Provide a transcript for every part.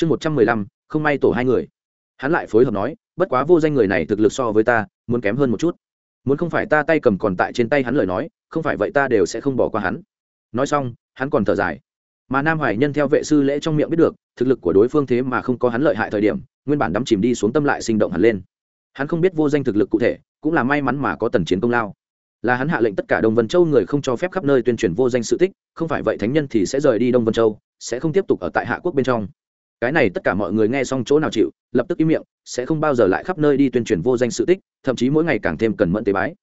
chương một trăm mười lăm, không may tổ hai người. Hắn lại phối hợp nói, bất quá vô danh người này thực lực so với ta, muốn kém hơn một chút. Muốn không phải ta tay cầm còn tại trên tay hắn lời nói, không phải vậy ta đều sẽ không bỏ qua hắn. Nói xong, hắn còn thở dài. Mà nam hoài nhân theo vệ sư lễ trong miệng biết được, thực lực của đối phương thế mà không có hắn lợi hại thời điểm, nguyên bản đắm chìm đi xuống tâm lại sinh động hẳn lên. Hắn không biết vô danh thực lực cụ thể, cũng là may mắn mà có tần chiến công lao. Là hắn hạ lệnh tất cả đông vân châu người không cho phép khắp nơi tuyên truyền vô danh sự tích, không phải vậy thánh nhân thì sẽ rời đi đông vân châu, sẽ không tiếp tục ở tại hạ quốc bên trong cái này tất cả mọi người nghe xong chỗ nào chịu, lập tức im miệng, sẽ không bao giờ lại khắp nơi đi tuyên truyền vô danh sự tích, thậm chí mỗi ngày càng thêm cần mẫn tế bái.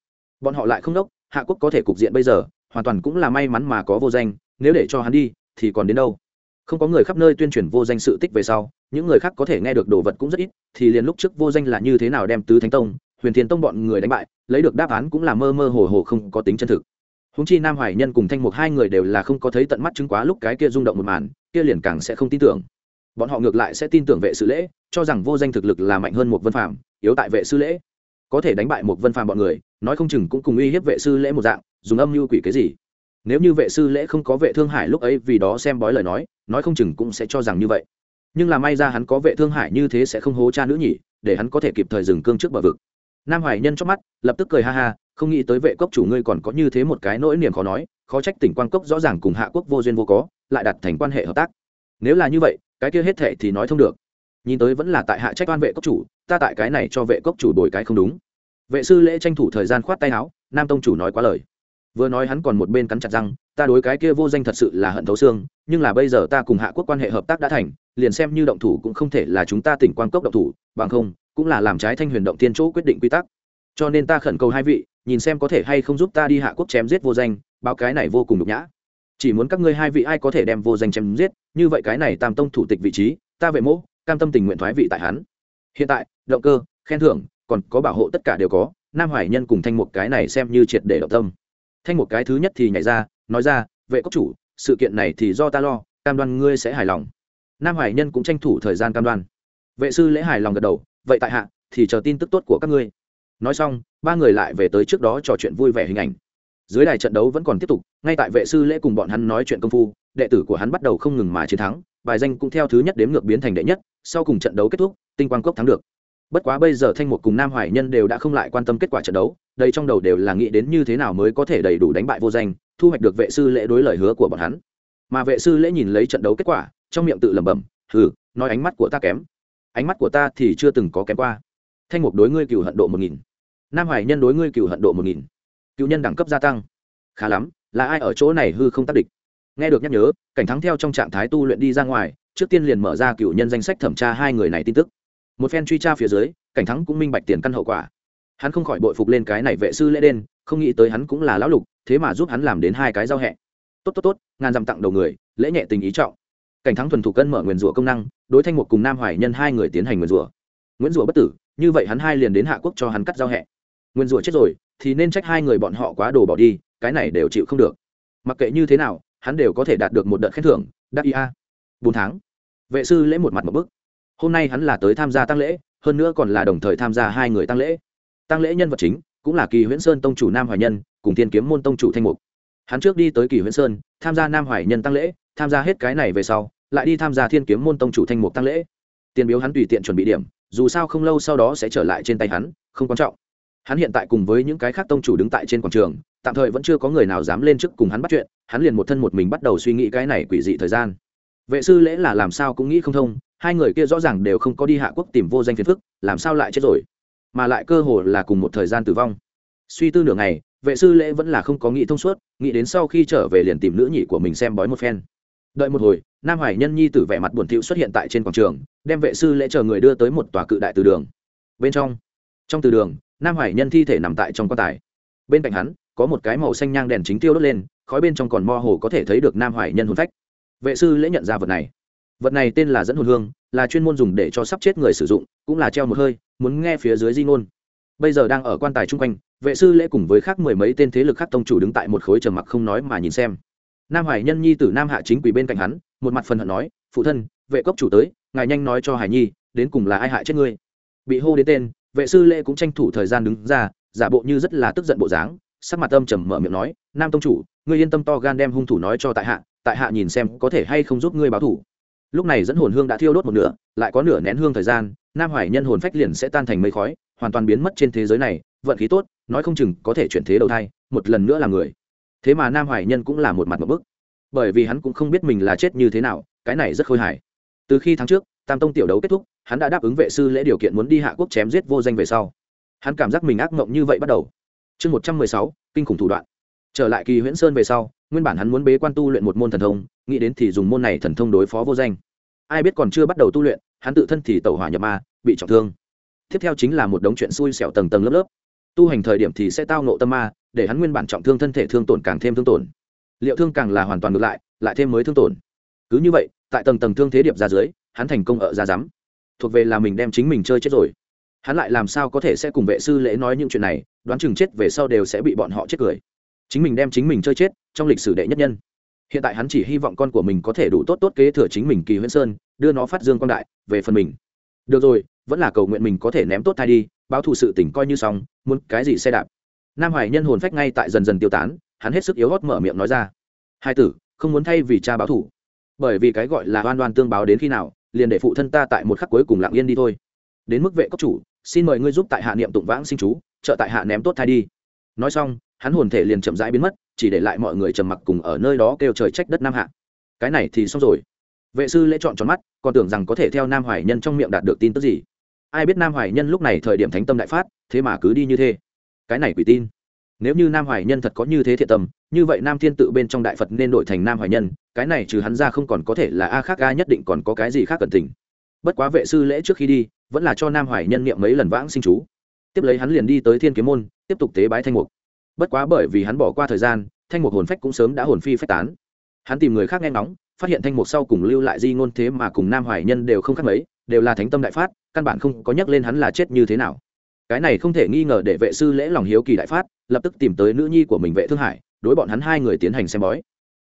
Bọn họ lại không đốc, hạ quốc có thể cục diện bây giờ, hoàn toàn cũng là may mắn mà có vô danh, nếu để cho hắn đi, thì còn đến đâu? Không có người khắp nơi tuyên truyền vô danh sự tích về sau, những người khác có thể nghe được đồ vật cũng rất ít, thì liền lúc trước vô danh là như thế nào đem tứ thánh tông, huyền thiên tông bọn người đánh bại, lấy được đáp án cũng là mơ mơ hồ hồ không có tính chân thực. Húng chi nam hoài nhân cùng thanh mục hai người đều là không có thấy tận mắt chứng quá lúc cái kia rung động một màn, kia liền càng sẽ không tin tưởng bọn họ ngược lại sẽ tin tưởng vệ sư lễ, cho rằng vô danh thực lực là mạnh hơn một vân phàm, yếu tại vệ sư lễ. Có thể đánh bại một vân phàm bọn người, nói không chừng cũng cùng uy hiếp vệ sư lễ một dạng, dùng âm mưu quỷ cái gì. Nếu như vệ sư lễ không có vệ thương hải lúc ấy vì đó xem bói lời nói nói không chừng cũng sẽ cho rằng như vậy. Nhưng là may ra hắn có vệ thương hải như thế sẽ không hố cha nữ nhỉ, để hắn có thể kịp thời dừng cương trước bờ vực. Nam hoài nhân trong mắt, lập tức cười ha ha, không nghĩ tới vệ cốc chủ ngươi còn có như thế một cái nỗi niềm khó nói, khó trách tỉnh quan cốc rõ ràng cùng hạ quốc vô duyên vô có, lại đặt thành quan hệ hợp tác. Nếu là như vậy cái kia hết thệ thì nói thông được. Nhìn tới vẫn là tại hạ trách oan vệ cốc chủ, ta tại cái này cho vệ cốc chủ đổi cái không đúng. Vệ sư lễ tranh thủ thời gian khoát tay áo, nam tông chủ nói quá lời. Vừa nói hắn còn một bên cắn chặt răng, ta đối cái kia vô danh thật sự là hận thấu xương, nhưng là bây giờ ta cùng hạ quốc quan hệ hợp tác đã thành, liền xem như động thủ cũng không thể là chúng ta tỉnh quan cốc động thủ, bằng không, cũng là làm trái thanh huyền động tiên chỗ quyết định quy tắc. Cho nên ta khẩn cầu hai vị, nhìn xem có thể hay không giúp ta đi hạ quốc chém giết vô danh, báo cái này vô cùng nhục nhã chỉ muốn các ngươi hai vị ai có thể đem vô danh chém giết, như vậy cái này tam tông thủ tịch vị trí, ta vệ mỗ cam tâm tình nguyện thoái vị tại hắn. Hiện tại, động cơ, khen thưởng, còn có bảo hộ tất cả đều có, nam hoài nhân cùng thanh một cái này xem như triệt để động tâm. Thanh một cái thứ nhất thì nhảy ra, nói ra, vệ cốc chủ, sự kiện này thì do ta lo, cam đoan ngươi sẽ hài lòng. Nam hoài nhân cũng tranh thủ thời gian cam đoan. Vệ sư lễ hài lòng gật đầu, vậy tại hạ, thì chờ tin tức tốt của các ngươi. Nói xong, ba người lại về tới trước đó trò chuyện vui vẻ hình ảnh dưới đài trận đấu vẫn còn tiếp tục, ngay tại vệ sư lễ cùng bọn hắn nói chuyện công phu, đệ tử của hắn bắt đầu không ngừng mà chiến thắng, bài danh cũng theo thứ nhất đếm ngược biến thành đệ nhất, sau cùng trận đấu kết thúc, tinh quang cốc thắng được. Bất quá bây giờ thanh một cùng nam hoài nhân đều đã không lại quan tâm kết quả trận đấu, đây trong đầu đều là nghĩ đến như thế nào mới có thể đầy đủ đánh bại vô danh, thu hoạch được vệ sư lễ đối lời hứa của bọn hắn. Mà vệ sư lễ nhìn lấy trận đấu kết quả, trong miệng tự lẩm bẩm, hừ, nói ánh mắt của ta kém. Ánh mắt của ta thì chưa từng có kém qua. Thanh mục đối ngươi cựu hận độ một nghìn. Nam hoài nhân đối ngươi cựu hận độ một nghìn cựu nhân đẳng cấp gia tăng. Khá lắm, là ai ở chỗ này hư không tác địch? Nghe được nhắc nhớ, cảnh thắng theo trong trạng thái tu luyện đi ra ngoài, trước tiên liền mở ra cựu nhân danh sách thẩm tra hai người này tin tức. Một phen truy tra phía dưới, cảnh thắng cũng minh bạch tiền căn hậu quả. Hắn không khỏi bội phục lên cái này vệ sư lễ đen không nghĩ tới hắn cũng là lão lục, thế mà giúp hắn làm đến hai cái giao hẹ. Tốt tốt tốt, ngàn dặm tặng đầu người, lễ nhẹ tình ý trọng. Cảnh thắng thuần thủ cân mở nguyền rủa công năng, đối thanh mục cùng nam hoài nhân hai người tiến hành nguyền rủa. Nguyễn rủa bất tử, như vậy hắn hai liền đến hạ quốc cho hắn cắt giao hẹ. Nguyên rủa chết rồi thì nên trách hai người bọn họ quá đồ bỏ đi, cái này đều chịu không được. Mặc kệ như thế nào, hắn đều có thể đạt được một đợt khen thưởng, đắc ia bốn tháng. Vệ sư lễ một mặt một bức. Hôm nay hắn là tới tham gia tăng lễ, hơn nữa còn là đồng thời tham gia hai người tăng lễ. Tăng lễ nhân vật chính cũng là kỳ huyễn sơn tông chủ nam hoài nhân cùng thiên kiếm môn tông chủ thanh mục. Hắn trước đi tới kỳ huyễn sơn, tham gia nam hoài nhân tăng lễ, tham gia hết cái này về sau, lại đi tham gia thiên kiếm môn tông chủ thanh mục tăng lễ. Tiền biếu hắn tùy tiện chuẩn bị điểm, dù sao không lâu sau đó sẽ trở lại trên tay hắn, không quan trọng hắn hiện tại cùng với những cái khác tông chủ đứng tại trên quảng trường, tạm thời vẫn chưa có người nào dám lên trước cùng hắn bắt chuyện, hắn liền một thân một mình bắt đầu suy nghĩ cái này quỷ dị thời gian. Vệ sư lễ là làm sao cũng nghĩ không thông, hai người kia rõ ràng đều không có đi hạ quốc tìm vô danh phiền phức, làm sao lại chết rồi? Mà lại cơ hồ là cùng một thời gian tử vong. Suy tư nửa ngày, vệ sư lễ vẫn là không có nghĩ thông suốt, nghĩ đến sau khi trở về liền tìm nữ nhị của mình xem bói một phen. Đợi một hồi, nam hoài nhân nhi tử vẻ mặt buồn thiu xuất hiện tại trên quảng trường, đem vệ sư lễ chờ người đưa tới một tòa cự đại từ đường. Bên trong trong từ đường nam hoài nhân thi thể nằm tại trong quan tài. Bên cạnh hắn, có một cái màu xanh nhang đèn chính tiêu đốt lên, khói bên trong còn mơ hồ có thể thấy được nam hoài nhân hồn phách. Vệ sư lễ nhận ra vật này. Vật này tên là dẫn hồn hương, là chuyên môn dùng để cho sắp chết người sử dụng, cũng là treo một hơi, muốn nghe phía dưới di ngôn. Bây giờ đang ở quan tài chung quanh, vệ sư lễ cùng với khác mười mấy tên thế lực khác tông chủ đứng tại một khối trầm mặc không nói mà nhìn xem. Nam hoài nhân nhi tử nam hạ chính quỷ bên cạnh hắn, một mặt phần hận nói, phụ thân, vệ cốc chủ tới, ngài nhanh nói cho hải nhi, đến cùng là ai hại chết ngươi? Bị hô đến tên vệ sư lễ cũng tranh thủ thời gian đứng ra, giả bộ như rất là tức giận bộ dáng, sắc mặt âm trầm mở miệng nói, nam tông chủ, ngươi yên tâm to gan đem hung thủ nói cho tại hạ tại hạ nhìn xem có thể hay không giúp ngươi báo thủ. Lúc này dẫn hồn hương đã thiêu đốt một nửa, lại có nửa nén hương thời gian, nam hoài nhân hồn phách liền sẽ tan thành mây khói, hoàn toàn biến mất trên thế giới này, vận khí tốt, nói không chừng có thể chuyển thế đầu thai, một lần nữa là người. Thế mà nam hoài nhân cũng là một mặt một bức, bởi vì hắn cũng không biết mình là chết như thế nào, cái này rất khôi hài. Từ khi tháng trước tam tông tiểu đấu kết thúc, hắn đã đáp ứng vệ sư lễ điều kiện muốn đi hạ quốc chém giết vô danh về sau. Hắn cảm giác mình ác mộng như vậy bắt đầu. Chương một trăm mười sáu, kinh khủng thủ đoạn. Trở lại kỳ huyễn sơn về sau, nguyên bản hắn muốn bế quan tu luyện một môn thần thông, nghĩ đến thì dùng môn này thần thông đối phó vô danh. Ai biết còn chưa bắt đầu tu luyện, hắn tự thân thì tẩu hỏa nhập ma, bị trọng thương. Tiếp theo chính là một đống chuyện xui xẻo tầng tầng lớp lớp. Tu hành thời điểm thì sẽ tao nộ tâm ma, để hắn nguyên bản trọng thương thân thể thương tổn càng thêm thương tổn. Liệu thương càng là hoàn toàn ngược lại lại thêm mới thương tổn. Cứ như vậy, tại tầng tầng thương thế điệp ra dưới hắn thành công ở ra rắm thuộc về là mình đem chính mình chơi chết rồi. Hắn lại làm sao có thể sẽ cùng vệ sư lễ nói những chuyện này, đoán chừng chết về sau đều sẽ bị bọn họ chết cười. Chính mình đem chính mình chơi chết, trong lịch sử đệ nhất nhân. Hiện tại hắn chỉ hy vọng con của mình có thể đủ tốt tốt kế thừa chính mình kỳ huyễn sơn, đưa nó phát dương quan đại, về phần mình. Được rồi, vẫn là cầu nguyện mình có thể ném tốt thai đi, báo thù sự tỉnh coi như xong, muốn cái gì xe đạp. Nam hoài nhân hồn phách ngay tại dần dần tiêu tán, hắn hết sức yếu hót mở miệng nói ra. Hai tử, không muốn thay vì cha báo thù. Bởi vì cái gọi là oan oan tương báo đến khi nào liền để phụ thân ta tại một khắc cuối cùng lặng yên đi thôi. Đến mức vệ cốc chủ, xin mời ngươi giúp tại hạ niệm tụng vãng sinh chú, trợ tại hạ ném tốt thai đi. Nói xong, hắn hồn thể liền chậm rãi biến mất, chỉ để lại mọi người trầm mặc cùng ở nơi đó kêu trời trách đất nam hạ. Cái này thì xong rồi. Vệ sư lễ chọn tròn mắt, còn tưởng rằng có thể theo nam hoài nhân trong miệng đạt được tin tức gì. Ai biết nam hoài nhân lúc này thời điểm thánh tâm đại phát, thế mà cứ đi như thế. Cái này quỷ tin nếu như nam hoài nhân thật có như thế thiện tâm, như vậy nam thiên tự bên trong đại phật nên đổi thành nam hoài nhân, cái này trừ hắn ra không còn có thể là a khác, a nhất định còn có cái gì khác cần tình bất quá vệ sư lễ trước khi đi, vẫn là cho nam hoài nhân niệm mấy lần vãng sinh chú. Tiếp lấy hắn liền đi tới thiên kiếm môn, tiếp tục tế bái thanh mục. Bất quá bởi vì hắn bỏ qua thời gian, thanh mục hồn phách cũng sớm đã hồn phi phách tán. Hắn tìm người khác nghe ngóng, phát hiện thanh mục sau cùng lưu lại di ngôn thế mà cùng nam hoài nhân đều không khác mấy, đều là thánh tâm đại phát, căn bản không có nhắc lên hắn là chết như thế nào cái này không thể nghi ngờ để vệ sư lễ lòng hiếu kỳ đại phát, lập tức tìm tới nữ nhi của mình vệ thương hải, đối bọn hắn hai người tiến hành xem bói.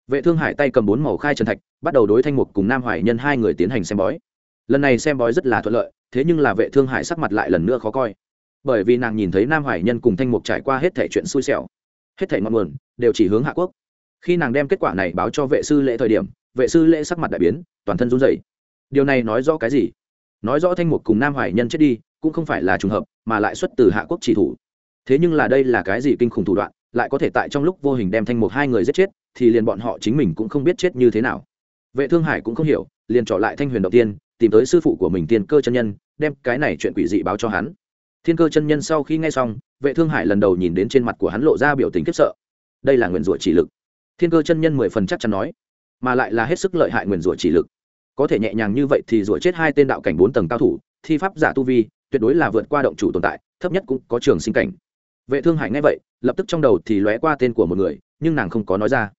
Vệ thương hải tay cầm bốn màu khai trần thạch, bắt đầu đối thanh mục cùng nam hoài nhân hai người tiến hành xem bói. Lần này xem bói rất là thuận lợi, thế nhưng là vệ thương hải sắc mặt lại lần nữa khó coi. Bởi vì nàng nhìn thấy nam hoài nhân cùng thanh mục trải qua hết thể chuyện xui xẻo, hết thể ngọn nguồn đều chỉ hướng hạ quốc. Khi nàng đem kết quả này báo cho vệ sư lễ thời điểm, vệ sư lễ sắc mặt đại biến, toàn thân run rẩy. Điều này nói rõ cái gì? Nói rõ thanh mục cùng nam hoài nhân chết đi cũng không phải là trùng hợp, mà lại xuất từ hạ quốc chỉ thủ. Thế nhưng là đây là cái gì kinh khủng thủ đoạn, lại có thể tại trong lúc vô hình đem thanh mục hai người giết chết, thì liền bọn họ chính mình cũng không biết chết như thế nào. Vệ thương hải cũng không hiểu, liền trỏ lại thanh huyền đầu tiên, tìm tới sư phụ của mình tiên cơ chân nhân, đem cái này chuyện quỷ dị báo cho hắn. Thiên cơ chân nhân sau khi nghe xong, vệ thương hải lần đầu nhìn đến trên mặt của hắn lộ ra biểu tình khiếp sợ. Đây là nguyền rủa chỉ lực. Thiên cơ chân nhân mười phần chắc chắn nói, mà lại là hết sức lợi hại nguyền rủa chỉ lực. Có thể nhẹ nhàng như vậy thì rủa chết hai tên đạo cảnh bốn tầng cao thủ, thi pháp giả tu vi tuyệt đối là vượt qua động chủ tồn tại, thấp nhất cũng có trường sinh cảnh. Vệ thương hải nghe vậy, lập tức trong đầu thì lóe qua tên của một người, nhưng nàng không có nói ra.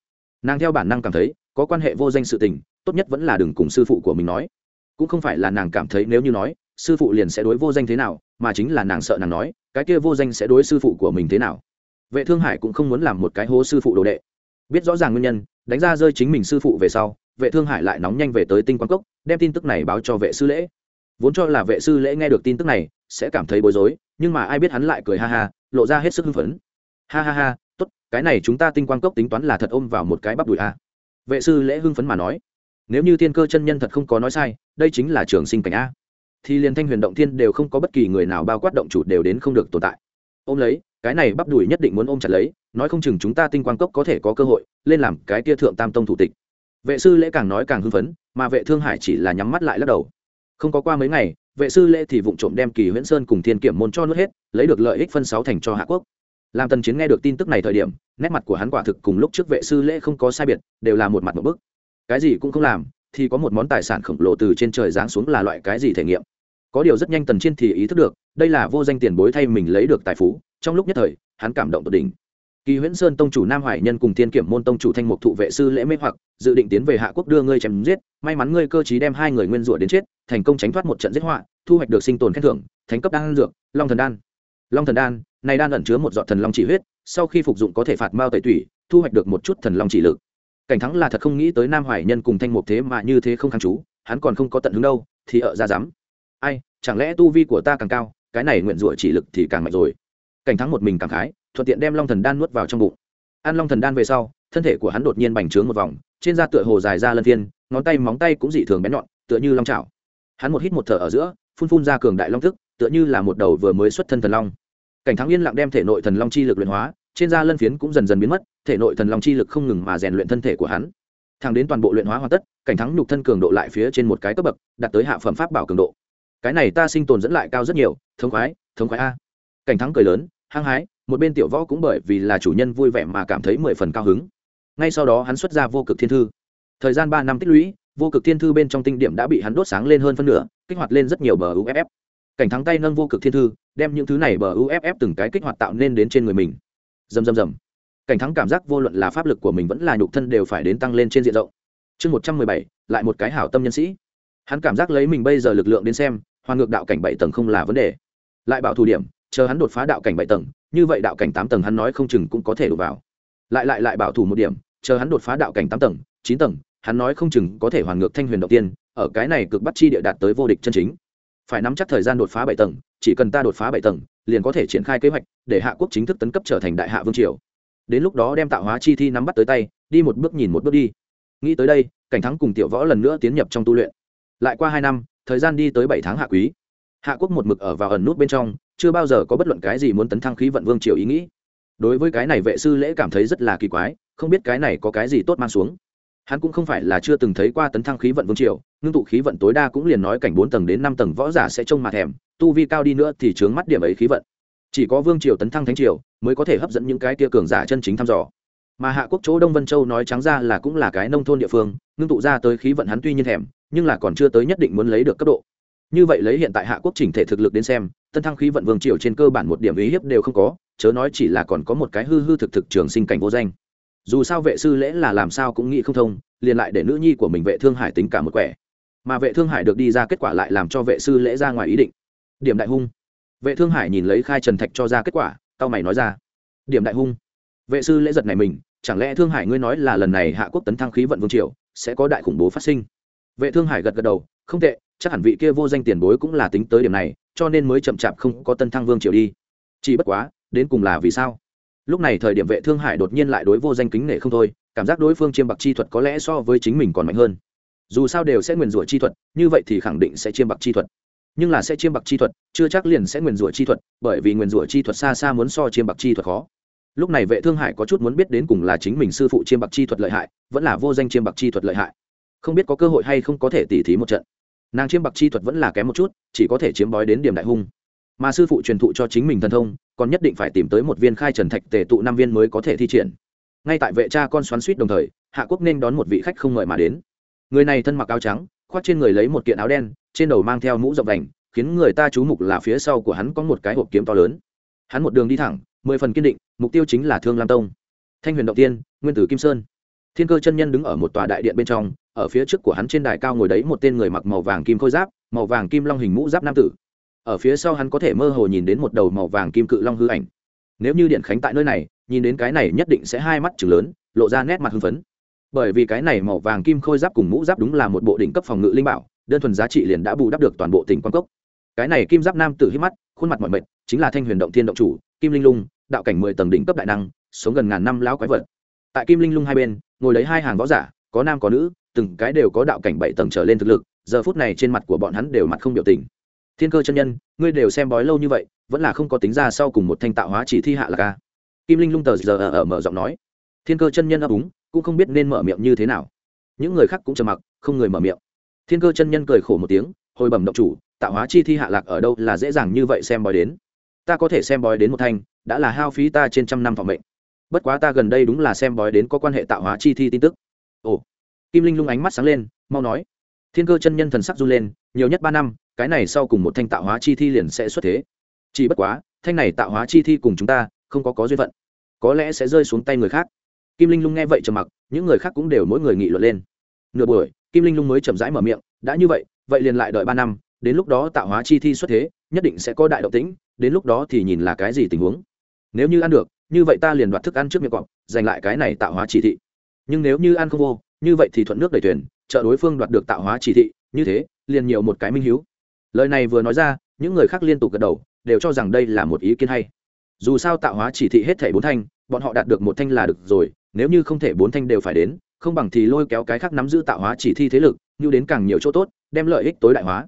Nàng theo bản năng cảm thấy, có quan hệ vô danh sự tình, tốt nhất vẫn là đừng cùng sư phụ của mình nói. Cũng không phải là nàng cảm thấy nếu như nói, sư phụ liền sẽ đối vô danh thế nào, mà chính là nàng sợ nàng nói, cái kia vô danh sẽ đối sư phụ của mình thế nào. Vệ thương hải cũng không muốn làm một cái hố sư phụ đồ đệ. Biết rõ ràng nguyên nhân, đánh ra rơi chính mình sư phụ về sau, vệ thương hải lại nóng nhanh về tới tinh quang cốc, đem tin tức này báo cho vệ sư lễ vốn cho là vệ sư lễ nghe được tin tức này, sẽ cảm thấy bối rối, nhưng mà ai biết hắn lại cười ha ha, lộ ra hết sức hưng phấn. Ha ha ha, tốt, cái này chúng ta tinh quang cốc tính toán là thật ôm vào một cái bắp đùi a. Vệ sư lễ hưng phấn mà nói, nếu như thiên cơ chân nhân thật không có nói sai, đây chính là trường sinh cảnh a. Thì liền thanh huyền động thiên đều không có bất kỳ người nào bao quát động chủ đều đến không được tồn tại. Ôm lấy, cái này bắp đùi nhất định muốn ôm chặt lấy, nói không chừng chúng ta tinh quang cốc có thể có cơ hội, lên làm cái kia thượng tam tông thủ tịch. Vệ sư lễ càng nói càng hưng phấn, mà vệ thương hải chỉ là nhắm mắt lại lắc đầu không có qua mấy ngày, vệ sư lễ thì vụng trộm đem kỳ huyễn sơn cùng thiên kiểm môn cho nuốt hết, lấy được lợi ích phân sáu thành cho hạ quốc. Làm tần chiến nghe được tin tức này thời điểm, nét mặt của hắn quả thực cùng lúc trước vệ sư lễ không có sai biệt, đều là một mặt một bức. Cái gì cũng không làm, thì có một món tài sản khổng lồ từ trên trời giáng xuống là loại cái gì thể nghiệm? Có điều rất nhanh tần chiến thì ý thức được, đây là vô danh tiền bối thay mình lấy được tài phú, trong lúc nhất thời, hắn cảm động tột đỉnh kỳ huyễn sơn tông chủ nam hoài nhân cùng thiên kiểm môn tông chủ thanh mục thụ vệ sư lễ mê hoặc, dự định tiến về hạ quốc đưa ngươi chém giết, may mắn ngươi cơ trí đem hai người nguyên rủa đến chết, thành công tránh thoát một trận giết họa, thu hoạch được sinh tồn khen thưởng, thánh cấp đan dược, long thần đan. Long thần đan, này đan ẩn chứa một giọt thần long chỉ huyết, sau khi phục dụng có thể phạt mao tẩy tủy, thu hoạch được một chút thần long chỉ lực. Cảnh thắng là thật không nghĩ tới nam hoài nhân cùng thanh mục thế mà như thế không kháng chú, hắn còn không có tận hứng đâu, thì ở ra dám. Ai, chẳng lẽ tu vi của ta càng cao, cái này nguyện rủa chỉ lực thì càng mạnh rồi. Cảnh thắng một mình càng khái thuận tiện đem long thần đan nuốt vào trong bụng. Ăn long thần đan về sau, thân thể của hắn đột nhiên bành trướng một vòng, trên da tựa hồ dài ra lân thiên ngón tay móng tay cũng dị thường bén nhọn, tựa như long chảo. hắn một hít một thở ở giữa, phun phun ra cường đại long thức, tựa như là một đầu vừa mới xuất thân thần long. Cảnh thắng yên lặng đem thể nội thần long chi lực luyện hóa, trên da lân phiến cũng dần dần biến mất, thể nội thần long chi lực không ngừng mà rèn luyện thân thể của hắn. Thẳng đến toàn bộ luyện hóa hoàn tất, cảnh thắng nhục thân cường độ lại phía trên một cái cấp bậc, đạt tới hạ phẩm pháp bảo cường độ. Cái này ta sinh tồn dẫn lại cao rất nhiều, thống khoái thống khoái a. Cảnh thắng cười lớn, hăng hái một bên tiểu võ cũng bởi vì là chủ nhân vui vẻ mà cảm thấy mười phần cao hứng. Ngay sau đó hắn xuất ra vô cực thiên thư. Thời gian ba năm tích lũy, vô cực thiên thư bên trong tinh điểm đã bị hắn đốt sáng lên hơn phân nửa, kích hoạt lên rất nhiều bờ uff cảnh thắng tay nâng vô cực thiên thư, đem những thứ này bờ uff từng cái kích hoạt tạo nên đến trên người mình. Dầm dầm dầm cảnh thắng cảm giác vô luận là pháp lực của mình vẫn là nhục thân đều phải đến tăng lên trên diện rộng. Chương một trăm mười bảy, lại một cái hảo tâm nhân sĩ. Hắn cảm giác lấy mình bây giờ lực lượng đến xem, hoàn ngược đạo cảnh bảy tầng không là vấn đề. Lại bảo thủ điểm, chờ hắn đột phá đạo cảnh bảy tầng như vậy đạo cảnh tám tầng hắn nói không chừng cũng có thể đổ vào. Lại lại lại bảo thủ một điểm, chờ hắn đột phá đạo cảnh tám tầng, chín tầng, hắn nói không chừng có thể hoàn ngược thanh huyền đầu tiên, ở cái này cực bắt chi địa đạt tới vô địch chân chính. Phải nắm chắc thời gian đột phá bảy tầng, chỉ cần ta đột phá bảy tầng, liền có thể triển khai kế hoạch, để hạ quốc chính thức tấn cấp trở thành đại hạ vương triều. Đến lúc đó đem tạo hóa chi thi nắm bắt tới tay, đi một bước nhìn một bước đi. Nghĩ tới đây, cảnh thắng cùng tiểu võ lần nữa tiến nhập trong tu luyện. Lại qua hai năm, thời gian đi tới bảy tháng hạ quý. Hạ quốc một mực ở vào ẩn nút bên trong chưa bao giờ có bất luận cái gì muốn tấn thăng khí vận vương triều ý nghĩ. Đối với cái này vệ sư lễ cảm thấy rất là kỳ quái, không biết cái này có cái gì tốt mang xuống. Hắn cũng không phải là chưa từng thấy qua tấn thăng khí vận vương triều, ngưng tụ khí vận tối đa cũng liền nói cảnh bốn tầng đến năm tầng võ giả sẽ trông mà thèm, tu vi cao đi nữa thì chướng mắt điểm ấy khí vận. Chỉ có vương triều tấn thăng thánh triều mới có thể hấp dẫn những cái tia cường giả chân chính thăm dò. Mà hạ quốc chỗ đông vân châu nói trắng ra là cũng là cái nông thôn địa phương, ngưng tụ ra tới khí vận hắn tuy nhiên thèm, nhưng là còn chưa tới nhất định muốn lấy được cấp độ. Như vậy lấy hiện tại hạ quốc chỉnh thể thực lực đến xem tân thăng khí vận vương triều trên cơ bản một điểm ý hiếp đều không có, chớ nói chỉ là còn có một cái hư hư thực thực trường sinh cảnh vô danh. Dù sao vệ sư lễ là làm sao cũng nghĩ không thông, liền lại để nữ nhi của mình vệ thương hải tính cả một quẻ. Mà vệ thương hải được đi ra kết quả lại làm cho vệ sư lễ ra ngoài ý định. Điểm đại hung. Vệ thương hải nhìn lấy khai trần thạch cho ra kết quả tao mày nói ra. Điểm đại hung. Vệ sư lễ giật này mình, chẳng lẽ thương hải ngươi nói là lần này hạ quốc tấn thăng khí vận vương triều, sẽ có đại khủng bố phát sinh? Vệ thương hải gật gật đầu, không tệ, chắc hẳn vị kia vô danh tiền bối cũng là tính tới điểm này cho nên mới chậm chạp không có tân thăng vương triều đi. Chỉ bất quá, đến cùng là vì sao? Lúc này thời điểm vệ thương hải đột nhiên lại đối vô danh kính nể không thôi, cảm giác đối phương chiêm bạc chi thuật có lẽ so với chính mình còn mạnh hơn. Dù sao đều sẽ nguyền rủa chi thuật, như vậy thì khẳng định sẽ chiêm bạc chi thuật. Nhưng là sẽ chiêm bạc chi thuật, chưa chắc liền sẽ nguyền rủa chi thuật, bởi vì nguyền rủa chi thuật xa xa muốn so chiêm bạc chi thuật khó. Lúc này vệ thương hải có chút muốn biết đến cùng là chính mình sư phụ chiêm bạc chi thuật lợi hại, vẫn là vô danh chiêm bạc chi thuật lợi hại. Không biết có cơ hội hay không có thể tỉ thí một trận nàng chiêm bạc chi thuật vẫn là kém một chút, chỉ có thể chiếm bói đến điểm đại hung. Mà sư phụ truyền thụ cho chính mình thần thông, còn nhất định phải tìm tới một viên khai trần thạch tề tụ năm viên mới có thể thi triển. Ngay tại vệ cha con xoắn suýt đồng thời, hạ quốc nên đón một vị khách không ngợi mà đến. Người này thân mặc áo trắng, khoác trên người lấy một kiện áo đen, trên đầu mang theo mũ rộng đành, khiến người ta chú mục là phía sau của hắn có một cái hộp kiếm to lớn. Hắn một đường đi thẳng, mười phần kiên định, mục tiêu chính là thương lam tông. Thanh huyền động tiên, nguyên tử kim sơn. Thiên cơ chân nhân đứng ở một tòa đại điện bên trong ở phía trước của hắn trên đài cao ngồi đấy một tên người mặc màu vàng kim khôi giáp, màu vàng kim long hình mũ giáp nam tử. Ở phía sau hắn có thể mơ hồ nhìn đến một đầu màu vàng kim cự long hư ảnh. Nếu như điện khánh tại nơi này, nhìn đến cái này nhất định sẽ hai mắt chừng lớn, lộ ra nét mặt hưng phấn. Bởi vì cái này màu vàng kim khôi giáp cùng mũ giáp đúng là một bộ đỉnh cấp phòng ngự linh bảo, đơn thuần giá trị liền đã bù đắp được toàn bộ tỉnh quan cốc. Cái này kim giáp nam tử hít mắt, khuôn mặt mọi mệt, chính là thanh huyền động thiên động chủ, kim linh lung, đạo cảnh mười tầng đỉnh cấp đại năng, sống gần ngàn năm lão quái vật. Tại kim linh lung hai bên, ngồi lấy hai hàng võ giả, có nam có nữ từng cái đều có đạo cảnh bảy tầng trở lên thực lực, giờ phút này trên mặt của bọn hắn đều mặt không biểu tình. Thiên cơ chân nhân, ngươi đều xem bói lâu như vậy, vẫn là không có tính ra sau cùng một thanh tạo hóa chỉ thi hạ là ca. Kim linh lung tờ giờ ở mở giọng nói. Thiên cơ chân nhân ấp úng, cũng không biết nên mở miệng như thế nào. Những người khác cũng trầm mặc, không người mở miệng. Thiên cơ chân nhân cười khổ một tiếng, hồi bẩm động chủ, tạo hóa chi thi hạ lạc ở đâu là dễ dàng như vậy xem bói đến. Ta có thể xem bói đến một thanh, đã là hao phí ta trên trăm năm phòng mệnh. Bất quá ta gần đây đúng là xem bói đến có quan hệ tạo hóa chi thi tin tức. Ồ kim linh lung ánh mắt sáng lên, mau nói. Thiên cơ chân nhân thần sắc run lên, nhiều nhất ba năm, cái này sau cùng một thanh tạo hóa chi thi liền sẽ xuất thế. Chỉ bất quá, thanh này tạo hóa chi thi cùng chúng ta, không có có duyên phận. Có lẽ sẽ rơi xuống tay người khác. Kim linh lung nghe vậy trầm mặc, những người khác cũng đều mỗi người nghị luận lên. Nửa buổi, kim linh lung mới chậm rãi mở miệng, đã như vậy vậy liền lại đợi ba năm, đến lúc đó tạo hóa chi thi xuất thế, nhất định sẽ có đại động tĩnh, đến lúc đó thì nhìn là cái gì tình huống. Nếu như ăn được, như vậy ta liền đoạt thức ăn trước miệng cọp, giành lại cái này tạo hóa chỉ thị. Nhưng nếu như ăn không vô như vậy thì thuận nước đẩy thuyền, trợ đối phương đoạt được tạo hóa chỉ thị, như thế, liền nhiều một cái minh hiếu. Lời này vừa nói ra, những người khác liên tục gật đầu, đều cho rằng đây là một ý kiến hay. Dù sao tạo hóa chỉ thị hết thảy bốn thanh, bọn họ đạt được một thanh là được rồi, nếu như không thể bốn thanh đều phải đến, không bằng thì lôi kéo cái khác nắm giữ tạo hóa chỉ thi thế lực, như đến càng nhiều chỗ tốt, đem lợi ích tối đại hóa.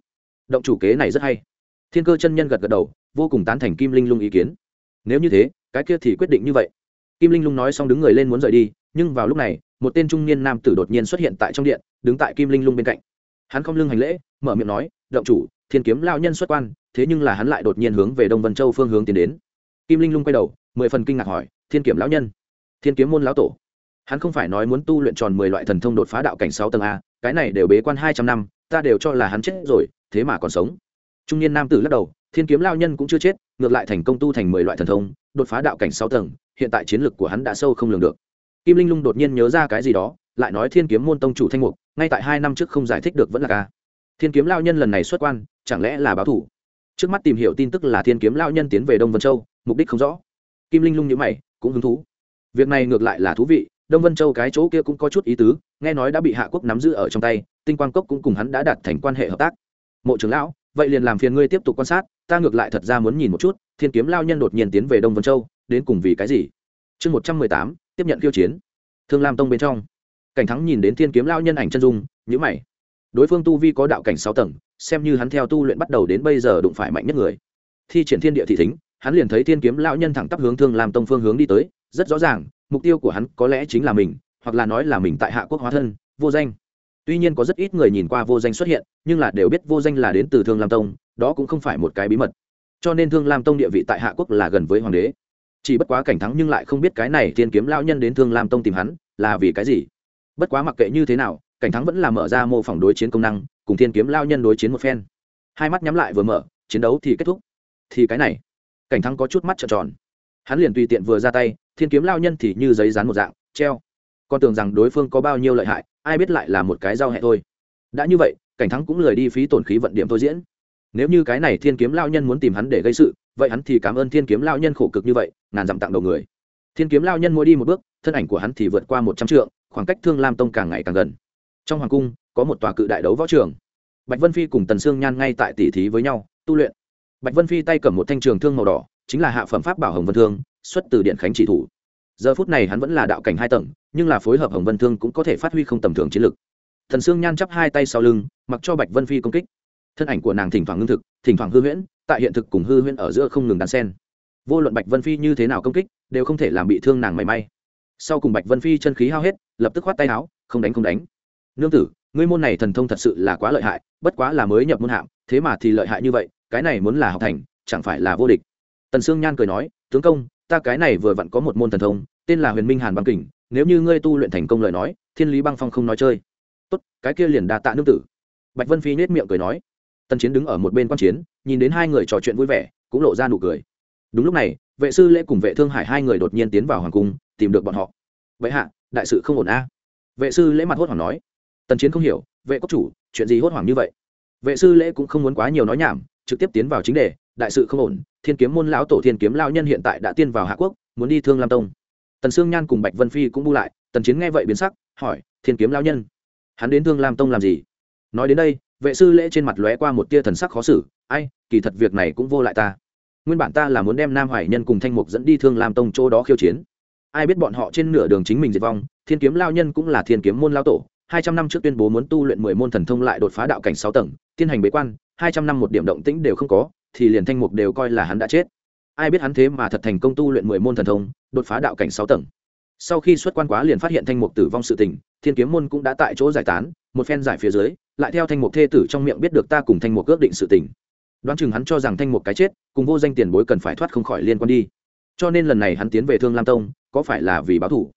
Động chủ kế này rất hay. Thiên cơ chân nhân gật gật đầu, vô cùng tán thành kim linh lung ý kiến. Nếu như thế, cái kia thì quyết định như vậy. Kim linh lung nói xong đứng người lên muốn rời đi, nhưng vào lúc này một tên trung niên nam tử đột nhiên xuất hiện tại trong điện, đứng tại kim linh lung bên cạnh. Hắn không lưng hành lễ, mở miệng nói, động chủ, thiên kiếm lao nhân xuất quan, thế nhưng là hắn lại đột nhiên hướng về đông vân châu phương hướng tiến đến. Kim linh lung quay đầu, mười phần kinh ngạc hỏi, thiên kiếm lão nhân? Thiên kiếm môn lão tổ. Hắn không phải nói muốn tu luyện tròn mười loại thần thông đột phá đạo cảnh sáu tầng a, cái này đều bế quan hai trăm năm, ta đều cho là hắn chết rồi, thế mà còn sống. Trung niên nam tử lắc đầu, thiên kiếm lao nhân cũng chưa chết, ngược lại thành công tu thành mười loại thần thông, đột phá đạo cảnh sáu tầng, hiện tại chiến lực của hắn đã sâu không lường được kim linh lung đột nhiên nhớ ra cái gì đó, lại nói thiên kiếm môn tông chủ thanh mục, ngay tại hai năm trước không giải thích được vẫn là ca. Thiên kiếm lao nhân lần này xuất quan, chẳng lẽ là báo thủ? Trước mắt tìm hiểu tin tức là thiên kiếm lao nhân tiến về đông vân châu, mục đích không rõ. Kim linh lung nhữ mày, cũng hứng thú. Việc này ngược lại là thú vị, đông vân châu cái chỗ kia cũng có chút ý tứ, nghe nói đã bị hạ quốc nắm giữ ở trong tay, tinh quang cốc cũng cùng hắn đã đạt thành quan hệ hợp tác. Mộ trưởng lão, vậy liền làm phiền ngươi tiếp tục quan sát, ta ngược lại thật ra muốn nhìn một chút, thiên kiếm lao nhân đột nhiên tiến về đông vân châu, đến cùng vì cái gì? Chương một trăm mười tám tiếp nhận khiêu chiến. Thương lam tông bên trong, cảnh thắng nhìn đến thiên kiếm lao nhân ảnh chân dung nhữ mày. Đối phương tu vi có đạo cảnh sáu tầng, xem như hắn theo tu luyện bắt đầu đến bây giờ đụng phải mạnh nhất người. Thi triển thiên địa thị thính, hắn liền thấy thiên kiếm lao nhân thẳng tắp hướng thương lam tông phương hướng đi tới, rất rõ ràng, mục tiêu của hắn có lẽ chính là mình, hoặc là nói là mình tại hạ quốc hóa thân, vô danh. Tuy nhiên có rất ít người nhìn qua vô danh xuất hiện, nhưng là đều biết vô danh là đến từ thương lam tông, đó cũng không phải một cái bí mật. Cho nên thương lam tông địa vị tại hạ quốc là gần với hoàng đế chỉ bất quá cảnh thắng nhưng lại không biết cái này thiên kiếm lao nhân đến thương lam tông tìm hắn là vì cái gì. Bất quá mặc kệ như thế nào, cảnh thắng vẫn là mở ra mô phỏng đối chiến công năng, cùng thiên kiếm lao nhân đối chiến một phen. Hai mắt nhắm lại vừa mở, chiến đấu thì kết thúc. Thì cái này, cảnh thắng có chút mắt trợn tròn. Hắn liền tùy tiện vừa ra tay, thiên kiếm lao nhân thì như giấy dán một dạng, treo. Con tưởng rằng đối phương có bao nhiêu lợi hại, ai biết lại là một cái giao hẹ thôi. Đã như vậy, cảnh thắng cũng lười đi phí tổn khí vận điểm thôi diễn. Nếu như cái này thiên kiếm lao nhân muốn tìm hắn để gây sự vậy hắn thì cảm ơn thiên kiếm lao nhân khổ cực như vậy, ngàn dặm tặng đầu người. Thiên kiếm lao nhân mỗi đi một bước, thân ảnh của hắn thì vượt qua một trăm trượng, khoảng cách thương lam tông càng ngày càng gần. Trong hoàng cung, có một tòa cự đại đấu võ trường. Bạch vân phi cùng tần sương nhan ngay tại tỷ thí với nhau, tu luyện. Bạch vân phi tay cầm một thanh trường thương màu đỏ, chính là hạ phẩm pháp bảo hồng vân thương, xuất từ điện khánh chỉ thủ. Giờ phút này hắn vẫn là đạo cảnh hai tầng, nhưng là phối hợp hồng vân thương cũng có thể phát huy không tầm thường chiến lực. Thần sương nhan chắp hai tay sau lưng, mặc cho bạch vân phi công kích thân ảnh của nàng thỉnh thoảng ngưng thực, thỉnh thoảng hư huyễn, tại hiện thực cùng hư huyễn ở giữa không ngừng đàn sen. Vô luận bạch vân phi như thế nào công kích, đều không thể làm bị thương nàng mảy may. Sau cùng bạch vân phi chân khí hao hết, lập tức khoát tay áo, không đánh không đánh. Nương tử, ngươi môn này thần thông thật sự là quá lợi hại, bất quá là mới nhập môn hạng, thế mà thì lợi hại như vậy, cái này muốn là học thành, chẳng phải là vô địch? Tần sương nhan cười nói, tướng công, ta cái này vừa vặn có một môn thần thông, tên là huyền minh hàn băng kình, nếu như ngươi tu luyện thành công lời nói, thiên lý băng phong không nói chơi. Tốt, cái kia liền đa tạ nương tử. Bạch vân phi nết miệng cười nói tần chiến đứng ở một bên quan chiến, nhìn đến hai người trò chuyện vui vẻ, cũng lộ ra nụ cười. Đúng lúc này, vệ sư lễ cùng vệ thương hải hai người đột nhiên tiến vào hoàng cung, tìm được bọn họ. Vậy hạ, đại sự không ổn a. Vệ sư lễ mặt hốt hoảng nói. Tần chiến không hiểu, vệ quốc chủ, chuyện gì hốt hoảng như vậy? Vệ sư lễ cũng không muốn quá nhiều nói nhảm, trực tiếp tiến vào chính đề, đại sự không ổn, thiên kiếm môn lão tổ thiên kiếm lao nhân hiện tại đã tiên vào hạ quốc, muốn đi thương lam tông. Tần sương nhan cùng bạch vân phi cũng bu lại, tần chiến nghe vậy biến sắc, hỏi, thiên kiếm lao nhân, hắn đến thương lam tông làm gì? Nói đến đây vệ sư lễ trên mặt lóe qua một tia thần sắc khó xử, ai, kỳ thật việc này cũng vô lại ta. Nguyên bản ta là muốn đem nam hoài nhân cùng thanh mục dẫn đi thương làm tông chỗ đó khiêu chiến. Ai biết bọn họ trên nửa đường chính mình diệt vong, thiên kiếm lao nhân cũng là thiên kiếm môn lao tổ, hai trăm năm trước tuyên bố muốn tu luyện mười môn thần thông lại đột phá đạo cảnh sáu tầng, tiên hành bế quan, hai trăm năm một điểm động tĩnh đều không có, thì liền thanh mục đều coi là hắn đã chết. Ai biết hắn thế mà thật thành công tu luyện mười môn thần thông, đột phá đạo cảnh sáu tầng. Sau khi xuất quan quá liền phát hiện thanh mục tử vong sự tình thiên kiếm môn cũng đã tại chỗ giải tán một phen giải phía dưới lại theo thanh mục thê tử trong miệng biết được ta cùng thanh mục ước định sự tình. Đoán chừng hắn cho rằng thanh mục cái chết cùng vô danh tiền bối cần phải thoát không khỏi liên quan đi. Cho nên lần này hắn tiến về thương lam tông có phải là vì báo thủ?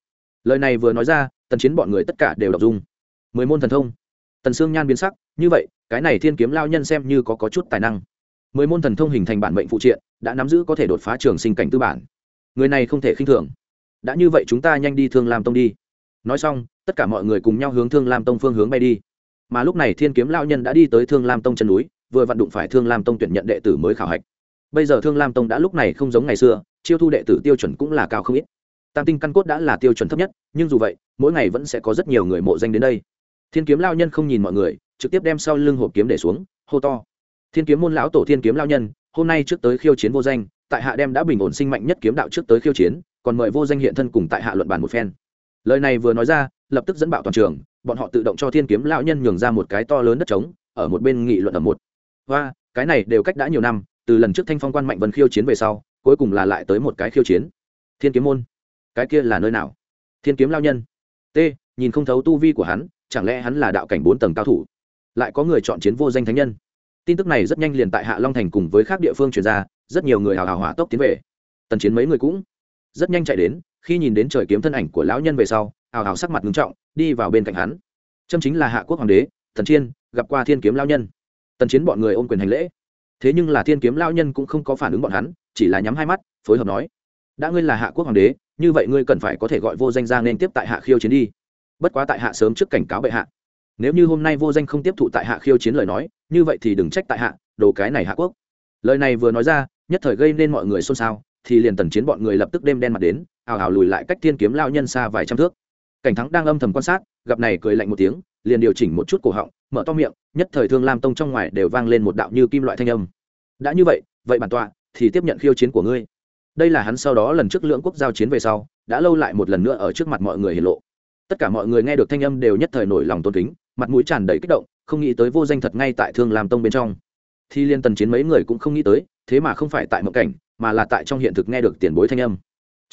Lời này vừa nói ra tần chiến bọn người tất cả đều đọc dung. Mười môn thần thông. Tần sương nhan biến sắc như vậy cái này thiên kiếm lao nhân xem như có, có chút tài năng. Mười môn thần thông hình thành bản mệnh phụ triện đã nắm giữ có thể đột phá trường sinh cảnh tư bản. Người này không thể khinh thường. Đã như vậy chúng ta nhanh đi thương lam tông đi nói xong, tất cả mọi người cùng nhau hướng thương lam tông phương hướng bay đi. Mà lúc này thiên kiếm lao nhân đã đi tới thương lam tông chân núi, vừa vặn đụng phải thương lam tông tuyển nhận đệ tử mới khảo hạch. Bây giờ thương lam tông đã lúc này không giống ngày xưa, chiêu thu đệ tử tiêu chuẩn cũng là cao không ít. Tam tinh căn cốt đã là tiêu chuẩn thấp nhất, nhưng dù vậy, mỗi ngày vẫn sẽ có rất nhiều người mộ danh đến đây. Thiên kiếm lao nhân không nhìn mọi người, trực tiếp đem sau lưng hộp kiếm để xuống, hô to. Thiên kiếm môn lão tổ thiên kiếm lao nhân, hôm nay trước tới khiêu chiến vô danh, tại hạ đem đã bình ổn sinh mạnh nhất kiếm đạo trước tới khiêu chiến, còn mời vô danh hiện thân cùng tại hạ luận bàn một phen lời này vừa nói ra, lập tức dẫn bạo toàn trường, bọn họ tự động cho thiên kiếm lão nhân nhường ra một cái to lớn đất trống, ở một bên nghị luận ở một. Và cái này đều cách đã nhiều năm, từ lần trước thanh phong quan mạnh vân khiêu chiến về sau, cuối cùng là lại tới một cái khiêu chiến. Thiên kiếm môn, cái kia là nơi nào? Thiên kiếm lao nhân. T, nhìn không thấu tu vi của hắn, chẳng lẽ hắn là đạo cảnh bốn tầng cao thủ? Lại có người chọn chiến vô danh thánh nhân. Tin tức này rất nhanh liền tại hạ long thành cùng với các địa phương truyền ra, rất nhiều người hào hào hỏa tốc tiến về. Tần chiến mấy người cũng rất nhanh chạy đến khi nhìn đến trời kiếm thân ảnh của lão nhân về sau, ào ào sắc mặt ngưng trọng, đi vào bên cạnh hắn. Trâm chính là hạ quốc hoàng đế, thần chiên, gặp qua thiên kiếm lao nhân. Tần chiến bọn người ôm quyền hành lễ. Thế nhưng là thiên kiếm lao nhân cũng không có phản ứng bọn hắn, chỉ là nhắm hai mắt, phối hợp nói, đã ngươi là hạ quốc hoàng đế, như vậy ngươi cần phải có thể gọi vô danh ra nên tiếp tại hạ khiêu chiến đi. Bất quá tại hạ sớm trước cảnh cáo bệ hạ. Nếu như hôm nay vô danh không tiếp thụ tại hạ khiêu chiến lời nói, như vậy thì đừng trách tại hạ, đồ cái này hạ quốc. Lời này vừa nói ra, nhất thời gây nên mọi người xôn xao, thì liền tần chiến bọn người lập tức đêm đen mặt đến ào ào lùi lại cách thiên kiếm lao nhân xa vài trăm thước. Cảnh thắng đang âm thầm quan sát, gặp này cười lạnh một tiếng, liền điều chỉnh một chút cổ họng, mở to miệng, nhất thời thương lam tông trong ngoài đều vang lên một đạo như kim loại thanh âm. Đã như vậy vậy bản tọa thì tiếp nhận khiêu chiến của ngươi. Đây là hắn sau đó lần trước lưỡng quốc giao chiến về sau, đã lâu lại một lần nữa ở trước mặt mọi người hiển lộ. Tất cả mọi người nghe được thanh âm đều nhất thời nổi lòng tôn kính, mặt mũi tràn đầy kích động, không nghĩ tới vô danh thật ngay tại thương lam tông bên trong. Thì liên tần chiến mấy người cũng không nghĩ tới, thế mà không phải tại mộng cảnh, mà là tại trong hiện thực nghe được tiền bối thanh âm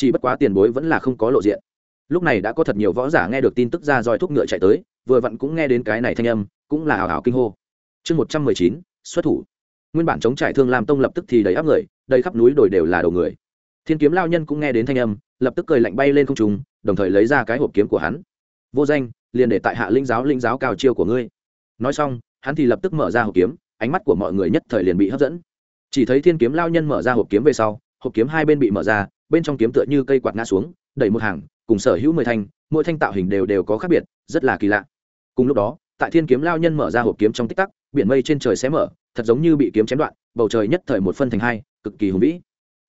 chỉ bất quá tiền bối vẫn là không có lộ diện. Lúc này đã có thật nhiều võ giả nghe được tin tức ra roi thúc ngựa chạy tới, vừa vặn cũng nghe đến cái này thanh âm, cũng là hào hào kinh hô. Chương một trăm mười chín, xuất thủ. Nguyên bản chống trải thương làm tông lập tức thì đầy áp người, đầy khắp núi đồi đều là đầu người. Thiên kiếm lao nhân cũng nghe đến thanh âm, lập tức cười lạnh bay lên không trùng đồng thời lấy ra cái hộp kiếm của hắn. Vô danh, liền để tại hạ linh giáo linh giáo cao chiêu của ngươi. Nói xong, hắn thì lập tức mở ra hộp kiếm, ánh mắt của mọi người nhất thời liền bị hấp dẫn. Chỉ thấy thiên kiếm lao nhân mở ra hộp kiếm về sau, hộp kiếm hai bên bị mở ra bên trong kiếm tựa như cây quạt ngã xuống, đẩy một hàng, cùng sở hữu mười thanh, mỗi thanh tạo hình đều đều có khác biệt, rất là kỳ lạ. Cùng lúc đó, tại thiên kiếm lao nhân mở ra hộp kiếm trong tích tắc, biển mây trên trời xé mở, thật giống như bị kiếm chém đoạn, bầu trời nhất thời một phân thành hai, cực kỳ hùng vĩ.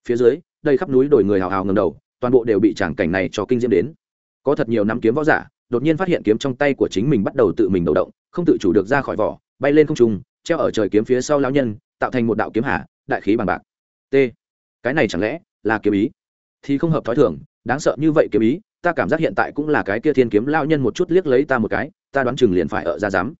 Phía dưới đây khắp núi đồi người hào hào ngầm đầu, toàn bộ đều bị tràng cảnh này cho kinh diễm đến. Có thật nhiều nắm kiếm võ giả, đột nhiên phát hiện kiếm trong tay của chính mình bắt đầu tự mình đầu động, không tự chủ được ra khỏi vỏ, bay lên không trung, treo ở trời kiếm phía sau lão nhân, tạo thành một đạo kiếm hạ đại khí bằng bạc. T. Cái này chẳng lẽ là kiếm ý? Thì không hợp thói thường, đáng sợ như vậy kiếm ý, ta cảm giác hiện tại cũng là cái kia thiên kiếm lao nhân một chút liếc lấy ta một cái, ta đoán chừng liền phải ở ra dám.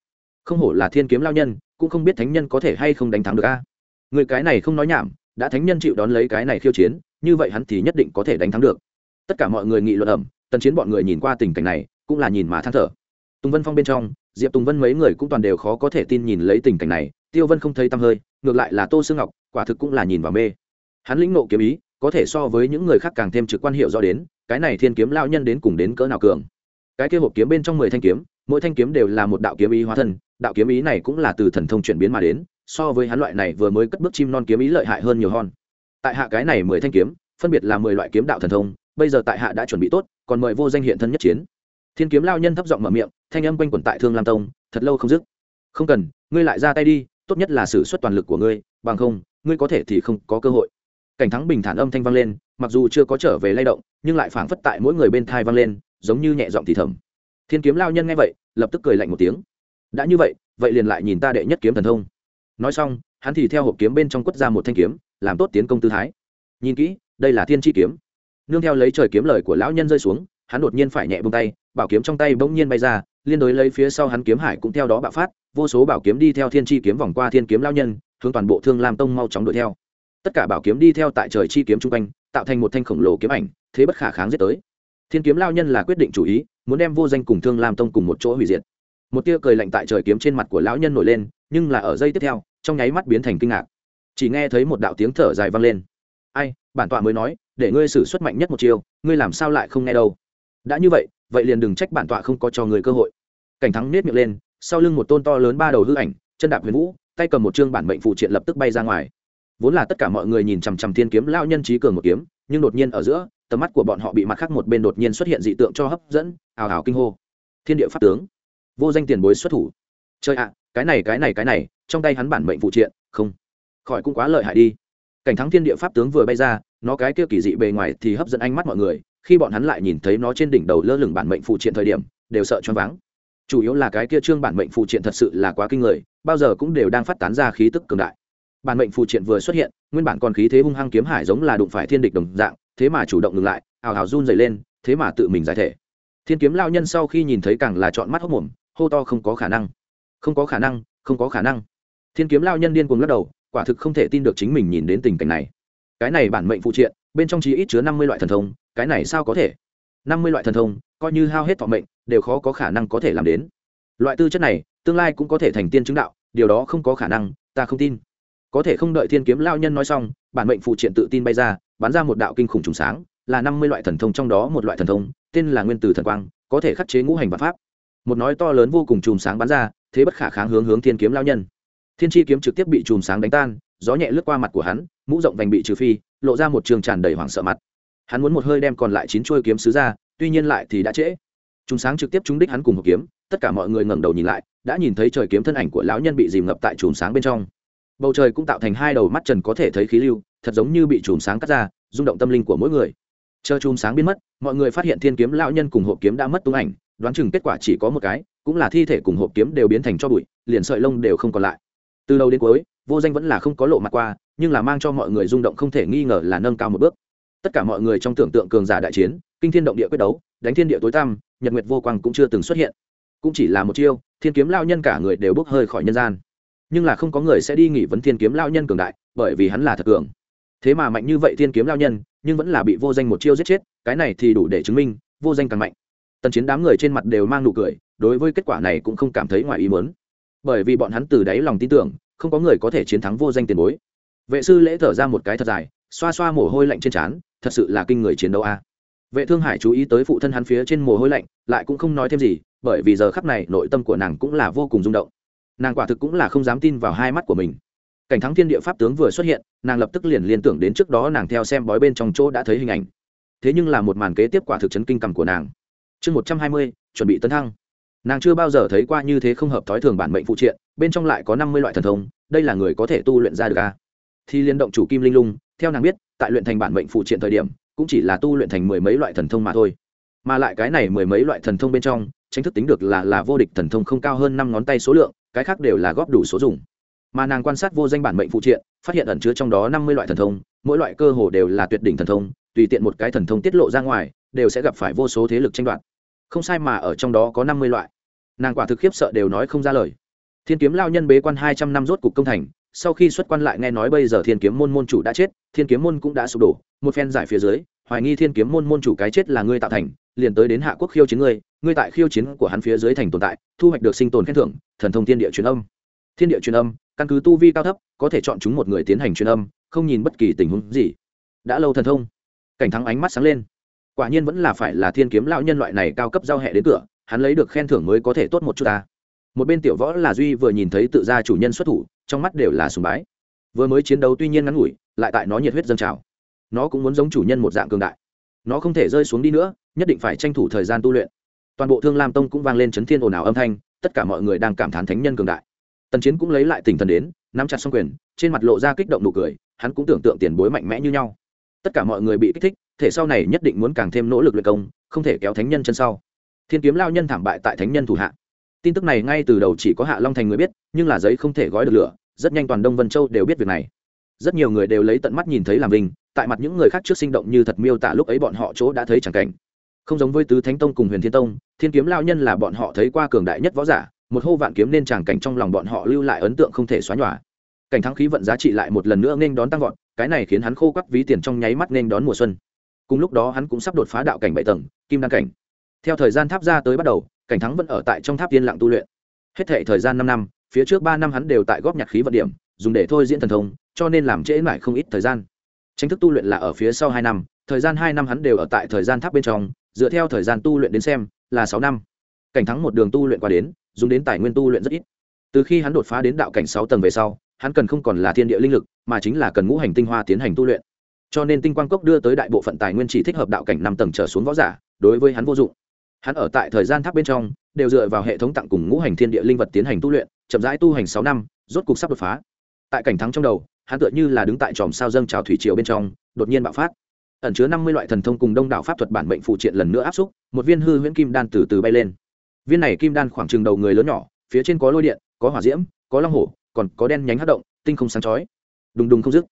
Không hổ là thiên kiếm lao nhân, cũng không biết thánh nhân có thể hay không đánh thắng được a. Người cái này không nói nhảm, đã thánh nhân chịu đón lấy cái này khiêu chiến, như vậy hắn thì nhất định có thể đánh thắng được. Tất cả mọi người nghị luận ẩm, tần chiến bọn người nhìn qua tình cảnh này, cũng là nhìn mà than thở. Tùng vân phong bên trong, diệp tùng vân mấy người cũng toàn đều khó có thể tin nhìn lấy tình cảnh này, tiêu vân không thấy tăm hơi, ngược lại là tô sương ngọc, quả thực cũng là nhìn vào mê. Hắn lĩnh nộ kiếm ý có thể so với những người khác càng thêm trực quan hiệu do đến, cái này thiên kiếm lao nhân đến cùng đến cỡ nào cường. Cái kia hộp kiếm bên trong mười thanh kiếm, mỗi thanh kiếm đều là một đạo kiếm ý hóa thân, đạo kiếm ý này cũng là từ thần thông chuyển biến mà đến, so với hắn loại này vừa mới cất bước chim non kiếm ý lợi hại hơn nhiều hon. Tại hạ cái này mười thanh kiếm, phân biệt là mười loại kiếm đạo thần thông, bây giờ tại hạ đã chuẩn bị tốt, còn mời vô danh hiện thân nhất chiến. Thiên kiếm lao nhân thấp giọng mở miệng, thanh âm quanh quẩn tại thương lam tông, thật lâu không dứt. Không cần, ngươi lại ra tay đi, tốt nhất là sử xuất toàn lực của ngươi, bằng không, ngươi có thể thì không có cơ hội cảnh thắng bình thản âm thanh vang lên, mặc dù chưa có trở về lay động, nhưng lại phảng phất tại mỗi người bên thai vang lên, giống như nhẹ giọng thì thầm. Thiên kiếm lao nhân nghe vậy, lập tức cười lạnh một tiếng. Đã như vậy vậy liền lại nhìn ta đệ nhất kiếm thần thông. Nói xong, hắn thì theo hộp kiếm bên trong quất ra một thanh kiếm, làm tốt tiến công tư thái. Nhìn kỹ, đây là thiên chi kiếm. Nương theo lấy trời kiếm lời của lão nhân rơi xuống, hắn đột nhiên phải nhẹ bông tay, bảo kiếm trong tay bỗng nhiên bay ra, liên đối lấy phía sau hắn kiếm hải cũng theo đó bạo phát, vô số bảo kiếm đi theo thiên chi kiếm vòng qua thiên kiếm lao nhân, hướng toàn bộ thương lam tông mau chóng đuổi theo tất cả bảo kiếm đi theo tại trời chi kiếm chung quanh, tạo thành một thanh khổng lồ kiếm ảnh, thế bất khả kháng giết tới. Thiên kiếm lao nhân là quyết định chủ ý, muốn đem vô danh cùng thương lam tông cùng một chỗ hủy diệt. Một tia cười lạnh tại trời kiếm trên mặt của lão nhân nổi lên, nhưng là ở giây tiếp theo, trong nháy mắt biến thành kinh ngạc. Chỉ nghe thấy một đạo tiếng thở dài vang lên. Ai, bản tọa mới nói, để ngươi xử suất mạnh nhất một chiêu, ngươi làm sao lại không nghe đâu? Đã như vậy vậy liền đừng trách bản tọa không có cho người cơ hội. Cảnh thắng nết miệng lên, sau lưng một tôn to lớn ba đầu hư ảnh, chân đạp huyền vũ, tay cầm một chương bản mệnh phụ triện lập tức bay ra ngoài vốn là tất cả mọi người nhìn chằm chằm thiên kiếm lao nhân trí cường một kiếm, nhưng đột nhiên ở giữa, tầm mắt của bọn họ bị mặt khác một bên đột nhiên xuất hiện dị tượng cho hấp dẫn, ào ào kinh hô. Thiên địa pháp tướng, vô danh tiền bối xuất thủ. Chơi ạ, cái này cái này cái này, trong tay hắn bản mệnh phụ triện, không, khỏi cũng quá lợi hại đi. Cảnh thắng thiên địa pháp tướng vừa bay ra, nó cái kia kỳ dị bề ngoài thì hấp dẫn ánh mắt mọi người, khi bọn hắn lại nhìn thấy nó trên đỉnh đầu lơ lửng bản mệnh phụ triện thời điểm, đều sợ choáng váng. Chủ yếu là cái kia trương bản mệnh phụ triện thật sự là quá kinh người, bao giờ cũng đều đang phát tán ra khí tức cường đại bản mệnh phụ triện vừa xuất hiện, nguyên bản còn khí thế hung hăng kiếm hải giống là đụng phải thiên địch đồng dạng, thế mà chủ động ngừng lại, ào ào run dày lên, thế mà tự mình giải thể. Thiên kiếm lao nhân sau khi nhìn thấy càng là chọn mắt hốc mồm, hô to không có khả năng, không có khả năng, không có khả năng. Thiên kiếm lao nhân điên cuồng lắc đầu, quả thực không thể tin được chính mình nhìn đến tình cảnh này. Cái này bản mệnh phụ triện, bên trong chí ít chứa năm mươi loại thần thông, cái này sao có thể? Năm mươi loại thần thông, coi như hao hết thọ mệnh, đều khó có khả năng có thể làm đến. Loại tư chất này, tương lai cũng có thể thành tiên chứng đạo, điều đó không có khả năng, ta không tin có thể không đợi thiên kiếm lao nhân nói xong, bản mệnh phụ triện tự tin bay ra, bắn ra một đạo kinh khủng trùng sáng, là năm mươi loại thần thông trong đó một loại thần thông, tên là nguyên tử thần quang, có thể khắc chế ngũ hành và pháp. Một nói to lớn vô cùng chùm sáng bắn ra, thế bất khả kháng hướng hướng thiên kiếm lao nhân. Thiên chi kiếm trực tiếp bị chùm sáng đánh tan, gió nhẹ lướt qua mặt của hắn, mũ rộng vành bị trừ phi, lộ ra một trường tràn đầy hoảng sợ mặt. Hắn muốn một hơi đem còn lại chín chuôi kiếm sứ ra, tuy nhiên lại thì đã trễ. Chúng sáng trực tiếp trúng đích hắn cùng hộp kiếm, tất cả mọi người ngẩng đầu nhìn lại, đã nhìn thấy trời kiếm thân ảnh của lão nhân bị dìm ngập tại chùm sáng bên trong bầu trời cũng tạo thành hai đầu mắt trần có thể thấy khí lưu, thật giống như bị chùm sáng cắt ra, rung động tâm linh của mỗi người. Chờ chùm sáng biến mất, mọi người phát hiện thiên kiếm lão nhân cùng hộp kiếm đã mất tung ảnh, đoán chừng kết quả chỉ có một cái, cũng là thi thể cùng hộp kiếm đều biến thành cho bụi, liền sợi lông đều không còn lại. Từ đầu đến cuối, vô danh vẫn là không có lộ mặt qua, nhưng là mang cho mọi người rung động không thể nghi ngờ là nâng cao một bước. Tất cả mọi người trong tưởng tượng cường giả đại chiến, kinh thiên động địa quyết đấu, đánh thiên địa tối tăm, nhật nguyệt vô quang cũng chưa từng xuất hiện. Cũng chỉ là một chiêu, thiên kiếm lao nhân cả người đều bốc hơi khỏi nhân gian nhưng là không có người sẽ đi nghỉ vấn thiên kiếm lao nhân cường đại, bởi vì hắn là thật cường. Thế mà mạnh như vậy thiên kiếm lao nhân, nhưng vẫn là bị vô danh một chiêu giết chết, cái này thì đủ để chứng minh, vô danh càng mạnh. Tần chiến đám người trên mặt đều mang nụ cười, đối với kết quả này cũng không cảm thấy ngoài ý muốn. Bởi vì bọn hắn từ đáy lòng tin tưởng, không có người có thể chiến thắng vô danh tiền bối. Vệ sư lễ thở ra một cái thật dài, xoa xoa mồ hôi lạnh trên trán, thật sự là kinh người chiến đấu a. Vệ thương hải chú ý tới phụ thân hắn phía trên mồ hôi lạnh, lại cũng không nói thêm gì, bởi vì giờ khắp này nội tâm của nàng cũng là vô cùng rung động nàng quả thực cũng là không dám tin vào hai mắt của mình. Cảnh thắng thiên địa pháp tướng vừa xuất hiện, nàng lập tức liền liên tưởng đến trước đó nàng theo xem bói bên trong chỗ đã thấy hình ảnh. Thế nhưng là một màn kế tiếp quả thực chấn kinh cầm của nàng. Chương một trăm hai mươi, chuẩn bị tấn thăng. Nàng chưa bao giờ thấy qua như thế không hợp thói thường bản mệnh phụ triện, bên trong lại có năm mươi loại thần thông, đây là người có thể tu luyện ra được a à? thì liên động chủ kim linh lung, theo nàng biết, tại luyện thành bản mệnh phụ triện thời điểm, cũng chỉ là tu luyện thành mười mấy loại thần thông mà thôi. Mà lại cái này mười mấy loại thần thông bên trong tranh thức tính được là là vô địch thần thông không cao hơn năm ngón tay số lượng cái khác đều là góp đủ số dùng. Mà nàng quan sát vô danh bản mệnh phụ triện, phát hiện ẩn chứa trong đó năm mươi loại thần thông, mỗi loại cơ hồ đều là tuyệt đỉnh thần thông, tùy tiện một cái thần thông tiết lộ ra ngoài, đều sẽ gặp phải vô số thế lực tranh đoạt. Không sai mà ở trong đó có năm mươi loại. Nàng quả thực khiếp sợ đều nói không ra lời. Thiên kiếm lao nhân bế quan hai trăm năm rốt cục công thành, sau khi xuất quan lại nghe nói bây giờ thiên kiếm môn môn chủ đã chết, thiên kiếm môn cũng đã sụp đổ, một phen giải phía dưới, hoài nghi thiên kiếm môn môn chủ cái chết là ngươi tạo thành, liền tới đến hạ quốc khiêu chiến ngươi ngươi tại khiêu chiến của hắn phía dưới thành tồn tại, thu hoạch được sinh tồn khen thưởng, thần thông thiên địa truyền âm. Thiên địa truyền âm, căn cứ tu vi cao thấp, có thể chọn chúng một người tiến hành truyền âm, không nhìn bất kỳ tình huống gì. Đã lâu thần thông. Cảnh thắng ánh mắt sáng lên. Quả nhiên vẫn là phải là thiên kiếm lão nhân loại này cao cấp giao hệ đến cửa, hắn lấy được khen thưởng mới có thể tốt một chút ta. Một bên tiểu võ là duy vừa nhìn thấy tự gia chủ nhân xuất thủ, trong mắt đều là sùng bái. Vừa mới chiến đấu tuy nhiên ngắn ngủi, lại tại nó nhiệt huyết dâng trào. Nó cũng muốn giống chủ nhân một dạng cường đại. Nó không thể rơi xuống đi nữa, nhất định phải tranh thủ thời gian tu luyện toàn bộ thương lam tông cũng vang lên chấn thiên ồn ào âm thanh, tất cả mọi người đang cảm thán thánh nhân cường đại. Tần chiến cũng lấy lại tinh thần đến, nắm chặt xong quyền, trên mặt lộ ra kích động nụ cười, hắn cũng tưởng tượng tiền bối mạnh mẽ như nhau. Tất cả mọi người bị kích thích, thể sau này nhất định muốn càng thêm nỗ lực luyện công, không thể kéo thánh nhân chân sau. Thiên kiếm lao nhân thảm bại tại thánh nhân thủ hạ. Tin tức này ngay từ đầu chỉ có hạ long thành người biết, nhưng là giấy không thể gói được lửa, rất nhanh toàn đông vân châu đều biết việc này. Rất nhiều người đều lấy tận mắt nhìn thấy làm vinh tại mặt những người khác trước sinh động như thật miêu tả lúc ấy bọn họ chỗ đã thấy chẳng cảnh không giống với tứ thánh tông cùng huyền thiên tông, thiên kiếm lao nhân là bọn họ thấy qua cường đại nhất võ giả, một hô vạn kiếm nên tràng cảnh trong lòng bọn họ lưu lại ấn tượng không thể xóa nhòa. Cảnh thắng khí vận giá trị lại một lần nữa nên đón tăng vọt, cái này khiến hắn khô quắc ví tiền trong nháy mắt nên đón mùa xuân. Cùng lúc đó hắn cũng sắp đột phá đạo cảnh bảy tầng, kim đăng cảnh. Theo thời gian tháp ra tới bắt đầu, cảnh thắng vẫn ở tại trong tháp yên lặng tu luyện. Hết thể thời gian năm năm, phía trước ba năm hắn đều tại góp nhặt khí vận điểm, dùng để thôi diễn thần thông, cho nên làm trễ mãi không ít thời gian. Tranh thức tu luyện là ở phía sau hai năm, thời gian hai năm hắn đều ở tại thời gian tháp bên trong dựa theo thời gian tu luyện đến xem, là sáu năm. Cảnh thắng một đường tu luyện qua đến, dùng đến tài nguyên tu luyện rất ít. Từ khi hắn đột phá đến đạo cảnh sáu tầng về sau, hắn cần không còn là thiên địa linh lực, mà chính là cần ngũ hành tinh hoa tiến hành tu luyện. Cho nên tinh quang cốc đưa tới đại bộ phận tài nguyên chỉ thích hợp đạo cảnh năm tầng trở xuống võ giả, đối với hắn vô dụng. Hắn ở tại thời gian tháp bên trong, đều dựa vào hệ thống tặng cùng ngũ hành thiên địa linh vật tiến hành tu luyện, chậm rãi tu hành sáu năm, rốt cục sắp đột phá. Tại cảnh thắng trong đầu, hắn tựa như là đứng tại tròm sao dâng trào thủy triều bên trong, đột nhiên bạo phát ẩn chứa năm mươi loại thần thông cùng đông đảo pháp thuật bản mệnh phụ triện lần nữa áp xúc, một viên hư huyễn kim đan từ từ bay lên. Viên này kim đan khoảng chừng đầu người lớn nhỏ, phía trên có lôi điện, có hỏa diễm, có long hổ, còn có đen nhánh hát động, tinh không sáng chói. Đùng đùng không dứt.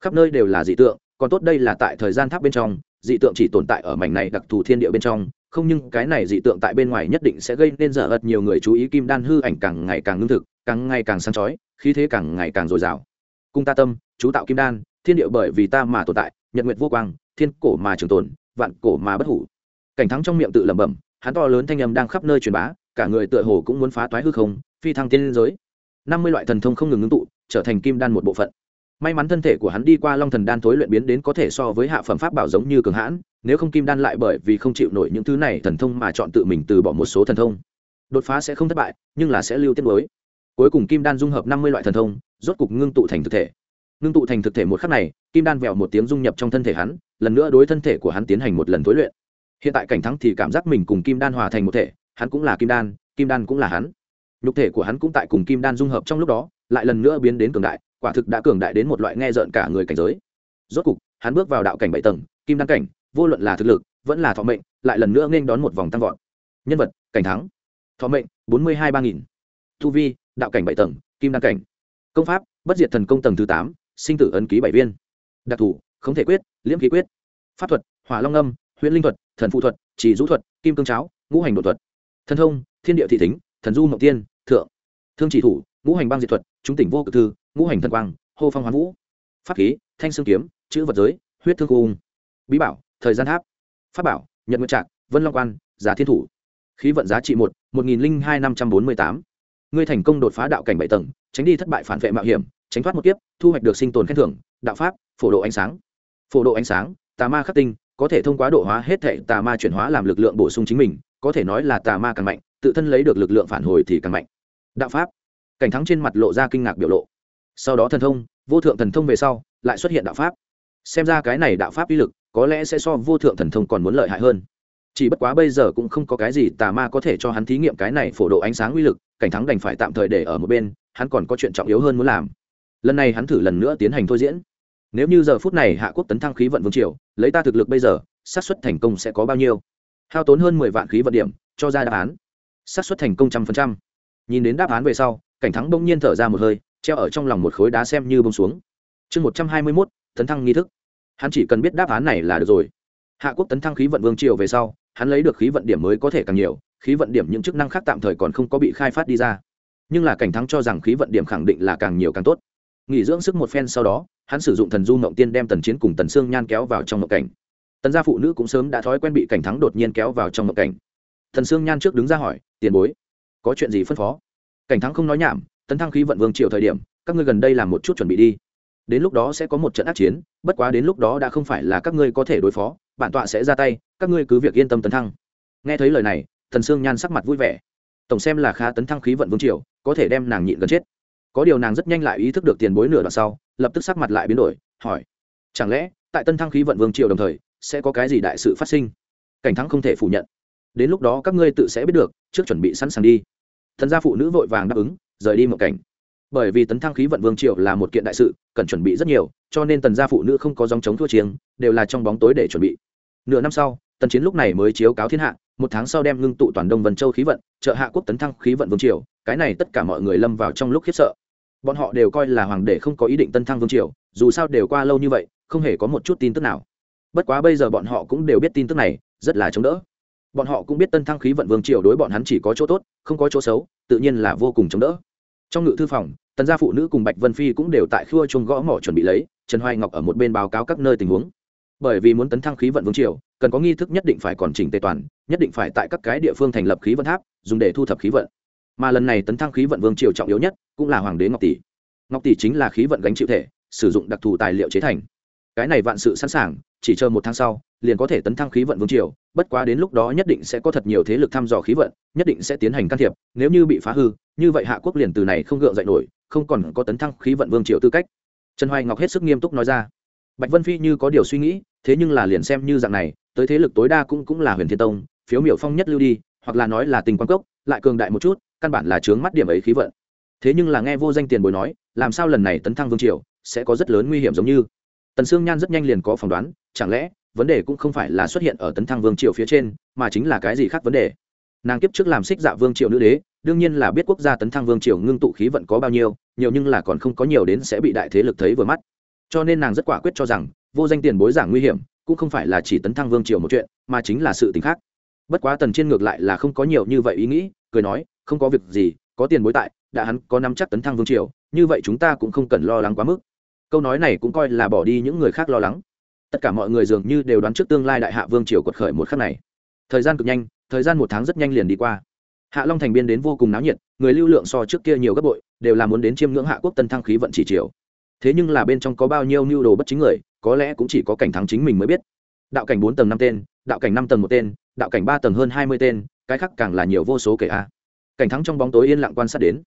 Khắp nơi đều là dị tượng, còn tốt đây là tại thời gian tháp bên trong, dị tượng chỉ tồn tại ở mảnh này đặc thù thiên địa bên trong, không nhưng cái này dị tượng tại bên ngoài nhất định sẽ gây nên dở ật nhiều người chú ý kim đan hư ảnh càng ngày càng ngưng thực, càng ngày càng sáng chói, khí thế càng ngày càng dồi dào. Cung ta tâm, chú tạo kim đan, thiên địa bởi vì ta mà tồn tại, nhật nguyệt vô quang thiên cổ mà trường tồn, vạn cổ mà bất hủ. Cảnh thắng trong miệng tự lẩm bẩm, hắn to lớn thanh âm đang khắp nơi truyền bá, cả người tựa hồ cũng muốn phá toái hư không, phi thăng tiên giới. Năm mươi loại thần thông không ngừng ngưng tụ, trở thành kim đan một bộ phận. May mắn thân thể của hắn đi qua long thần đan tối luyện biến đến có thể so với hạ phẩm pháp bảo giống như cường hãn, nếu không kim đan lại bởi vì không chịu nổi những thứ này thần thông mà chọn tự mình từ bỏ một số thần thông. Đột phá sẽ không thất bại, nhưng là sẽ lưu tiết mới cuối cùng kim đan dung hợp năm mươi loại thần thông, rốt cục ngưng tụ thành thực thể ngưng tụ thành thực thể một khắc này, kim đan vẹo một tiếng dung nhập trong thân thể hắn, lần nữa đối thân thể của hắn tiến hành một lần tối luyện. Hiện tại cảnh thắng thì cảm giác mình cùng kim đan hòa thành một thể, hắn cũng là kim đan kim đan cũng là hắn. Nhục thể của hắn cũng tại cùng kim đan dung hợp trong lúc đó, lại lần nữa biến đến cường đại, quả thực đã cường đại đến một loại nghe rợn cả người cảnh giới. Rốt cục, hắn bước vào đạo cảnh bảy tầng, kim đan cảnh, vô luận là thực lực, vẫn là thọ mệnh, lại lần nữa nên đón một vòng tăng vọt. Nhân vật, cảnh thắng. Thọ mệnh, bốn mươi hai ba nghìn. Thu vi, đạo cảnh bảy tầng, kim đan cảnh. Công pháp, bất diệt thần công tầng thứ tám sinh tử ấn ký bảy viên. Đặc thù không thể quyết, liễm ký quyết, pháp thuật, hỏa long âm huyện linh thuật, thần phụ thuật chỉ rũ thuật, kim cương cháo, ngũ hành đột thuật. Thần thông, thiên địa thị thính, thần du mộng tiên, thượng. Thương chỉ thủ, ngũ hành băng diệt thuật, chúng tỉnh vô cực thư, ngũ hành thần quang, hô phong hoán vũ. Pháp khí, thanh xương kiếm, chữ vật giới, huyết thương cung. Bí bảo, thời gian tháp. Pháp bảo, nhật nguyện trạc, vân long quan giá thiên thủ. Khí vận giá trị một một nghìn linh hai năm trăm bốn mươi tám. Ngươi thành công đột phá đạo cảnh bảy tầng, tránh đi thất bại phản vệ mạo hiểm tránh thoát một kiếp, thu hoạch được sinh tồn khen thưởng, đạo pháp, phổ độ ánh sáng. Phổ độ ánh sáng, tà ma khắc tinh, có thể thông qua độ hóa hết thệ tà ma chuyển hóa làm lực lượng bổ sung chính mình, có thể nói là tà ma càng mạnh, tự thân lấy được lực lượng phản hồi thì càng mạnh. Đạo pháp. Cảnh thắng trên mặt lộ ra kinh ngạc biểu lộ. Sau đó thần thông, vô thượng thần thông về sau, lại xuất hiện đạo pháp. Xem ra cái này đạo pháp uy lực, có lẽ sẽ so vô thượng thần thông còn muốn lợi hại hơn. Chỉ bất quá bây giờ cũng không có cái gì tà ma có thể cho hắn thí nghiệm cái này phổ độ ánh sáng uy lực, cảnh thắng đành phải tạm thời để ở một bên, hắn còn có chuyện trọng yếu hơn muốn làm lần này hắn thử lần nữa tiến hành thôi diễn. Nếu như giờ phút này hạ quốc tấn thăng khí vận vương triều, lấy ta thực lực bây giờ, xác suất thành công sẽ có bao nhiêu? Hao tốn hơn mười vạn khí vận điểm, cho ra đáp án. Xác suất thành công trăm phần trăm. Nhìn đến đáp án về sau, cảnh thắng bỗng nhiên thở ra một hơi, treo ở trong lòng một khối đá xem như bông xuống. Chương một trăm hai mươi mốt, tấn thăng nghi thức. Hắn chỉ cần biết đáp án này là được rồi. Hạ quốc tấn thăng khí vận vương triều về sau, hắn lấy được khí vận điểm mới có thể càng nhiều, khí vận điểm những chức năng khác tạm thời còn không có bị khai phát đi ra. Nhưng là cảnh thắng cho rằng khí vận điểm khẳng định là càng nhiều càng tốt nghỉ dưỡng sức một phen sau đó, hắn sử dụng thần du mộng tiên đem tần chiến cùng tần sương nhan kéo vào trong mộng cảnh. Tần gia phụ nữ cũng sớm đã thói quen bị cảnh thắng đột nhiên kéo vào trong mộng cảnh. Thần sương nhan trước đứng ra hỏi, tiền bối, có chuyện gì phân phó? Cảnh thắng không nói nhảm, tấn thăng khí vận vương triều thời điểm, các ngươi gần đây làm một chút chuẩn bị đi. Đến lúc đó sẽ có một trận ác chiến, bất quá đến lúc đó đã không phải là các ngươi có thể đối phó, bản tọa sẽ ra tay, các ngươi cứ việc yên tâm tấn thăng. Nghe thấy lời này thần sương nhan sắc mặt vui vẻ. Tổng xem là khá tấn thăng khí vận vương triều, có thể đem nàng nhịn gần chết có điều nàng rất nhanh lại ý thức được tiền bối nửa đoạn sau, lập tức sắc mặt lại biến đổi, hỏi, chẳng lẽ, tại tân thăng khí vận vương triều đồng thời, sẽ có cái gì đại sự phát sinh? Cảnh thắng không thể phủ nhận. Đến lúc đó các ngươi tự sẽ biết được, trước chuẩn bị sẵn sàng đi. Thần gia phụ nữ vội vàng đáp ứng, rời đi một cảnh. Bởi vì tấn thăng khí vận vương triều là một kiện đại sự, cần chuẩn bị rất nhiều, cho nên tần gia phụ nữ không có dòng chống thua chiêng, đều là trong bóng tối để chuẩn bị. Nửa năm sau, tần chiến lúc này mới chiếu cáo thiên hạ, một tháng sau đem ngưng tụ toàn đông vân châu khí vận, trợ hạ quốc tấn thăng khí vận vương triều. Cái này tất cả mọi người lâm vào trong lúc khiếp sợ bọn họ đều coi là hoàng đế không có ý định tân thăng vương triều, dù sao đều qua lâu như vậy, không hề có một chút tin tức nào. Bất quá bây giờ bọn họ cũng đều biết tin tức này, rất là chống đỡ. Bọn họ cũng biết tân thăng khí vận vương triều đối bọn hắn chỉ có chỗ tốt, không có chỗ xấu, tự nhiên là vô cùng chống đỡ. Trong ngự thư phòng, tần gia phụ nữ cùng bạch vân phi cũng đều tại khua chung gõ mỏ chuẩn bị lấy, trần hoài ngọc ở một bên báo cáo các nơi tình huống. Bởi vì muốn tấn thăng khí vận vương triều, cần có nghi thức nhất định phải còn chỉnh tề toàn, nhất định phải tại các cái địa phương thành lập khí vận tháp, dùng để thu thập khí vận mà lần này tấn thăng khí vận vương triều trọng yếu nhất cũng là hoàng đế ngọc tỷ. Ngọc tỷ chính là khí vận gánh chịu thể, sử dụng đặc thù tài liệu chế thành. Cái này vạn sự sẵn sàng, chỉ chờ một tháng sau, liền có thể tấn thăng khí vận vương triều, bất quá đến lúc đó nhất định sẽ có thật nhiều thế lực thăm dò khí vận, nhất định sẽ tiến hành can thiệp, nếu như bị phá hư, như vậy hạ quốc liền từ này không gượng dậy nổi, không còn có tấn thăng khí vận vương triều tư cách. Trần hoài ngọc hết sức nghiêm túc nói ra. Bạch vân phi như có điều suy nghĩ, thế nhưng là liền xem như dạng này, tới thế lực tối đa cũng cũng là huyền thiên tông, phiếu miểu phong nhất lưu đi, hoặc là nói là tình quan cốc, lại cường đại một chút căn bản là chướng mắt điểm ấy khí vận. Thế nhưng là nghe vô danh tiền bối nói, làm sao lần này tấn thăng vương triều sẽ có rất lớn nguy hiểm giống như? Tần sương nhan rất nhanh liền có phỏng đoán, chẳng lẽ vấn đề cũng không phải là xuất hiện ở tấn thăng vương triều phía trên, mà chính là cái gì khác vấn đề? Nàng kiếp trước làm xích dạ vương triều nữ đế, đương nhiên là biết quốc gia tấn thăng vương triều ngưng tụ khí vận có bao nhiêu, nhiều nhưng là còn không có nhiều đến sẽ bị đại thế lực thấy vừa mắt. Cho nên nàng rất quả quyết cho rằng, vô danh tiền bối giảng nguy hiểm, cũng không phải là chỉ tấn thăng vương triều một chuyện, mà chính là sự t khác bất quá tần chiên ngược lại là không có nhiều như vậy ý nghĩ, cười nói, không có việc gì, có tiền bối tại, đã hắn có năm chắc tấn thăng vương triều, như vậy chúng ta cũng không cần lo lắng quá mức. Câu nói này cũng coi là bỏ đi những người khác lo lắng. Tất cả mọi người dường như đều đoán trước tương lai đại hạ vương triều quật khởi một khắc này. Thời gian cực nhanh, thời gian một tháng rất nhanh liền đi qua. Hạ long thành biên đến vô cùng náo nhiệt, người lưu lượng so trước kia nhiều gấp bội, đều là muốn đến chiêm ngưỡng hạ quốc tân thăng khí vận chỉ triều. Thế nhưng là bên trong có bao nhiêu mưu đồ bất chính người, có lẽ cũng chỉ có cảnh thắng chính mình mới biết. Đạo cảnh bốn tầng năm tên đạo cảnh năm tầng một tên, đạo cảnh ba tầng hơn hai mươi tên, cái khác càng là nhiều vô số kể a. Cảnh thắng trong bóng tối yên lặng quan sát đến.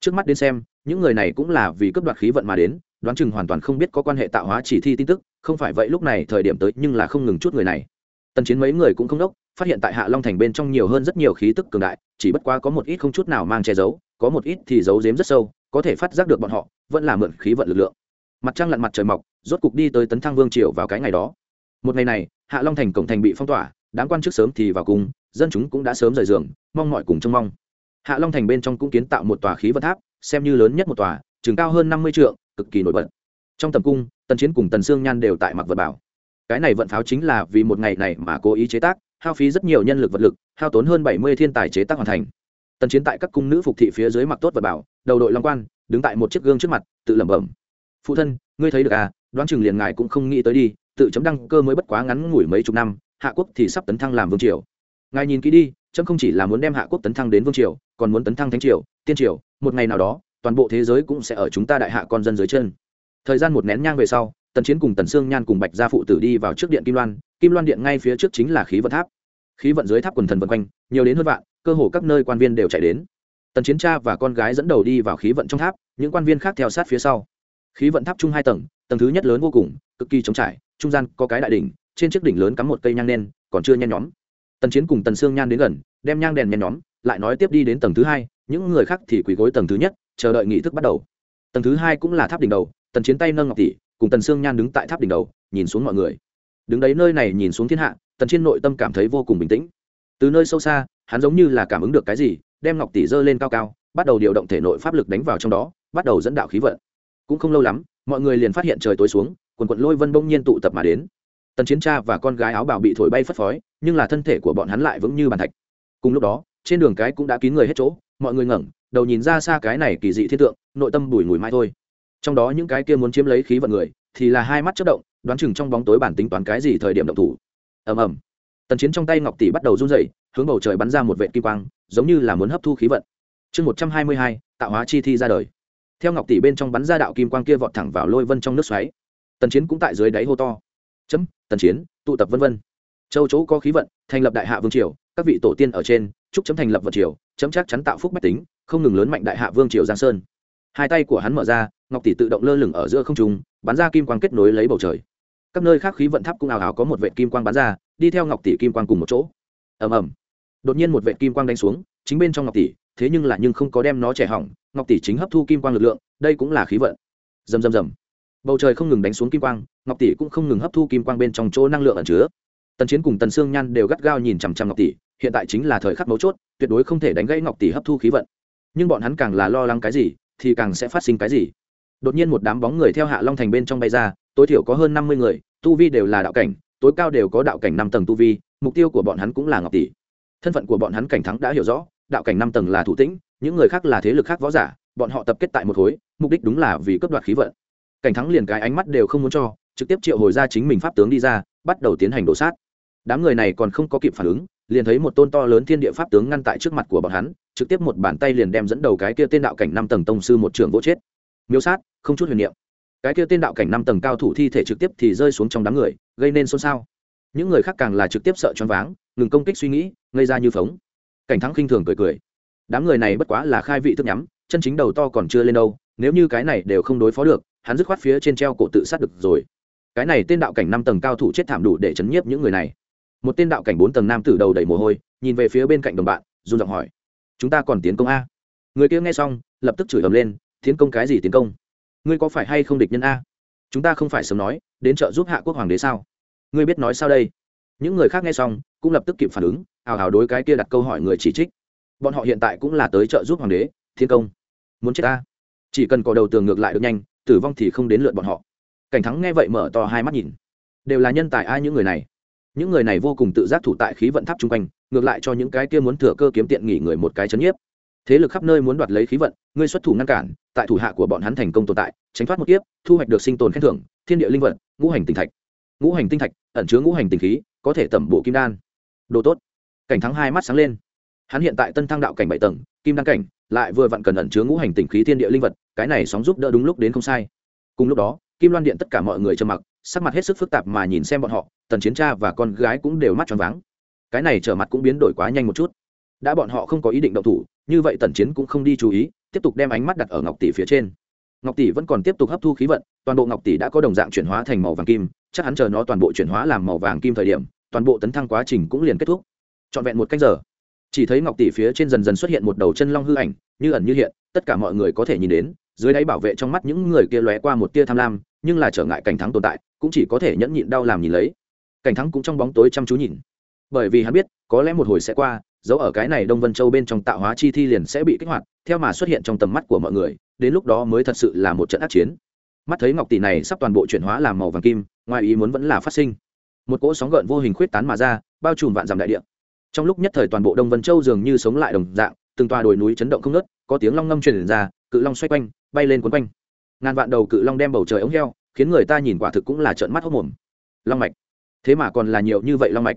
Trước mắt đến xem, những người này cũng là vì cấp đoạt khí vận mà đến, đoán chừng hoàn toàn không biết có quan hệ tạo hóa chỉ thi tin tức, không phải vậy lúc này thời điểm tới nhưng là không ngừng chút người này. Tần chiến mấy người cũng không đốc, phát hiện tại hạ long thành bên trong nhiều hơn rất nhiều khí tức cường đại, chỉ bất quá có một ít không chút nào mang che giấu, có một ít thì giấu giếm rất sâu, có thể phát giác được bọn họ, vẫn là mượn khí vận lực lượng. Mặt trăng lặn mặt trời mọc, rốt cục đi tới tấn thăng vương triều vào cái ngày đó một ngày này, hạ long thành cổng thành bị phong tỏa đáng quan chức sớm thì vào cùng, dân chúng cũng đã sớm rời giường, mong mọi cùng trông mong. Hạ long thành bên trong cũng kiến tạo một tòa khí vật tháp, xem như lớn nhất một tòa chừng cao hơn năm mươi trượng, cực kỳ nổi bật. Trong tầm cung, tần chiến cùng tần sương nhan đều tại mặc vật bảo. Cái này vận pháo chính là vì một ngày này mà cố ý chế tác, hao phí rất nhiều nhân lực vật lực, hao tốn hơn bảy mươi thiên tài chế tác hoàn thành. Tần chiến tại các cung nữ phục thị phía dưới mặc tốt vật bảo, đầu đội long quan, đứng tại một chiếc gương trước mặt, tự lẩm bẩm. Phụ thân, ngươi thấy được à đoán chừng liền ngài cũng không nghĩ tới đi tự chấm đăng cơ mới bất quá ngắn ngủi mấy chục năm, hạ quốc thì sắp tấn thăng làm vương triều. Ngài nhìn kỹ đi, chấm không chỉ là muốn đem hạ quốc tấn thăng đến vương triều, còn muốn tấn thăng thánh triều, tiên triều, một ngày nào đó, toàn bộ thế giới cũng sẽ ở chúng ta đại hạ con dân dưới chân. Thời gian một nén nhang về sau, tần chiến cùng tần sương nhan cùng bạch gia phụ tử đi vào trước điện kim loan kim loan điện ngay phía trước chính là khí vận tháp. Khí vận dưới tháp quần thần vân quanh, nhiều đến hơn vạn, cơ hồ các nơi quan viên đều chạy đến. Tần chiến cha và con gái dẫn đầu đi vào khí vận trong tháp, những quan viên khác theo sát phía sau. Khí vận tháp chung hai tầng tầng thứ nhất lớn vô cùng, cực kỳ trống trải trung gian có cái đại đỉnh, trên chiếc đỉnh lớn cắm một cây nhang đen, còn chưa nhen nhóm. Tần chiến cùng tần sương nhan đến gần, đem nhang đèn nhen nhóm, lại nói tiếp đi đến tầng thứ hai, những người khác thì quỳ gối tầng thứ nhất, chờ đợi nghị thức bắt đầu. Tầng thứ hai cũng là tháp đỉnh đầu, tần chiến tay nâng ngọc tỷ, cùng tần sương nhan đứng tại tháp đỉnh đầu, nhìn xuống mọi người. Đứng đấy nơi này nhìn xuống thiên hạ, tần chiến nội tâm cảm thấy vô cùng bình tĩnh. Từ nơi sâu xa, hắn giống như là cảm ứng được cái gì, đem ngọc tỷ dơ lên cao cao, bắt đầu điều động thể nội pháp lực đánh vào trong đó, bắt đầu dẫn đạo khí vận. Cũng không lâu lắm, mọi người liền phát hiện trời tối xuống quần quận lôi vân bỗng nhiên tụ tập mà đến. Tần chiến cha và con gái áo bào bị thổi bay phất phới, nhưng là thân thể của bọn hắn lại vững như bàn thạch. Cùng lúc đó, trên đường cái cũng đã kín người hết chỗ, mọi người ngẩng đầu nhìn ra xa cái này kỳ dị thiên tượng, nội tâm bùi ngùi mai thôi. Trong đó những cái kia muốn chiếm lấy khí vận người, thì là hai mắt chất động, đoán chừng trong bóng tối bản tính toán cái gì thời điểm động thủ. Ầm ầm. Tần chiến trong tay ngọc tỷ bắt đầu run rẩy, hướng bầu trời bắn ra một vệt kim quang, giống như là muốn hấp thu khí vận. Chương một trăm hai mươi hai, tạo hóa chi thi ra đời. Theo ngọc tỷ bên trong bắn ra đạo kim quang kia vọt thẳng vào lôi vân trong nước xoáy tần chiến cũng tại dưới đáy hô to. Chấm, tần chiến, tụ tập vân vân. Châu chỗ có khí vận, thành lập đại hạ vương triều, các vị tổ tiên ở trên, chúc chấm thành lập vận triều, chấm chắc chắn tạo phúc bách tính, không ngừng lớn mạnh đại hạ vương triều giang sơn. Hai tay của hắn mở ra, ngọc tỷ tự động lơ lửng ở giữa không trung, bắn ra kim quang kết nối lấy bầu trời. Các nơi khác khí vận tháp cũng ảo ảo có một vệ kim quang bắn ra, đi theo ngọc tỷ kim quang cùng một chỗ. Ầm ầm. Đột nhiên một vệ kim quang đánh xuống, chính bên trong ngọc tỷ, thế nhưng là nhưng không có đem nó trẻ hỏng, ngọc tỷ chính hấp thu kim quang lực lượng, đây cũng là khí vận. Rầm rầm rầm bầu trời không ngừng đánh xuống kim quang, ngọc tỷ cũng không ngừng hấp thu kim quang bên trong chỗ năng lượng ẩn chứa. Tần chiến cùng tần sương nhan đều gắt gao nhìn chằm chằm ngọc tỷ, hiện tại chính là thời khắc mấu chốt, tuyệt đối không thể đánh gãy ngọc tỷ hấp thu khí vận. Nhưng bọn hắn càng là lo lắng cái gì, thì càng sẽ phát sinh cái gì. Đột nhiên một đám bóng người theo hạ long thành bên trong bay ra, tối thiểu có hơn năm mươi người, tu vi đều là đạo cảnh, tối cao đều có đạo cảnh năm tầng tu vi, mục tiêu của bọn hắn cũng là ngọc tỷ. Thân phận của bọn hắn cảnh thắng đã hiểu rõ, đạo cảnh năm tầng là thủ tĩnh, những người khác là thế lực khác võ giả, bọn họ tập kết tại một khối, mục đích đúng là vì cấp đoạt khí vận cảnh thắng liền cái ánh mắt đều không muốn cho, trực tiếp triệu hồi ra chính mình pháp tướng đi ra, bắt đầu tiến hành đổ sát. Đám người này còn không có kịp phản ứng, liền thấy một tôn to lớn thiên địa pháp tướng ngăn tại trước mặt của bọn hắn, trực tiếp một bàn tay liền đem dẫn đầu cái kia tên đạo cảnh năm tầng tông sư một trường vỗ chết. Miêu sát, không chút huyền niệm. Cái kia tên đạo cảnh năm tầng cao thủ thi thể trực tiếp thì rơi xuống trong đám người, gây nên xôn xao. Những người khác càng là trực tiếp sợ choáng váng, ngừng công kích suy nghĩ gây ra như phóng. Cảnh thắng khinh thường cười cười. Đám người này bất quá là khai vị thức nhắm, chân chính đầu to còn chưa lên đâu, nếu như cái này đều không đối phó được hắn dứt khoát phía trên treo cổ tự sát được rồi. Cái này tên đạo cảnh năm tầng cao thủ chết thảm đủ để chấn nhiếp những người này. Một tên đạo cảnh bốn tầng nam tử đầu đầy mồ hôi, nhìn về phía bên cạnh đồng bạn, run giọng hỏi, chúng ta còn tiến công a? Người kia nghe xong, lập tức chửi ầm lên, tiến công cái gì tiến công? Ngươi có phải hay không địch nhân a? Chúng ta không phải sớm nói, đến trợ giúp hạ quốc hoàng đế sao? Ngươi biết nói sao đây? Những người khác nghe xong, cũng lập tức kịp phản ứng, ào ào đối cái kia đặt câu hỏi người chỉ trích. Bọn họ hiện tại cũng là tới trợ giúp hoàng đế thiên công. Muốn chết ta chỉ cần có đầu tường ngược lại được nhanh tử vong thì không đến lượt bọn họ. Cảnh thắng nghe vậy mở to hai mắt nhìn. Đều là nhân tài ai những người này? Những người này vô cùng tự giác thủ tại khí vận tháp chung quanh, ngược lại cho những cái kia muốn thừa cơ kiếm tiện nghỉ người một cái chấn nhiếp. Thế lực khắp nơi muốn đoạt lấy khí vận, ngươi xuất thủ ngăn cản, tại thủ hạ của bọn hắn thành công tồn tại, tránh thoát một kiếp, thu hoạch được sinh tồn khen thưởng, thiên địa linh vật ngũ hành tinh thạch. Ngũ hành tinh thạch, ẩn chứa ngũ hành tinh khí, có thể tẩm bộ kim đan. Đồ tốt. Cảnh thắng hai mắt sáng lên hắn hiện tại tân thăng đạo cảnh bảy tầng, kim đăng cảnh, lại vừa vặn cần ẩn chứa ngũ hành tinh khí thiên địa linh vật, cái này sóng giúp đỡ đúng lúc đến không sai. Cùng lúc đó, kim loan điện tất cả mọi người trầm mặc, sắc mặt hết sức phức tạp mà nhìn xem bọn họ, tần chiến cha và con gái cũng đều mắt tròn váng. Cái này trở mặt cũng biến đổi quá nhanh một chút. Đã bọn họ không có ý định động thủ, như vậy tần chiến cũng không đi chú ý, tiếp tục đem ánh mắt đặt ở ngọc tỷ phía trên. Ngọc tỷ vẫn còn tiếp tục hấp thu khí vận, toàn bộ ngọc tỷ đã có đồng dạng chuyển hóa thành màu vàng kim, chắc hắn chờ nó toàn bộ chuyển hóa làm màu vàng kim thời điểm, toàn bộ tấn thăng quá trình cũng liền kết thúc. Trọn vẹn một canh giờ chỉ thấy ngọc tỷ phía trên dần dần xuất hiện một đầu chân long hư ảnh, như ẩn như hiện, tất cả mọi người có thể nhìn đến, dưới đáy bảo vệ trong mắt những người kia lóe qua một tia tham lam, nhưng là trở ngại cảnh thắng tồn tại, cũng chỉ có thể nhẫn nhịn đau làm nhìn lấy. Cảnh thắng cũng trong bóng tối chăm chú nhìn. Bởi vì hắn biết, có lẽ một hồi sẽ qua, dấu ở cái này đông vân châu bên trong tạo hóa chi thi liền sẽ bị kích hoạt, theo mà xuất hiện trong tầm mắt của mọi người, đến lúc đó mới thật sự là một trận ác chiến. Mắt thấy ngọc tỷ này sắp toàn bộ chuyển hóa làm màu vàng kim, ngoài ý muốn vẫn là phát sinh. Một cỗ sóng gợn vô hình khuyết tán mà ra, bao trùm vạn dặm đại địa trong lúc nhất thời toàn bộ đông vân châu dường như sống lại đồng dạng, từng tòa đồi núi chấn động không nớt có tiếng long ngâm truyền ra, cự long xoay quanh, bay lên quấn quanh. Ngàn vạn đầu cự long đem bầu trời ống heo, khiến người ta nhìn quả thực cũng là trợn mắt hốc mồm. Long mạch. Thế mà còn là nhiều như vậy long mạch.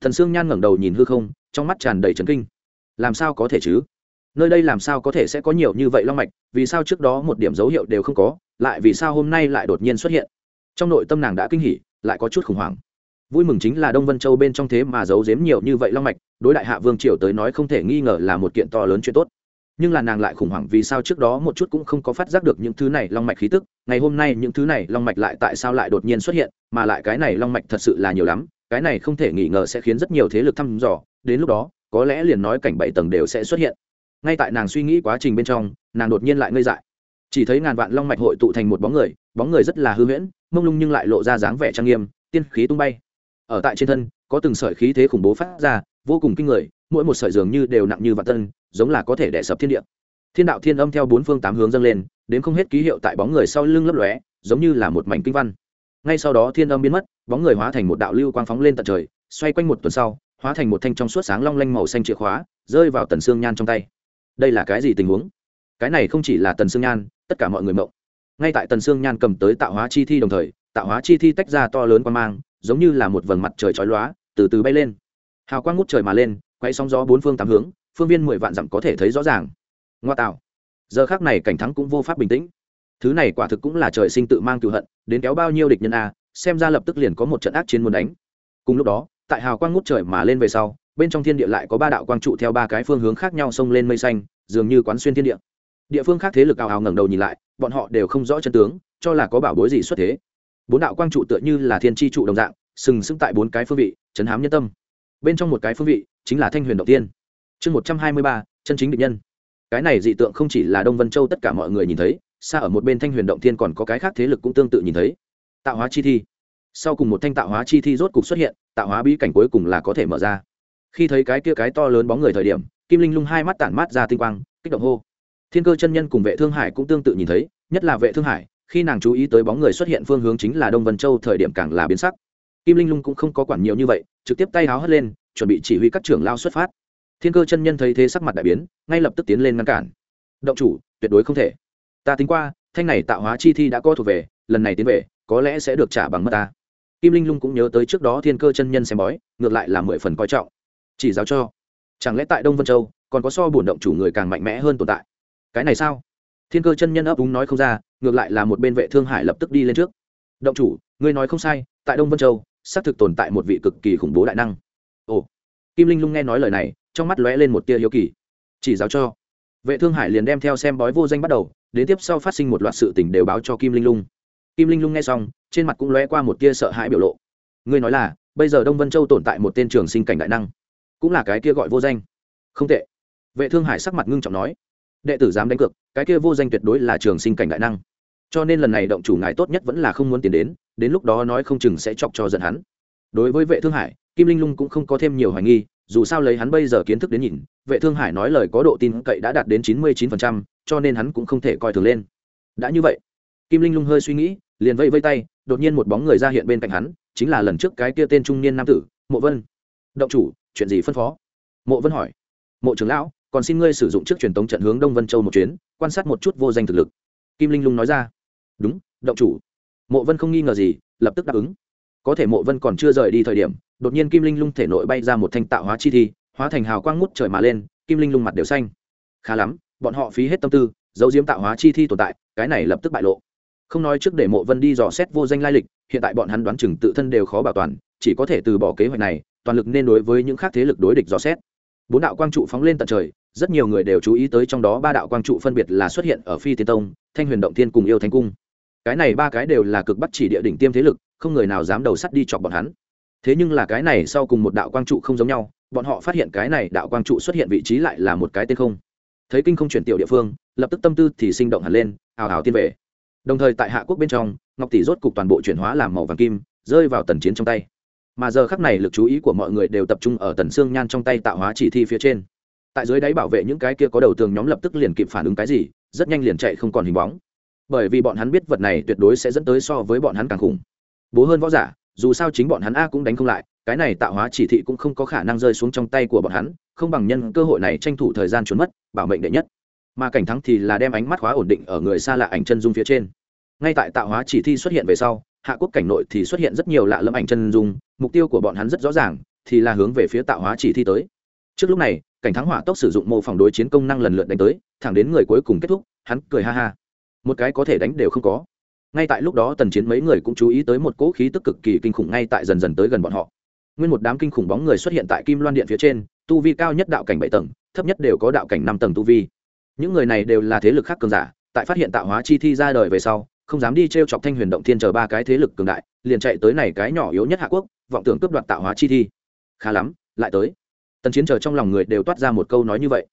Thần sương nhan ngẩng đầu nhìn hư không, trong mắt tràn đầy trấn kinh. Làm sao có thể chứ? Nơi đây làm sao có thể sẽ có nhiều như vậy long mạch, vì sao trước đó một điểm dấu hiệu đều không có, lại vì sao hôm nay lại đột nhiên xuất hiện? Trong nội tâm nàng đã kinh hỉ, lại có chút khủng hoảng vui mừng chính là đông vân châu bên trong thế mà giấu giếm nhiều như vậy long mạch, đối đại hạ vương triều tới nói không thể nghi ngờ là một kiện to lớn chuyện tốt. Nhưng là nàng lại khủng hoảng vì sao trước đó một chút cũng không có phát giác được những thứ này long mạch khí tức, ngày hôm nay những thứ này long mạch lại tại sao lại đột nhiên xuất hiện, mà lại cái này long mạch thật sự là nhiều lắm, cái này không thể nghi ngờ sẽ khiến rất nhiều thế lực thăm dò, đến lúc đó, có lẽ liền nói cảnh bảy tầng đều sẽ xuất hiện. Ngay tại nàng suy nghĩ quá trình bên trong, nàng đột nhiên lại ngây dại. Chỉ thấy ngàn vạn long mạch hội tụ thành một bóng người bóng người rất là hư huyễn, mông lung nhưng lại lộ ra dáng vẻ trang nghiêm, tiên khí tung bay ở tại trên thân, có từng sợi khí thế khủng bố phát ra, vô cùng kinh người, mỗi một sợi dường như đều nặng như vạn tân, giống là có thể đẻ sập thiên địa. Thiên đạo thiên âm theo bốn phương tám hướng dâng lên, đến không hết ký hiệu tại bóng người sau lưng lấp lóe, giống như là một mảnh kinh văn. Ngay sau đó thiên âm biến mất, bóng người hóa thành một đạo lưu quang phóng lên tận trời, xoay quanh một tuần sau, hóa thành một thanh trong suốt sáng long lanh màu xanh chìa khóa, rơi vào tần xương nhan trong tay. Đây là cái gì tình huống? Cái này không chỉ là tần xương nhan, tất cả mọi người mộng. Ngay tại tần xương nhan cầm tới tạo hóa chi thi đồng thời, tạo hóa chi thi tách ra to lớn quan mang giống như là một vầng mặt trời chói lóa, từ từ bay lên. Hào quang ngút trời mà lên, quay sóng gió bốn phương tám hướng, phương viên mười vạn dặm có thể thấy rõ ràng. Ngoa tạo. Giờ khác này cảnh thắng cũng vô pháp bình tĩnh. Thứ này quả thực cũng là trời sinh tự mang cựu hận, đến kéo bao nhiêu địch nhân a, xem ra lập tức liền có một trận ác chiến muốn đánh. Cùng lúc đó, tại hào quang ngút trời mà lên về sau, bên trong thiên địa lại có ba đạo quang trụ theo ba cái phương hướng khác nhau xông lên mây xanh, dường như quán xuyên thiên địa. Địa phương khác thế lực ào ào ngẩng đầu nhìn lại, bọn họ đều không rõ chân tướng, cho là có bảo bối gì xuất thế bốn đạo quang trụ tựa như là thiên tri trụ đồng dạng, sừng sững tại bốn cái phương vị, chấn hám nhân tâm. Bên trong một cái phương vị chính là thanh huyền động tiên. Chương một trăm hai mươi ba, chân chính định nhân. Cái này dị tượng không chỉ là đông vân châu tất cả mọi người nhìn thấy, xa ở một bên thanh huyền động thiên còn có cái khác thế lực cũng tương tự nhìn thấy. Tạo hóa chi thi. Sau cùng một thanh tạo hóa chi thi rốt cục xuất hiện, tạo hóa bí cảnh cuối cùng là có thể mở ra. Khi thấy cái kia cái to lớn bóng người thời điểm, kim linh lung hai mắt tản mát ra tinh quang, kích động hô. Thiên cơ chân nhân cùng vệ thương hải cũng tương tự nhìn thấy, nhất là vệ thương hải khi nàng chú ý tới bóng người xuất hiện phương hướng chính là đông vân châu, thời điểm càng là biến sắc. Kim linh lung cũng không có quản nhiều như vậy, trực tiếp tay háo hất lên, chuẩn bị chỉ huy các trưởng lao xuất phát. Thiên cơ chân nhân thấy thế sắc mặt đại biến, ngay lập tức tiến lên ngăn cản. Động chủ, tuyệt đối không thể. Ta tính qua, thanh này tạo hóa chi thi đã có thuộc về, lần này tiến về, có lẽ sẽ được trả bằng mất ta. Kim linh lung cũng nhớ tới trước đó thiên cơ chân nhân xem bói, ngược lại là mười phần coi trọng. Chỉ giáo cho. Chẳng lẽ tại đông vân châu, còn có so bổn động chủ người càng mạnh mẽ hơn tồn tại? Cái này sao? Thiên cơ chân nhân ấp úng nói không ra, ngược lại là một bên vệ thương hải lập tức đi lên trước. Động chủ, ngươi nói không sai, tại đông vân châu, xác thực tồn tại một vị cực kỳ khủng bố đại năng. Ồ. Kim linh lung nghe nói lời này, trong mắt lóe lên một tia hiếu kỳ. Chỉ giáo cho. Vệ thương hải liền đem theo xem bói vô danh bắt đầu, đến tiếp sau phát sinh một loạt sự tình đều báo cho kim linh lung. Kim linh lung nghe xong, trên mặt cũng lóe qua một tia sợ hãi biểu lộ. Ngươi nói là, bây giờ đông vân châu tồn tại một tên trường sinh cảnh đại năng, cũng là cái kia gọi vô danh. Không tệ. Vệ thương hải sắc mặt ngưng trọng nói đệ tử dám đánh cược, cái kia vô danh tuyệt đối là trường sinh cảnh đại năng. Cho nên lần này động chủ ngài tốt nhất vẫn là không muốn tiền đến đến lúc đó nói không chừng sẽ chọc cho giận hắn. Đối với vệ thương hải, kim linh lung cũng không có thêm nhiều hoài nghi, dù sao lấy hắn bây giờ kiến thức đến nhìn, vệ thương hải nói lời có độ tin cậy đã đạt đến chín mươi chín phần trăm, cho nên hắn cũng không thể coi thường lên. Đã như vậy, kim linh lung hơi suy nghĩ, liền vây vây tay, đột nhiên một bóng người ra hiện bên cạnh hắn, chính là lần trước cái kia tên trung niên nam tử, mộ vân. Động chủ, chuyện gì phân phó? Mộ vân hỏi. Mộ trưởng lão còn xin ngươi sử dụng trước truyền tống trận hướng đông vân châu một chuyến, quan sát một chút vô danh thực lực. Kim linh lung nói ra. Đúng, động chủ. Mộ vân không nghi ngờ gì, lập tức đáp ứng. Có thể mộ vân còn chưa rời đi thời điểm, đột nhiên kim linh lung thể nội bay ra một thanh tạo hóa chi thi, hóa thành hào quang ngút trời mà lên, kim linh lung mặt đều xanh. Khá lắm, bọn họ phí hết tâm tư, giấu diếm tạo hóa chi thi tồn tại, cái này lập tức bại lộ. Không nói trước để mộ vân đi dò xét vô danh lai lịch, hiện tại bọn hắn đoán chừng tự thân đều khó bảo toàn, chỉ có thể từ bỏ kế hoạch này, toàn lực nên đối với những khác thế lực đối địch dò xét. Bốn đạo quang trụ phóng lên tận trời rất nhiều người đều chú ý tới trong đó ba đạo quang trụ phân biệt là xuất hiện ở phi tiên tông, thanh huyền động thiên cùng yêu thánh cung. Cái này ba cái đều là cực bắt chỉ địa đỉnh tiêm thế lực, không người nào dám đầu sắt đi chọc bọn hắn. Thế nhưng là cái này sau cùng một đạo quang trụ không giống nhau, bọn họ phát hiện cái này đạo quang trụ xuất hiện vị trí lại là một cái tên không. Thấy kinh không chuyển tiểu địa phương, lập tức tâm tư thì sinh động hẳn lên ào ào tiên về. Đồng thời tại hạ quốc bên trong, ngọc tỷ rốt cục toàn bộ chuyển hóa làm màu vàng kim, rơi vào tần chiến trong tay. Mà giờ khắc này lực chú ý của mọi người đều tập trung ở tần xương nhan trong tay tạo hóa chỉ thi phía trên tại dưới đáy bảo vệ những cái kia có đầu tường nhóm lập tức liền kịp phản ứng cái gì, rất nhanh liền chạy không còn hình bóng. Bởi vì bọn hắn biết vật này tuyệt đối sẽ dẫn tới so với bọn hắn càng khủng. Bố hơn võ giả, dù sao chính bọn hắn a cũng đánh không lại, cái này tạo hóa chỉ thị cũng không có khả năng rơi xuống trong tay của bọn hắn, không bằng nhân cơ hội này tranh thủ thời gian trốn mất, bảo mệnh đệ nhất. Mà cảnh thắng thì là đem ánh mắt khóa ổn định ở người xa lạ ảnh chân dung phía trên. Ngay tại tạo hóa chỉ thi xuất hiện về sau, hạ quốc cảnh nội thì xuất hiện rất nhiều lạ lẫm ảnh chân dung, mục tiêu của bọn hắn rất rõ ràng, thì là hướng về phía tạo hóa chỉ thi tới. Trước lúc này cảnh thắng hỏa tốc sử dụng mô phỏng đối chiến công năng lần lượt đánh tới, thẳng đến người cuối cùng kết thúc, hắn cười ha ha. Một cái có thể đánh đều không có. Ngay tại lúc đó tần chiến mấy người cũng chú ý tới một cỗ khí tức cực kỳ kinh khủng ngay tại dần dần tới gần bọn họ. Nguyên một đám kinh khủng bóng người xuất hiện tại kim loan điện phía trên, tu vi cao nhất đạo cảnh bảy tầng, thấp nhất đều có đạo cảnh năm tầng tu vi. Những người này đều là thế lực khác cường giả, tại phát hiện tạo hóa chi thi ra đời về sau, không dám đi t r e o chọc thanh huyền động thiên chờ ba cái thế lực cường đại, liền chạy tới này cái nhỏ yếu nhất hạ quốc, vọng tưởng cướp đoạt tạo hóa chi thi. Khá lắm, lại tới tần chiến chờ trong lòng người đều toát ra một câu nói như vậy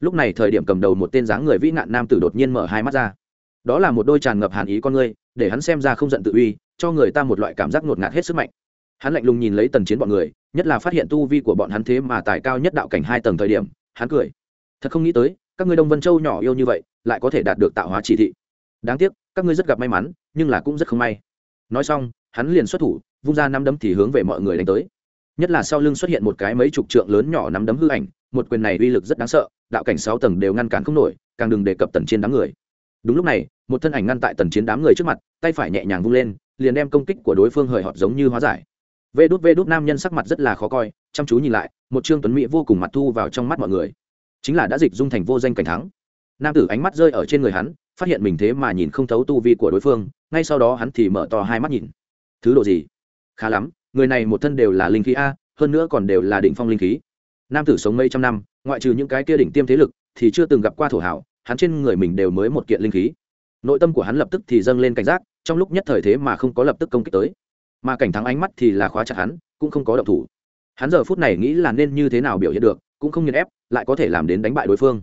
lúc này thời điểm cầm đầu một tên dáng người vĩ nạn nam tử đột nhiên mở hai mắt ra đó là một đôi tràn ngập hàn ý con ngươi để hắn xem ra không giận tự uy cho người ta một loại cảm giác ngột ngạt hết sức mạnh hắn lạnh lùng nhìn lấy tần chiến bọn người nhất là phát hiện tu vi của bọn hắn thế mà tài cao nhất đạo cảnh hai tầng thời điểm hắn cười thật không nghĩ tới các ngươi đông vân châu nhỏ yêu như vậy lại có thể đạt được tạo hóa chỉ thị đáng tiếc các ngươi rất gặp may mắn nhưng là cũng rất không may nói xong hắn liền xuất thủ vung ra năm đấm thì hướng về mọi người đánh tới nhất là sau lưng xuất hiện một cái mấy chục trượng lớn nhỏ nắm đấm hư ảnh, một quyền này uy lực rất đáng sợ, đạo cảnh sáu tầng đều ngăn cản không nổi, càng đừng đề cập tần chiến đám người. Đúng lúc này, một thân ảnh ngăn tại tần chiến đám người trước mặt, tay phải nhẹ nhàng vung lên, liền đem công kích của đối phương hời hợt giống như hóa giải. Vê đút vê đút, nam nhân sắc mặt rất là khó coi, chăm chú nhìn lại, một trương tuấn mỹ vô cùng mặt thu vào trong mắt mọi người. Chính là đã dịch dung thành vô danh cảnh thắng. Nam tử ánh mắt rơi ở trên người hắn, phát hiện mình thế mà nhìn không thấu tu vi của đối phương, ngay sau đó hắn thì mở to hai mắt nhìn. Thứ độ gì? Khá lắm người này một thân đều là linh khí a, hơn nữa còn đều là đỉnh phong linh khí. Nam tử sống mấy trăm năm, ngoại trừ những cái kia đỉnh tiêm thế lực, thì chưa từng gặp qua thổ hảo, hắn trên người mình đều mới một kiện linh khí. Nội tâm của hắn lập tức thì dâng lên cảnh giác, trong lúc nhất thời thế mà không có lập tức công kích tới. Mà cảnh thắng ánh mắt thì là khóa chặt hắn, cũng không có động thủ. Hắn giờ phút này nghĩ là nên như thế nào biểu hiện được, cũng không nghiền ép, lại có thể làm đến đánh bại đối phương.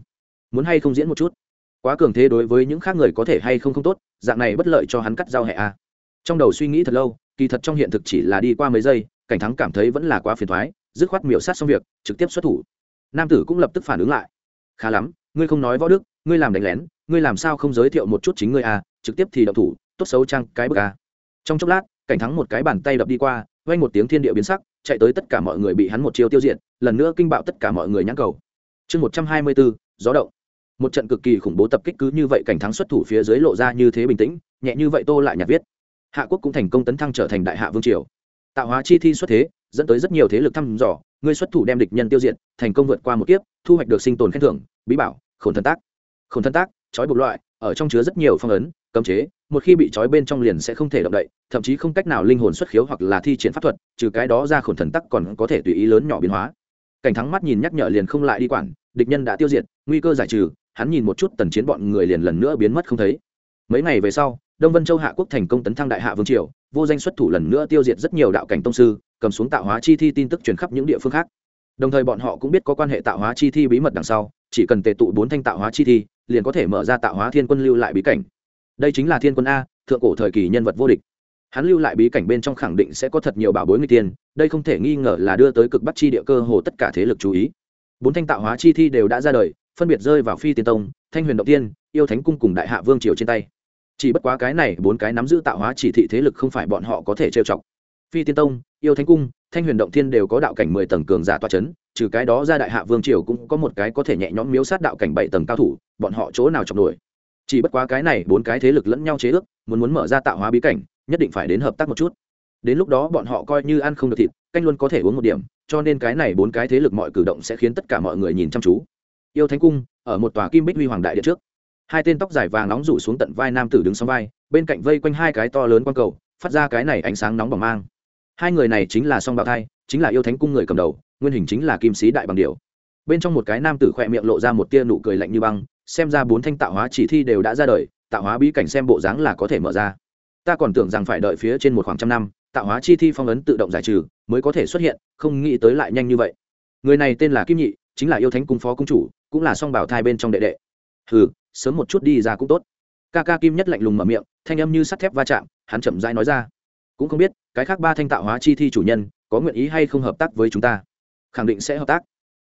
Muốn hay không diễn một chút? Quá cường thế đối với những khác người có thể hay không không tốt, dạng này bất lợi cho hắn cắt giao hệ a. Trong đầu suy nghĩ thật lâu kỳ thật trong hiện thực chỉ là đi qua mấy giây, cảnh thắng cảm thấy vẫn là quá phiền thoái, dứt khoát miểu sát xong việc, trực tiếp xuất thủ. Nam tử cũng lập tức phản ứng lại. Khá lắm, ngươi không nói võ đức, ngươi làm đánh lén, ngươi làm sao không giới thiệu một chút chính ngươi a trực tiếp thì động thủ, tốt xấu trang cái bức a trong chốc lát, cảnh thắng một cái bàn tay đập đi qua vay một tiếng thiên địa biến sắc, chạy tới tất cả mọi người bị hắn một chiêu tiêu diệt, lần nữa kinh bạo tất cả mọi người nhãn cầu. Chương một trăm hai mươi bốn, gió động. Một trận cực kỳ khủng bố tập kích cứ như vậy cảnh thắng xuất thủ phía dưới lộ ra như thế bình tĩnh, nhẹ như vậy tô lại nhạt viết hạ quốc cũng thành công tấn thăng trở thành đại hạ vương triều. Tạo hóa chi thi xuất thế, dẫn tới rất nhiều thế lực thăm dò ngươi xuất thủ đem địch nhân tiêu diệt, thành công vượt qua một kiếp, thu hoạch được sinh tồn khen thưởng, bí bảo, khổn thân tác. Khổn thân tác, trói buộc loại, ở trong chứa rất nhiều phong ấn, cấm chế, một khi bị trói bên trong liền sẽ không thể động đậy, thậm chí không cách nào linh hồn xuất khiếu hoặc là thi triển pháp thuật, trừ cái đó ra khổn thần tắc còn có thể tùy ý lớn nhỏ biến hóa. Cảnh thắng mắt nhìn nhắc nhở liền không lại đi quản, địch nhân đã tiêu diệt, nguy cơ giải trừ, hắn nhìn một chút tần chiến bọn người liền lần nữa biến mất không thấy. Mấy ngày về sau đông vân châu hạ quốc thành công tấn thăng đại hạ vương triều, vô danh xuất thủ lần nữa tiêu diệt rất nhiều đạo cảnh tông sư, cầm xuống tạo hóa chi thi tin tức truyền khắp những địa phương khác. Đồng thời bọn họ cũng biết có quan hệ tạo hóa chi thi bí mật đằng sau, chỉ cần tề tụ bốn thanh tạo hóa chi thi, liền có thể mở ra tạo hóa thiên quân lưu lại bí cảnh. Đây chính là thiên quân a, thượng cổ thời kỳ nhân vật vô địch. Hắn lưu lại bí cảnh bên trong khẳng định sẽ có thật nhiều bảo bối người tiên, đây không thể nghi ngờ là đưa tới cực bắc chi địa cơ hồ tất cả thế lực chú ý. Bốn thanh tạo hóa chi thi đều đã ra đời, phân biệt rơi vào phi tiên tông, thanh huyền động tiên, yêu thánh cung cùng đại hạ vương triều trên tay chỉ bất quá cái này bốn cái nắm giữ tạo hóa chỉ thị thế lực không phải bọn họ có thể trêu chọc. Phi tiên tông, yêu thánh cung, thanh huyền động thiên đều có đạo cảnh mười tầng cường giả toa c h ấ n trừ cái đó ra đại hạ vương triều cũng có một cái có thể nhẹ nhõm miếu sát đạo cảnh bảy tầng cao thủ, bọn họ chỗ nào chọc nổi. Chỉ bất quá cái này bốn cái thế lực lẫn nhau chế ước, muốn muốn mở ra tạo hóa bí cảnh, nhất định phải đến hợp tác một chút. Đến lúc đó bọn họ coi như ăn không được thịt, canh luôn có thể uống một điểm, cho nên cái này bốn cái thế lực mọi cử động sẽ khiến tất cả mọi người nhìn chăm chú. Yêu thánh cung, ở một tòa kim bích huy hoàng đại điện trước hai tên tóc dài vàng nóng rủ xuống tận vai nam tử đứng sau vai, bên cạnh vây quanh hai cái to lớn quang cầu, phát ra cái này ánh sáng nóng bỏng mang. Hai người này chính là song bào thai, chính là yêu thánh cung người cầm đầu, nguyên hình chính là kim sĩ đại bằng điều bên trong một cái nam tử khỏe miệng lộ ra một tia nụ cười lạnh như băng, xem ra bốn thanh tạo hóa chỉ thi đều đã ra đời, tạo hóa bí cảnh xem bộ dáng là có thể mở ra. Ta còn tưởng rằng phải đợi phía trên một khoảng trăm năm, tạo hóa chi thi phong ấn tự động giải trừ, mới có thể xuất hiện, không nghĩ tới lại nhanh như vậy. Người này tên là kim nhị, chính là yêu thánh cung phó cung chủ, cũng là song bảo thai bên trong đệ đệ. Hừ sớm một chút đi ra cũng tốt. Ca ca kim nhất lạnh lùng mở miệng, thanh âm như sắt thép va chạm, hắn chậm rãi nói ra. Cũng không biết, cái khác ba thanh tạo hóa chi thi chủ nhân, có nguyện ý hay không hợp tác với chúng ta? Khẳng định sẽ hợp tác.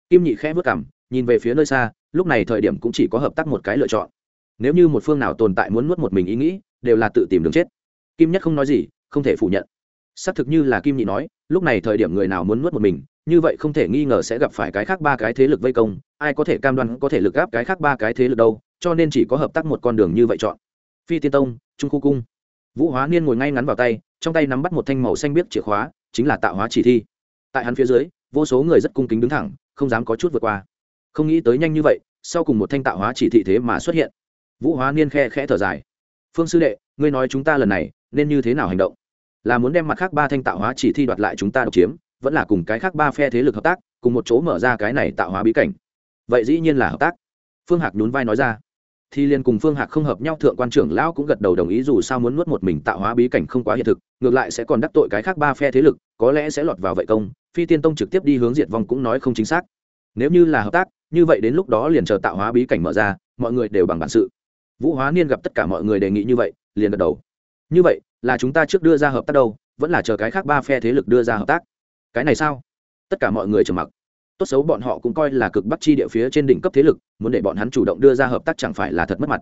Kim nhị khẽ vất cảm nhìn về phía nơi xa, lúc này thời điểm cũng chỉ có hợp tác một cái lựa chọn. Nếu như một phương nào tồn tại muốn nuốt một mình ý nghĩ, đều là tự tìm đường chết. Kim nhất không nói gì, không thể phủ nhận. Xác thực như là kim nhị nói, lúc này thời điểm người nào muốn nuốt một mình, như vậy không thể nghi ngờ sẽ gặp phải cái khác ba cái thế lực vây công, ai có thể cam đoan có thể lực gáp cái khác ba cái thế lực đâu cho nên chỉ có hợp tác một con đường như vậy chọn. Phi tiên tông, trung khu cung. Vũ hóa niên ngồi ngay ngắn vào tay, trong tay nắm bắt một thanh màu xanh biếc chìa khóa, chính là tạo hóa chỉ thi. Tại hắn phía dưới, vô số người rất cung kính đứng thẳng, không dám có chút vượt qua. Không nghĩ tới nhanh như vậy, sau cùng một thanh tạo hóa chỉ thị thế mà xuất hiện. Vũ hóa niên khe khẽ thở dài. Phương sư đệ, ngươi nói chúng ta lần này nên như thế nào hành động? Là muốn đem mặt khác ba thanh tạo hóa chỉ thi đoạt lại chúng ta độc chiếm, vẫn là cùng cái khác ba phe thế lực hợp tác, cùng một chỗ mở ra cái này tạo hóa bí cảnh? Vậy dĩ nhiên là hợp tác. Phương hạc nhún vai nói ra thì liền cùng phương hạc không hợp nhau, thượng quan trưởng lão cũng gật đầu đồng ý, dù sao muốn nuốt một mình tạo hóa bí cảnh không quá hiện thực, ngược lại sẽ còn đắc tội cái khác ba phe thế lực, có lẽ sẽ lọt vào vậy công. Phi tiên tông trực tiếp đi hướng diệt vong cũng nói không chính xác. Nếu như là hợp tác, như vậy đến lúc đó liền chờ tạo hóa bí cảnh mở ra, mọi người đều bằng bản sự. Vũ hóa niên gặp tất cả mọi người đề nghị như vậy, liền gật đầu. Như vậy, là chúng ta trước đưa ra hợp tác đâu, vẫn là chờ cái khác ba phe thế lực đưa ra hợp tác. Cái này sao? Tất cả mọi người trầm mặc tốt xấu bọn họ cũng coi là cực bắc chi địa phía trên đỉnh cấp thế lực, muốn để bọn hắn chủ động đưa ra hợp tác chẳng phải là thật mất mặt.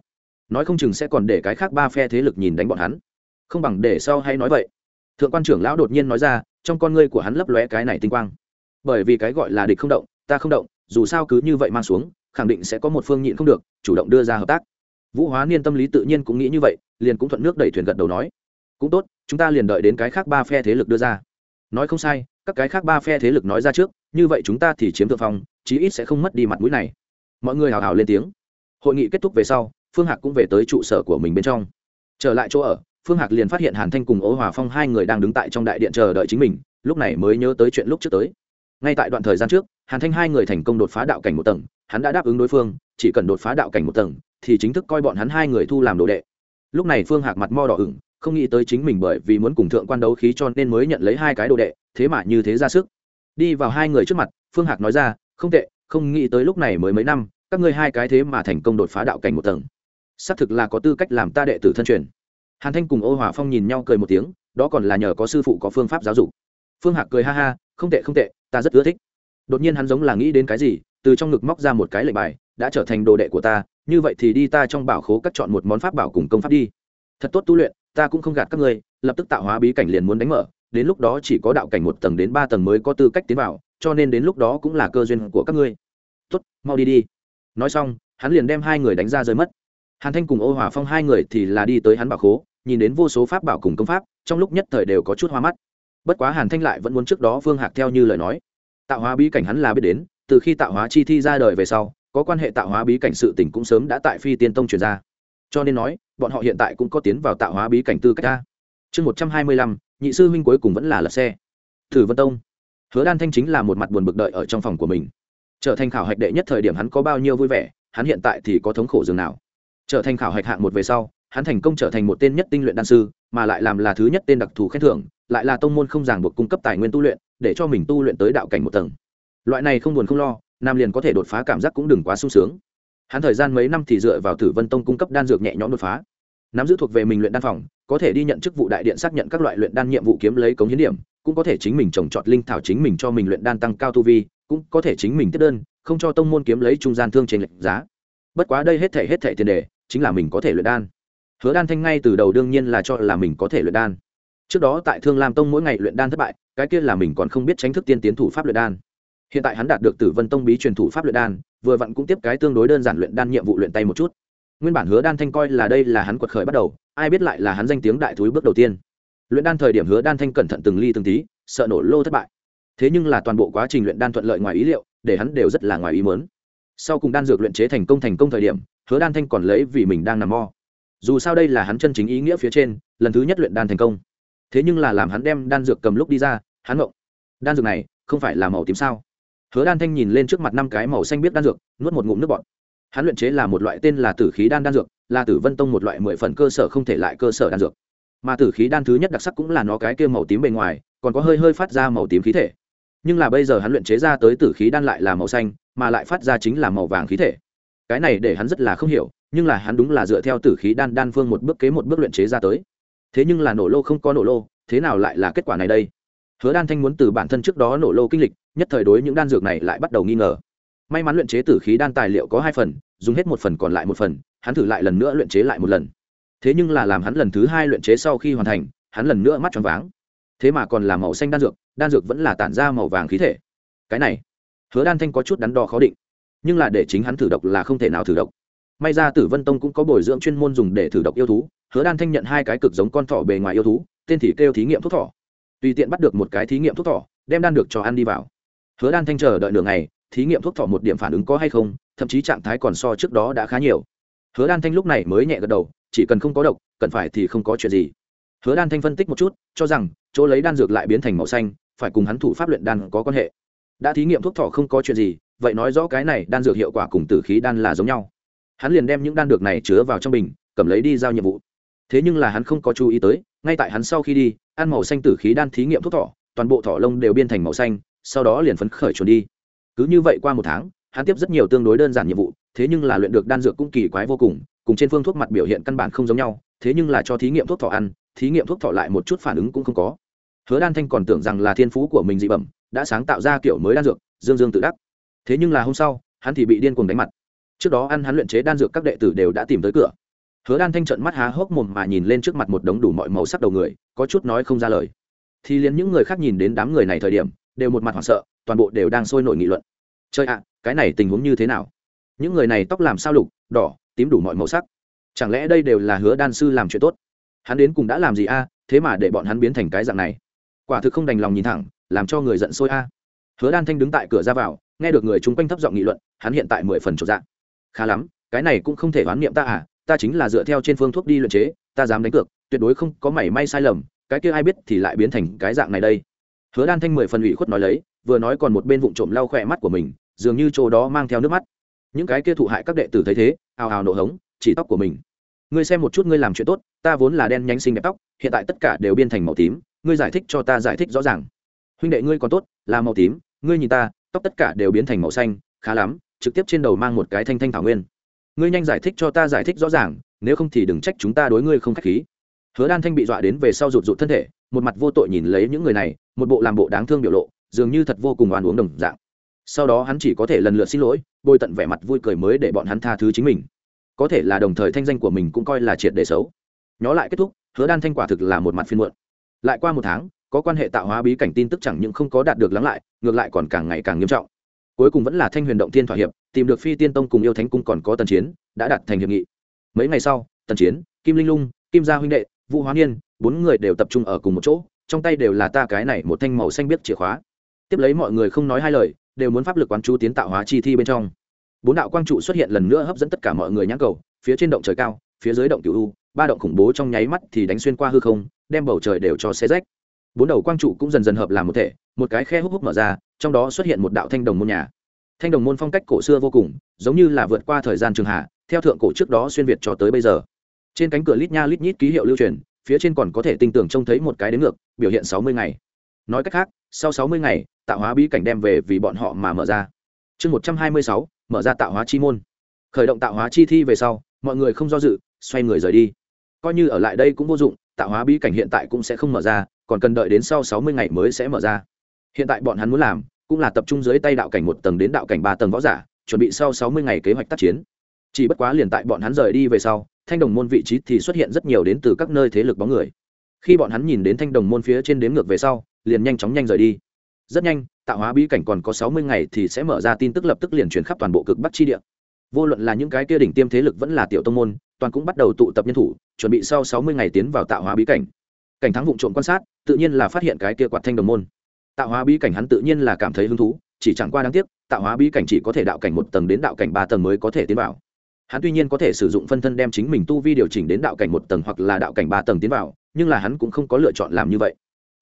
Nói không chừng sẽ còn để cái khác ba phe thế lực nhìn đánh bọn hắn. Không bằng để sau hay nói vậy. Thượng quan trưởng lão đột nhiên nói ra, trong con ngươi của hắn lấp lóe cái này tinh quang. Bởi vì cái gọi là địch không động, ta không động, dù sao cứ như vậy mang xuống, khẳng định sẽ có một phương nhịn không được, chủ động đưa ra hợp tác. Vũ hóa niên tâm lý tự nhiên cũng nghĩ như vậy, liền cũng thuận nước đẩy thuyền gật đầu nói. Cũng tốt, chúng ta liền đợi đến cái khác ba phe thế lực đưa ra. Nói không sai các cái khác ba phe thế lực nói ra trước, như vậy chúng ta thì chiếm thượng phong, chí ít sẽ không mất đi mặt mũi này. Mọi người hào hào lên tiếng. Hội nghị kết thúc về sau, phương hạc cũng về tới trụ sở của mình bên trong. Trở lại chỗ ở, phương hạc liền phát hiện hàn thanh cùng ố hòa phong hai người đang đứng tại trong đại điện chờ đợi chính mình, lúc này mới nhớ tới chuyện lúc trước tới. Ngay tại đoạn thời gian trước, hàn thanh hai người thành công đột phá đạo cảnh một tầng, hắn đã đáp ứng đối phương, chỉ cần đột phá đạo cảnh một tầng, thì chính thức coi bọn hắn hai người thu làm đồ đệ. Lúc này phương hạc mặt mo đỏ ửng không nghĩ tới chính mình bởi vì muốn cùng thượng quan đấu khí cho nên mới nhận lấy hai cái đồ đệ, thế mà như thế ra sức. Đi vào hai người trước mặt, phương hạc nói ra, không tệ, không nghĩ tới lúc này mới mấy năm, các ngươi hai cái thế mà thành công đột phá đạo cảnh một tầng. Xác thực là có tư cách làm ta đệ tử thân truyền. Hàn thanh cùng ô hòa phong nhìn nhau cười một tiếng, đó còn là nhờ có sư phụ có phương pháp giáo dục. Phương hạc cười ha ha, không tệ không tệ, ta rất ưa thích. Đột nhiên hắn giống là nghĩ đến cái gì, từ trong ngực móc ra một cái lệnh bài, đã trở thành đồ đệ của ta, như vậy thì đi ta trong bảo khố cắt chọn một món pháp bảo cùng công pháp đi. Thật tốt tu luyện ta cũng không gạt các ngươi, lập tức tạo hóa bí cảnh liền muốn đánh mở, đến lúc đó chỉ có đạo cảnh một tầng đến ba tầng mới có tư cách tiến vào, cho nên đến lúc đó cũng là cơ duyên của các ngươi. Tốt, mau đi đi. Nói xong, hắn liền đem hai người đánh ra rơi mất. Hàn thanh cùng ô hòa phong hai người thì là đi tới hắn bảo khố, nhìn đến vô số pháp bảo cùng công pháp, trong lúc nhất thời đều có chút hoa mắt. Bất quá hàn thanh lại vẫn muốn trước đó phương hạc theo như lời nói. Tạo hóa bí cảnh hắn là biết đến, từ khi tạo hóa chi thi ra đời về sau, có quan hệ tạo hóa bí cảnh sự tỉnh cũng sớm đã tại phi tiên tông truyền ra. Cho nên nói bọn họ hiện tại cũng có tiến vào tạo hóa bí cảnh tư cách ta. Chương một trăm hai mươi lăm, nhị sư huynh cuối cùng vẫn là lật xe. Thử vân tông. Hứa đan thanh chính là một mặt buồn bực đợi ở trong phòng của mình. Trở thành khảo hạch đệ nhất thời điểm hắn có bao nhiêu vui vẻ, hắn hiện tại thì có thống khổ dường nào. Trở thành khảo hạch hạng một về sau, hắn thành công trở thành một tên nhất tinh luyện đan sư, mà lại làm là thứ nhất tên đặc thù khen thưởng, lại là tông môn không ràng buộc cung cấp tài nguyên tu luyện, để cho mình tu luyện tới đạo cảnh một tầng. Loại này không buồn không lo, nam liền có thể đột phá cảm giác cũng đừng quá sung sướng hắn thời gian mấy năm thì dựa vào tử vân tông cung cấp đan dược nhẹ nhõm đột phá. Nắm giữ thuộc về mình luyện đan phòng, có thể đi nhận chức vụ đại điện xác nhận các loại luyện đan nhiệm vụ kiếm lấy cống hiến điểm, cũng có thể chính mình trồng trọt linh thảo chính mình cho mình luyện đan tăng cao tu vi, cũng có thể chính mình tiếp đơn, không cho tông môn kiếm lấy trung gian thương trên lệnh giá. Bất quá đây hết thể hết thể tiền đề, chính là mình có thể luyện đan. Hứa đan thanh ngay từ đầu đương nhiên là cho là mình có thể luyện đan. Trước đó tại thương lam tông mỗi ngày luyện đan thất bại, cái kia là mình còn không biết tránh thức tiên tiến thủ pháp luyện đan. Hiện tại hắn đạt được tử vân tông bí truyền thủ pháp luyện đan vừa vặn cũng tiếp cái tương đối đơn giản luyện đan nhiệm vụ luyện tay một chút. Nguyên bản hứa đan thanh coi là đây là hắn quật khởi bắt đầu, ai biết lại là hắn danh tiếng đại thúi bước đầu tiên. Luyện đan thời điểm hứa đan thanh cẩn thận từng ly từng tí, sợ nổ lô thất bại. Thế nhưng là toàn bộ quá trình luyện đan thuận lợi ngoài ý liệu, để hắn đều rất là ngoài ý mớn sau cùng đan dược luyện chế thành công thành công thời điểm, hứa đan thanh còn lấy vì mình đang nằm mo dù sao đây là hắn chân chính ý nghĩa phía trên, lần thứ nhất luyện đan thành công. Thế nhưng là làm hắn đem đan dược cầm lúc đi ra, hắn ngộng. Đan dược này không phải là màu tím sao? Hứa đan thanh nhìn lên trước mặt năm cái màu xanh biết đan dược, nuốt một ngụm nước bọt. Hắn luyện chế là một loại tên là tử khí đan đan dược, là tử vân tông một loại mười phần cơ sở không thể lại cơ sở đan dược. Mà tử khí đan thứ nhất đặc sắc cũng là nó cái kia màu tím bề ngoài, còn có hơi hơi phát ra màu tím khí thể. Nhưng là bây giờ hắn luyện chế ra tới tử khí đan lại là màu xanh, mà lại phát ra chính là màu vàng khí thể. Cái này để hắn rất là không hiểu, nhưng là hắn đúng là dựa theo tử khí đan đan phương một bước kế một bước luyện chế ra tới. Thế nhưng là nổ lô không có nổ lô, thế nào lại là kết quả này đây? Hứa đan thanh muốn từ bản thân trước đó nổ lô kinh lịch nhất thời đối những đan dược này lại bắt đầu nghi ngờ. May mắn luyện chế tử khí đan tài liệu có hai phần, dùng hết một phần còn lại một phần, hắn thử lại lần nữa luyện chế lại một lần. Thế nhưng là làm hắn lần thứ hai luyện chế sau khi hoàn thành, hắn lần nữa mắt tròn váng. Thế mà còn là màu xanh đan dược đan dược vẫn là tản ra màu vàng khí thể. Cái này, hứa đan thanh có chút đắn đo khó định. Nhưng là để chính hắn thử độc là không thể nào thử độc. May ra tử vân tông cũng có bồi dưỡng chuyên môn dùng để thử độc yêu thú, hứa đan thanh nhận hai cái cực giống con thỏ bề ngoài yêu thú, tên thì kêu thí nghiệm thuốc thỏ. Tùy tiện bắt được một cái thí nghiệm thuốc thỏ, đem đan được cho ăn đi vào hứa đan thanh chờ đợi nửa ngày thí nghiệm thuốc thọ một điểm phản ứng có hay không thậm chí trạng thái còn so trước đó đã khá nhiều. Hứa đan thanh lúc này mới nhẹ gật đầu chỉ cần không có độc cần phải thì không có chuyện gì. Hứa đan thanh phân tích một chút cho rằng chỗ lấy đan dược lại biến thành màu xanh phải cùng hắn thủ pháp luyện đan có quan hệ. Đã thí nghiệm thuốc thọ không có chuyện gì vậy nói rõ cái này đan dược hiệu quả cùng tử khí đan là giống nhau. Hắn liền đem những đan dược này chứa vào trong bình cầm lấy đi giao nhiệm vụ. Thế nhưng là hắn không có chú ý tới ngay tại hắn sau khi đi ăn màu xanh tử khí đan thí nghiệm thuốc thọ, toàn bộ thỏ lông đều biên thành màu xanh sau đó liền phấn khởi trốn đi. Cứ như vậy qua một tháng, hắn tiếp rất nhiều tương đối đơn giản nhiệm vụ, thế nhưng là luyện được đan dược cũng kỳ quái vô cùng cùng trên phương thuốc mặt biểu hiện căn bản không giống nhau, thế nhưng là cho thí nghiệm thuốc thọ ăn, thí nghiệm thuốc thọ lại một chút phản ứng cũng không có. Hứa đan thanh còn tưởng rằng là thiên phú của mình dị bẩm, đã sáng tạo ra kiểu mới đan dược, dương dương tự đắc. Thế nhưng là hôm sau, hắn thì bị điên cuồng đánh mặt. Trước đó ăn hắn luyện chế đan dược các đệ tử đều đã tìm tới cửa. Hứa đan thanh trận mắt há hốc mồm mà nhìn lên trước mặt một đống đủ mọi màu sắc đầu người, có chút nói không ra lời. Thì liền những người khác nhìn đến đám người này thời điểm đều một mặt hoảng sợ, toàn bộ đều đang sôi nổi nghị luận. Chơi ạ, cái này tình huống như thế nào? Những người này tóc làm sao lục, đỏ, tím đủ mọi màu sắc. Chẳng lẽ đây đều là hứa đan sư làm chuyện tốt? Hắn đến cùng đã làm gì a? Thế mà để bọn hắn biến thành cái dạng này. Quả thực không đành lòng nhìn thẳng, làm cho người giận sôi a. Hứa đan thanh đứng tại cửa ra vào, nghe được người chung quanh thấp giọng nghị luận, hắn hiện tại mười phần trộn dạng. Khá lắm, cái này cũng không thể oán niệm ta à ta chính là dựa theo trên phương thuốc đi luyện chế, ta dám đánh cược, tuyệt đối không có mảy may sai lầm, cái kia ai biết thì lại biến thành cái dạng này đây hứa đan thanh mười phần ủy khuất nói lấy, vừa nói còn một bên vụng trộm lau khỏe mắt của mình, dường như chỗ đó mang theo nước mắt. Những cái kia thụ hại các đệ tử thấy thế, ào ào nổ hống, chỉ tóc của mình. Ngươi xem một chút ngươi làm chuyện tốt, ta vốn là đen nhánh xinh đẹp tóc, hiện tại tất cả đều biên thành màu tím, ngươi giải thích cho ta giải thích rõ ràng. Huynh đệ ngươi còn tốt, là màu tím, ngươi nhìn ta, tóc tất cả đều biến thành màu xanh, khá lắm, trực tiếp trên đầu mang một cái thanh thanh thảo nguyên. Ngươi nhanh giải thích cho ta giải thích rõ ràng, nếu không thì đừng trách chúng ta đối ngươi không k h á c h khí. Hứa đan thanh bị dọa đến về sau rụt rụt thân thể một mặt vô tội nhìn lấy những người này, một bộ làm bộ đáng thương biểu lộ, dường như thật vô cùng oan uống đồng dạng. Sau đó hắn chỉ có thể lần lượt xin lỗi, bôi tận vẻ mặt vui cười mới để bọn hắn tha thứ chính mình. Có thể là đồng thời thanh danh của mình cũng coi là triệt để xấu. Nhó lại kết thúc, hứa đan thanh quả thực là một mặt phiên muộn. Lại qua một tháng, có quan hệ tạo hóa bí cảnh tin tức chẳng những không có đạt được lắng lại, ngược lại còn càng ngày càng nghiêm trọng. Cuối cùng vẫn là thanh huyền động tiên thỏa hiệp, tìm được phi tiên tông cùng yêu thánh cung còn có tần chiến, đã đạt thành hiệp nghị. Mấy ngày sau, tần chiến, kim linh lung, kim gia huynh đệ vũ hóa niên, bốn người đều tập trung ở cùng một chỗ, trong tay đều là ta cái này một thanh màu xanh biết chìa khóa. Tiếp lấy mọi người không nói hai lời, đều muốn pháp lực quán chú tiến tạo hóa chi thi bên trong. Bốn đạo quang trụ xuất hiện lần nữa hấp dẫn tất cả mọi người nhãn cầu, phía trên động trời cao, phía dưới động cửu u, ba động khủng bố trong nháy mắt thì đánh xuyên qua hư không, đem bầu trời đều cho xe rách. Bốn đầu quang trụ cũng dần dần hợp làm một thể, một cái khe húc húc mở ra, trong đó xuất hiện một đạo thanh đồng môn nhà. Thanh đồng môn phong cách cổ xưa vô cùng, giống như là vượt qua thời gian trường hạ, theo thượng cổ trước đó xuyên việt cho tới bây giờ trên cánh cửa lít nha lít nhít ký hiệu lưu truyền, phía trên còn có thể tinh tưởng trông thấy một cái đến ngược, biểu hiện sáu mươi ngày. Nói cách khác, sau sáu mươi ngày, tạo hóa bí cảnh đem về vì bọn họ mà mở ra. Chương một trăm hai mươi sáu, mở ra tạo hóa chi môn. Khởi động tạo hóa chi thi về sau, mọi người không do dự, xoay người rời đi. Coi như ở lại đây cũng vô dụng, tạo hóa bí cảnh hiện tại cũng sẽ không mở ra, còn cần đợi đến sau sáu mươi ngày mới sẽ mở ra. Hiện tại bọn hắn muốn làm, cũng là tập trung dưới tay đạo cảnh một tầng đến đạo cảnh ba tầng võ giả, chuẩn bị sau sáu mươi ngày kế hoạch tác chiến chỉ bất quá liền tại bọn hắn rời đi về sau, thanh đồng môn vị trí thì xuất hiện rất nhiều đến từ các nơi thế lực bóng người. Khi bọn hắn nhìn đến thanh đồng môn phía trên đếm ngược về sau, liền nhanh chóng nhanh rời đi. Rất nhanh, tạo hóa bí cảnh còn có sáu mươi ngày thì sẽ mở ra tin tức lập tức liền truyền khắp toàn bộ cực bắc chi địa. Vô luận là những cái kia đỉnh tiêm thế lực vẫn là tiểu tông môn, toàn cũng bắt đầu tụ tập nhân thủ, chuẩn bị sau sáu mươi ngày tiến vào tạo hóa bí cảnh. Cảnh thắng vụ trộm quan sát, tự nhiên là phát hiện cái kia quạt thanh đồng môn. Tạo hóa bí cảnh hắn tự nhiên là cảm thấy hứng thú, chỉ chẳng qua đáng tiếc, tạo hóa bí cảnh chỉ có thể đạo cảnh một tầng đến đạo cảnh ba tầng mới có thể tiến vào hắn tuy nhiên có thể sử dụng phân thân đem chính mình tu vi điều chỉnh đến đạo cảnh một tầng hoặc là đạo cảnh ba tầng tiến vào, nhưng là hắn cũng không có lựa chọn làm như vậy.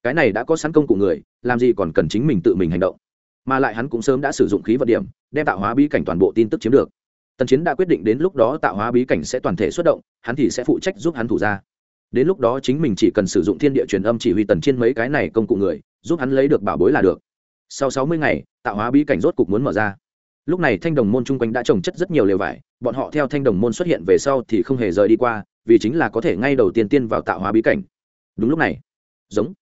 Cái này đã có sẵn công cụ người, làm gì còn cần chính mình tự mình hành động. Mà lại hắn cũng sớm đã sử dụng khí vật điểm, đem tạo hóa bí cảnh toàn bộ tin tức chiếm được. Tần chiến đã quyết định đến lúc đó tạo hóa bí cảnh sẽ toàn thể xuất động, hắn thì sẽ phụ trách giúp hắn thủ ra. Đến lúc đó chính mình chỉ cần sử dụng thiên địa truyền âm chỉ huy tần trên mấy cái này công cụ người, giúp hắn lấy được bảo bối là được. Sau sáu mươi ngày, tạo hóa bí cảnh rốt cục muốn mở ra lúc này thanh đồng môn chung quanh đã trồng chất rất nhiều lều vải, bọn họ theo thanh đồng môn xuất hiện về sau thì không hề rời đi qua, vì chính là có thể ngay đầu tiên tiên vào tạo hóa bí cảnh. Đúng lúc này, giống,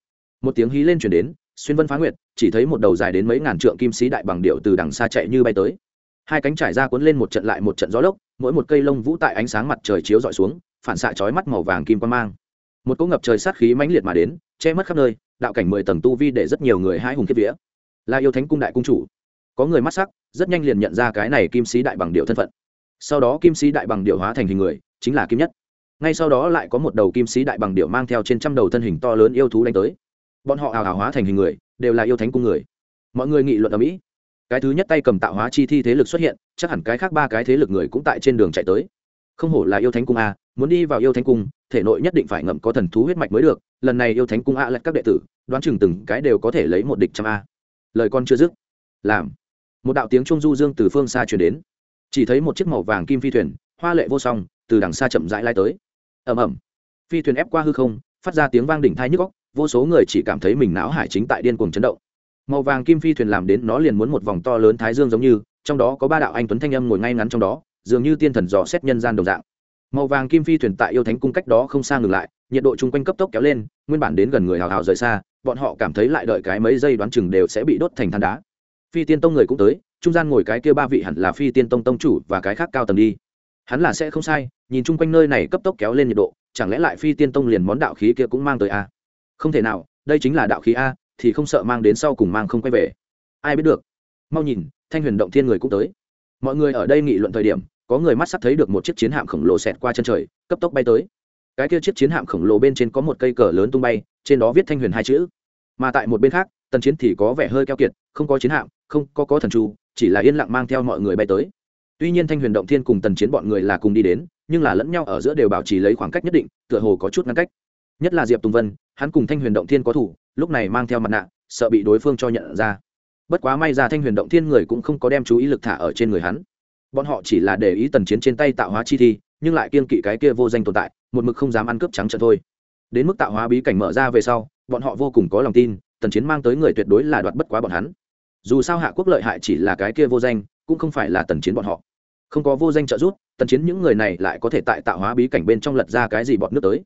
một tiếng hí lên chuyển đến, xuyên vân phá nguyệt, chỉ thấy một đầu dài đến mấy ngàn trượng kim sĩ đại bằng điệu từ đằng xa chạy như bay tới. Hai cánh trải ra cuốn lên một trận lại một trận gió lốc, mỗi một cây lông vũ tại ánh sáng mặt trời chiếu d ọ i xuống, phản xạ chói mắt màu vàng kim quan mang. Một cỗ ngập trời sát khí mãnh liệt mà đến, che mất khắp nơi, đạo cảnh mười tầng tu vi để rất nhiều người hai hùng kiếp vía. Là yêu thánh cung đại cung chủ. Có người mắt sắc rất nhanh liền nhận ra cái này kim sĩ đại bằng điệu thân phận. Sau đó kim sĩ đại bằng điệu hóa thành hình người, chính là kim nhất. Ngay sau đó lại có một đầu kim sĩ đại bằng điệu mang theo trên trăm đầu thân hình to lớn yêu thú đánh tới. Bọn họ hào hào hóa thành hình người, đều là yêu thánh cung người. Mọi người nghị luận ở mỹ cái thứ nhất tay cầm tạo hóa chi thi thế lực xuất hiện, chắc hẳn cái khác ba cái thế lực người cũng tại trên đường chạy tới. Không hổ là yêu thánh cung a, muốn đi vào yêu thánh cung, thể nội nhất định phải ngậm có thần thú huyết mạch mới được, lần này yêu thánh cung a lật các đệ tử, đoán chừng từng cái đều có thể lấy một địch trăm a. Lời con chưa dứt. Làm một đạo tiếng trung du dương từ phương xa chuyển đến. Chỉ thấy một chiếc màu vàng kim phi thuyền, hoa lệ vô song, từ đằng xa chậm rãi lai tới. Ẩm ẩm phi thuyền ép qua hư không, phát ra tiếng vang đỉnh thai nhức góc vô số người chỉ cảm thấy mình não hải chính tại điên cuồng chấn động. Màu vàng kim phi thuyền làm đến nó liền muốn một vòng to lớn thái dương giống như, trong đó có ba đạo anh tuấn thanh âm ngồi ngay ngắn trong đó, dường như tiên thần dò xét nhân gian đồng dạng. Màu vàng kim phi thuyền tại yêu thánh cung cách đó không xa ngừng lại, nhiệt độ chung quanh cấp tốc kéo lên, nguyên bản đến gần người hào hào rời xa, bọn họ cảm thấy lại đợi cái mấy giây đoán chừng đều sẽ bị đốt thành than đá phi tiên tông người cũng tới, trung gian ngồi cái kia ba vị hẳn là phi tiên tông tông chủ và cái khác cao tầng đi. Hắn là sẽ không sai, nhìn chung quanh nơi này cấp tốc kéo lên nhiệt độ, chẳng lẽ lại phi tiên tông liền món đạo khí kia cũng mang tới a không thể nào, đây chính là đạo khí a, thì không sợ mang đến sau cùng mang không quay về. Ai biết được? Mau nhìn, thanh huyền động thiên người cũng tới. Mọi người ở đây nghị luận thời điểm, có người mắt sắp thấy được một chiếc chiến hạm khổng lồ xẹt qua chân trời, cấp tốc bay tới. Cái kia chiếc chiến hạm khổng lồ bên trên có một cây cờ lớn tung bay, trên đó viết thanh huyền hai chữ. Mà tại một bên khác tần chiến thì có vẻ hơi keo kiệt, không có chiến hạm, không có có thần tru chỉ là yên lặng mang theo mọi người bay tới. Tuy nhiên thanh huyền động thiên cùng tần chiến bọn người là cùng đi đến, nhưng là lẫn nhau ở giữa đều bảo trì lấy khoảng cách nhất định, tựa hồ có chút ngăn cách. Nhất là diệp tùng vân, hắn cùng thanh huyền động thiên có thủ, lúc này mang theo mặt nạ, sợ bị đối phương cho nhận ra. Bất quá may ra thanh huyền động thiên người cũng không có đem chú ý lực thả ở trên người hắn. Bọn họ chỉ là để ý tần chiến trên tay tạo hóa chi thi, nhưng lại kiên kỵ cái kia vô danh tồn tại, một mực không dám ăn cướp trắng trợn thôi. Đến mức tạo hóa bí cảnh mở ra về sau, bọn họ vô cùng có lòng tin tần chiến mang tới người tuyệt đối là đoạt bất quá bọn hắn. Dù sao hạ quốc lợi hại chỉ là cái kia vô danh, cũng không phải là tần chiến bọn họ. Không có vô danh trợ giúp, tần chiến những người này lại có thể tại tạo hóa bí cảnh bên trong lật ra cái gì bọn nước tới.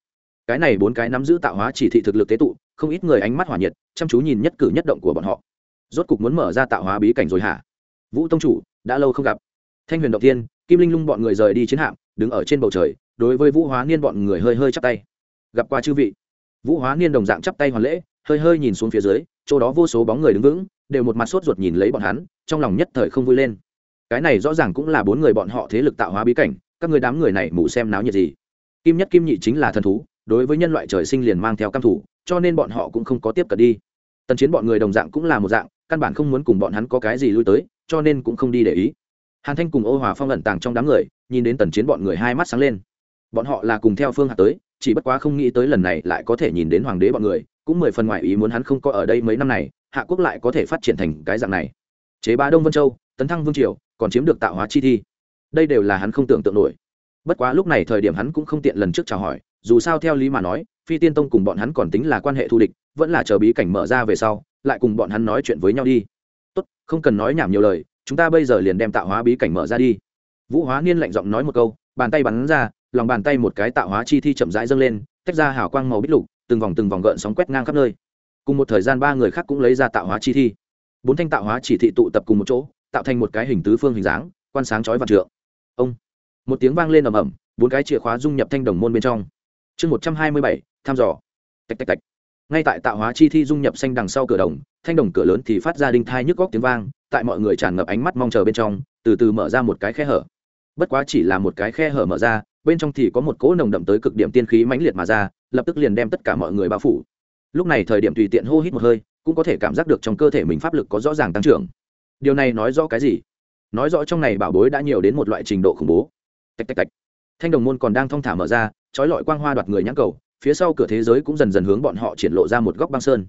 Cái này bốn cái nắm giữ tạo hóa chỉ thị thực lực tế tụ, không ít người ánh mắt hỏa nhiệt, chăm chú nhìn nhất cử nhất động của bọn họ. Rốt cục muốn mở ra tạo hóa bí cảnh rồi hả? Vũ tông chủ, đã lâu không gặp. Thanh huyền động tiên kim linh lung bọn người rời đi chiến hạm, đứng ở trên bầu trời, đối với vũ hóa niên bọn người hơi hơi chắp tay. Gặp qua chư vị. Vũ hóa niên đồng dạng chắp tay hoàn lễ hơi hơi nhìn xuống phía dưới, chỗ đó vô số bóng người đứng vững, đều một mặt sốt ruột nhìn lấy bọn hắn, trong lòng nhất thời không vui lên. Cái này rõ ràng cũng là bốn người bọn họ thế lực tạo hóa bí cảnh, các người đám người này mù xem náo nhiệt gì. Kim nhất kim nhị chính là thần thú, đối với nhân loại trời sinh liền mang theo căm thủ cho nên bọn họ cũng không có tiếp cận đi. Tần chiến bọn người đồng dạng cũng là một dạng, căn bản không muốn cùng bọn hắn có cái gì lui tới, cho nên cũng không đi để ý. Hàn thanh cùng ô hòa phong lẩn tàng trong đám người, nhìn đến tần chiến bọn người hai mắt sáng lên. Bọn họ là cùng theo phương hạt tới, chỉ bất quá không nghĩ tới lần này lại có thể nhìn đến hoàng đế bọn người cũng mười phần ngoại ý muốn hắn không có ở đây mấy năm này, hạ quốc lại có thể phát triển thành cái dạng này. Chế bá đông vân châu, tấn thăng vương triều, còn chiếm được tạo hóa chi thi. Đây đều là hắn không tưởng tượng nổi. Bất quá lúc này thời điểm hắn cũng không tiện lần trước chào hỏi, dù sao theo lý mà nói, phi tiên tông cùng bọn hắn còn tính là quan hệ thù địch, vẫn là chờ bí cảnh mở ra về sau, lại cùng bọn hắn nói chuyện với nhau đi. Tốt, không cần nói nhảm nhiều lời, chúng ta bây giờ liền đem tạo hóa bí cảnh mở ra đi. Vũ hóa niên lạnh giọng nói một câu, bàn tay bắn ra, lòng bàn tay một cái tạo hóa chi thi chậm rãi dâng lên, tách ra hào quang màu bích lục từng vòng từng vòng gợn sóng quét ngang khắp nơi. Cùng một thời gian ba người khác cũng lấy ra tạo hóa chi thi. Bốn thanh tạo hóa chỉ thị tụ tập cùng một chỗ, tạo thành một cái hình tứ phương hình dáng, quan sáng chói và trượng. Ông. Một tiếng vang lên ầm ầm, bốn cái chìa khóa dung nhập thanh đồng môn bên trong. Chương một trăm hai mươi bảy, thăm dò. Tạch tạch tạch. Ngay tại tạo hóa chi thi dung nhập xanh đằng sau cửa đồng, thanh đồng cửa lớn thì phát ra đinh thai nhức góc tiếng vang, tại mọi người tràn ngập ánh mắt mong chờ bên trong, từ từ mở ra một cái khe hở. Bất quá chỉ là một cái khe hở mở ra bên trong thì có một cỗ nồng đậm tới cực điểm tiên khí mãnh liệt mà ra, lập tức liền đem tất cả mọi người bao phủ. Lúc này thời điểm tùy tiện hô hít một hơi, cũng có thể cảm giác được trong cơ thể mình pháp lực có rõ ràng tăng trưởng. Điều này nói rõ cái gì? Nói rõ trong này bảo bối đã nhiều đến một loại trình độ khủng bố. Tạch tạch tạch. Thanh đồng môn còn đang thong thả mở ra trói lọi quang hoa đoạt người nhãn cầu, phía sau cửa thế giới cũng dần dần hướng bọn họ triển lộ ra một góc băng sơn.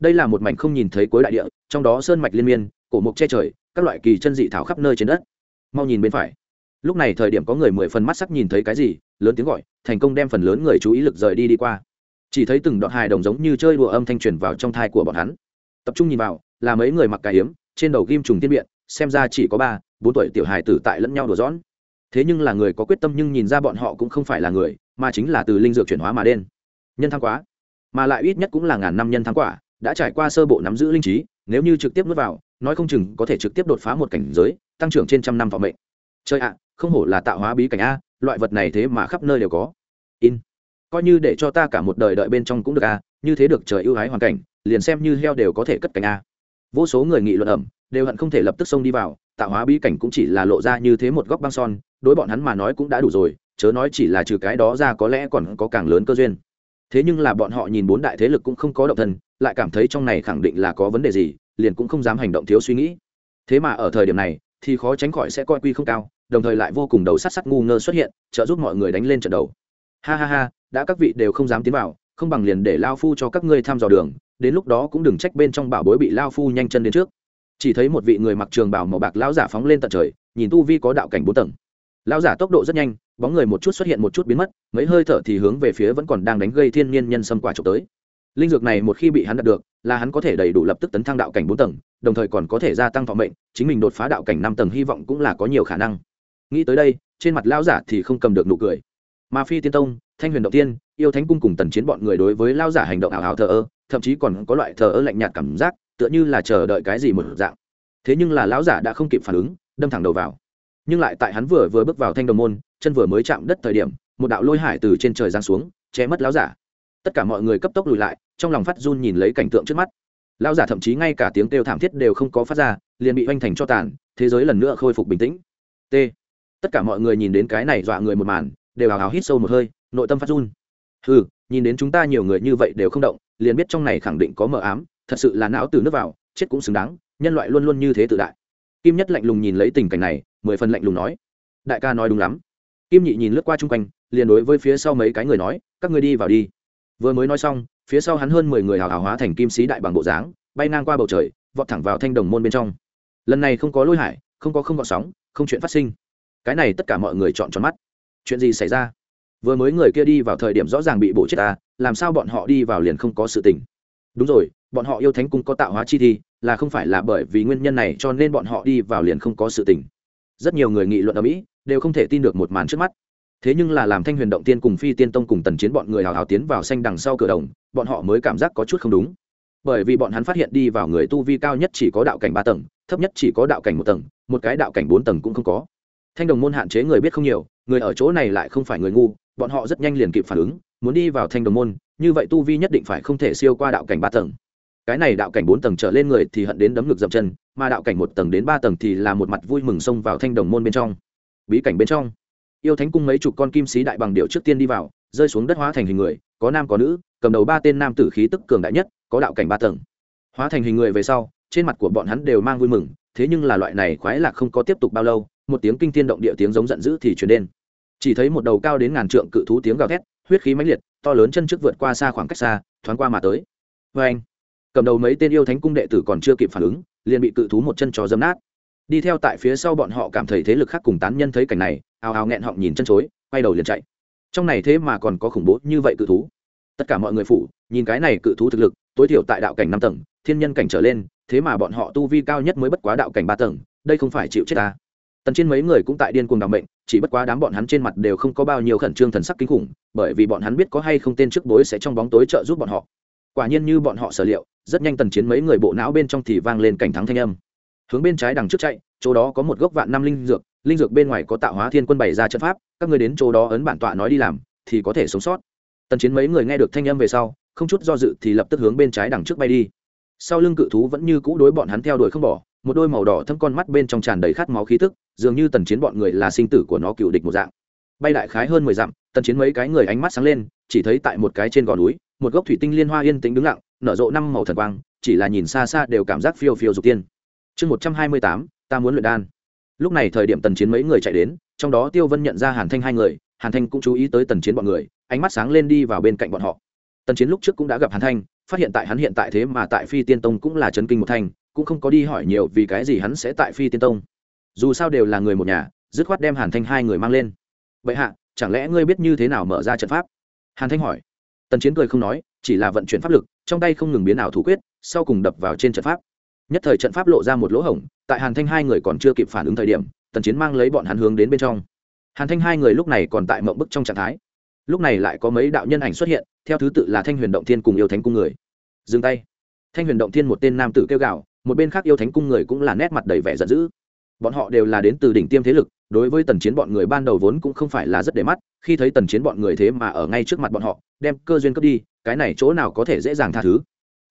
Đây là một mảnh không nhìn thấy cuối đại địa, trong đó sơn mạch liên miên, cổ mục che trời, các loại kỳ chân dị thảo khắp nơi trên đất. Mau nhìn bên phải lúc này thời điểm có người mười phần mắt sắc nhìn thấy cái gì, lớn tiếng gọi, thành công đem phần lớn người chú ý lực rời đi đi qua. Chỉ thấy từng đoạn hài đồng giống như chơi đùa âm thanh truyền vào trong thai của bọn hắn. Tập trung nhìn vào, là mấy người mặc cà hiếm trên đầu ghim trùng tiên biện, xem ra chỉ có ba, bốn tuổi tiểu hài tử tại lẫn nhau đùa giỡn. Thế nhưng là người có quyết tâm nhưng nhìn ra bọn họ cũng không phải là người, mà chính là từ linh dược chuyển hóa mà đen. Nhân thăng quá. Mà lại ít nhất cũng là ngàn năm nhân thăng quả, đã trải qua sơ bộ nắm giữ linh trí, nếu như trực tiếp nuốt vào, nói không chừng có thể trực tiếp đột phá một cảnh giới, tăng trưởng trên trăm năm vọng mệnh. Chơi ạ không hổ là tạo hóa bí cảnh a, loại vật này thế mà khắp nơi đều có. In. Coi như để cho ta cả một đời đợi bên trong cũng được a, như thế được trời ưu ái hoàn cảnh, liền xem như heo đều có thể cất cánh a. Vô số người nghị luận ẩm, đều hận không thể lập tức xông đi vào, tạo hóa bí cảnh cũng chỉ là lộ ra như thế một góc băng son, đối bọn hắn mà nói cũng đã đủ rồi, chớ nói chỉ là trừ cái đó ra có lẽ còn có càng lớn cơ duyên. Thế nhưng là bọn họ nhìn bốn đại thế lực cũng không có động thân, lại cảm thấy trong này khẳng định là có vấn đề gì, liền cũng không dám hành động thiếu suy nghĩ. Thế mà ở thời điểm này, thì khó tránh khỏi sẽ coi quy không cao đồng thời lại vô cùng đầu sắt sắt ngu ngơ xuất hiện, trợ giúp mọi người đánh lên trận đầu. Ha ha ha, đã các vị đều không dám tiến vào, không bằng liền để lao phu cho các ngươi thăm dò đường, đến lúc đó cũng đừng trách bên trong bảo bối bị lao phu nhanh chân đến trước. Chỉ thấy một vị người mặc trường bảo màu bạc lão giả phóng lên tận trời, nhìn tu vi có đạo cảnh bốn tầng. Lão giả tốc độ rất nhanh, bóng người một chút xuất hiện một chút biến mất, mấy hơi thở thì hướng về phía vẫn còn đang đánh gây thiên nhiên nhân xâm quả trộm tới. Linh dược này một khi bị hắn đạt được, là hắn có thể đầy đủ lập tức tấn thăng đạo cảnh bốn tầng, đồng thời còn có thể gia tăng thọ mệnh, chính mình đột phá đạo cảnh năm tầng hy vọng cũng là có nhiều khả năng nghĩ tới đây, trên mặt lão giả thì không cầm được nụ cười. Mà phi tiên tông, thanh huyền động tiên, yêu thánh cung cùng tần chiến bọn người đối với lão giả hành động ảo ảo thờ ơ, thậm chí còn có loại thờ ơ lạnh nhạt cảm giác, tựa như là chờ đợi cái gì một dạng. Thế nhưng là lão giả đã không kịp phản ứng, đâm thẳng đầu vào. Nhưng lại tại hắn vừa vừa bước vào thanh đồng môn, chân vừa mới chạm đất thời điểm, một đạo lôi hải từ trên trời giáng xuống, che mất lão giả. Tất cả mọi người cấp tốc lùi lại, trong lòng phát run nhìn lấy cảnh tượng trước mắt. Lão giả thậm chí ngay cả tiếng kêu thảm thiết đều không có phát ra, liền bị oanh thành cho tàn, thế giới lần nữa khôi phục bình tĩnh. T tất cả mọi người nhìn đến cái này dọa người một màn, đều hào hào hít sâu một hơi, nội tâm phát run. Ừ nhìn đến chúng ta nhiều người như vậy đều không động, liền biết trong này khẳng định có mờ ám, thật sự là não từ nước vào, chết cũng xứng đáng, nhân loại luôn luôn như thế tự đại. Kim nhất lạnh lùng nhìn lấy tình cảnh này, mười phần lạnh lùng nói. Đại ca nói đúng lắm. Kim nhị nhìn lướt qua chung quanh, liền đối với phía sau mấy cái người nói, các ngươi đi vào đi. Vừa mới nói xong, phía sau hắn hơn mười người hào hào hóa thành kim sĩ đại bằng bộ dáng, bay ngang qua bầu trời, vọt thẳng vào thanh đồng môn bên trong. Lần này không có lôi hải, không có không gọn sóng, không chuyện phát sinh cái này tất cả mọi người chọn tròn mắt. Chuyện gì xảy ra? Vừa mới người kia đi vào thời điểm rõ ràng bị bổ chết ta, làm sao bọn họ đi vào liền không có sự tình? Đúng rồi, bọn họ yêu thánh cung có tạo hóa chi thi, là không phải là bởi vì nguyên nhân này cho nên bọn họ đi vào liền không có sự tình. Rất nhiều người nghị luận ở mỹ, đều không thể tin được một màn trước mắt. Thế nhưng là làm thanh huyền động tiên cùng phi tiên tông cùng tần chiến bọn người hào hào tiến vào xanh đằng sau cửa đồng, bọn họ mới cảm giác có chút không đúng. Bởi vì bọn hắn phát hiện đi vào người tu vi cao nhất chỉ có đạo cảnh ba tầng, thấp nhất chỉ có đạo cảnh một tầng, một cái đạo cảnh bốn tầng cũng không có thanh đồng môn hạn chế người biết không nhiều, người ở chỗ này lại không phải người ngu, bọn họ rất nhanh liền kịp phản ứng, muốn đi vào thanh đồng môn, như vậy tu vi nhất định phải không thể siêu qua đạo cảnh ba tầng. Cái này đạo cảnh bốn tầng trở lên người thì hận đến đấm ngực dậm chân, mà đạo cảnh một tầng đến ba tầng thì là một mặt vui mừng xông vào thanh đồng môn bên trong. Bí cảnh bên trong. Yêu thánh cung mấy chục con kim sĩ đại bằng điệu trước tiên đi vào, rơi xuống đất hóa thành hình người, có nam có nữ, cầm đầu ba tên nam tử khí tức cường đại nhất, có đạo cảnh ba tầng. Hóa thành hình người về sau, trên mặt của bọn hắn đều mang vui mừng, thế nhưng là loại này khoái lạc không có tiếp tục bao lâu một tiếng kinh thiên động địa tiếng giống giận dữ thì truyền đến chỉ thấy một đầu cao đến ngàn trượng cự thú tiếng gào thét, huyết khí mãnh liệt, to lớn chân trước vượt qua xa khoảng cách xa, thoáng qua mà tới. Oeng! cầm đầu mấy tên yêu thánh cung đệ tử còn chưa kịp phản ứng, liền bị cự thú một chân trò dâm nát. Đi theo tại phía sau bọn họ cảm thấy thế lực khác cùng tán nhân thấy cảnh này, ào ào nghẹn họng nhìn chân chối, quay đầu liền chạy. Trong này thế mà còn có khủng bố như vậy cự thú. Tất cả mọi người phụ nhìn cái này cự thú thực lực, tối thiểu tại đạo cảnh năm tầng, thiên nhân cảnh trở lên, thế mà bọn họ tu vi cao nhất mới bất quá đạo cảnh ba tầng, đây không phải chịu chết ta tần trên mấy người cũng tại điên cuồng đ ả bệnh chỉ bất quá đám bọn hắn trên mặt đều không có bao nhiêu khẩn trương thần sắc kinh khủng, bởi vì bọn hắn biết có hay không tên trước bối sẽ trong bóng tối trợ giúp bọn họ. Quả nhiên như bọn họ sở liệu, rất nhanh tần chiến mấy người bộ não bên trong thì vang lên cảnh thắng thanh âm. Hướng bên trái đằng trước chạy, chỗ đó có một gốc vạn năm linh dược linh dược bên ngoài có tạo hóa thiên quân bày ra trận pháp, các người đến chỗ đó ấn bản tọa nói đi làm, thì có thể sống sót. Tần chiến mấy người nghe được thanh âm về sau, không chút do dự thì lập tức hướng bên trái đằng trước bay đi. Sau lưng cự thú vẫn như cũ đối bọn hắn theo đuổi không bỏ một đôi màu đỏ thâm con mắt bên trong tràn đầy khát máu khí tức, dường như tần chiến bọn người là sinh tử của nó cựu địch một dạng. Bay đại khái hơn mười dặm, tần chiến mấy cái người ánh mắt sáng lên, chỉ thấy tại một cái trên gò núi, một gốc thủy tinh liên hoa yên tĩnh đứng lặng, nở rộ năm màu thần quang, chỉ là nhìn xa xa đều cảm giác phiêu phiêu dục tiên. Chương một trăm hai mươi tám, ta muốn luyện đan. Lúc này thời điểm tần chiến mấy người chạy đến, trong đó tiêu vân nhận ra hàn thanh hai người, hàn thanh cũng chú ý tới tần chiến bọn người, ánh mắt sáng lên đi vào bên cạnh bọn họ. Tần chiến lúc trước cũng đã gặp hàn thanh, phát hiện tại hắn hiện tại thế mà tại phi tiên tông cũng là chấn kinh một thanh cũng không có đi hỏi nhiều vì cái gì hắn sẽ tại phi tiên tông. Dù sao đều là người một nhà, dứt khoát đem hàn thanh hai người mang lên. Vậy hạ, chẳng lẽ ngươi biết như thế nào mở ra trận pháp? Hàn thanh hỏi. Tần chiến cười không nói, chỉ là vận chuyển pháp lực, trong tay không ngừng biến ảo thủ quyết, sau cùng đập vào trên trận pháp. Nhất thời trận pháp lộ ra một lỗ hổng, tại hàn thanh hai người còn chưa kịp phản ứng thời điểm, tần chiến mang lấy bọn hắn hướng đến bên trong. Hàn thanh hai người lúc này còn tại mộng bức trong trạng thái. Lúc này lại có mấy đạo nhân ảnh xuất hiện, theo thứ tự là thanh huyền động thiên cùng yêu thánh cung người. Dừng tay. Thanh huyền động thiên một tên nam tử kêu gào một bên khác yêu thánh cung người cũng là nét mặt đầy vẻ giận dữ. Bọn họ đều là đến từ đỉnh tiêm thế lực, đối với tần chiến bọn người ban đầu vốn cũng không phải là rất để mắt, khi thấy tần chiến bọn người thế mà ở ngay trước mặt bọn họ, đem cơ duyên cướp đi, cái này chỗ nào có thể dễ dàng tha thứ.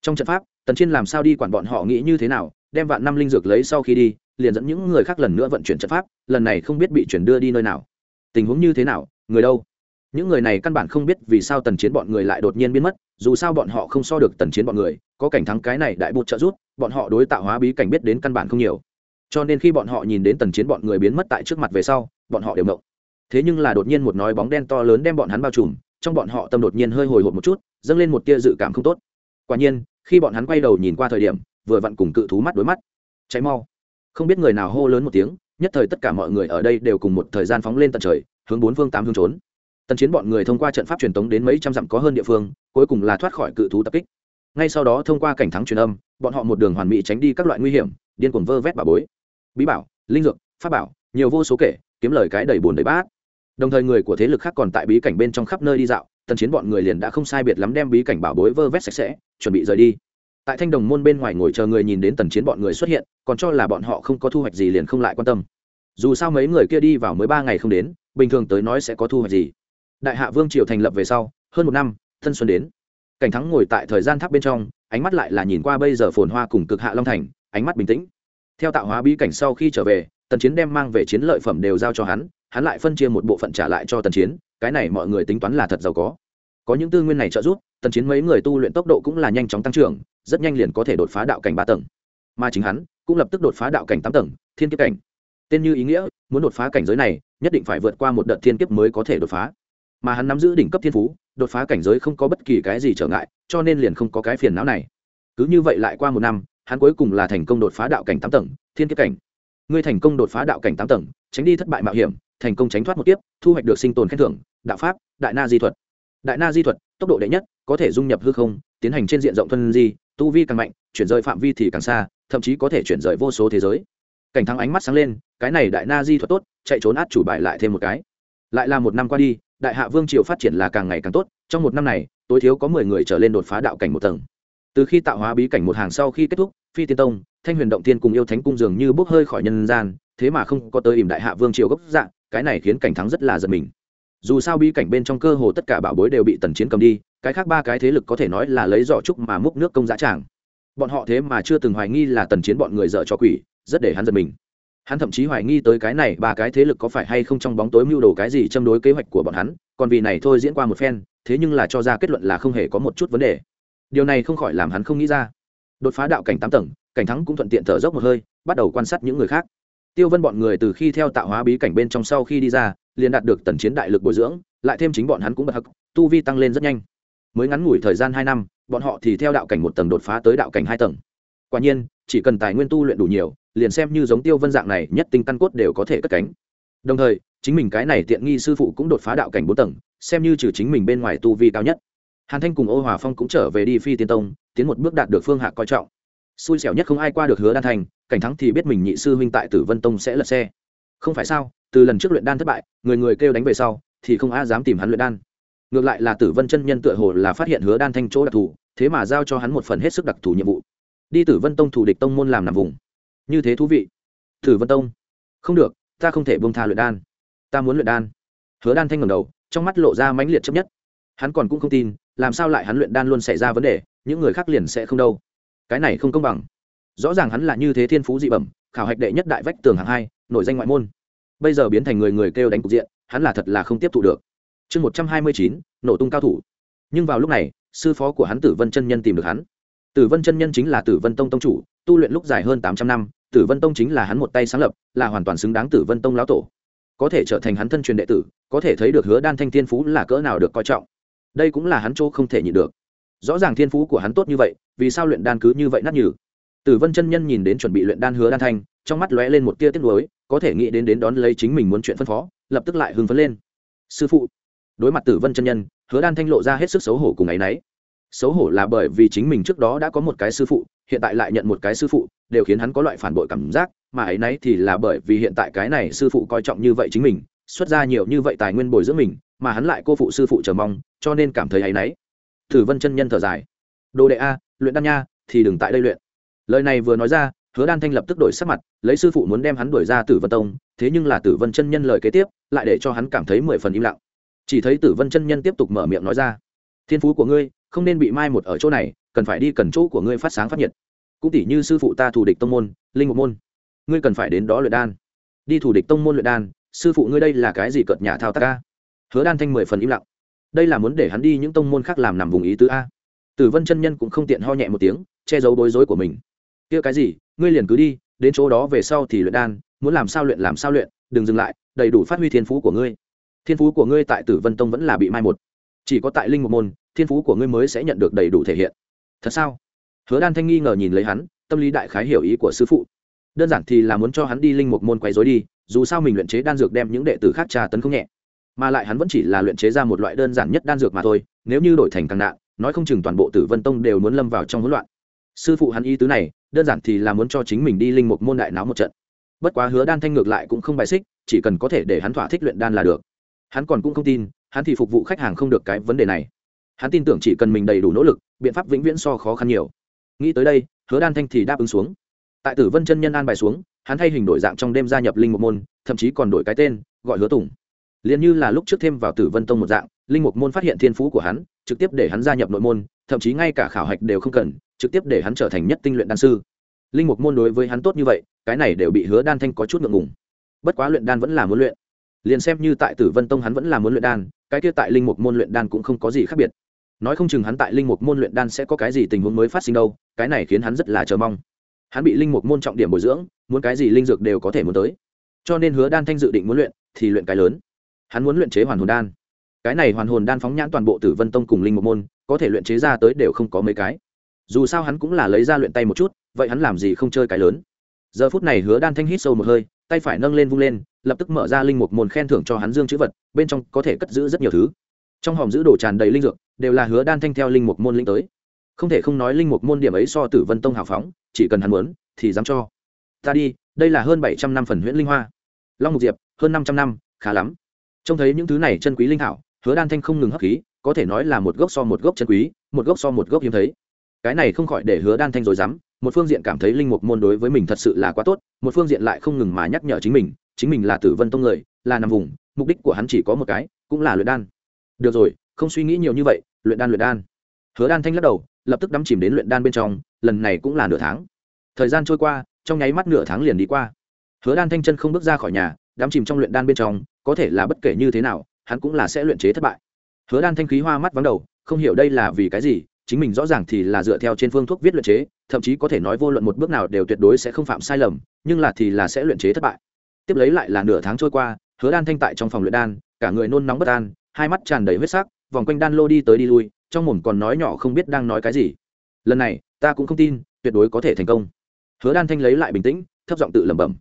Trong trận pháp, tần chiến làm sao đi quản bọn họ nghĩ như thế nào, đem vạn năm linh dược lấy sau khi đi, liền dẫn những người khác lần nữa vận chuyển trận pháp, lần này không biết bị chuyển đưa đi nơi nào. Tình huống như thế nào, người đâu? Những người này căn bản không biết vì sao tần chiến bọn người lại đột nhiên biến mất, dù sao bọn họ không so được tần chiến bọn người, có cảnh thắng cái này đại bụt trợ rút bọn họ đối tạo hóa bí cảnh biết đến căn bản không nhiều. Cho nên khi bọn họ nhìn đến tần chiến bọn người biến mất tại trước mặt về sau, bọn họ đều ngộng. Thế nhưng là đột nhiên một nói bóng đen to lớn đem bọn hắn bao trùm, trong bọn họ tâm đột nhiên hơi hồi hộp một chút, dâng lên một tia dự cảm không tốt. Quả nhiên, khi bọn hắn quay đầu nhìn qua thời điểm, vừa vặn cùng cự thú mắt đối mắt. Cháy mau. Không biết người nào hô lớn một tiếng, nhất thời tất cả mọi người ở đây đều cùng một thời gian phóng lên tận trời, hướng bốn phương tám hướng trốn. Tần chiến bọn người thông qua trận pháp truyền tống đến mấy trăm dặm có hơn địa phương, cuối cùng là thoát khỏi cự thú tập kích ngay sau đó thông qua cảnh thắng truyền âm, bọn họ một đường hoàn mỹ tránh đi các loại nguy hiểm, điên cuồng vơ vét bà bối. Bí bảo, linh dược, pháp bảo, nhiều vô số kể, kiếm lời cái đầy bùn đầy bát. Đồng thời người của thế lực khác còn tại bí cảnh bên trong khắp nơi đi dạo, tần chiến bọn người liền đã không sai biệt lắm đem bí cảnh bảo bối vơ vét sạch sẽ, chuẩn bị rời đi. Tại thanh đồng môn bên ngoài ngồi chờ người nhìn đến tần chiến bọn người xuất hiện, còn cho là bọn họ không có thu hoạch gì liền không lại quan tâm. Dù sao mấy người kia đi vào mới ba ngày không đến, bình thường tới nói sẽ có thu hoạch gì. Đại hạ vương triều thành lập về sau, hơn một năm, thân xuân đến cảnh thắng ngồi tại thời gian tháp bên trong, ánh mắt lại là nhìn qua bây giờ phồn hoa cùng cực hạ long thành, ánh mắt bình tĩnh. Theo tạo hóa bí cảnh sau khi trở về, tần chiến đem mang về chiến lợi phẩm đều giao cho hắn hắn lại phân chia một bộ phận trả lại cho tần chiến, cái này mọi người tính toán là thật giàu có. Có những tư nguyên này trợ giúp, tần chiến mấy người tu luyện tốc độ cũng là nhanh chóng tăng trưởng, rất nhanh liền có thể đột phá đạo cảnh ba tầng. Mà chính hắn, cũng lập tức đột phá đạo cảnh tám tầng, thiên kiếp cảnh. Tên như ý nghĩa, muốn đột phá cảnh giới này, nhất định phải vượt qua một đợt thiên kiếp mới có thể đột phá. Mà hắn nắm giữ đỉnh cấp thiên phú đột phá cảnh giới không có bất kỳ cái gì trở ngại, cho nên liền không có cái phiền não này. Cứ như vậy lại qua một năm, hắn cuối cùng là thành công đột phá đạo cảnh tám tầng, thiên kiếp cảnh. Ngươi thành công đột phá đạo cảnh tám tầng, tránh đi thất bại mạo hiểm, thành công tránh thoát một kiếp, thu hoạch được sinh tồn khen thưởng, đạo pháp, đại na di thuật. Đại na di thuật, tốc độ đệ nhất, có thể dung nhập hư không, tiến hành trên diện rộng thuần di, tu vi càng mạnh, chuyển rời phạm vi thì càng xa, thậm chí có thể chuyển rời vô số thế giới. Cảnh thắng ánh mắt sáng lên, cái này đại na di thuật tốt, chạy trốn át chủ bài lại thêm một cái. Lại là một năm qua đi đại hạ vương triều phát triển là càng ngày càng tốt, trong một năm này, tối thiếu có mười người trở lên đột phá đạo cảnh một tầng. Từ khi tạo hóa bí cảnh một hàng sau khi kết thúc, phi tiên tông, thanh huyền động tiên cùng yêu thánh cung dường như bốc hơi khỏi nhân gian, thế mà không có tới ỉm đại hạ vương triều gốc dạng, cái này khiến cảnh thắng rất là giật mình. Dù sao bí cảnh bên trong cơ hồ tất cả bảo bối đều bị tần chiến cầm đi, cái khác ba cái thế lực có thể nói là lấy giỏ trúc mà múc nước công giá tràng. Bọn họ thế mà chưa từng hoài nghi là tần chiến bọn người dở cho quỷ, rất để hắn giật mình hắn thậm chí hoài nghi tới cái này ba cái thế lực có phải hay không trong bóng tối mưu đồ cái gì châm đối kế hoạch của bọn hắn, còn vì này thôi diễn qua một phen, thế nhưng là cho ra kết luận là không hề có một chút vấn đề. Điều này không khỏi làm hắn không nghĩ ra. Đột phá đạo cảnh tám tầng, cảnh thắng cũng thuận tiện thở dốc một hơi, bắt đầu quan sát những người khác. Tiêu vân bọn người từ khi theo tạo hóa bí cảnh bên trong sau khi đi ra, liền đạt được tần chiến đại lực bồi dưỡng, lại thêm chính bọn hắn cũng bật hắc, tu vi tăng lên rất nhanh. Mới ngắn ngủi thời gian hai năm, bọn họ thì theo đạo cảnh một tầng đột phá tới đạo cảnh hai tầng. Quả nhiên chỉ cần tài nguyên tu luyện đủ nhiều, liền xem như giống tiêu vân dạng này nhất tinh căn cốt đều có thể cất cánh. Đồng thời, chính mình cái này tiện nghi sư phụ cũng đột phá đạo cảnh bốn tầng, xem như trừ chính mình bên ngoài tu vi cao nhất. Hàn thanh cùng ô hòa phong cũng trở về đi phi tiên tông, tiến một bước đạt được phương hạ coi trọng. Xui xẻo nhất không ai qua được hứa đan thành, cảnh thắng thì biết mình nhị sư huynh tại tử vân tông sẽ lật xe. Không phải sao, từ lần trước luyện đan thất bại, người người kêu đánh về sau, thì không ai dám tìm hắn luyện đan. Ngược lại là tử vân chân nhân tựa hồ là phát hiện hứa đan thanh chỗ đặc thù, thế mà giao cho hắn một phần hết sức đặc thù nhiệm vụ đi tử vân tông thủ địch tông môn làm nằm vùng. Như thế thú vị. Tử vân tông? Không được, ta không thể bông tha luyện đan. Ta muốn luyện đan. Hứa đan thanh ngầm đầu, trong mắt lộ ra mãnh liệt chấp nhất. Hắn còn cũng không tin, làm sao lại hắn luyện đan luôn xảy ra vấn đề, những người khác liền sẽ không đâu. Cái này không công bằng. Rõ ràng hắn là như thế thiên phú dị bẩm, khảo hạch đệ nhất đại vách tường hạng hai, nổi danh ngoại môn. Bây giờ biến thành người người kêu đánh cục diện, hắn là thật là không tiếp thụ được. Chương một trăm hai mươi chín, nổ tung cao thủ. Nhưng vào lúc này, sư phó của hắn tử vân chân nhân tìm được hắn tử vân chân nhân chính là tử vân tông tông chủ, tu luyện lúc dài hơn tám trăm năm, tử vân tông chính là hắn một tay sáng lập, là hoàn toàn xứng đáng tử vân tông lão tổ. Có thể trở thành hắn thân truyền đệ tử, có thể thấy được hứa đan thanh thiên phú là cỡ nào được coi trọng. Đây cũng là hắn chỗ không thể nhịn được. Rõ ràng thiên phú của hắn tốt như vậy, vì sao luyện đan cứ như vậy nát nhừ? Tử vân chân nhân nhìn đến chuẩn bị luyện đan hứa đan thanh, trong mắt lóe lên một tia tiếc nuối, có thể nghĩ đến đến đón lấy chính mình muốn chuyện phân phó, lập tức lại hưng phấn lên. Sư phụ. Đối mặt tử vân chân nhân, hứa đan thanh lộ ra hết sức xấu hổ cùng ấ y n ấ y xấu hổ là bởi vì chính mình trước đó đã có một cái sư phụ, hiện tại lại nhận một cái sư phụ, đều khiến hắn có loại phản bội cảm giác, mà ấy nấy thì là bởi vì hiện tại cái này sư phụ coi trọng như vậy chính mình, xuất ra nhiều như vậy tài nguyên bồi dưỡng mình, mà hắn lại cô phụ sư phụ chờ mong, cho nên cảm thấy ấy nấy thử vân chân nhân thở dài. Đồ đệ a, luyện đan nha, thì đừng tại đây luyện. Lời này vừa nói ra, hứa đan thanh lập tức đổi sắc mặt, lấy sư phụ muốn đem hắn đuổi ra tử vân tông, thế nhưng là tử vân chân nhân lời kế tiếp, lại để cho hắn cảm thấy mười phần im lặng. Chỉ thấy tử vân chân nhân tiếp tục mở miệng nói ra, thiên phú của ngươi không nên bị mai một ở chỗ này, cần phải đi cần chỗ của ngươi phát sáng phát nhiệt. Cũng tỷ như sư phụ ta thủ địch tông môn, linh một môn. Ngươi cần phải đến đó luyện đan. Đi thủ địch tông môn luyện đan, sư phụ ngươi đây là cái gì cợt nhà thao tác a? hứa đan thanh mười phần im lặng. Đây là muốn để hắn đi những tông môn khác làm nằm vùng ý tứ a. Tử vân chân nhân cũng không tiện ho nhẹ một tiếng, che giấu bối rối của mình. Kia cái gì, ngươi liền cứ đi, đến chỗ đó về sau thì luyện đan, muốn làm sao luyện làm sao luyện, đừng dừng lại, đầy đủ phát huy thiên phú của ngươi. Thiên phú của ngươi tại tử vân tông vẫn là bị mai một. Chỉ có tại linh một môn thiên phú của ngươi mới sẽ nhận được đầy đủ thể hiện. Thật sao? Hứa đan thanh nghi ngờ nhìn lấy hắn, tâm lý đại khái hiểu ý của sư phụ. Đơn giản thì là muốn cho hắn đi linh một môn quấy dối đi, dù sao mình luyện chế đan dược đem những đệ tử khác trà tấn không nhẹ. Mà lại hắn vẫn chỉ là luyện chế ra một loại đơn giản nhất đan dược mà thôi, nếu như đổi thành càng nạn nói không chừng toàn bộ tử vân tông đều muốn lâm vào trong hỗn loạn. Sư phụ hắn ý tứ này, đơn giản thì là muốn cho chính mình đi linh một môn đại náo một trận. Bất quá hứa đan thanh ngược lại cũng không bài xích, chỉ cần có thể để hắn thỏa thích luyện đan là được. Hắn còn cũng không tin, hắn thì phục vụ khách hàng không được cái vấn đề này hắn tin tưởng chỉ cần mình đầy đủ nỗ lực, biện pháp vĩnh viễn so khó khăn nhiều. Nghĩ tới đây, hứa đan thanh thì đáp ứng xuống. Tại tử vân chân nhân an bài xuống, hắn thay hình đổi dạng trong đêm gia nhập linh Mục môn, thậm chí còn đổi cái tên, gọi hứa tùng. Liền như là lúc trước thêm vào tử vân tông một dạng, linh mục môn phát hiện thiên phú của hắn, trực tiếp để hắn gia nhập nội môn, thậm chí ngay cả khảo hạch đều không cần, trực tiếp để hắn trở thành nhất tinh luyện đan sư. Linh mục môn đối với hắn tốt như vậy, cái này đều bị hứa đan thanh có chút ngượng ngùng. Bất quá luyện đan vẫn là muốn luyện. Liền xem như tại tử vân tông hắn vẫn là muốn luyện đan, cái kia tại linh mục môn luyện đan cũng không có gì khác biệt nói không chừng hắn tại linh mục môn luyện đan sẽ có cái gì tình huống mới phát sinh đâu, cái này khiến hắn rất là chờ mong. Hắn bị linh mục môn trọng điểm bồi dưỡng, muốn cái gì linh dược đều có thể muốn tới. Cho nên hứa đan thanh dự định muốn luyện, thì luyện cái lớn. Hắn muốn luyện chế hoàn hồn đan. Cái này hoàn hồn đan phóng nhãn toàn bộ tử vân tông cùng linh mục môn, có thể luyện chế ra tới đều không có mấy cái. Dù sao hắn cũng là lấy ra luyện tay một chút, vậy hắn làm gì không chơi cái lớn? Giờ phút này hứa đan thanh hít sâu một hơi, tay phải nâng lên vung lên, lập tức mở ra linh mục môn khen thưởng cho hắn dương chữ vật, bên trong có thể cất giữ rất nhiều thứ. Trong hòm giữ đồ tràn đầy linh dược đều là hứa đan thanh theo linh mục môn linh tới. Không thể không nói linh mục môn điểm ấy so tử vân tông hào phóng, chỉ cần hắn muốn, thì dám cho. Ta đi, đây là hơn bảy trăm năm phần huyễn linh hoa. Long mục diệp, hơn năm trăm năm, khá lắm. Trông thấy những thứ này chân quý linh thảo, hứa đan thanh không ngừng hấp khí, có thể nói là một gốc so một gốc chân quý, một gốc so một gốc hiếm thấy. Cái này không khỏi để hứa đan thanh rồi dám một phương diện cảm thấy linh mục môn đối với mình thật sự là quá tốt, một phương diện lại không ngừng mà nhắc nhở chính mình chính mình là tử vân tông người, là nằm vùng, mục đích của hắn chỉ có một cái, cũng là luyện đan. Được rồi, không suy nghĩ nhiều như vậy luyện đan luyện đan. Hứa đan thanh lắc đầu, lập tức đắm chìm đến luyện đan bên trong, lần này cũng là nửa tháng. Thời gian trôi qua, trong nháy mắt nửa tháng liền đi qua. Hứa đan thanh chân không bước ra khỏi nhà, đắm chìm trong luyện đan bên trong, có thể là bất kể như thế nào, hắn cũng là sẽ luyện chế thất bại. Hứa đan thanh khí hoa mắt vắng đầu, không hiểu đây là vì cái gì, chính mình rõ ràng thì là dựa theo trên phương thuốc viết luyện chế, thậm chí có thể nói vô luận một bước nào đều tuyệt đối sẽ không phạm sai lầm, nhưng là thì là sẽ luyện chế thất bại. Tiếp lấy lại là nửa tháng trôi qua, hứa đan thanh tại trong phòng luyện đan, cả người nôn nóng bất an, hai mắt tràn đầy huyết sắc vòng quanh đan lô đi tới đi lui, trong mồm còn nói nhỏ không biết đang nói cái gì. Lần này, ta cũng không tin, tuyệt đối có thể thành công. Hứa đan thanh lấy lại bình tĩnh, thấp giọng tự lẩm bẩm.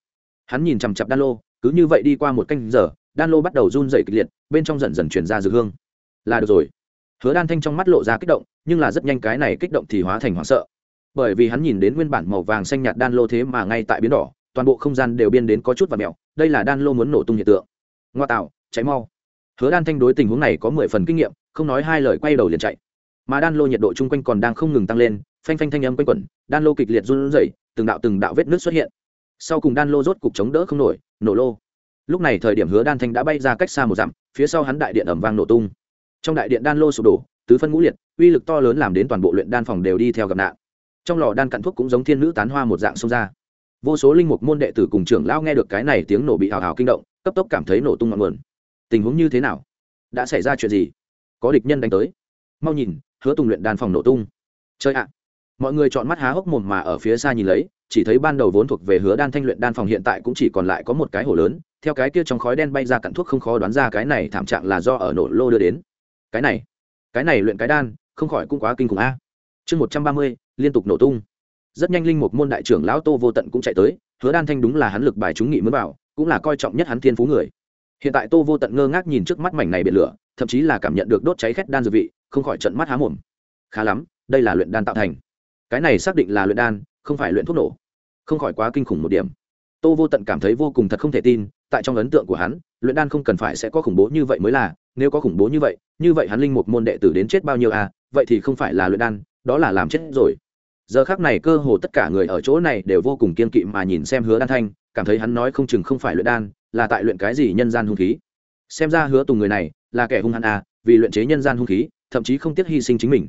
Hắn nhìn chằm chặp đan lô, cứ như vậy đi qua một canh giờ, đan lô bắt đầu run dày kịch liệt, bên trong dần dần chuyển ra dược hương. Là được rồi. Hứa đan thanh trong mắt lộ ra kích động, nhưng là rất nhanh cái này kích động thì hóa thành hoảng sợ. Bởi vì hắn nhìn đến nguyên bản màu vàng xanh nhạt đan lô thế mà ngay tại biến đỏ, toàn bộ không gian đều biên đến có chút và mẹo đây là đan lô muốn nổ tung hiện tượng. Ngoa tạo, cháy mau hứa đan thanh đối tình huống này có mười phần kinh nghiệm, không nói hai lời quay đầu liền chạy. Mà đan lô nhiệt độ chung quanh còn đang không ngừng tăng lên, phanh phanh thanh âm quanh quẩn, đan lô kịch liệt run rẩy, từng đạo từng đạo vết nước xuất hiện. Sau cùng đan lô rốt cục chống đỡ không nổi, nổ lô. Lúc này thời điểm hứa đan thanh đã bay ra cách xa một dặm, phía sau hắn đại điện ẩm vang nổ tung. Trong đại điện đan lô sụp đổ, tứ phân ngũ liệt, uy lực to lớn làm đến toàn bộ luyện đan phòng đều đi theo gặp nạn. Trong lò đan cặn thuốc cũng giống thiên nữ tán hoa một dạng xông ra. Vô số linh mục môn đệ tử cùng trưởng lão nghe được cái này tiếng nổ bị hào hào kinh động, cấp tốc cảm thấy nổ tung ngọn nguồn tình huống như thế nào? Đã xảy ra chuyện gì? Có địch nhân đánh tới. Mau nhìn, hứa tùng luyện đan phòng nổ tung. Chơi ạ! Mọi người chọn mắt há hốc mồm mà ở phía xa nhìn lấy, chỉ thấy ban đầu vốn thuộc về hứa đan thanh luyện đan phòng hiện tại cũng chỉ còn lại có một cái hồ lớn, theo cái kia trong khói đen bay ra cặn thuốc không khó đoán ra cái này thảm trạng là do ở nổ lô đưa đến. Cái này cái này luyện cái đan, không khỏi cũng quá kinh khủng a. Chương một trăm ba mươi, liên tục nổ tung. Rất nhanh linh mục môn đại trưởng lão tô vô tận cũng chạy tới, hứa đan thanh đúng là hắn lực bài chúng nghị mới vào, cũng là coi trọng nhất hắn thiên phú người hiện tại tô vô tận ngơ ngác nhìn trước mắt mảnh này biển lửa, thậm chí là cảm nhận được đốt cháy khét đan dược vị, không khỏi trận mắt há mồm. Khá lắm, đây là luyện đan tạo thành. Cái này xác định là luyện đan, không phải luyện thuốc nổ. Không khỏi quá kinh khủng một điểm. Tô vô tận cảm thấy vô cùng thật không thể tin, tại trong ấn tượng của hắn, luyện đan không cần phải sẽ có khủng bố như vậy mới là, nếu có khủng bố như vậy như vậy hắn linh một môn đệ tử đến chết bao nhiêu à vậy thì không phải là luyện đan, đó là làm chết rồi. Giờ khác này cơ hồ tất cả người ở chỗ này đều vô cùng kiên kỵ mà nhìn xem hứa đan thanh, cảm thấy hắn nói không chừng không phải luyện đan là tại luyện cái gì nhân gian hung khí. Xem ra hứa tùng người này là kẻ hung hăng à vì luyện chế nhân gian hung khí, thậm chí không tiếc hy sinh chính mình.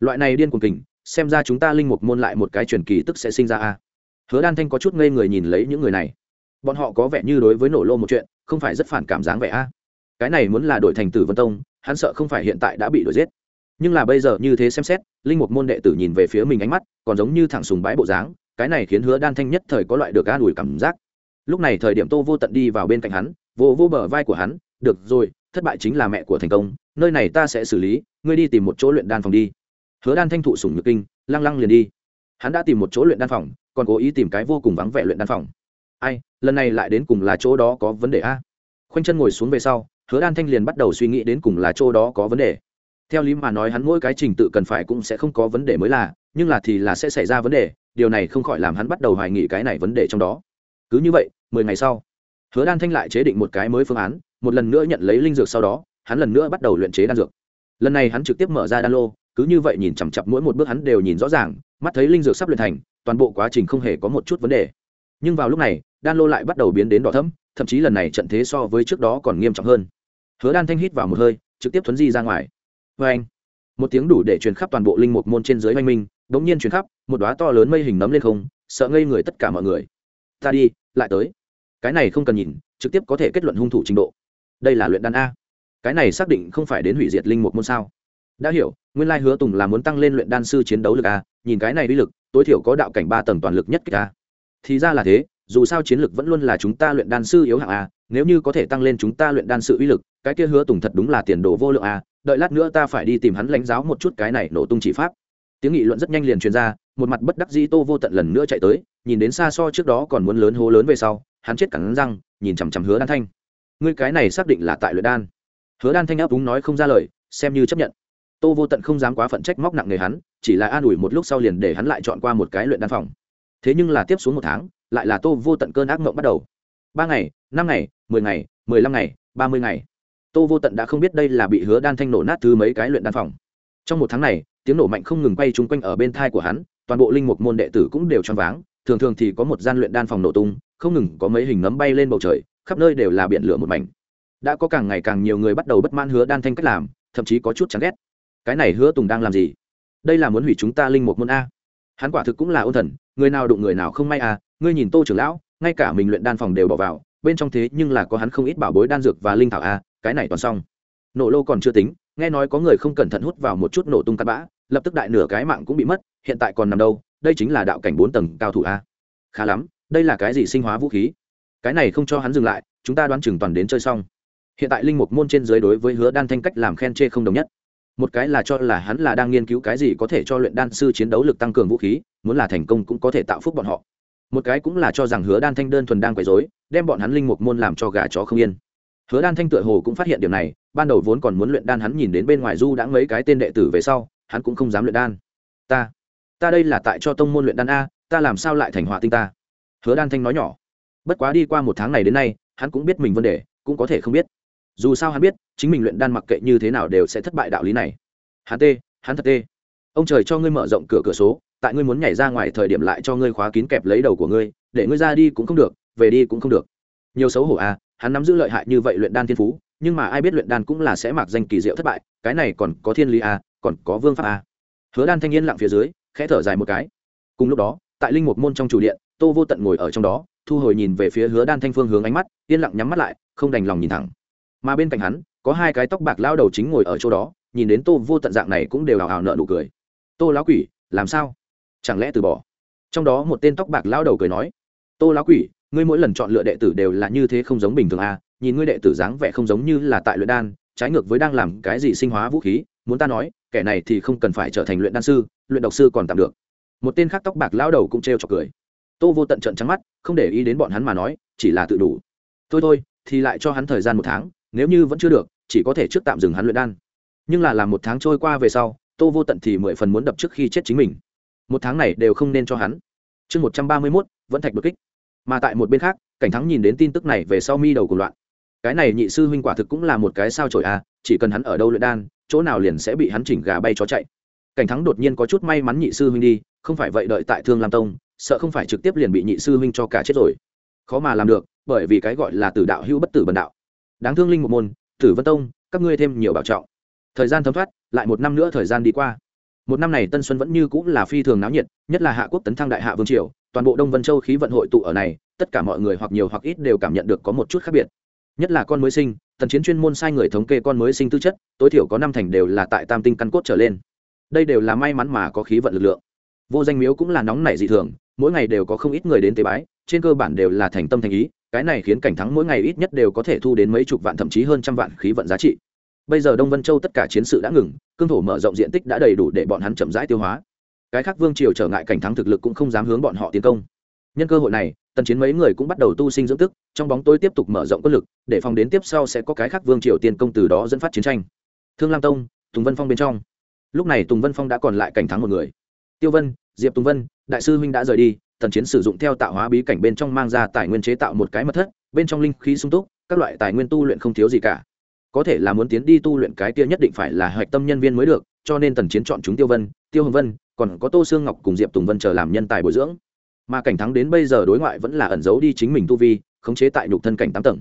Loại này điên cuồng kình, xem ra chúng ta linh mục môn lại một cái truyền kỳ tức sẽ sinh ra a hứa đan thanh có chút ngây người nhìn lấy những người này. Bọn họ có vẻ như đối với nổ lô một chuyện, không phải rất phản cảm dáng vẻ a cái này muốn là đổi thành tử vân tông, hắn sợ không phải hiện tại đã bị đuổi giết. Nhưng là bây giờ như thế xem xét, linh mục môn đệ tử nhìn về phía mình ánh mắt, còn giống như thẳng sùng bái bộ dáng, cái này khiến hứa đan thanh nhất thời có loại được an ủi cảm giác lúc này thời điểm tô vô tận đi vào bên cạnh hắn vô vô bờ vai của hắn, được rồi, thất bại chính là mẹ của thành công, nơi này ta sẽ xử lý, ngươi đi tìm một chỗ luyện đan phòng đi. Hứa đan thanh thụ sủng nhược kinh, lăng lăng liền đi. Hắn đã tìm một chỗ luyện đan phòng, còn cố ý tìm cái vô cùng vắng vẻ luyện đan phòng. Ai, lần này lại đến cùng là chỗ đó có vấn đề a? Khoanh chân ngồi xuống về sau, hứa đan thanh liền bắt đầu suy nghĩ đến cùng là chỗ đó có vấn đề. Theo lý mà nói hắn mỗi cái trình tự cần phải cũng sẽ không có vấn đề mới là, nhưng là thì là sẽ xảy ra vấn đề, điều này không khỏi làm hắn bắt đầu hoài nghị cái này vấn đề trong đó cứ như vậy, mười ngày sau, hứa đan thanh lại chế định một cái mới phương án, một lần nữa nhận lấy linh dược sau đó, hắn lần nữa bắt đầu luyện chế đan dược. Lần này hắn trực tiếp mở ra đan lô, cứ như vậy nhìn chằm chặp mỗi một bước hắn đều nhìn rõ ràng, mắt thấy linh dược sắp luyện thành, toàn bộ quá trình không hề có một chút vấn đề. Nhưng vào lúc này, đan lô lại bắt đầu biến đến đỏ thẫm, thậm chí lần này trận thế so với trước đó còn nghiêm trọng hơn. Hứa đan thanh hít vào một hơi, trực tiếp thuấn di ra ngoài. Vê anh, một tiếng đủ để truyền khắp toàn bộ linh mục môn trên dưới oanh minh đ ỗ n g nhiên truyền khắp, một đoá to lớn mây hình nấm lên không, sợ ngây người tất cả mọi người ta đi, lại tới. Cái này không cần nhìn, trực tiếp có thể kết luận hung thủ trình độ. Đây là luyện đan a. Cái này xác định không phải đến hủy diệt linh mục môn sao? Đã hiểu, nguyên lai hứa tùng là muốn tăng lên luyện đan sư chiến đấu lực a, nhìn cái này uy lực, tối thiểu có đạo cảnh ba tầng toàn lực nhất kịch a. Thì ra là thế, dù sao chiến lực vẫn luôn là chúng ta luyện đan sư yếu hạng a, nếu như có thể tăng lên chúng ta luyện đan sự uy lực, cái kia hứa tùng thật đúng là tiền đồ vô lượng a, đợi lát nữa ta phải đi tìm hắn lãnh giáo một chút cái này nổ tung chỉ pháp tiếng nghị luận rất nhanh liền truyền ra, một mặt bất đắc dĩ tô vô tận lần nữa chạy tới, nhìn đến xa so trước đó còn muốn lớn hố lớn về sau, hắn chết cẳng răng, nhìn chằm chằm hứa đan thanh. Ngươi cái này xác định là tại luyện đan. Hứa đan thanh áp đúng nói không ra lời, xem như chấp nhận. Tô vô tận không dám quá phận trách móc nặng nề hắn, chỉ là an ủi một lúc sau liền để hắn lại chọn qua một cái luyện đan phòng. Thế nhưng là tiếp xuống một tháng, lại là tô vô tận cơn ác mộng bắt đầu. Ba ngày, năm ngày, mười ngày, mười lăm ngày, ba mươi ngày. Tô vô tận đã không biết đây là bị hứa đan thanh nổ nát thứ mấy cái luyện đan phòng. Trong một tháng này tiếng nổ mạnh không ngừng quay chung quanh ở bên thai của hắn, toàn bộ linh mục môn đệ tử cũng đều choáng váng, thường thường thì có một gian luyện đan phòng nổ tung, không ngừng có mấy hình nấm bay lên bầu trời, khắp nơi đều là biển lửa một mảnh. Đã có càng ngày càng nhiều người bắt đầu bất mãn hứa đan thanh cách làm, thậm chí có chút chán ghét. Cái này hứa tùng đang làm gì? Đây là muốn hủy chúng ta linh mục môn a. Hắn quả thực cũng là ôn thần, người nào đụng người nào không may à ngươi nhìn tô trưởng lão, ngay cả mình luyện đan phòng đều bỏ vào, bên trong thế nhưng là có hắn không ít bảo bối đan dược và linh thảo a, cái này toàn xong. Nổ lô còn chưa tính, nghe nói có người không cẩn thận hút vào một chút nổ tung cắt bã lập tức đại nửa cái mạng cũng bị mất, hiện tại còn nằm đâu, đây chính là đạo cảnh bốn tầng cao thủ a. Khá lắm, đây là cái gì sinh hóa vũ khí? Cái này không cho hắn dừng lại, chúng ta đoán chừng toàn đến chơi xong. Hiện tại linh mục môn trên dưới đối với hứa đan thanh cách làm khen chê không đồng nhất. Một cái là cho là hắn là đang nghiên cứu cái gì có thể cho luyện đan sư chiến đấu lực tăng cường vũ khí, muốn là thành công cũng có thể tạo phúc bọn họ. Một cái cũng là cho rằng hứa đan thanh đơn thuần đang quấy dối đem bọn hắn linh mục môn làm cho gà chó không yên. Hứa đan thanh tựa hồ cũng phát hiện điểm này, ban đầu vốn còn muốn luyện đan hắn nhìn đến bên ngoài du đã mấy cái tên đệ tử về sau hắn cũng không dám luyện đan. Ta ta đây là tại cho tông môn luyện đan a, ta làm sao lại thành họa tinh ta? Hứa đan thanh nói nhỏ. Bất quá đi qua một tháng này đến nay, hắn cũng biết mình vấn đề, cũng có thể không biết. Dù sao hắn biết, chính mình luyện đan mặc kệ như thế nào đều sẽ thất bại đạo lý này. Hắn tê, hắn thật tê. Ông trời cho ngươi mở rộng cửa cửa số, tại ngươi muốn nhảy ra ngoài thời điểm lại cho ngươi khóa kín kẹp lấy đầu của ngươi, để ngươi ra đi cũng không được, về đi cũng không được. Nhiều xấu hổ à hắn nắm giữ lợi hại như vậy luyện đan thiên phú nhưng mà ai biết luyện đan cũng là sẽ mặc danh kỳ diệu thất bại, cái này còn có thiên lý a còn có vương pháp a hứa đan thanh niên lặng phía dưới, khẽ thở dài một cái. Cùng lúc đó, tại linh mục môn trong chủ điện, tô vô tận ngồi ở trong đó, thu hồi nhìn về phía hứa đan thanh phương hướng ánh mắt, yên lặng nhắm mắt lại, không đành lòng nhìn thẳng. Mà bên cạnh hắn, có hai cái tóc bạc lao đầu chính ngồi ở chỗ đó, nhìn đến tô vô tận dạng này cũng đều hào hào nợ nụ cười. Tô lão quỷ, làm sao? Chẳng lẽ từ bỏ? Trong đó một tên tóc bạc lao đầu cười nói. Tô lão quỷ, ngươi mỗi lần chọn lựa đệ tử đều là như thế không giống bình thường à nhìn ngươi đệ tử dáng vẻ không giống như là tại luyện đan, trái ngược với đang làm cái gì sinh hóa vũ khí, muốn ta nói, kẻ này thì không cần phải trở thành luyện đan sư, luyện độc sư còn tạm được. Một tên khác tóc bạc lao đầu cũng trêu chọc cười. Tô vô tận trận trắng mắt, không để ý đến bọn hắn mà nói, chỉ là tự đủ. Thôi thôi, thì lại cho hắn thời gian một tháng, nếu như vẫn chưa được, chỉ có thể trước tạm dừng hắn luyện đan. Nhưng là làm một tháng trôi qua về sau, tô vô tận thì mười phần muốn đập trước khi chết chính mình. Một tháng này đều không nên cho hắn. Chương một trăm ba mươi mốt, vẫn thạch bực kích. Mà tại một bên khác, cảnh thắng nhìn đến tin tức này về sau mi đầu cùng loạn cái này nhị sư huynh quả thực cũng là một cái sao trổi a à, chỉ cần hắn ở đâu luyện đan chỗ nào liền sẽ bị hắn chỉnh gà bay chó chạy. Cảnh thắng đột nhiên có chút may mắn nhị sư huynh đi không phải vậy đợi tại thương lam tông sợ không phải trực tiếp liền bị nhị sư huynh cho cả chết rồi. Khó mà làm được bởi vì cái gọi là tử đạo hữu bất tử bần đạo. Đáng thương linh một môn tử vân tông các ngươi thêm nhiều bảo trọng. Thời gian thấm thoát lại một năm nữa thời gian đi qua. Một năm này tân xuân vẫn như cũng là phi thường náo nhiệt nhất là hạ quốc tấn thăng đại hạ vương triều toàn bộ đông vân châu khí vận hội tụ ở này tất cả mọi người hoặc nhiều hoặc ít đều cảm nhận được có một chút khác biệt nhất là con mới sinh, tần chiến chuyên môn sai người thống kê con mới sinh tư chất, tối thiểu có năm thành đều là tại tam tinh căn cốt trở lên. Đây đều là may mắn mà có khí vận lực lượng. Vô danh miếu cũng là nóng nảy dị thường, mỗi ngày đều có không ít người đến tế bái, trên cơ bản đều là thành tâm thành ý, cái này khiến cảnh thắng mỗi ngày ít nhất đều có thể thu đến mấy chục vạn thậm chí hơn trăm vạn khí vận giá trị. Bây giờ đông vân châu tất cả chiến sự đã ngừng, cương thổ mở rộng diện tích đã đầy đủ để bọn hắn chậm rãi tiêu hóa. Cái khác vương triều trở ngại cảnh thắng thực lực cũng không dám hướng bọn họ tiến công. Nhân cơ hội này tần chiến mấy người cũng bắt đầu tu sinh dưỡng tức, trong bóng tối tiếp tục mở rộng quân lực, để phòng đến tiếp sau sẽ có cái khác vương triều tiên công từ đó dẫn phát chiến tranh. Thương lam tông, tùng vân phong bên trong. Lúc này tùng vân phong đã còn lại cảnh thắng một người. Tiêu vân, diệp tùng vân, đại sư huynh đã rời đi, tần chiến sử dụng theo tạo hóa bí cảnh bên trong mang ra tài nguyên chế tạo một cái mật thất, bên trong linh khí sung túc, các loại tài nguyên tu luyện không thiếu gì cả. Có thể là muốn tiến đi tu luyện cái kia nhất định phải là hạch tâm nhân viên mới được, cho nên tần chiến chọn chúng tiêu vân, tiêu hồng vân, còn có tô sương ngọc cùng diệp tùng vân chờ làm nhân tài bồi dưỡng mà cảnh thắng đến bây giờ đối ngoại vẫn là ẩn giấu đi chính mình tu vi, khống chế tại nhục thân cảnh tám tầng.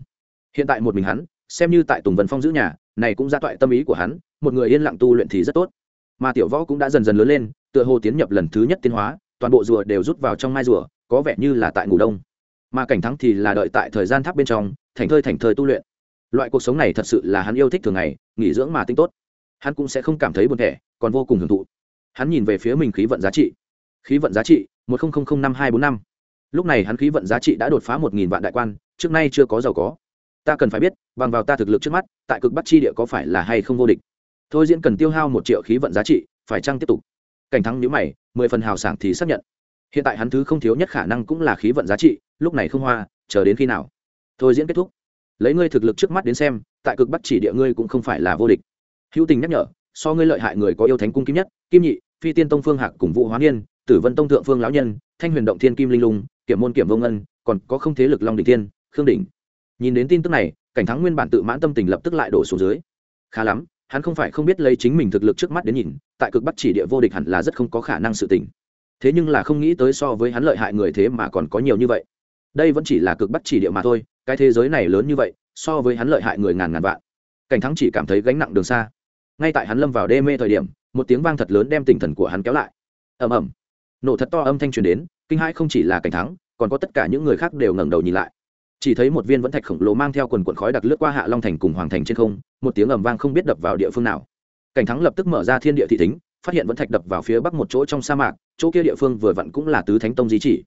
Hiện tại một mình hắn, xem như tại tùng vân phong giữ nhà, này cũng ra toại tâm ý của hắn, một người yên lặng tu luyện thì rất tốt. Mà tiểu võ cũng đã dần dần lớn lên, tựa hồ tiến nhập lần thứ nhất tiến hóa, toàn bộ rùa đều rút vào trong mai rùa, có vẻ như là tại ngủ đông. Mà cảnh thắng thì là đợi tại thời gian tháp bên trong, thành thơi thành thơi tu luyện. Loại cuộc sống này thật sự là hắn yêu thích thường ngày, nghỉ dưỡng mà tinh tốt. Hắn cũng sẽ không cảm thấy buồn thẻ, còn vô cùng hưởng thụ. Hắn nhìn về phía mình khí vận giá trị. Khí vận giá trị một năm hai bốn năm. Lúc này hắn khí vận giá trị đã đột phá một nghìn vạn đại quan, trước nay chưa có giàu có. Ta cần phải biết, bằng vào ta thực lực trước mắt, tại cực bắc chi địa có phải là hay không vô địch? Thôi diễn cần tiêu hao một triệu khí vận giá trị, phải chăng tiếp tục? Cảnh thắng nhữ mày, mười phần hào sảng thì xác nhận. Hiện tại hắn thứ không thiếu nhất khả năng cũng là khí vận giá trị, lúc này không hoa, chờ đến khi nào? Thôi diễn kết thúc. Lấy ngươi thực lực trước mắt đến xem, tại cực bắc chỉ địa ngươi cũng không phải là vô địch. Hữu tình nhắc nhở, so ngươi lợi hại người có yêu thánh cung kim nhất, kim nhị, phi tiên tông phương hạc cùng vũ hóa niên tử vân tông thượng phương lão nhân thanh huyền động thiên kim linh lung kiểm môn kiểm vô ngân còn có không thế lực long đỉnh Thiên, khương đỉnh. Nhìn đến tin tức này cảnh thắng nguyên bản tự mãn tâm tình lập tức lại đổ xuống dưới. Khá lắm hắn không phải không biết lấy chính mình thực lực trước mắt đến nhìn tại cực bắc chỉ địa vô địch hẳn là rất không có khả năng sự tình. Thế nhưng là không nghĩ tới so với hắn lợi hại người thế mà còn có nhiều như vậy. Đây vẫn chỉ là cực bắc chỉ địa mà thôi cái thế giới này lớn như vậy so với hắn lợi hại người ngàn ngàn vạn. Cảnh thắng chỉ cảm thấy gánh nặng đường xa. Ngay tại hắn lâm vào đê mê thời điểm một tiếng vang thật lớn đem tinh thần của hắn kéo lại. Ầm ầm nổ thật to âm thanh truyền đến, kinh hãi không chỉ là cảnh thắng, còn có tất cả những người khác đều ngẩng đầu nhìn lại. Chỉ thấy một viên vẫn thạch khổng lồ mang theo quần quần khói đặc lướt qua hạ long thành cùng hoàng thành trên không, một tiếng ầm vang không biết đập vào địa phương nào. Cảnh thắng lập tức mở ra thiên địa thị tính phát hiện vẫn thạch đập vào phía bắc một chỗ trong sa mạc, chỗ kia địa phương vừa vặn cũng là tứ thánh tông di chỉ.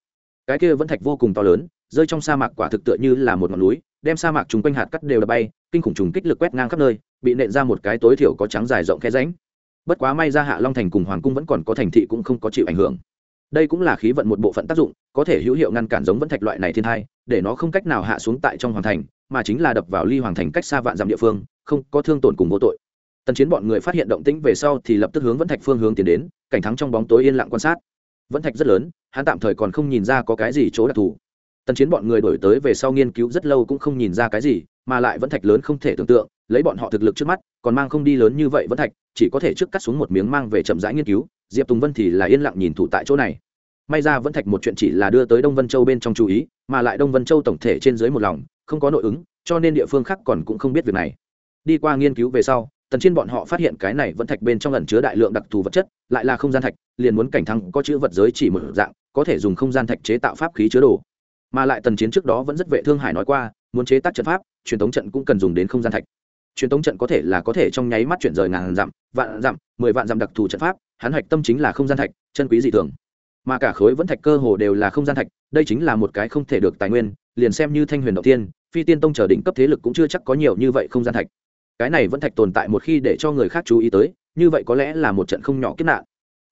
Cái kia vẫn thạch vô cùng to lớn, rơi trong sa mạc quả thực tựa như là một ngọn núi, đem sa mạc chung quanh hạt cắt đều đập bay, kinh khủng trùng kích lực quét ngang khắp nơi, bị nện ra một cái tối thiểu có trắng dài rộng khe ránh bất quá may ra hạ long thành cùng hoàng cung vẫn còn có thành thị cũng không có chịu ảnh hưởng đây cũng là khí vận một bộ phận tác dụng, có thể hữu hiệu ngăn cản giống vẫn thạch loại này thiên thai, để nó không cách nào hạ xuống tại trong hoàng thành, mà chính là đập vào ly hoàng thành cách xa vạn dặm địa phương, không có thương tổn cùng vô tội. Tần chiến bọn người phát hiện động tĩnh về sau thì lập tức hướng vẫn thạch phương hướng tiến đến, cảnh thắng trong bóng tối yên lặng quan sát. Vẫn thạch rất lớn, hắn tạm thời còn không nhìn ra có cái gì chỗ đặc thù. Tần chiến bọn người đổi tới về sau nghiên cứu rất lâu cũng không nhìn ra cái gì, mà lại vẫn thạch lớn không thể tưởng tượng lấy bọn họ thực lực trước mắt, còn mang không đi lớn như vậy vẫn thạch, chỉ có thể trước cắt xuống một miếng mang về chậm rãi nghiên cứu. Diệp tùng vân thì là yên lặng nhìn thủ tại chỗ này. May ra vẫn thạch một chuyện chỉ là đưa tới đông vân châu bên trong chú ý, mà lại đông vân châu tổng thể trên dưới một lòng, không có nội ứng, cho nên địa phương khác còn cũng không biết việc này. Đi qua nghiên cứu về sau, tần trên bọn họ phát hiện cái này vẫn thạch bên trong ẩn chứa đại lượng đặc thù vật chất, lại là không gian thạch, liền muốn cảnh thăng có chữ vật giới chỉ một dạng, có thể dùng không gian thạch chế tạo pháp khí chứa đồ. Mà lại tần chiến trước đó vẫn rất vệ thương hải nói qua, muốn chế tác trận pháp, truyền thống trận cũng cần dùng đến không gian thạch truyền tống trận có thể là có thể trong nháy mắt chuyển rời ngàn dặm, vạn dặm, mười vạn dặm đặc thù trận pháp, hắn hạch tâm chính là không gian thạch, chân quý dị thường. Mà cả khối vẫn thạch cơ hồ đều là không gian thạch, đây chính là một cái không thể được tài nguyên, liền xem như thanh huyền động tiên phi tiên tông trở đỉnh cấp thế lực cũng chưa chắc có nhiều như vậy không gian thạch. Cái này vẫn thạch tồn tại một khi để cho người khác chú ý tới, như vậy có lẽ là một trận không nhỏ kết nạn.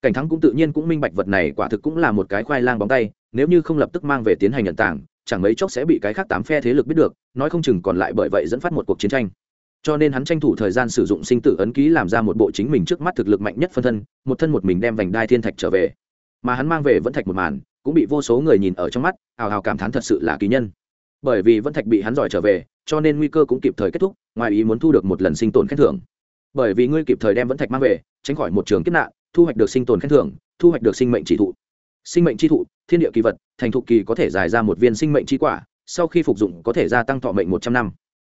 Cảnh thắng cũng tự nhiên cũng minh bạch vật này quả thực cũng là một cái khoai lang bóng tay, nếu như không lập tức mang về tiến hành nhận tảng chẳng mấy chốc sẽ bị cái khác tám phe thế lực biết được, nói không chừng còn lại bởi vậy dẫn phát một cuộc chiến tranh cho nên hắn tranh thủ thời gian sử dụng sinh tử ấn ký làm ra một bộ chính mình trước mắt thực lực mạnh nhất phân thân, một thân một mình đem vành đai thiên thạch trở về. Mà hắn mang về vẫn thạch một màn, cũng bị vô số người nhìn ở trong mắt, hào hào cảm thán thật sự là kỳ nhân. Bởi vì vẫn thạch bị hắn giỏi trở về, cho nên nguy cơ cũng kịp thời kết thúc, ngoài ý muốn thu được một lần sinh tồn khen thưởng. Bởi vì ngươi kịp thời đem vẫn thạch mang về, tránh khỏi một trường kiếp nạn, thu hoạch được sinh tồn khen thưởng, thu hoạch được sinh mệnh chỉ thụ. Sinh mệnh chi thụ, thiên địa kỳ vật, thành thụ kỳ có thể dài ra một viên sinh mệnh chi quả, sau khi phục dụng có thể gia tăng thọ mệnh một trăm năm.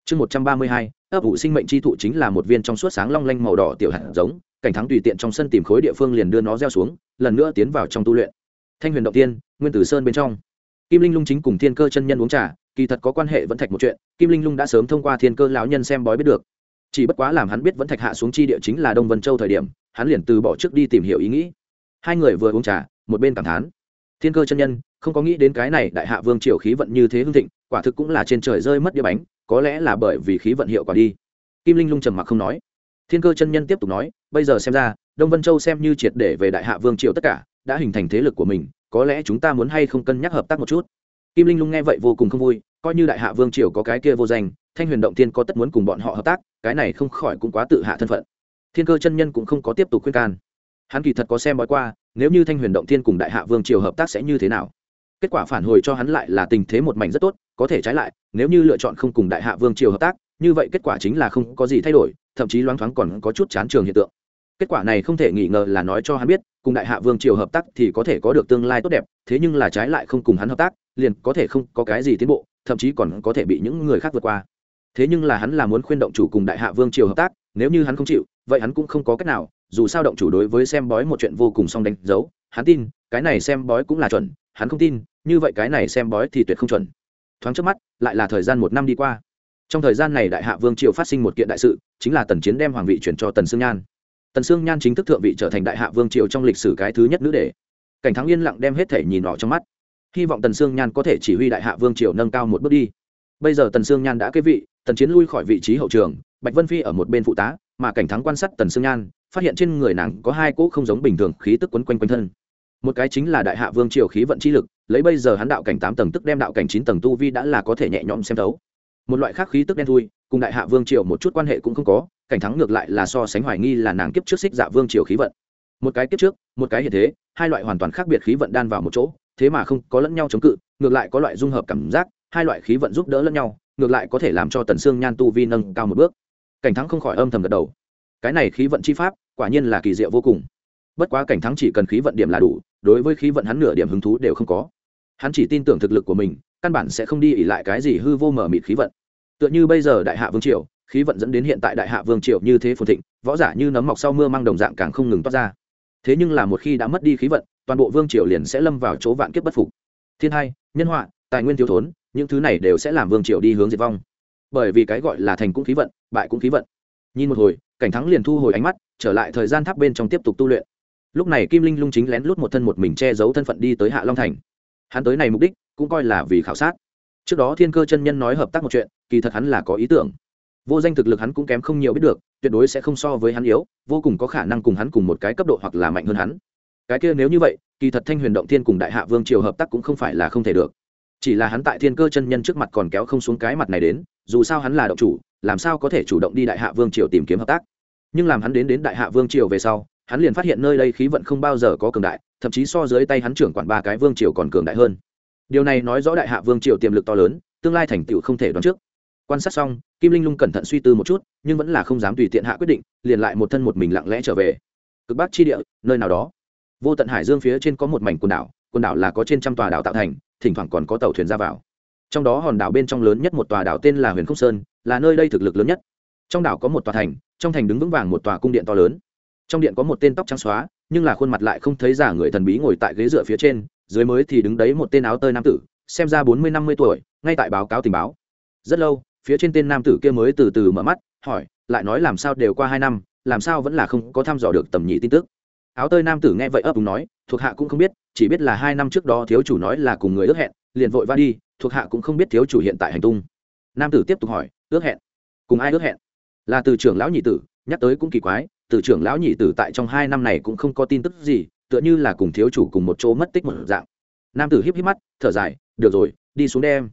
Chương một trăm ba mươi hai ấp ủ sinh mệnh chi thụ chính là một viên trong suốt sáng long lanh màu đỏ tiểu hạt giống, cảnh thắng tùy tiện trong sân tìm khối địa phương liền đưa nó gieo xuống, lần nữa tiến vào trong tu luyện. Thanh huyền động tiên, nguyên tử sơn bên trong. Kim linh lung chính cùng thiên cơ chân nhân uống trà, kỳ thật có quan hệ vẫn thạch một chuyện, kim linh lung đã sớm thông qua thiên cơ lão nhân xem bói biết được. Chỉ bất quá làm hắn biết vẫn thạch hạ xuống chi địa chính là đông vân châu thời điểm, hắn liền từ bỏ trước đi tìm hiểu ý nghĩ. Hai người vừa uống trà, một bên cảm thán. Thiên cơ chân nhân, không có nghĩ đến cái này đại hạ vương triều khí vận như thế hương thịnh quả thực cũng là trên trời rơi mất đĩa bánh, có lẽ là bởi vì khí vận hiệu quả đi. Kim linh lung trầm mặc không nói. Thiên cơ chân nhân tiếp tục nói, bây giờ xem ra, đông vân châu xem như triệt để về đại hạ vương triều tất cả, đã hình thành thế lực của mình, có lẽ chúng ta muốn hay không cân nhắc hợp tác một chút. Kim linh lung nghe vậy vô cùng không vui, coi như đại hạ vương triều có cái kia vô danh, thanh huyền động tiên có tất muốn cùng bọn họ hợp tác, cái này không khỏi cũng quá tự hạ thân phận. Thiên cơ chân nhân cũng không có tiếp tục khuyên can. Hắn kỳ thật có xem bói qua, nếu như thanh huyền động tiên cùng đại hạ vương triều hợp tác sẽ như thế nào? Kết quả phản hồi cho hắn lại là tình thế một mảnh rất tốt có thể trái lại, nếu như lựa chọn không cùng đại hạ vương triều hợp tác, như vậy kết quả chính là không có gì thay đổi, thậm chí loáng thoáng còn có chút chán trường hiện tượng. Kết quả này không thể nghi ngờ là nói cho hắn biết, cùng đại hạ vương triều hợp tác thì có thể có được tương lai tốt đẹp, thế nhưng là trái lại không cùng hắn hợp tác, liền có thể không có cái gì tiến bộ, thậm chí còn có thể bị những người khác vượt qua. Thế nhưng là hắn là muốn khuyên động chủ cùng đại hạ vương triều hợp tác, nếu như hắn không chịu, vậy hắn cũng không có cách nào, dù sao động chủ đối với xem bói một chuyện vô cùng song đánh dấu, hắn tin, cái này xem bói cũng là chuẩn, hắn không tin, như vậy cái này xem bói thì tuyệt không chuẩn thoáng trước mắt, lại là thời gian một năm đi qua. Trong thời gian này đại hạ vương triều phát sinh một kiện đại sự, chính là tần chiến đem hoàng vị chuyển cho tần sương nhan. Tần sương nhan chính thức thượng vị trở thành đại hạ vương triều trong lịch sử cái thứ nhất nữ đề cảnh thắng yên lặng đem hết thể nhìn họ trong mắt. Hy vọng tần sương nhan có thể chỉ huy đại hạ vương triều nâng cao một bước đi. Bây giờ tần sương nhan đã kế vị, tần chiến lui khỏi vị trí hậu trường, bạch vân phi ở một bên phụ tá, mà cảnh thắng quan sát tần sương nhan, phát hiện trên người nàng có hai cỗ không giống bình thường khí tức quấn quanh quanh thân. Một cái chính là đại hạ vương triều khí vận chi lực lấy bây giờ hắn đạo cảnh tám tầng tức đem đạo cảnh chín tầng tu vi đã là có thể nhẹ nhõm xem thấu. Một loại khác khí tức đen thui, cùng đại hạ vương triều một chút quan hệ cũng không có, cảnh thắng ngược lại là so sánh hoài nghi là nàng kiếp trước xích dạ vương triều khí vận. Một cái kiếp trước, một cái hiện thế, hai loại hoàn toàn khác biệt khí vận đan vào một chỗ, thế mà không có lẫn nhau chống cự, ngược lại có loại dung hợp cảm giác, hai loại khí vận giúp đỡ lẫn nhau, ngược lại có thể làm cho tần xương nhan tu vi nâng cao một bước. Cảnh thắng không khỏi âm thầm gật đầu. Cái này khí vận chi pháp, quả nhiên là kỳ diệu vô cùng. Bất quá cảnh thắng chỉ cần khí vận điểm là đủ, đối với khí vận hắn nửa điểm hứng thú đều không có hắn chỉ tin tưởng thực lực của mình, căn bản sẽ không đi ỉ lại cái gì hư vô mở mịt khí vận. Tựa như bây giờ đại hạ vương triều, khí vận dẫn đến hiện tại đại hạ vương triều như thế phồn thịnh, võ giả như nấm mọc sau mưa mang đồng dạng càng không ngừng toát ra. Thế nhưng là một khi đã mất đi khí vận, toàn bộ vương triều liền sẽ lâm vào chỗ vạn kiếp bất phục. Thiên hai, nhân họa, tài nguyên thiếu thốn, những thứ này đều sẽ làm vương triều đi hướng diệt vong. Bởi vì cái gọi là thành cũng khí vận, bại cũng khí vận. Nhìn một hồi, cảnh thắng liền thu hồi ánh mắt, trở lại thời gian tháp bên trong tiếp tục tu luyện. Lúc này kim linh lung chính lén lút một thân một mình che giấu thân phận đi tới hạ long thành hắn tới này mục đích cũng coi là vì khảo sát. Trước đó thiên cơ chân nhân nói hợp tác một chuyện, kỳ thật hắn là có ý tưởng. Vô danh thực lực hắn cũng kém không nhiều biết được, tuyệt đối sẽ không so với hắn yếu, vô cùng có khả năng cùng hắn cùng một cái cấp độ hoặc là mạnh hơn hắn. Cái kia nếu như vậy, kỳ thật thanh huyền động thiên cùng đại hạ vương triều hợp tác cũng không phải là không thể được. Chỉ là hắn tại thiên cơ chân nhân trước mặt còn kéo không xuống cái mặt này đến, dù sao hắn là động chủ, làm sao có thể chủ động đi đại hạ vương triều tìm kiếm hợp tác? Nhưng làm hắn đến đến đại hạ vương triều về sau hắn liền phát hiện nơi đây khí vận không bao giờ có cường đại, thậm chí so dưới tay hắn trưởng quản ba cái vương triều còn cường đại hơn. Điều này nói rõ đại hạ vương triều tiềm lực to lớn, tương lai thành tựu không thể đoán trước. Quan sát xong, kim linh lung cẩn thận suy tư một chút, nhưng vẫn là không dám tùy tiện hạ quyết định, liền lại một thân một mình lặng lẽ trở về. Cực bắc chi địa, nơi nào đó. Vô tận hải dương phía trên có một mảnh quần đảo quần đảo là có trên trăm tòa đảo tạo thành, thỉnh thoảng còn có tàu thuyền ra vào. Trong đó hòn đảo bên trong lớn nhất một tòa đảo tên là huyền không sơn, là nơi đây thực lực lớn nhất. Trong đảo có một tòa thành, trong thành đứng vững vàng một tòa cung điện to lớn trong điện có một tên tóc trắng xóa, nhưng là khuôn mặt lại không thấy giả người thần bí ngồi tại ghế dựa phía trên, dưới mới thì đứng đấy một tên áo tơi nam tử, xem ra bốn mươi, năm mươi tuổi, ngay tại báo cáo tình báo. Rất lâu, phía trên tên nam tử kia mới từ từ mở mắt, hỏi, lại nói làm sao đều qua hai năm, làm sao vẫn là không có thăm dò được tầm nhị tin tức. Áo tơi nam tử nghe vậy ấp đúng nói, thuộc hạ cũng không biết, chỉ biết là hai năm trước đó thiếu chủ nói là cùng người ước hẹn, liền vội va đi, thuộc hạ cũng không biết thiếu chủ hiện tại hành tung. Nam tử tiếp tục hỏi, ước hẹn? Cùng ai ước hẹn? Là từ trưởng lão nhị tử, nhắc tới cũng kỳ quái từ trưởng lão nhị tử tại trong hai năm này cũng không có tin tức gì, tựa như là cùng thiếu chủ cùng một chỗ mất tích một dạng. Nam tử híp híp mắt, thở dài, được rồi, đi xuống đem.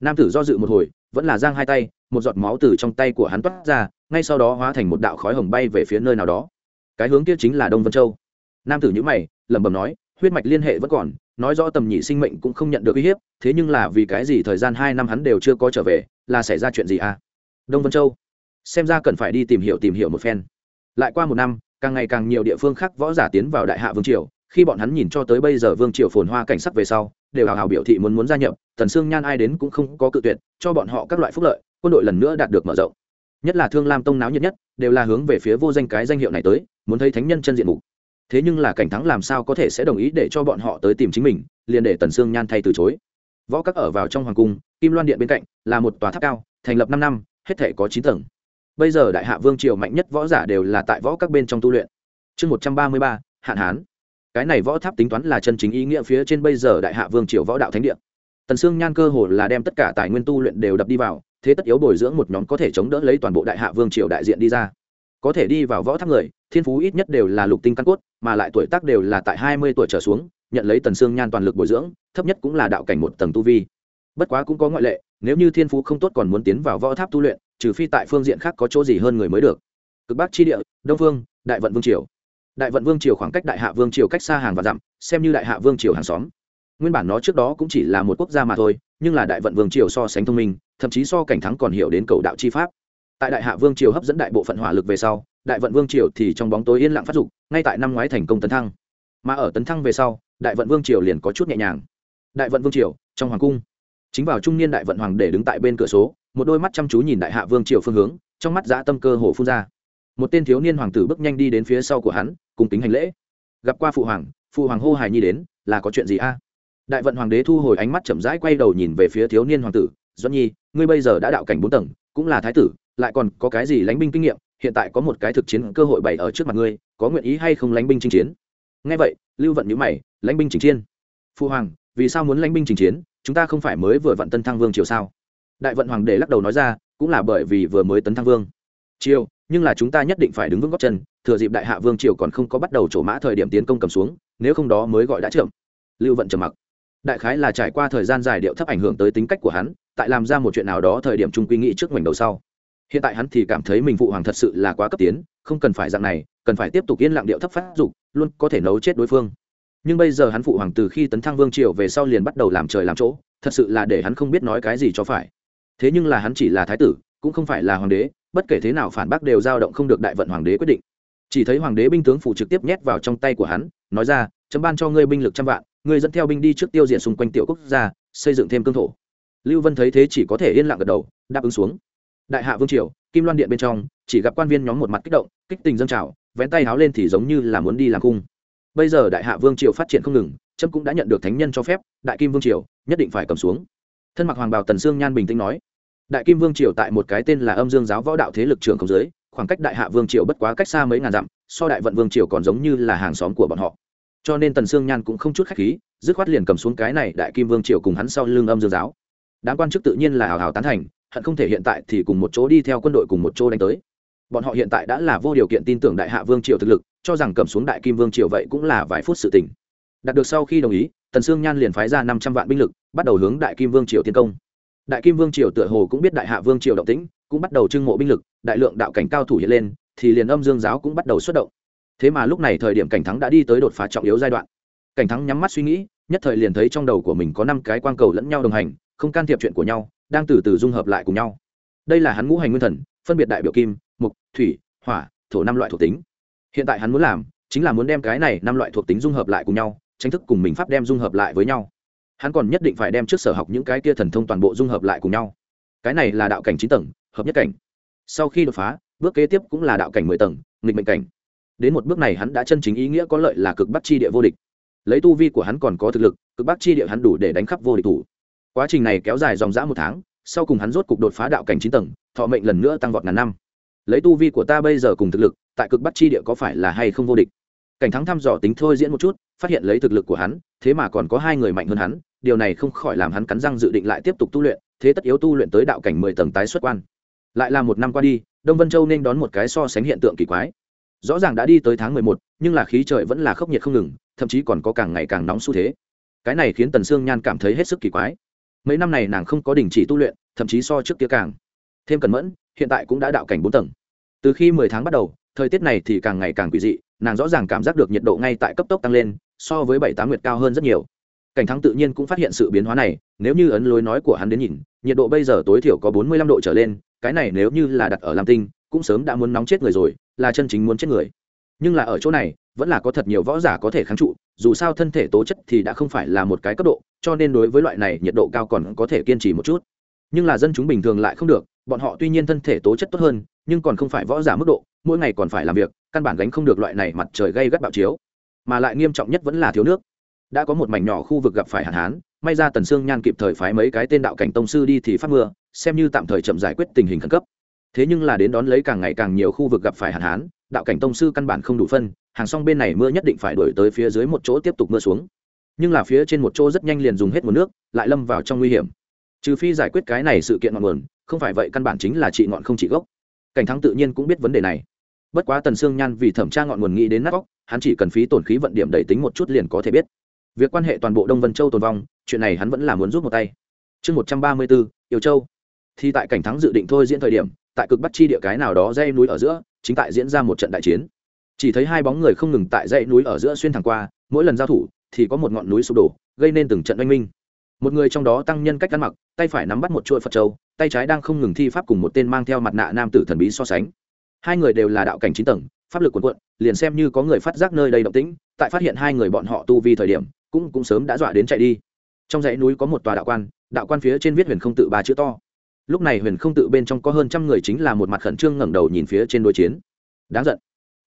Nam tử do dự một hồi, vẫn là giang hai tay, một giọt máu từ trong tay của hắn toát ra, ngay sau đó hóa thành một đạo khói hồng bay về phía nơi nào đó. Cái hướng kia chính là đông vân châu. Nam tử nhữ mày, lẩm bẩm nói, huyết mạch liên hệ vẫn còn, nói rõ tầm nhị sinh mệnh cũng không nhận được uy hiếp, thế nhưng là vì cái gì thời gian hai năm hắn đều chưa có trở về, là xảy ra chuyện gì à? Đông vân châu. Xem ra cần phải đi tìm hiểu tìm hiểu một phen lại qua một năm, càng ngày càng nhiều địa phương khác võ giả tiến vào đại hạ vương triều. Khi bọn hắn nhìn cho tới bây giờ vương triều phồn hoa cảnh sắc về sau, đều hào hào biểu thị muốn muốn gia nhập, tần sương nhan ai đến cũng không có cự tuyệt, cho bọn họ các loại phúc lợi, quân đội lần nữa đạt được mở rộng. Nhất là thương lam tông náo nhiệt nhất, đều là hướng về phía vô danh cái danh hiệu này tới, muốn thấy thánh nhân chân diện mục. Thế nhưng là cảnh thắng làm sao có thể sẽ đồng ý để cho bọn họ tới tìm chính mình, liền để tần sương nhan thay từ chối. Võ các ở vào trong hoàng cung, kim loan điện bên cạnh, là một tòa tháp cao, thành lập năm năm, hết thể có chín tầng bây giờ đại hạ vương triều mạnh nhất võ giả đều là tại võ các bên trong tu luyện. Chương một trăm ba mươi ba, hạn hán. Cái này võ tháp tính toán là chân chính ý nghĩa phía trên bây giờ đại hạ vương triều võ đạo thánh địa. Tần sương nhan cơ hồ là đem tất cả tài nguyên tu luyện đều đập đi vào, thế tất yếu bồi dưỡng một nhóm có thể chống đỡ lấy toàn bộ đại hạ vương triều đại diện đi ra. Có thể đi vào võ tháp người, thiên phú ít nhất đều là lục tinh căn cốt, mà lại tuổi tác đều là tại hai mươi tuổi trở xuống, nhận lấy tần sương nhan toàn lực bồi dưỡng, thấp nhất cũng là đạo cảnh một tầng tu vi. Bất quá cũng có ngoại lệ, nếu như thiên phú không tốt còn muốn tiến vào võ tháp tu luyện trừ phi tại phương diện khác có chỗ gì hơn người mới được. Cực bắc chi địa, đông phương, đại vận vương triều. Đại vận vương triều khoảng cách đại hạ vương triều cách xa hàng và dặm, xem như đại hạ vương triều hàng xóm. Nguyên bản nó trước đó cũng chỉ là một quốc gia mà thôi, nhưng là đại vận vương triều so sánh thông minh, thậm chí so cảnh thắng còn hiểu đến cầu đạo chi pháp. Tại đại hạ vương triều hấp dẫn đại bộ phận hỏa lực về sau, đại vận vương triều thì trong bóng tối yên lặng phát dục, ngay tại năm ngoái thành công tấn thăng. Mà ở tấn thăng về sau, đại vận vương triều liền có chút nhẹ nhàng. Đại vận vương triều, trong hoàng cung. Chính vào trung niên đại vận hoàng để đứng tại bên cửa số một đôi mắt chăm chú nhìn đại hạ vương triều phương hướng, trong mắt dã tâm cơ hồ phun ra. Một tên thiếu niên hoàng tử bước nhanh đi đến phía sau của hắn, cùng kính hành lễ. Gặp qua phụ hoàng phụ hoàng hô hài nhi đến, là có chuyện gì a? Đại vận hoàng đế thu hồi ánh mắt chậm rãi quay đầu nhìn về phía thiếu niên hoàng tử doãn nhi, ngươi bây giờ đã đạo cảnh bốn tầng, cũng là thái tử, lại còn có cái gì lánh binh kinh nghiệm, hiện tại có một cái thực chiến cơ hội bày ở trước mặt ngươi, có nguyện ý hay không lánh binh chinh chiến? Ngay vậy, lưu vận nhữ mày, lãnh binh chỉnh chiến. phụ hoàng, vì sao muốn lãnh binh chỉnh chiến? Chúng ta không phải mới vừa vận tân thăng vương triều sao? Đại vận hoàng đế lắc đầu nói ra, cũng là bởi vì vừa mới tấn thăng vương. Triều nhưng là chúng ta nhất định phải đứng vững góc chân, thừa dịp đại hạ vương triều còn không có bắt đầu trổ mã thời điểm tiến công cầm xuống, nếu không đó mới gọi đã trưởng. Lưu vận trầm mặc. Đại khái là trải qua thời gian dài điệu thấp ảnh hưởng tới tính cách của hắn, tại làm ra một chuyện nào đó thời điểm trung quy nghĩ trước ngoảnh đầu sau. Hiện tại hắn thì cảm thấy mình phụ hoàng thật sự là quá cấp tiến, không cần phải dạng này, cần phải tiếp tục yên lặng điệu thấp phát dục, luôn có thể nấu chết đối phương. Nhưng bây giờ hắn phụ hoàng từ khi tấn thăng vương triều về sau liền bắt đầu làm trời làm chỗ, thật sự là để hắn không biết nói cái gì cho phải thế nhưng là hắn chỉ là thái tử, cũng không phải là hoàng đế, bất kể thế nào phản bác đều dao động không được đại vận hoàng đế quyết định. Chỉ thấy hoàng đế binh tướng phủ trực tiếp nhét vào trong tay của hắn, nói ra, chấm ban cho ngươi binh lực trăm vạn, ngươi dẫn theo binh đi trước tiêu diệt xung quanh tiểu quốc gia, xây dựng thêm cương thổ. Lưu vân thấy thế chỉ có thể yên lặng gật đầu, đáp ứng xuống. Đại hạ vương triều, kim loan điện bên trong, chỉ gặp quan viên nhóm một mặt kích động, kích tình dâng trào, vén tay háo lên thì giống như là muốn đi làm cung. Bây giờ đại hạ vương triều phát triển không ngừng trâm cũng đã nhận được thánh nhân cho phép, đại kim vương triều nhất định phải cầm xuống. Thân mặc hoàng bào tần sương nhan bình tĩnh nói đại kim vương triều tại một cái tên là âm dương giáo võ đạo thế lực trường không giới, khoảng cách đại hạ vương triều bất quá cách xa mấy ngàn dặm, so đại vận vương triều còn giống như là hàng xóm của bọn họ. Cho nên tần sương nhan cũng không chút khách khí, dứt khoát liền cầm xuống cái này đại kim vương triều cùng hắn sau lưng âm dương giáo. Đáng quan chức tự nhiên là hào hào tán thành, hận không thể hiện tại thì cùng một chỗ đi theo quân đội cùng một chỗ đánh tới. Bọn họ hiện tại đã là vô điều kiện tin tưởng đại hạ vương triều thực lực, cho rằng cầm xuống đại kim vương triều vậy cũng là vài phút sự tình. Đạt được sau khi đồng ý, tần sương nhan liền phái ra năm trăm vạn binh lực, bắt đầu hướng đại kim vương triều tiến công đại kim vương triều tựa hồ cũng biết đại hạ vương triều động tĩnh, cũng bắt đầu trưng mộ binh lực, đại lượng đạo cảnh cao thủ hiện lên, thì liền âm dương giáo cũng bắt đầu xuất động. Thế mà lúc này thời điểm cảnh thắng đã đi tới đột phá trọng yếu giai đoạn. Cảnh thắng nhắm mắt suy nghĩ, nhất thời liền thấy trong đầu của mình có năm cái quang cầu lẫn nhau đồng hành, không can thiệp chuyện của nhau, đang từ từ dung hợp lại cùng nhau. Đây là hắn ngũ hành nguyên thần, phân biệt đại biểu kim, mục, thủy, hỏa, thổ năm loại thuộc tính. Hiện tại hắn muốn làm chính là muốn đem cái này năm loại thuộc tính dung hợp lại cùng nhau tranh thức cùng mình pháp đem dung hợp lại với nhau hắn còn nhất định phải đem trước sở học những cái kia thần thông toàn bộ dung hợp lại cùng nhau. Cái này là đạo cảnh chín tầng, hợp nhất cảnh. Sau khi đột phá, bước kế tiếp cũng là đạo cảnh mười tầng, nghịch mệnh cảnh. Đến một bước này hắn đã chân chính ý nghĩa có lợi là cực bắc chi địa vô địch. Lấy tu vi của hắn còn có thực lực, cực bắc chi địa hắn đủ để đánh khắp vô địch thủ. Quá trình này kéo dài dòng dã một tháng, sau cùng hắn rốt cục đột phá đạo cảnh chín tầng, thọ mệnh lần nữa tăng vọt ngàn năm. Lấy tu vi của ta bây giờ cùng thực lực, tại cực bắc chi địa có phải là hay không vô địch? Cảnh thắng thăm dò tính thôi diễn một chút, phát hiện lấy thực lực của hắn, thế mà còn có hai người mạnh hơn hắn điều này không khỏi làm hắn cắn răng dự định lại tiếp tục tu luyện, thế tất yếu tu luyện tới đạo cảnh mười tầng tái xuất quan. Lại là một năm qua đi, đông vân châu nên đón một cái so sánh hiện tượng kỳ quái. Rõ ràng đã đi tới tháng mười một, nhưng là khí trời vẫn là khốc nhiệt không ngừng, thậm chí còn có càng ngày càng nóng xu thế. Cái này khiến tần sương nhan cảm thấy hết sức kỳ quái. Mấy năm này nàng không có đình chỉ tu luyện, thậm chí so trước kia càng. Thêm cẩn mẫn, hiện tại cũng đã đạo cảnh bốn tầng. Từ khi mười tháng bắt đầu, thời tiết này thì càng ngày càng quỷ dị, nàng rõ ràng cảm giác được nhiệt độ ngay tại cấp tốc tăng lên, so với bảy tám nguyệt cao hơn rất nhiều cảnh thắng tự nhiên cũng phát hiện sự biến hóa này, nếu như ấn lối nói của hắn đến nhìn, nhiệt độ bây giờ tối thiểu có bốn mươi lăm độ trở lên, cái này nếu như là đặt ở lam tinh, cũng sớm đã muốn nóng chết người rồi, là chân chính muốn chết người. Nhưng là ở chỗ này, vẫn là có thật nhiều võ giả có thể kháng trụ, dù sao thân thể tố chất thì đã không phải là một cái cấp độ, cho nên đối với loại này nhiệt độ cao còn có thể kiên trì một chút. Nhưng là dân chúng bình thường lại không được, bọn họ tuy nhiên thân thể tố chất tốt hơn, nhưng còn không phải võ giả mức độ, mỗi ngày còn phải làm việc, căn bản gánh không được loại này mặt trời gây gắt bạo chiếu. Mà lại nghiêm trọng nhất vẫn là thiếu nước đã có một mảnh nhỏ khu vực gặp phải hạn hán, may ra tần sương nhan kịp thời phái mấy cái tên đạo cảnh tông sư đi thì phát mưa, xem như tạm thời chậm giải quyết tình hình khẩn cấp. Thế nhưng là đến đón lấy càng ngày càng nhiều khu vực gặp phải hạn hán, đạo cảnh tông sư căn bản không đủ phân, hàng xong bên này mưa nhất định phải đổi tới phía dưới một chỗ tiếp tục mưa xuống. Nhưng là phía trên một chỗ rất nhanh liền dùng hết nguồn nước, lại lâm vào trong nguy hiểm. Trừ phi giải quyết cái này sự kiện ngọn nguồn, không phải vậy căn bản chính là trị ngọn không trị gốc. Cảnh thắng tự nhiên cũng biết vấn đề này. Bất quá tần sương nhan vì thẩm tra ngọn nguồn nghĩ đến nát góc hắn chỉ cần phí tổn khí vận điểm đầy tính một chút liền có thể biết việc quan hệ toàn bộ đông vân châu tồn vong, chuyện này hắn vẫn là muốn rút một tay. Chương một trăm ba mươi bốn yêu châu. Thì tại cảnh thắng dự định thôi diễn thời điểm, tại cực bắc chi địa cái nào đó dây núi ở giữa, chính tại diễn ra một trận đại chiến. Chỉ thấy hai bóng người không ngừng tại dãy núi ở giữa xuyên thẳng qua, mỗi lần giao thủ thì có một ngọn núi sụp đổ, gây nên từng trận oanh minh. Một người trong đó tăng nhân cách ăn mặc, tay phải nắm bắt một chuỗi phật châu, tay trái đang không ngừng thi pháp cùng một tên mang theo mặt nạ nam tử thần bí so sánh. Hai người đều là đạo cảnh chín tầng, pháp lực cuồn cuộn, liền xem như có người phát giác nơi đây động tĩnh, tại phát hiện hai người bọn họ tu vi thời điểm cũng cũng sớm đã dọa đến chạy đi. Trong dãy núi có một tòa đạo quan đạo quan phía trên viết huyền không tự ba chữ to. Lúc này huyền không tự bên trong có hơn trăm người chính là một mặt khẩn trương ngẩng đầu nhìn phía trên đối chiến. Đáng giận.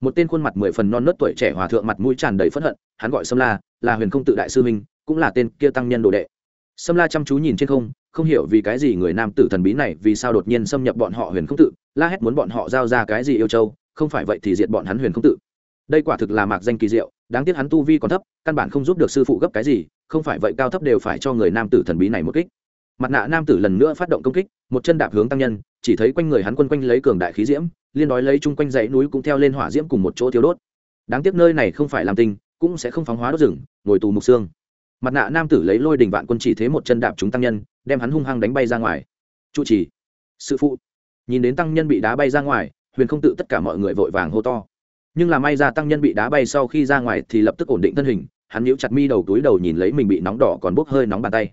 Một tên khuôn mặt mười phần non nớt tuổi trẻ hòa thượng mặt mũi tràn đầy phẫn hận, hắn gọi sâm la, là huyền không tự đại sư minh cũng là tên kia tăng nhân đồ đệ. Sâm la chăm chú nhìn trên không không hiểu vì cái gì người nam tử thần bí này vì sao đột nhiên xâm nhập bọn họ huyền không tự, la hét muốn bọn họ giao ra cái gì yêu châu, không phải vậy thì diệt bọn hắn huyền không tự. Đây quả thực là mạc danh kỳ diệu đáng tiếc hắn tu vi còn thấp, căn bản không giúp được sư phụ gấp cái gì, không phải vậy cao thấp đều phải cho người nam tử thần bí này một kích. Mặt nạ nam tử lần nữa phát động công kích, một chân đạp hướng tăng nhân, chỉ thấy quanh người hắn quân quanh lấy cường đại khí diễm, liên đói lấy chung quanh dãy núi cũng theo lên hỏa diễm cùng một chỗ thiếu đốt. Đáng tiếc nơi này không phải làm tinh, cũng sẽ không phóng hóa đốt rừng, ngồi tù mục xương. Mặt nạ nam tử lấy lôi đình vạn quân chỉ thế một chân đạp chúng tăng nhân, đem hắn hung hăng đánh bay ra ngoài. Trụ trì. Sư phụ. Nhìn đến tăng nhân bị đá bay ra ngoài, huyền không tự tất cả mọi người vội vàng hô to nhưng là may ra tăng nhân bị đá bay sau khi ra ngoài thì lập tức ổn định thân hình, hắn nhíu chặt mi đầu túi đầu nhìn lấy mình bị nóng đỏ còn bốc hơi nóng bàn tay.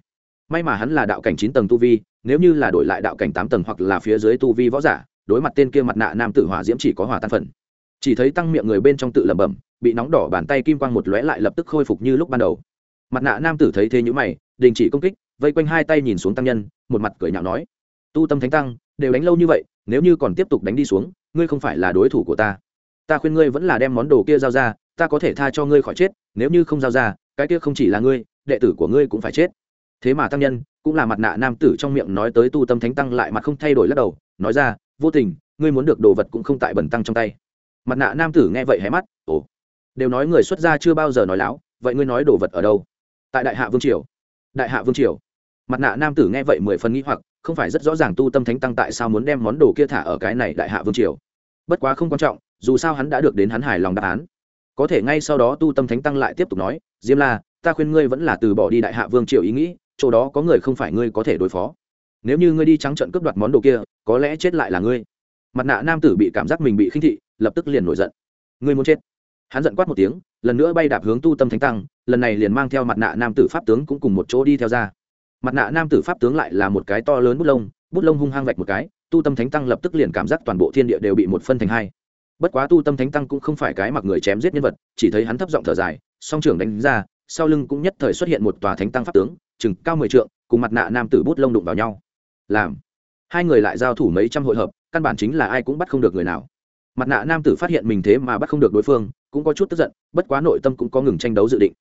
May mà hắn là đạo cảnh chín tầng tu vi, nếu như là đổi lại đạo cảnh tám tầng hoặc là phía dưới tu vi võ giả, đối mặt tên kia mặt nạ nam tử hỏa diễm chỉ có hỏa tan phần. Chỉ thấy tăng miệng người bên trong tự lẩm bẩm, bị nóng đỏ bàn tay kim quang một lóe lại lập tức khôi phục như lúc ban đầu. Mặt nạ nam tử thấy thế nhữ mày, đình chỉ công kích, vây quanh hai tay nhìn xuống tăng nhân, một mặt cười nhạo nói, tu tâm thánh tăng, đều đánh lâu như vậy, nếu như còn tiếp tục đánh đi xuống, ngươi không phải là đối thủ của ta ta khuyên ngươi vẫn là đem món đồ kia giao ra, ta có thể tha cho ngươi khỏi chết, nếu như không giao ra, cái kia không chỉ là ngươi, đệ tử của ngươi cũng phải chết. Thế mà tăng nhân, cũng là mặt nạ nam tử trong miệng nói tới tu tâm thánh tăng lại mặt không thay đổi lắc đầu, nói ra, vô tình, ngươi muốn được đồ vật cũng không tại bẩn tăng trong tay. Mặt nạ nam tử nghe vậy hé mắt, ồ, đều nói người xuất gia chưa bao giờ nói láo, vậy ngươi nói đồ vật ở đâu? Tại đại hạ vương triều. Đại hạ vương triều. Mặt nạ nam tử nghe vậy mười phần nghĩ hoặc, không phải rất rõ ràng tu tâm thánh tăng tại sao muốn đem món đồ kia thả ở cái này đại hạ vương triều bất quá không quan trọng, dù sao hắn đã được đến hắn hài lòng đáp án. Có thể ngay sau đó tu tâm thánh tăng lại tiếp tục nói, diêm la, ta khuyên ngươi vẫn là từ bỏ đi đại hạ vương triều ý nghĩ, chỗ đó có người không phải ngươi có thể đối phó. Nếu như ngươi đi trắng trận cướp đoạt món đồ kia, có lẽ chết lại là ngươi. Mặt nạ nam tử bị cảm giác mình bị khinh thị, lập tức liền nổi giận. Ngươi muốn chết? Hắn giận quát một tiếng, lần nữa bay đạp hướng tu tâm thánh tăng, lần này liền mang theo mặt nạ nam tử pháp tướng cũng cùng một chỗ đi theo ra. Mặt nạ nam tử pháp tướng lại là một cái to lớn bút lông bút lông hung hăng vạch một cái tu tâm thánh tăng lập tức liền cảm giác toàn bộ thiên địa đều bị một phân thành hai. Bất quá tu tâm thánh tăng cũng không phải cái mặc người chém giết nhân vật, chỉ thấy hắn thấp giọng thở dài, song trưởng đánh ra, sau lưng cũng nhất thời xuất hiện một tòa thánh tăng pháp tướng, chừng cao mười trượng, cùng mặt nạ nam tử bút lông đụng vào nhau. Làm. Hai người lại giao thủ mấy trăm hội hợp, căn bản chính là ai cũng bắt không được người nào. Mặt nạ nam tử phát hiện mình thế mà bắt không được đối phương, cũng có chút tức giận, bất quá nội tâm cũng có ngừng tranh đấu dự định.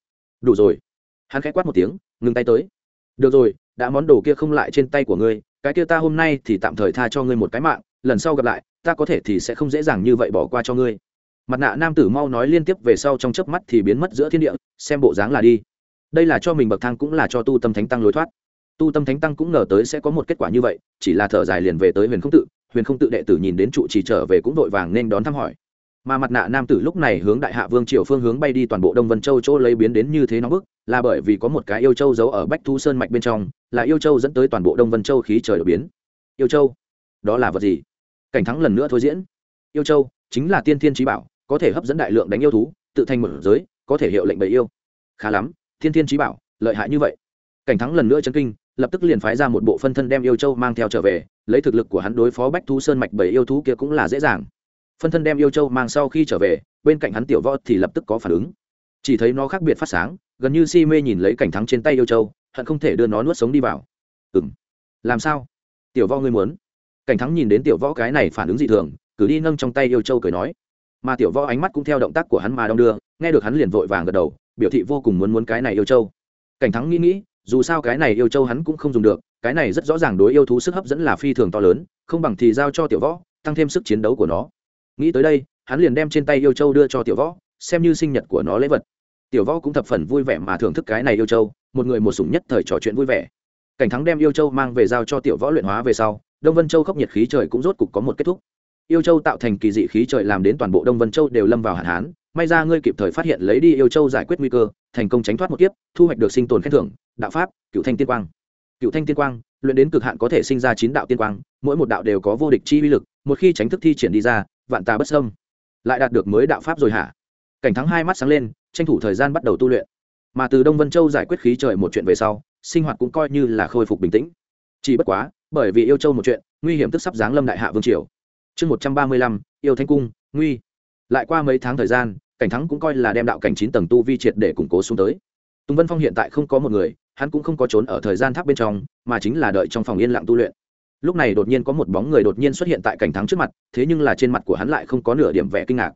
Đủ rồi. Hắn khẽ quát một tiếng, ngừng tay tới. Được rồi, đã món đồ kia không lại trên tay của ngươi cái kia ta hôm nay thì tạm thời tha cho ngươi một cái mạng, lần sau gặp lại, ta có thể thì sẽ không dễ dàng như vậy bỏ qua cho ngươi. Mặt nạ nam tử mau nói liên tiếp về sau trong chớp mắt thì biến mất giữa thiên địa, xem bộ dáng là đi. Đây là cho mình bậc thang cũng là cho tu tâm thánh tăng lối thoát. Tu tâm thánh tăng cũng ngờ tới sẽ có một kết quả như vậy, chỉ là thở dài liền về tới huyền không tự, huyền không tự đệ tử nhìn đến trụ trì trở về cũng vội vàng nên đón thăm hỏi. Mà mặt nạ nam tử lúc này hướng đại hạ vương triều phương hướng bay đi toàn bộ đông vân châu chỗ lấy biến đến như thế nóng bức, là bởi vì có một cái yêu châu giấu ở bách thu sơn mạch bên trong là yêu châu dẫn tới toàn bộ đông vân châu khí trời đột biến yêu châu đó là vật gì cảnh thắng lần nữa thôi diễn yêu châu chính là tiên thiên trí bảo có thể hấp dẫn đại lượng đánh yêu thú tự thành một giới có thể hiệu lệnh bầy yêu khá lắm thiên thiên trí bảo lợi hại như vậy cảnh thắng lần nữa chân kinh lập tức liền phái ra một bộ phân thân đem yêu châu mang theo trở về lấy thực lực của hắn đối phó bách thú sơn mạch bảy yêu thú kia cũng là dễ dàng phân thân đem yêu châu mang sau khi trở về bên cạnh hắn tiểu võ thì lập tức có phản ứng chỉ thấy nó khác biệt phát sáng gần như si mê nhìn lấy cảnh thắng trên tay yêu châu hận không thể đưa nó nuốt sống đi vào. Ừ m làm sao? Tiểu võ ngươi muốn. Cảnh thắng nhìn đến tiểu võ cái này phản ứng dị thường, cử đi nâng trong tay yêu châu cười nói. Mà tiểu võ ánh mắt cũng theo động tác của hắn mà đong đưa, nghe được hắn liền vội vàng gật đầu, biểu thị vô cùng muốn muốn cái này yêu châu. Cảnh thắng nghĩ nghĩ, dù sao cái này yêu châu hắn cũng không dùng được, cái này rất rõ ràng đối yêu thú sức hấp dẫn là phi thường to lớn, không bằng thì giao cho tiểu võ, tăng thêm sức chiến đấu của nó. Nghĩ tới đây, hắn liền đem trên tay yêu châu đưa cho tiểu võ, xem như sinh nhật của nó lễ vật. Tiểu võ cũng thập phần vui vẻ mà thưởng thức cái này yêu châu một người một sủng nhất thời trò chuyện vui vẻ. Cảnh thắng đem yêu châu mang về giao cho tiểu võ luyện hóa về sau, đông vân châu khốc nhiệt khí trời cũng rốt cục có một kết thúc. Yêu châu tạo thành kỳ dị khí trời làm đến toàn bộ đông vân châu đều lâm vào hạn hán, may ra ngươi kịp thời phát hiện lấy đi yêu châu giải quyết nguy cơ, thành công tránh thoát một kiếp, thu hoạch được sinh tồn khen thưởng, đạo pháp cựu thanh tiên quang. Cựu thanh tiên quang, luyện đến cực hạn có thể sinh ra chín đạo tiên quang, mỗi một đạo đều có vô địch chi uy lực, một khi tránh thức thi triển đi ra, vạn tà bất sâm lại đạt được mới đạo pháp rồi hả? Cảnh thắng hai mắt sáng lên, tranh thủ thời gian bắt đầu tu luyện mà từ đông vân châu giải quyết khí trời một chuyện về sau, sinh hoạt cũng coi như là khôi phục bình tĩnh. Chỉ bất quá, bởi vì yêu châu một chuyện, nguy hiểm tức sắp giáng lâm đại hạ vương triều. Chương một trăm ba mươi lăm, yêu thanh cung, nguy. Lại qua mấy tháng thời gian, cảnh thắng cũng coi là đem đạo cảnh chín tầng tu vi triệt để củng cố xuống tới. Tùng vân phong hiện tại không có một người, hắn cũng không có trốn ở thời gian tháp bên trong, mà chính là đợi trong phòng yên lặng tu luyện. Lúc này đột nhiên có một bóng người đột nhiên xuất hiện tại cảnh thắng trước mặt, thế nhưng là trên mặt của hắn lại không có nửa điểm vẻ kinh ngạc.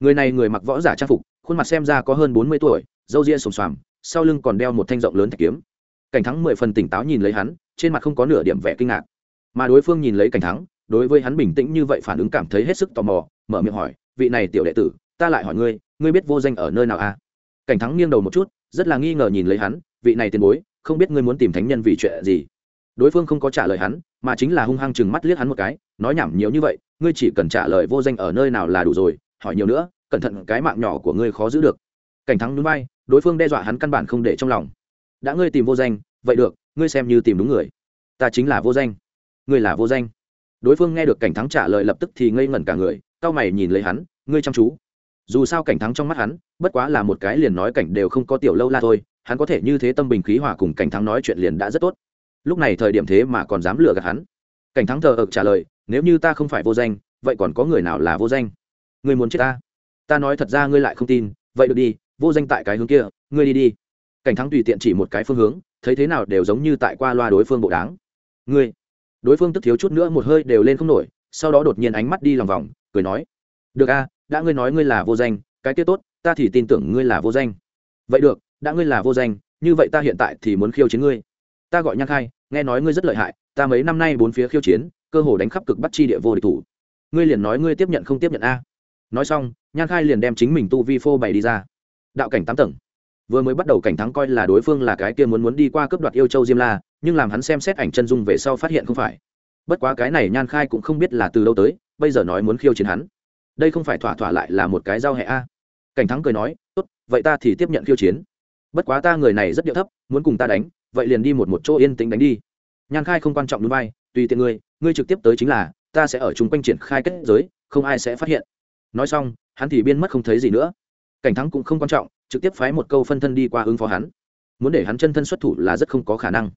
Người này người mặc võ giả trang phục, khuôn mặt xem ra có hơn bốn mươi tuổi râu ria sồm xoàm, sau lưng còn đeo một thanh rộng lớn thạch kiếm. Cảnh thắng mười phần tỉnh táo nhìn lấy hắn, trên mặt không có nửa điểm vẻ kinh ngạc. Mà đối phương nhìn lấy cảnh thắng, đối với hắn bình tĩnh như vậy phản ứng cảm thấy hết sức tò mò, mở miệng hỏi, vị này tiểu đệ tử, ta lại hỏi ngươi ngươi biết vô danh ở nơi nào à? Cảnh thắng nghiêng đầu một chút, rất là nghi ngờ nhìn lấy hắn, vị này tiền bối, không biết ngươi muốn tìm thánh nhân vì chuyện gì? Đối phương không có trả lời hắn, mà chính là hung hăng chừng mắt liếc hắn một cái, nói nhảm nhiều như vậy, ngươi chỉ cần trả lời vô danh ở nơi nào là đủ rồi, hỏi nhiều nữa, cẩn thận cái mạng nhỏ của ngươi khó giữ được. Cảnh thắng núi bay đối phương đe dọa hắn căn bản không để trong lòng. Đã ngươi tìm vô danh, vậy được, ngươi xem như tìm đúng người. Ta chính là vô danh. Ngươi là vô danh. Đối phương nghe được cảnh thắng trả lời lập tức thì ngây ngẩn cả người, cau mày nhìn lấy hắn, ngươi chăm chú. Dù sao cảnh thắng trong mắt hắn, bất quá là một cái liền nói cảnh đều không có tiểu lâu la thôi, hắn có thể như thế tâm bình khí hòa cùng cảnh thắng nói chuyện liền đã rất tốt. Lúc này thời điểm thế mà còn dám lừa gạt hắn. Cảnh thắng thờ ực trả lời, nếu như ta không phải vô danh, vậy còn có người nào là vô danh? Ngươi muốn chết ta? Ta nói thật ra ngươi lại không tin, vậy được đi vô danh tại cái hướng kia, ngươi đi đi. Cảnh thắng tùy tiện chỉ một cái phương hướng, thấy thế nào đều giống như tại qua loa đối phương bộ đáng ngươi. Đối phương tức thiếu chút nữa một hơi đều lên không nổi, sau đó đột nhiên ánh mắt đi lòng vòng, cười nói. Được a, đã ngươi nói ngươi là vô danh, cái kia tốt, ta thì tin tưởng ngươi là vô danh. Vậy được, đã ngươi là vô danh, như vậy ta hiện tại thì muốn khiêu chiến ngươi. Ta gọi nhan khai, nghe nói ngươi rất lợi hại, ta mấy năm nay bốn phía khiêu chiến, cơ hồ đánh khắp cực bắt chi địa vô địch thủ. Ngươi liền nói ngươi tiếp nhận không tiếp nhận a. Nói xong nhan khai liền đem chính mình tu vi phô bày đi ra đạo cảnh tám tầng. Vừa mới bắt đầu cảnh thắng coi là đối phương là cái kia muốn muốn đi qua cướp đoạt yêu châu diêm la, nhưng làm hắn xem xét ảnh chân dung về sau phát hiện không phải. Bất quá cái này nhan khai cũng không biết là từ đâu tới, bây giờ nói muốn khiêu chiến hắn. Đây không phải thỏa thỏa lại là một cái giao hệ a. Cảnh thắng cười nói, tốt, vậy ta thì tiếp nhận khiêu chiến. Bất quá ta người này rất điệu thấp, muốn cùng ta đánh, vậy liền đi một một chỗ yên tĩnh đánh đi. Nhan khai không quan trọng núi bay, tùy tiện ngươi ngươi trực tiếp tới chính là, ta sẽ ở chung quanh triển khai kết giới, không ai sẽ phát hiện. Nói xong, hắn thì biên mất không thấy gì nữa cảnh thắng cũng không quan trọng, trực tiếp phái một câu phân thân đi qua ứng phó hắn. Muốn để hắn chân thân xuất thủ là rất không có khả năng.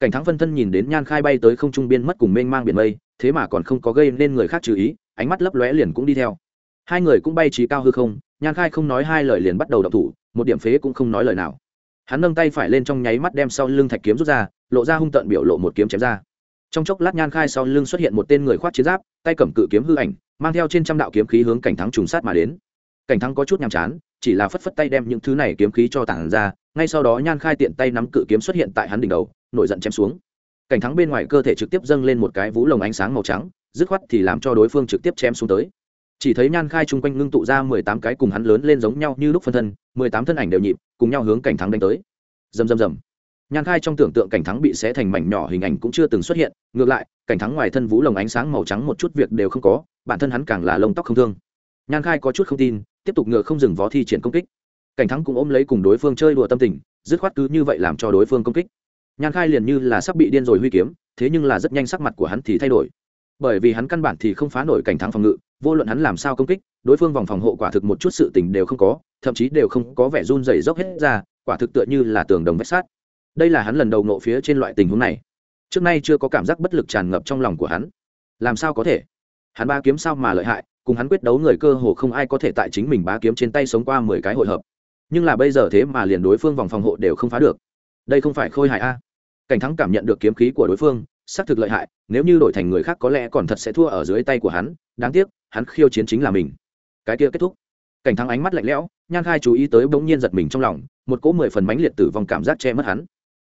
Cảnh thắng phân thân nhìn đến nhan khai bay tới không trung biên mất cùng mênh mang biển mây, thế mà còn không có gây nên người khác chú ý, ánh mắt lấp lóe liền cũng đi theo. Hai người cũng bay trí cao hư không, nhan khai không nói hai lời liền bắt đầu đọc thủ, một điểm phế cũng không nói lời nào. Hắn nâng tay phải lên trong nháy mắt đem sau lưng thạch kiếm rút ra, lộ ra hung tận biểu lộ một kiếm chém ra. Trong chốc lát nhan khai sau lưng xuất hiện một tên người khoác chiến giáp, tay cầm cự kiếm hư ảnh, mang theo trên trăm đạo kiếm khí hướng cảnh thắng trùng sát mà đến. Cảnh thắng có chút nhàm chán chỉ là phất phất tay đem những thứ này kiếm khí cho tản ra, ngay sau đó nhan khai tiện tay nắm cự kiếm xuất hiện tại hắn đỉnh đầu, nổi giận chém xuống. Cảnh thắng bên ngoài cơ thể trực tiếp dâng lên một cái vũ lồng ánh sáng màu trắng, dứt khoát thì làm cho đối phương trực tiếp chém xuống tới. Chỉ thấy nhan khai chung quanh ngưng tụ ra mười tám cái cùng hắn lớn lên giống nhau như lúc phân thân, mười tám thân ảnh đều nhịp, cùng nhau hướng cảnh thắng đánh tới. Dầm dầm dầm nhan khai trong tưởng tượng cảnh thắng bị xé thành mảnh nhỏ hình ảnh cũng chưa từng xuất hiện, ngược lại, cảnh thắng ngoài thân vũ lồng ánh sáng màu trắng một chút việc đều không có, bản thân hắn càng là lông tóc không thương. Nhan khai có chút không tin tiếp tục ngựa không dừng vó thi triển công kích. Cảnh thắng cũng ôm lấy cùng đối phương chơi đùa tâm tình, dứt khoát cứ như vậy làm cho đối phương công kích. Nhan khai liền như là sắp bị điên rồi huy kiếm, thế nhưng là rất nhanh sắc mặt của hắn thì thay đổi. Bởi vì hắn căn bản thì không phá nổi cảnh thắng phòng ngự, vô luận hắn làm sao công kích, đối phương vòng phòng hộ quả thực một chút sự tình đều không có, thậm chí đều không có vẻ run dày dốc hết ra, quả thực tựa như là tường đồng vách sát đây là hắn lần đầu nộ phía trên loại tình huống này. Trước nay chưa có cảm giác bất lực tràn ngập trong lòng của hắn. Làm sao có thể? Hắn ba kiếm sao mà lợi hại cùng hắn quyết đấu người cơ hồ không ai có thể tại chính mình bá kiếm trên tay sống qua mười cái hội hợp. Nhưng là bây giờ thế mà liền đối phương vòng phòng hộ đều không phá được. Đây không phải khôi hại a. Cảnh thắng cảm nhận được kiếm khí của đối phương, xác thực lợi hại, nếu như đổi thành người khác có lẽ còn thật sẽ thua ở dưới tay của hắn, đáng tiếc, hắn khiêu chiến chính là mình. Cái kia kết thúc. Cảnh thắng ánh mắt lạnh lẽo, nhan khai chú ý tới bỗng nhiên giật mình trong lòng, một cỗ mười phần mánh liệt tử vong cảm giác che mất hắn.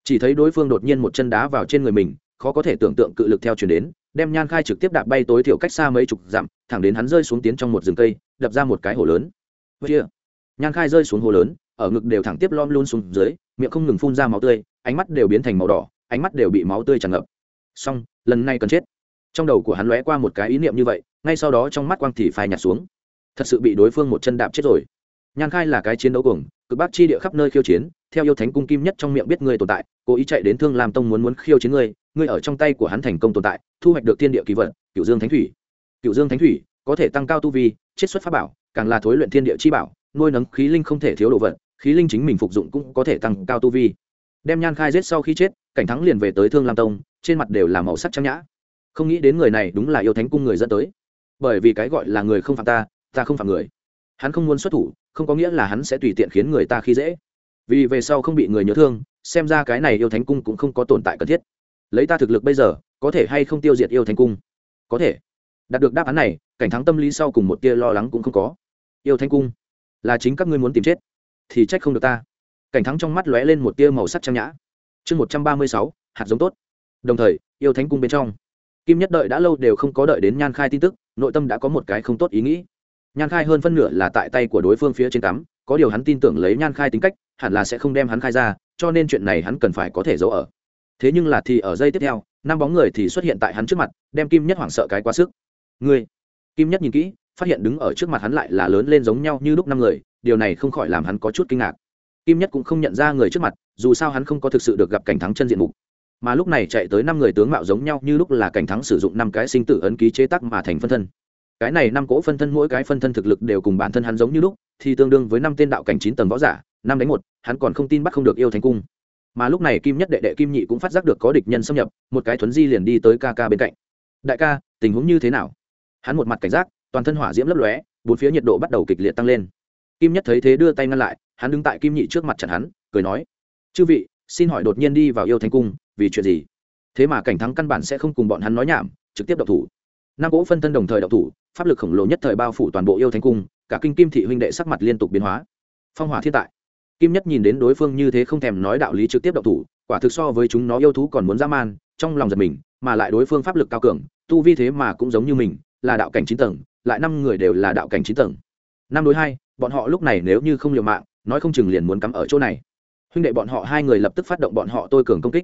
Chỉ thấy đối phương đột nhiên một chân đá vào trên người mình, khó có thể tưởng tượng cự lực theo chuyển đến đem nhan khai trực tiếp đạp bay tối thiểu cách xa mấy chục dặm, thẳng đến hắn rơi xuống tiến trong một rừng cây, đập ra một cái hồ lớn. Chia nhan khai rơi xuống hồ lớn, ở ngực đều thẳng tiếp lom luôn xuống dưới, miệng không ngừng phun ra máu tươi, ánh mắt đều biến thành màu đỏ, ánh mắt đều bị máu tươi tràn ngập. Xong, lần này cần chết. Trong đầu của hắn lóe qua một cái ý niệm như vậy, ngay sau đó trong mắt quang thì phai nhạt xuống. Thật sự bị đối phương một chân đạp chết rồi. Nhan khai là cái chiến đấu cuồng cực bắc chi địa khắp nơi khiêu chiến, theo yêu thánh cung kim nhất trong miệng biết ngươi tồn tại, cố ý chạy đến thương làm tông muốn muốn khiêu chiến ngươi ngươi ở trong tay của hắn thành công tồn tại, thu hoạch được thiên địa kỳ vật cựu dương thánh thủy. Cựu dương thánh thủy có thể tăng cao tu vi, chiết xuất pháp bảo, càng là thối luyện thiên địa chi bảo, nuôi nấng khí linh không thể thiếu đồ vật, khí linh chính mình phục dụng cũng có thể tăng cao tu vi. Đem nhan khai giết sau khi chết, cảnh thắng liền về tới thương lam tông, trên mặt đều là màu sắc trang nhã. Không nghĩ đến người này đúng là yêu thánh cung người dẫn tới. Bởi vì cái gọi là người không phạm ta ta không phạm người. Hắn không muốn xuất thủ không có nghĩa là hắn sẽ tùy tiện khiến người ta khi dễ. Vì về sau không bị người nhớ thương, xem ra cái này yêu thánh cung cũng không có tồn tại cần thiết. Lấy ta thực lực bây giờ, có thể hay không tiêu diệt yêu thánh cung? Có thể. Đạt được đáp án này, cảnh thắng tâm lý sau cùng một tia lo lắng cũng không có. Yêu thánh cung? Là chính các ngươi muốn tìm chết. Thì trách không được ta. Cảnh thắng trong mắt lóe lên một tia màu sắc trang nhã. Chương một trăm ba mươi sáu, hạt giống tốt. Đồng thời, yêu thánh cung bên trong. Kim nhất đợi đã lâu đều không có đợi đến nhan khai tin tức, nội tâm đã có một cái không tốt ý nghĩ nhan khai hơn phân nửa là tại tay của đối phương phía trên cắm, có điều hắn tin tưởng lấy nhan khai tính cách, hẳn là sẽ không đem hắn khai ra, cho nên chuyện này hắn cần phải có thể giấu ở. Thế nhưng là thì ở giây tiếp theo, năm bóng người thì xuất hiện tại hắn trước mặt, đem kim nhất hoảng sợ cái quá sức. Người. kim nhất nhìn kỹ, phát hiện đứng ở trước mặt hắn lại là lớn lên giống nhau như lúc năm người, điều này không khỏi làm hắn có chút kinh ngạc. Kim nhất cũng không nhận ra người trước mặt, dù sao hắn không có thực sự được gặp cảnh thắng chân diện mục. Mà lúc này chạy tới năm người tướng mạo giống nhau như lúc là cảnh thắng sử dụng năm cái sinh tử ấn ký chế tắc mà thành phân thân cái này năm cỗ phân thân, mỗi cái phân thân thực lực đều cùng bản thân hắn giống như lúc, thì tương đương với năm tên đạo cảnh chín tầng võ giả, năm đánh một, hắn còn không tin bắt không được yêu thành cung. Mà lúc này kim nhất đệ đệ kim nhị cũng phát giác được có địch nhân xâm nhập, một cái thuấn di liền đi tới ca ca bên cạnh. Đại ca, tình huống như thế nào? Hắn một mặt cảnh giác, toàn thân hỏa diễm lấp lóe, bốn phía nhiệt độ bắt đầu kịch liệt tăng lên. Kim nhất thấy thế đưa tay ngăn lại, hắn đứng tại kim nhị trước mặt chặn hắn, cười nói, chư vị, xin hỏi đột nhiên đi vào yêu thành cung, vì chuyện gì? Thế mà cảnh thắng căn bản sẽ không cùng bọn hắn nói nhảm, trực tiếp độc thủ. Năm cỗ phân thân đồng thời độc thủ pháp lực khổng lồ nhất thời bao phủ toàn bộ yêu thánh cung, cả kinh kim thị huynh đệ sắc mặt liên tục biến hóa. Phong hỏa thiên tại. Kim nhất nhìn đến đối phương như thế không thèm nói đạo lý trực tiếp động thủ, quả thực so với chúng nó yêu thú còn muốn dã man, trong lòng giật mình, mà lại đối phương pháp lực cao cường, tu vi thế mà cũng giống như mình, là đạo cảnh chín tầng, lại năm người đều là đạo cảnh chín tầng. Năm đối hai, bọn họ lúc này nếu như không liều mạng, nói không chừng liền muốn cắm ở chỗ này. Huynh đệ bọn họ hai người lập tức phát động bọn họ tôi cường công kích.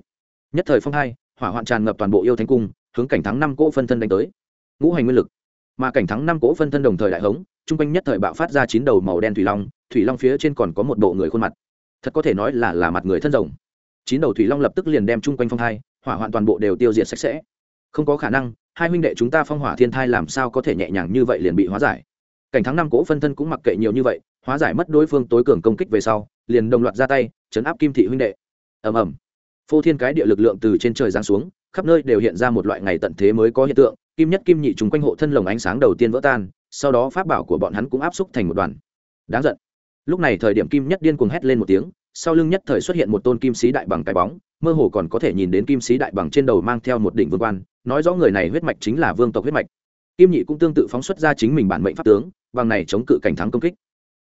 Nhất thời phong hai, hỏa hoạn tràn ngập toàn bộ yêu thánh cung, hướng cảnh thắng năm cỗ phân thân đánh tới. Ngũ hành nguyên lực mà cảnh thắng năm cỗ phân thân đồng thời đại hống, chung quanh nhất thời bạo phát ra chín đầu màu đen thủy long thủy long phía trên còn có một bộ người khuôn mặt. Thật có thể nói là là mặt người thân rồng. Chín đầu thủy long lập tức liền đem chung quanh phong thai, hỏa hoạn toàn bộ đều tiêu diệt sạch sẽ. Không có khả năng, hai huynh đệ chúng ta phong hỏa thiên thai làm sao có thể nhẹ nhàng như vậy liền bị hóa giải. Cảnh thắng năm cỗ phân thân cũng mặc kệ nhiều như vậy, hóa giải mất đối phương tối cường công kích về sau, liền đồng loạt ra tay, chấn áp kim thị huynh đệ. Ầm ầm. Phô thiên cái địa lực lượng từ trên trời giáng xuống, khắp nơi đều hiện ra một loại ngày tận thế mới có hiện tượng kim nhất kim nhị chúng quanh hộ thân lồng ánh sáng đầu tiên vỡ tan, sau đó pháp bảo của bọn hắn cũng áp xúc thành một đoàn. Đáng giận. Lúc này thời điểm kim nhất điên cuồng hét lên một tiếng, sau lưng nhất thời xuất hiện một tôn kim sĩ đại bằng cái bóng, mơ hồ còn có thể nhìn đến kim sĩ đại bằng trên đầu mang theo một đỉnh vương quan, nói rõ người này huyết mạch chính là vương tộc huyết mạch. Kim nhị cũng tương tự phóng xuất ra chính mình bản mệnh pháp tướng, bằng này chống cự cảnh thắng công kích.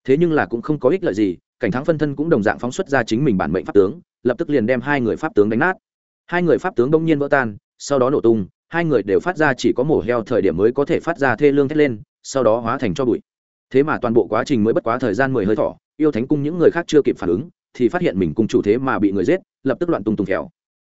Thế nhưng là cũng không có ích lợi gì, cảnh thắng phân thân cũng đồng dạng phóng xuất ra chính mình bản mệnh pháp tướng, lập tức liền đem hai người pháp tướng đánh nát. Hai người pháp tướng đông nhiên vỡ tan, sau đó nổ tung hai người đều phát ra chỉ có mổ heo thời điểm mới có thể phát ra thê lương thét lên, sau đó hóa thành cho bụi. Thế mà toàn bộ quá trình mới bất quá thời gian mười hơi thỏ yêu thánh cung những người khác chưa kịp phản ứng, thì phát hiện mình cung chủ thế mà bị người giết, lập tức loạn tung tung khéo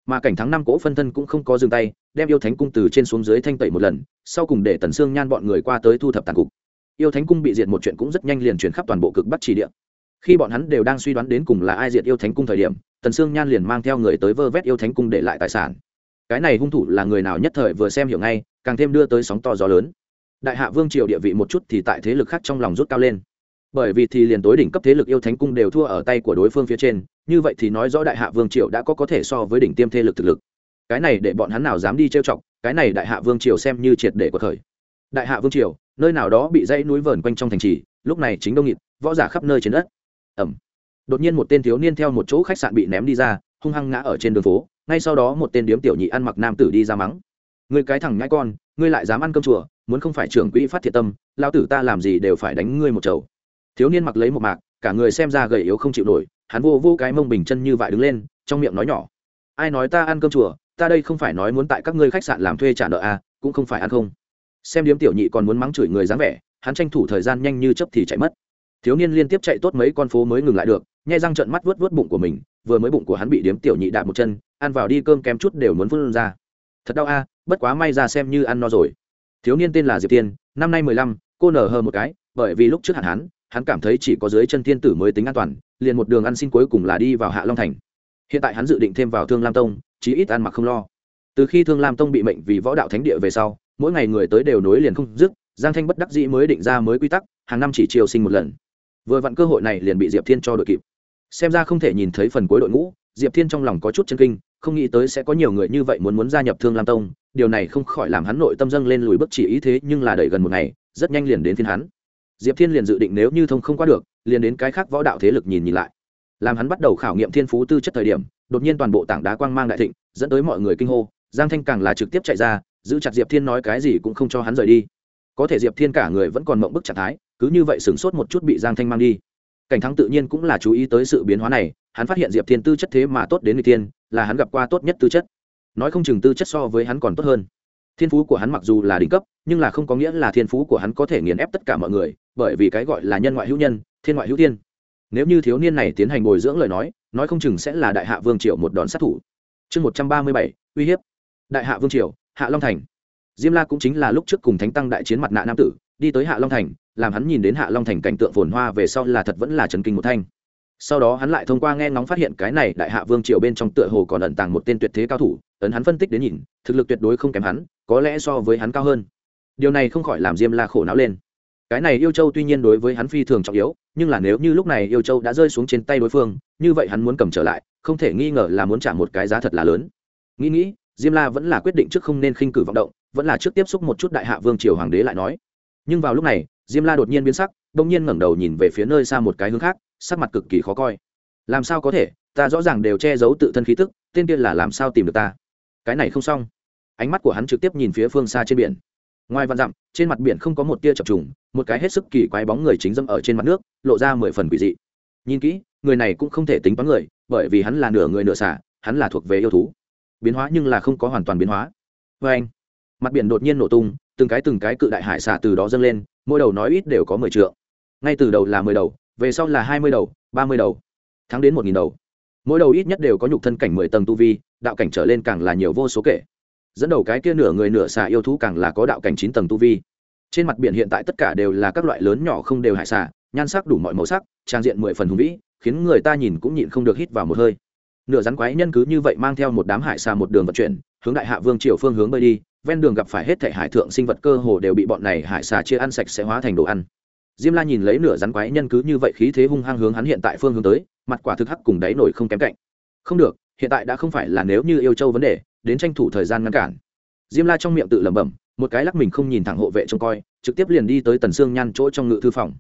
mà cảnh thắng năm cỗ phân thân cũng không có dừng tay, đem yêu thánh cung từ trên xuống dưới thanh tẩy một lần, sau cùng để tần sương nhan bọn người qua tới thu thập tàn cục. Yêu thánh cung bị diệt một chuyện cũng rất nhanh liền chuyển khắp toàn bộ cực bắc chỉ địa. Khi bọn hắn đều đang suy đoán đến cùng là ai diệt yêu thánh cung thời điểm, tần sương nhan liền mang theo người tới vơ vét yêu thánh cung để lại tài sản cái này hung thủ là người nào nhất thời vừa xem hiểu ngay, càng thêm đưa tới sóng to gió lớn. Đại hạ vương triều địa vị một chút thì tại thế lực khác trong lòng rút cao lên. Bởi vì thì liền tối đỉnh cấp thế lực yêu thánh cung đều thua ở tay của đối phương phía trên, như vậy thì nói rõ đại hạ vương triều đã có có thể so với đỉnh tiêm thế lực thực lực. Cái này để bọn hắn nào dám đi trêu chọc, cái này đại hạ vương triều xem như triệt để của thời đại hạ vương triều, nơi nào đó bị dãy núi vờn quanh trong thành trì, lúc này chính đông nghịt, võ giả khắp nơi trên đất. Ẩm. Đột nhiên một tên thiếu niên theo một chỗ khách sạn bị ném đi ra, hung hăng ngã ở trên đường phố ngay sau đó một tên điếm tiểu nhị ăn mặc nam tử đi ra mắng. Người cái thằng nhãi con, ngươi lại dám ăn cơm chùa, muốn không phải trưởng quỹ phát thiệt tâm lao tử ta làm gì đều phải đánh ngươi một chầu. Thiếu niên mặc lấy một mạc, cả người xem ra gầy yếu không chịu nổi, hắn vô vô cái mông bình chân như vậy đứng lên, trong miệng nói nhỏ. Ai nói ta ăn cơm chùa, ta đây không phải nói muốn tại các ngươi khách sạn làm thuê trả nợ à cũng không phải ăn không. Xem điếm tiểu nhị còn muốn mắng chửi người dáng vẻ, hắn tranh thủ thời gian nhanh như chấp thì chạy mất. Thiếu niên liên tiếp chạy tốt mấy con phố mới ngừng lại được, nhai răng trợn mắt vớt vớt bụng của mình, vừa mới bụng của hắn bị điếm tiểu nhị đạp một chân ăn vào đi, cơm kém chút đều muốn phun ra. Thật đau a, bất quá may ra xem như ăn no rồi. Thiếu niên tên là diệp tiên, năm nay mười lăm, cô nở hờ một cái, bởi vì lúc trước hạn hắn hắn cảm thấy chỉ có dưới chân thiên tử mới tính an toàn, liền một đường ăn xin cuối cùng là đi vào hạ long thành. Hiện tại hắn dự định thêm vào thương lam tông, chí ít ăn mặc không lo. Từ khi thương lam tông bị mệnh vì võ đạo thánh địa về sau, mỗi ngày người tới đều nối liền không dứt, giang thanh bất đắc dĩ mới định ra mới quy tắc, hàng năm chỉ chiều sinh một lần. Vừa vặn cơ hội này liền bị diệp thiên cho đội kịp. Xem ra không thể nhìn thấy phần cuối đội ngũ, diệp thiên trong lòng có chút chân kinh không nghĩ tới sẽ có nhiều người như vậy muốn muốn gia nhập thương lam tông, điều này không khỏi làm hắn nội tâm dâng lên lùi bước chỉ ý thế, nhưng là đẩy gần một ngày, rất nhanh liền đến phiên hắn. Diệp thiên liền dự định nếu như thông không qua được, liền đến cái khác võ đạo thế lực nhìn nhìn lại. Làm hắn bắt đầu khảo nghiệm thiên phú tư chất thời điểm, đột nhiên toàn bộ tảng đá quang mang đại thịnh, dẫn tới mọi người kinh hô, giang thanh càng là trực tiếp chạy ra, giữ chặt diệp thiên nói cái gì cũng không cho hắn rời đi. Có thể diệp thiên cả người vẫn còn mộng bức trạng thái, cứ như vậy sửng sốt một chút bị giang thanh mang đi. Cảnh thắng tự nhiên cũng là chú ý tới sự biến hóa này hắn phát hiện diệp thiên tư chất thế mà tốt đến người tiên, là hắn gặp qua tốt nhất tư chất. Nói không chừng tư chất so với hắn còn tốt hơn. Thiên phú của hắn mặc dù là đỉnh cấp, nhưng là không có nghĩa là thiên phú của hắn có thể nghiền ép tất cả mọi người, bởi vì cái gọi là nhân ngoại hữu nhân, thiên ngoại hữu tiên nếu như thiếu niên này tiến hành bồi dưỡng lời nói nói không chừng sẽ là đại hạ vương triều một đòn sát thủ. Chương một trăm ba mươi bảy, uy hiếp. Đại hạ vương triều, hạ long thành. Diêm la cũng chính là lúc trước cùng thánh tăng đại chiến mặt nạ nam tử, đi tới hạ long thành, làm hắn nhìn đến hạ long thành cảnh tượng phồn hoa về sau là thật vẫn là trần kinh một thanh sau đó hắn lại thông qua nghe ngóng phát hiện cái này đại hạ vương triều bên trong tựa hồ còn ẩn tàng một tên tuyệt thế cao thủ, ấn hắn phân tích đến nhìn, thực lực tuyệt đối không kém hắn, có lẽ so với hắn cao hơn. Điều này không khỏi làm diêm la khổ não lên. Cái này yêu châu tuy nhiên đối với hắn phi thường trọng yếu, nhưng là nếu như lúc này yêu châu đã rơi xuống trên tay đối phương, như vậy hắn muốn cầm trở lại, không thể nghi ngờ là muốn trả một cái giá thật là lớn. Nghĩ nghĩ, diêm la vẫn là quyết định trước không nên khinh cử vọng động, vẫn là trước tiếp xúc một chút đại hạ vương triều hoàng đế lại nói. Nhưng vào lúc này, diêm la đột nhiên biến sắc đ ỗ n g nhiên ngẩng đầu nhìn về phía nơi xa một cái hướng khác sắc mặt cực kỳ khó coi. Làm sao có thể? Ta rõ ràng đều che giấu tự thân khí tức tên kia là làm sao tìm được ta? Cái này không xong. Ánh mắt của hắn trực tiếp nhìn phía phương xa trên biển. Ngoài vạn dặm trên mặt biển không có một tia chập trùng một cái hết sức kỳ quái bóng người chính dâm ở trên mặt nước lộ ra mười phần quỷ dị. Nhìn kỹ người này cũng không thể tính toán người bởi vì hắn là nửa người nửa xả hắn là thuộc về yêu thú. Biến hóa nhưng là không có hoàn toàn biến hóa. Vê anh mặt biển đột nhiên nổ tung từng cái từng cái cự đại hải xả từ đó dâng lên mỗi đầu nói ít đều có mười trượng, ngay từ đầu là mười đầu về sau là hai mươi đầu, ba mươi đầu, thắng đến một nghìn đầu. Mỗi đầu ít nhất đều có nhục thân cảnh mười tầng tu vi, đạo cảnh trở lên càng là nhiều vô số kể. Dẫn đầu cái kia nửa người nửa xà yêu thú càng là có đạo cảnh chín tầng tu vi. Trên mặt biển hiện tại tất cả đều là các loại lớn nhỏ không đều hải xà, nhan sắc đủ mọi màu sắc, trang diện mười phần hùng vĩ, khiến người ta nhìn cũng nhịn không được hít vào một hơi. Nửa rắn quái nhân cứ như vậy mang theo một đám hải xà một đường vận chuyển, hướng đại hạ vương triều phương hướng bơi đi, ven đường gặp phải hết thể hải thượng sinh vật cơ hồ đều bị bọn này hải xà chia ăn sạch sẽ hóa thành đồ ăn diêm la nhìn lấy nửa rắn quái nhân cứ như vậy khí thế hung hăng hướng hắn hiện tại phương hướng tới, mặt quả thực hắc cùng đáy nổi không kém cạnh. Không được, hiện tại đã không phải là nếu như yêu châu vấn đề, đến tranh thủ thời gian ngăn cản. Diêm la trong miệng tự lẩm bẩm, một cái lắc mình không nhìn thẳng hộ vệ trông coi, trực tiếp liền đi tới tần sương nhan chỗ trong ngự thư phòng.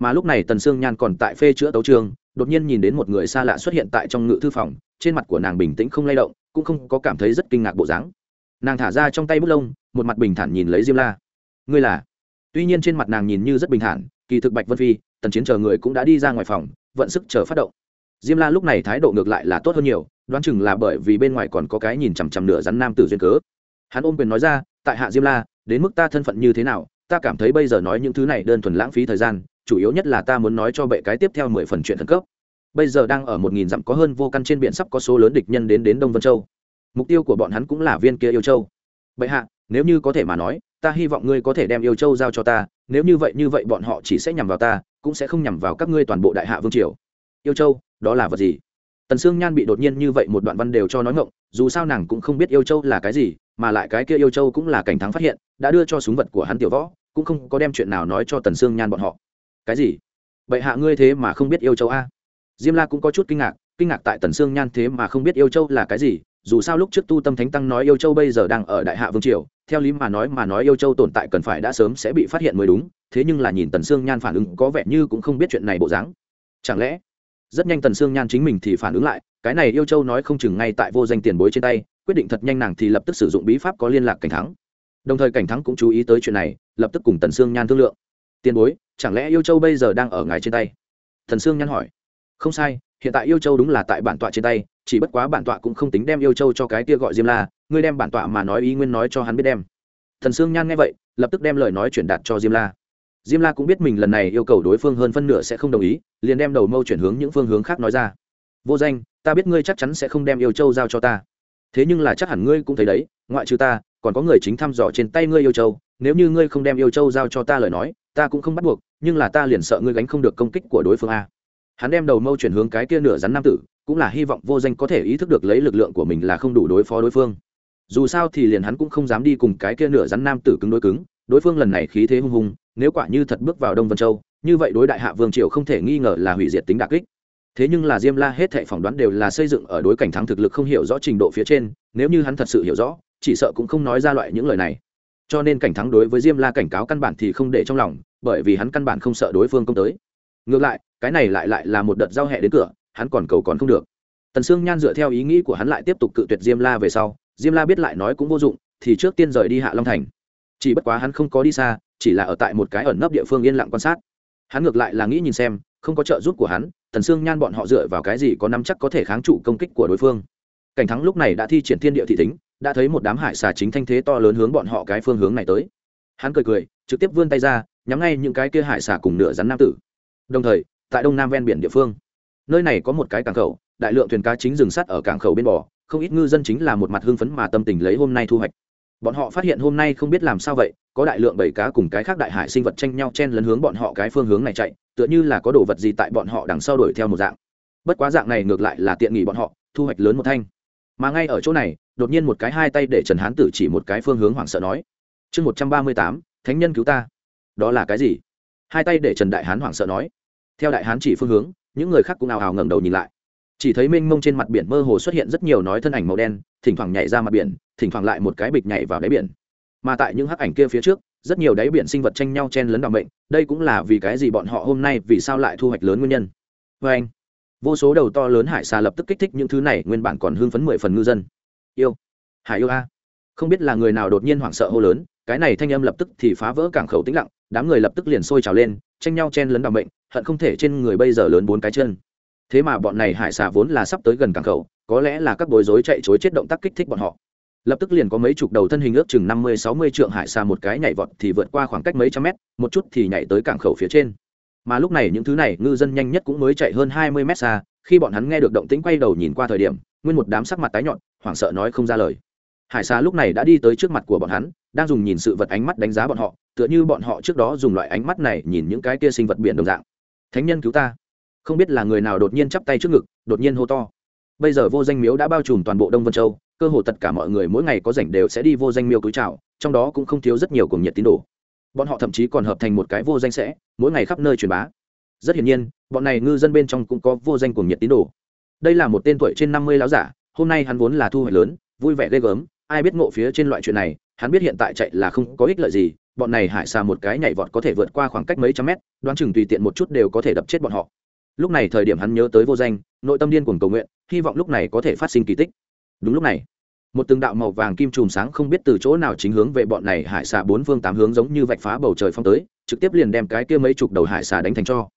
Mà lúc này tần sương nhan còn tại phê chữa tấu trường, đột nhiên nhìn đến một người xa lạ xuất hiện tại trong ngự thư phòng, trên mặt của nàng bình tĩnh không lay động, cũng không có cảm thấy rất kinh ngạc bộ dáng. Nàng thả ra trong tay bút lông, một mặt bình thản nhìn lấy diêm la. Ngươi là? Tuy nhiên trên mặt nàng nhìn như rất bình thản, kỳ thực bạch vân phi, tần chiến chờ người cũng đã đi ra ngoài phòng, vận sức chờ phát động. Diêm la lúc này thái độ ngược lại là tốt hơn nhiều, đoán chừng là bởi vì bên ngoài còn có cái nhìn chằm chằm nửa rắn nam tử duyên cớ. Hắn ôm quyền nói ra, tại hạ diêm la, đến mức ta thân phận như thế nào, ta cảm thấy bây giờ nói những thứ này đơn thuần lãng phí thời gian, chủ yếu nhất là ta muốn nói cho bệ cái tiếp theo mười phần chuyện thần cấp. Bây giờ đang ở một nghìn dặm có hơn vô căn trên biển sắp có số lớn địch nhân đến đến đông vân châu. Mục tiêu của bọn hắn cũng là viên kia yêu châu. Bệ hạ, nếu như có thể mà nói ta hy vọng ngươi có thể đem yêu châu giao cho ta, nếu như vậy như vậy bọn họ chỉ sẽ nhằm vào ta, cũng sẽ không nhằm vào các ngươi toàn bộ đại hạ vương triều. Yêu châu, đó là vật gì? Tần sương nhan bị đột nhiên như vậy một đoạn văn đều cho nói ngộng dù sao nàng cũng không biết yêu châu là cái gì, mà lại cái kia yêu châu cũng là cảnh thắng phát hiện, đã đưa cho súng vật của hắn tiểu võ, cũng không có đem chuyện nào nói cho tần sương nhan bọn họ. Cái gì? Vậy hạ ngươi thế mà không biết yêu châu a? Diêm la cũng có chút kinh ngạc kinh ngạc tại tần sương nhan thế mà không biết yêu châu là cái gì dù sao lúc trước tu tâm thánh tăng nói yêu châu bây giờ đang ở đại hạ vương triều, theo lý mà nói mà nói yêu châu tồn tại cần phải đã sớm sẽ bị phát hiện mới đúng, thế nhưng là nhìn tần sương nhan phản ứng có vẻ như cũng không biết chuyện này bộ dáng. Chẳng lẽ, rất nhanh tần sương nhan chính mình thì phản ứng lại, cái này yêu châu nói không chừng ngay tại vô danh tiền bối trên tay, quyết định thật nhanh nàng thì lập tức sử dụng bí pháp có liên lạc cảnh thắng. Đồng thời cảnh thắng cũng chú ý tới chuyện này, lập tức cùng tần sương nhan thương lượng. Tiền bối, chẳng lẽ yêu châu bây giờ đang ở ngài trên tay? Thần sương nhan hỏi. Không sai hiện tại yêu châu đúng là tại bản tọa trên tay, chỉ bất quá bản tọa cũng không tính đem yêu châu cho cái kia gọi diêm la, ngươi đem bản tọa mà nói ý nguyên nói cho hắn biết đem. Thần sương nhan nghe vậy, lập tức đem lời nói chuyển đạt cho diêm la. Diêm la cũng biết mình lần này yêu cầu đối phương hơn phân nửa sẽ không đồng ý, liền đem đầu mâu chuyển hướng những phương hướng khác nói ra. Vô danh, ta biết ngươi chắc chắn sẽ không đem yêu châu giao cho ta. Thế nhưng là chắc hẳn ngươi cũng thấy đấy, ngoại trừ ta, còn có người chính thăm dò trên tay ngươi yêu châu. Nếu như ngươi không đem yêu châu giao cho ta lời nói, ta cũng không bắt buộc, nhưng là ta liền sợ ngươi gánh không được công kích của đối phương a hắn đem đầu mâu chuyển hướng cái kia nửa rắn nam tử, cũng là hy vọng vô danh có thể ý thức được lấy lực lượng của mình là không đủ đối phó đối phương. Dù sao thì liền hắn cũng không dám đi cùng cái kia nửa rắn nam tử cứng đối cứng, đối phương lần này khí thế hung hùng nếu quả như thật bước vào đông vân châu, như vậy đối đại hạ vương triều không thể nghi ngờ là hủy diệt tính đặc kích. Thế nhưng là diêm la hết thệ phỏng đoán đều là xây dựng ở đối cảnh thắng thực lực không hiểu rõ trình độ phía trên, nếu như hắn thật sự hiểu rõ, chỉ sợ cũng không nói ra loại những lời này. Cho nên cảnh thắng đối với diêm la cảnh cáo căn bản thì không để trong lòng, bởi vì hắn căn bản không sợ đối phương công tới. Ngược lại cái này lại lại là một đợt giao hẹ đến cửa, hắn còn cầu còn không được. Tần sương nhan dựa theo ý nghĩ của hắn lại tiếp tục cự tuyệt diêm la về sau, diêm la biết lại nói cũng vô dụng, thì trước tiên rời đi hạ long thành. Chỉ bất quá hắn không có đi xa, chỉ là ở tại một cái ẩn nấp địa phương yên lặng quan sát. Hắn ngược lại là nghĩ nhìn xem, không có trợ giúp của hắn, tần sương nhan bọn họ dựa vào cái gì có nắm chắc có thể kháng trụ công kích của đối phương. Cảnh thắng lúc này đã thi triển thiên địa thị tính, đã thấy một đám hải xà chính thanh thế to lớn hướng bọn họ cái phương hướng này tới. Hắn cười cười, trực tiếp vươn tay ra, nhắm ngay những cái kia hải xà cùng nửa rắn nam tử. Đồng thời tại đông nam ven biển địa phương. Nơi này có một cái cảng khẩu, đại lượng thuyền cá chính dừng sắt ở cảng khẩu bên bò không ít ngư dân chính là một mặt hưng phấn mà tâm tình lấy hôm nay thu hoạch. Bọn họ phát hiện hôm nay không biết làm sao vậy, có đại lượng bầy cá cùng cái khác đại hải sinh vật tranh nhau chen lấn hướng bọn họ cái phương hướng này chạy, tựa như là có đồ vật gì tại bọn họ đằng sau đuổi theo một dạng. Bất quá dạng này ngược lại là tiện nghỉ bọn họ, thu hoạch lớn một thanh. Mà ngay ở chỗ này, đột nhiên một cái hai tay để trần hán tử chỉ một cái phương hướng hoảng sợ nói, chương một trăm ba mươi tám, thánh nhân cứu ta. Đó là cái gì? Hai tay để trần đại hán hoảng sợ nói theo đại hán chỉ phương hướng, những người khác cũng ào ào ngẩng đầu nhìn lại. Chỉ thấy mênh mông trên mặt biển mơ hồ xuất hiện rất nhiều nói thân ảnh màu đen, thỉnh thoảng nhảy ra mặt biển, thỉnh thoảng lại một cái bịch nhảy vào đáy biển. Mà tại những hắc ảnh kia phía trước, rất nhiều đáy biển sinh vật tranh nhau chen lấn đ ỏ bệnh đây cũng là vì cái gì bọn họ hôm nay, vì sao lại thu hoạch lớn nguyên nhân? Vê anh, vô số đầu to lớn hải xà lập tức kích thích những thứ này, nguyên bản còn hưng phấn mười phần ngư dân. Yêu, hải yêu a. Không biết là người nào đột nhiên hoảng sợ hô lớn, cái này thanh âm lập tức thì phá vỡ cảng khẩu tĩnh lặng, đám người lập tức liền sôi trào lên tranh nhau chen lấn đ bệnh, mệnh hận không thể trên người bây giờ lớn bốn cái chân. Thế mà bọn này hải xà vốn là sắp tới gần cảng khẩu có lẽ là các bối rối chạy chối chết động tác kích thích bọn họ. Lập tức liền có mấy chục đầu thân hình ước chừng năm mươi sáu mươi trượng hải xà một cái nhảy vọt thì vượt qua khoảng cách mấy trăm mét một chút thì nhảy tới cảng khẩu phía trên. Mà lúc này những thứ này ngư dân nhanh nhất cũng mới chạy hơn hai mươi mét xa khi bọn hắn nghe được động tĩnh quay đầu nhìn qua thời điểm nguyên một đám sắc mặt tái nhọn hoảng sợ nói không ra lời. Hải xà lúc này đã đi tới trước mặt của bọn hắn đang dùng nhìn sự vật ánh mắt đánh giá bọn họ tựa như bọn họ trước đó dùng loại ánh mắt này nhìn những cái kia sinh vật biển đồng dạng. Thánh nhân cứu ta. Không biết là người nào đột nhiên chắp tay trước ngực, đột nhiên hô to. Bây giờ vô danh miếu đã bao trùm toàn bộ đông vân châu, cơ hồ tất cả mọi người mỗi ngày có rảnh đều sẽ đi vô danh miếu túi trào trong đó cũng không thiếu rất nhiều cùng nhiệt tín đồ. Bọn họ thậm chí còn hợp thành một cái vô danh sẽ, mỗi ngày khắp nơi truyền bá. Rất hiển nhiên, bọn này ngư dân bên trong cũng có vô danh cùng nhiệt tín đồ. Đây là một tên tuổi trên năm mươi láo giả, hôm nay hắn vốn là thu hoạch lớn, vui vẻ ghê gớm, ai biết ngộ phía trên loại chuyện này, hắn biết hiện tại chạy là không có ích lợi gì bọn này hải xà một cái nhảy vọt có thể vượt qua khoảng cách mấy trăm mét, đoán chừng tùy tiện một chút đều có thể đập chết bọn họ. Lúc này thời điểm hắn nhớ tới vô danh, nội tâm điên cuồng cầu nguyện, hy vọng lúc này có thể phát sinh kỳ tích. Đúng lúc này, một từng đạo màu vàng kim chùm sáng không biết từ chỗ nào chính hướng về bọn này hải xà bốn phương tám hướng giống như vạch phá bầu trời phong tới, trực tiếp liền đem cái kia mấy chục đầu hải xà đánh thành cho.